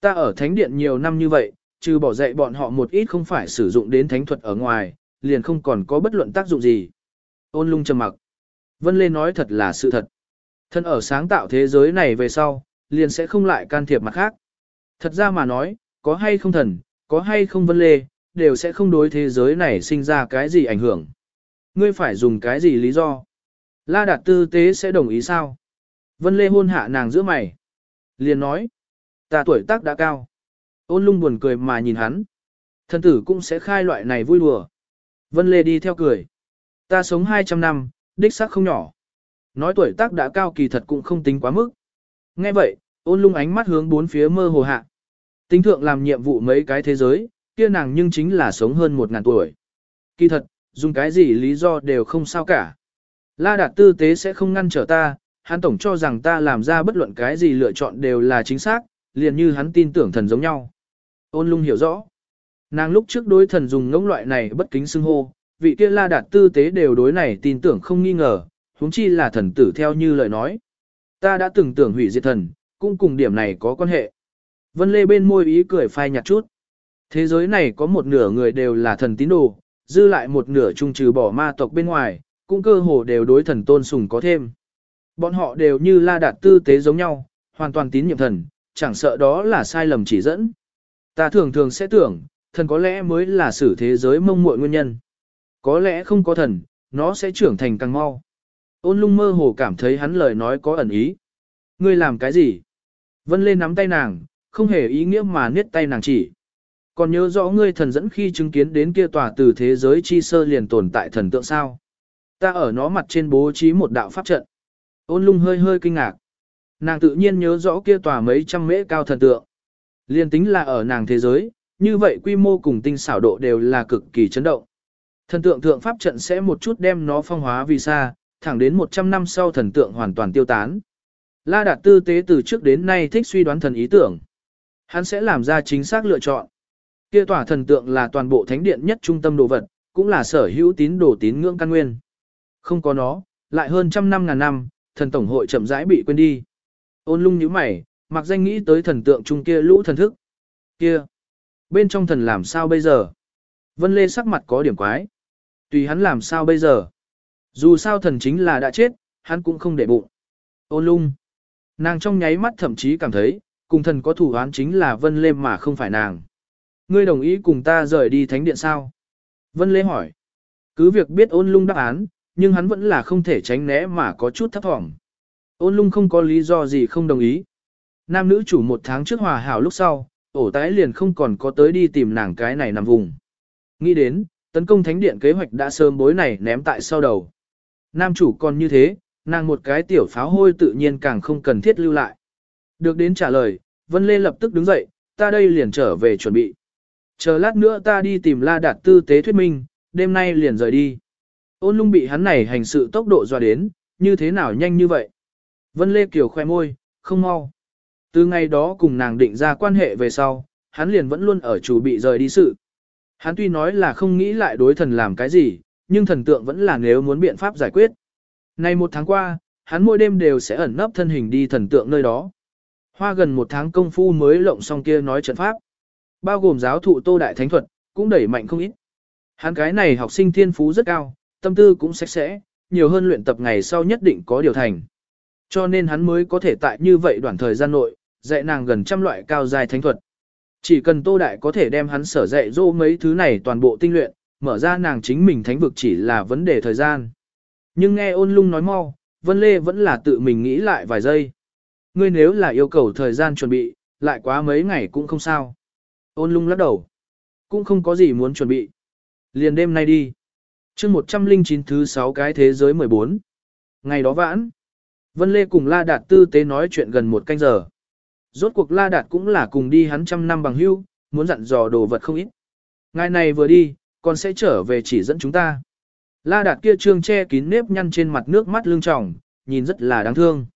Ta ở thánh điện nhiều năm như vậy, trừ bỏ dạy bọn họ một ít không phải sử dụng đến thánh thuật ở ngoài, liền không còn có bất luận tác dụng gì. Ôn lung trầm mặc. Vân Lê nói thật là sự thật. Thân ở sáng tạo thế giới này về sau, liền sẽ không lại can thiệp mặt khác. Thật ra mà nói, có hay không thần, có hay không Vân Lê, đều sẽ không đối thế giới này sinh ra cái gì ảnh hưởng. Ngươi phải dùng cái gì lý do? La Đạt tư tế sẽ đồng ý sao? Vân Lê hôn hạ nàng giữa mày. Liền nói, ta tuổi tác đã cao. Ôn lung buồn cười mà nhìn hắn. Thân tử cũng sẽ khai loại này vui đùa. Vân Lê đi theo cười. Ta sống 200 năm, đích xác không nhỏ. Nói tuổi tác đã cao kỳ thật cũng không tính quá mức. Nghe vậy, ôn lung ánh mắt hướng bốn phía mơ hồ hạ. Tính thượng làm nhiệm vụ mấy cái thế giới, kia nàng nhưng chính là sống hơn một ngàn tuổi. Kỳ thật, dùng cái gì lý do đều không sao cả. La Đạt tư tế sẽ không ngăn trở ta, hắn tổng cho rằng ta làm ra bất luận cái gì lựa chọn đều là chính xác, liền như hắn tin tưởng thần giống nhau. Ôn lung hiểu rõ. Nàng lúc trước đối thần dùng ngỗng loại này bất kính xưng hô, vị kia La Đạt tư tế đều đối này tin tưởng không nghi ngờ, huống chi là thần tử theo như lời nói. Ta đã từng tưởng hủy diệt thần, cũng cùng điểm này có quan hệ. Vân Lê bên môi ý cười phai nhạt chút. Thế giới này có một nửa người đều là thần tín đồ, dư lại một nửa trung trừ bỏ ma tộc bên ngoài, cũng cơ hồ đều đối thần tôn sùng có thêm. Bọn họ đều như la đạt tư tế giống nhau, hoàn toàn tín nhiệm thần, chẳng sợ đó là sai lầm chỉ dẫn. Ta thường thường sẽ tưởng, thần có lẽ mới là xử thế giới mông muội nguyên nhân. Có lẽ không có thần, nó sẽ trưởng thành càng mau. Ôn lung mơ hồ cảm thấy hắn lời nói có ẩn ý. Ngươi làm cái gì? Vân lên nắm tay nàng, không hề ý nghĩa mà niết tay nàng chỉ. Còn nhớ rõ ngươi thần dẫn khi chứng kiến đến kia tòa từ thế giới chi sơ liền tồn tại thần tượng sao? Ta ở nó mặt trên bố trí một đạo pháp trận. Ôn lung hơi hơi kinh ngạc. Nàng tự nhiên nhớ rõ kia tòa mấy trăm mễ cao thần tượng. Liên tính là ở nàng thế giới, như vậy quy mô cùng tinh xảo độ đều là cực kỳ chấn động. Thần tượng thượng pháp trận sẽ một chút đem nó phong hóa vì xa, thẳng đến 100 năm sau thần tượng hoàn toàn tiêu tán. La Đạt tư tế từ trước đến nay thích suy đoán thần ý tưởng. Hắn sẽ làm ra chính xác lựa chọn. Kia tòa thần tượng là toàn bộ thánh điện nhất trung tâm đồ vật, cũng là sở hữu tín đồ tín ngưỡng căn nguyên. Không có nó, lại hơn trăm năm ngàn năm, thần tổng hội chậm rãi bị quên đi. Ôn lung nhíu mày, mặc danh nghĩ tới thần tượng trung kia lũ thần thức. Kia, bên trong thần làm sao bây giờ? Vân Lê sắc mặt có điểm quái. Tùy hắn làm sao bây giờ? Dù sao thần chính là đã chết, hắn cũng không để bụng. Ôn lung. Nàng trong nháy mắt thậm chí cảm thấy, cùng thần có thủ án chính là Vân Lê mà không phải nàng. Ngươi đồng ý cùng ta rời đi thánh điện sao? Vân Lê hỏi. Cứ việc biết ôn lung đáp án, nhưng hắn vẫn là không thể tránh né mà có chút thấp thỏm. Ôn lung không có lý do gì không đồng ý. Nam nữ chủ một tháng trước hòa hảo lúc sau, ổ tái liền không còn có tới đi tìm nàng cái này nằm vùng. Nghĩ đến, tấn công thánh điện kế hoạch đã sớm bối này ném tại sau đầu. Nam chủ còn như thế, nàng một cái tiểu pháo hôi tự nhiên càng không cần thiết lưu lại. Được đến trả lời, Vân Lê lập tức đứng dậy, ta đây liền trở về chuẩn bị. Chờ lát nữa ta đi tìm La Đạt tư tế thuyết minh, đêm nay liền rời đi. Ôn lung bị hắn này hành sự tốc độ dọa đến, như thế nào nhanh như vậy. Vân Lê Kiều khoe môi, không mau. Từ ngày đó cùng nàng định ra quan hệ về sau, hắn liền vẫn luôn ở chủ bị rời đi sự. Hắn tuy nói là không nghĩ lại đối thần làm cái gì, nhưng thần tượng vẫn là nếu muốn biện pháp giải quyết. Nay một tháng qua, hắn mỗi đêm đều sẽ ẩn nấp thân hình đi thần tượng nơi đó. Hoa gần một tháng công phu mới lộng xong kia nói trận pháp. Bao gồm giáo thụ tô đại thánh thuật, cũng đẩy mạnh không ít. Hắn cái này học sinh thiên phú rất cao, tâm tư cũng sạch sẽ, nhiều hơn luyện tập ngày sau nhất định có điều thành. Cho nên hắn mới có thể tại như vậy đoạn thời gian nội, dạy nàng gần trăm loại cao dài thánh thuật. Chỉ cần Tô Đại có thể đem hắn sở dạy dỗ mấy thứ này toàn bộ tinh luyện, mở ra nàng chính mình thánh vực chỉ là vấn đề thời gian. Nhưng nghe ôn lung nói mau, Vân Lê vẫn là tự mình nghĩ lại vài giây. Ngươi nếu là yêu cầu thời gian chuẩn bị, lại quá mấy ngày cũng không sao. Ôn lung lắc đầu. Cũng không có gì muốn chuẩn bị. Liền đêm nay đi chương 109 thứ 6 cái thế giới 14. Ngày đó vãn, Vân Lê cùng La Đạt tư tế nói chuyện gần một canh giờ. Rốt cuộc La Đạt cũng là cùng đi hắn trăm năm bằng hưu, muốn dặn dò đồ vật không ít. Ngày này vừa đi, còn sẽ trở về chỉ dẫn chúng ta. La Đạt kia trương che kín nếp nhăn trên mặt nước mắt lưng tròng, nhìn rất là đáng thương.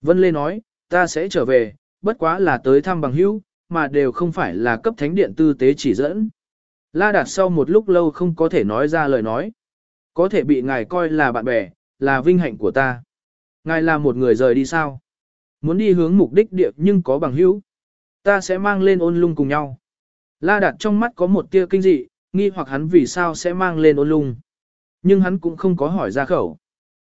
Vân Lê nói, ta sẽ trở về, bất quá là tới thăm bằng hữu, mà đều không phải là cấp thánh điện tư tế chỉ dẫn. La Đạt sau một lúc lâu không có thể nói ra lời nói. Có thể bị ngài coi là bạn bè, là vinh hạnh của ta. Ngài là một người rời đi sao? Muốn đi hướng mục đích địa nhưng có bằng hữu. Ta sẽ mang lên ôn lung cùng nhau. La Đạt trong mắt có một tia kinh dị, nghi hoặc hắn vì sao sẽ mang lên ôn lung. Nhưng hắn cũng không có hỏi ra khẩu.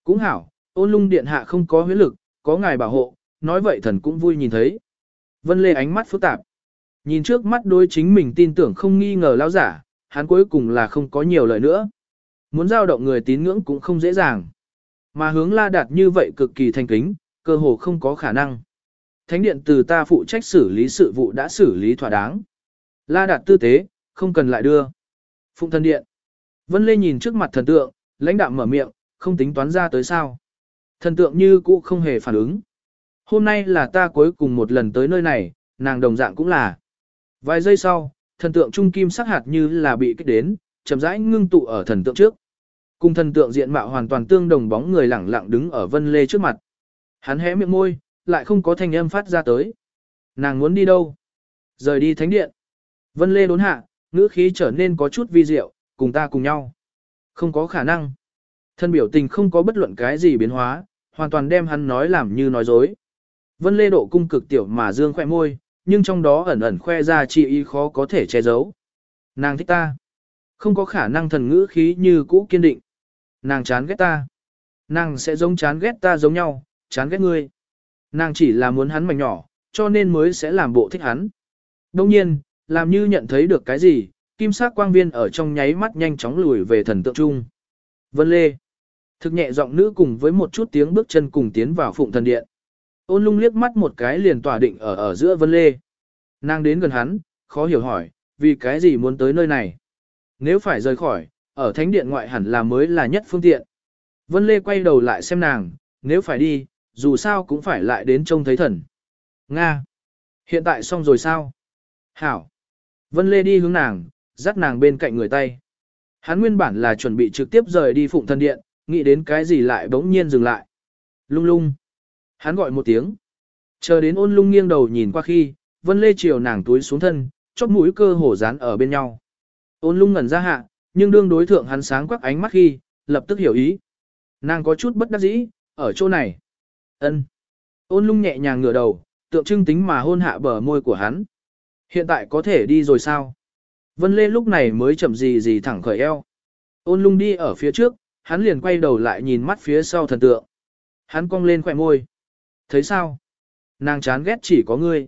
Cũng hảo, ôn lung điện hạ không có huyết lực, có ngài bảo hộ, nói vậy thần cũng vui nhìn thấy. Vân Lê ánh mắt phức tạp. Nhìn trước mắt đối chính mình tin tưởng không nghi ngờ lão giả, hắn cuối cùng là không có nhiều lời nữa. Muốn giao động người tín ngưỡng cũng không dễ dàng. Mà hướng la đạt như vậy cực kỳ thành kính, cơ hồ không có khả năng. Thánh điện từ ta phụ trách xử lý sự vụ đã xử lý thỏa đáng. La đạt tư tế, không cần lại đưa. Phụng thần điện. Vân Lê nhìn trước mặt thần tượng, lãnh đạm mở miệng, không tính toán ra tới sao. Thần tượng như cũ không hề phản ứng. Hôm nay là ta cuối cùng một lần tới nơi này, nàng đồng dạng cũng là. Vài giây sau, thần tượng trung kim sắc hạt như là bị kích đến, chậm rãi ngưng tụ ở thần tượng trước. Cùng thần tượng diện mạo hoàn toàn tương đồng bóng người lẳng lặng đứng ở Vân Lê trước mặt. Hắn hé miệng môi, lại không có thanh âm phát ra tới. Nàng muốn đi đâu? Rời đi thánh điện. Vân Lê đốn hạ, ngữ khí trở nên có chút vi diệu, cùng ta cùng nhau. Không có khả năng. Thân biểu tình không có bất luận cái gì biến hóa, hoàn toàn đem hắn nói làm như nói dối. Vân Lê độ cung cực tiểu mà dương khoe môi, nhưng trong đó ẩn ẩn khoe ra chi ý khó có thể che giấu. Nàng thích ta. Không có khả năng thần ngữ khí như cũ kiên định. Nàng chán ghét ta. Nàng sẽ giống chán ghét ta giống nhau, chán ghét ngươi. Nàng chỉ là muốn hắn mảnh nhỏ, cho nên mới sẽ làm bộ thích hắn. Đông nhiên, làm như nhận thấy được cái gì, kim sắc quang viên ở trong nháy mắt nhanh chóng lùi về thần tượng trung. Vân Lê. Thực nhẹ giọng nữ cùng với một chút tiếng bước chân cùng tiến vào phụng thần điện. Ôn lung liếc mắt một cái liền tỏa định ở ở giữa Vân Lê. Nàng đến gần hắn, khó hiểu hỏi, vì cái gì muốn tới nơi này? Nếu phải rời khỏi, ở thánh điện ngoại hẳn là mới là nhất phương tiện. Vân Lê quay đầu lại xem nàng, nếu phải đi, dù sao cũng phải lại đến trông thấy thần. Nga! Hiện tại xong rồi sao? Hảo! Vân Lê đi hướng nàng, dắt nàng bên cạnh người tay. Hắn nguyên bản là chuẩn bị trực tiếp rời đi phụng thần điện, nghĩ đến cái gì lại bỗng nhiên dừng lại. Lung lung! Hắn gọi một tiếng. Chờ đến ôn lung nghiêng đầu nhìn qua khi, Vân Lê chiều nàng túi xuống thân, chóp mũi cơ hổ dán ở bên nhau. Ôn lung ngẩn ra hạ, nhưng đương đối thượng hắn sáng quắc ánh mắt khi, lập tức hiểu ý. Nàng có chút bất đắc dĩ, ở chỗ này. ân Ôn lung nhẹ nhàng ngửa đầu, tượng trưng tính mà hôn hạ bờ môi của hắn. Hiện tại có thể đi rồi sao? Vân Lê lúc này mới chậm gì gì thẳng khởi eo. Ôn lung đi ở phía trước, hắn liền quay đầu lại nhìn mắt phía sau thần tượng. Hắn cong lên khỏe môi. Thấy sao? Nàng chán ghét chỉ có ngươi.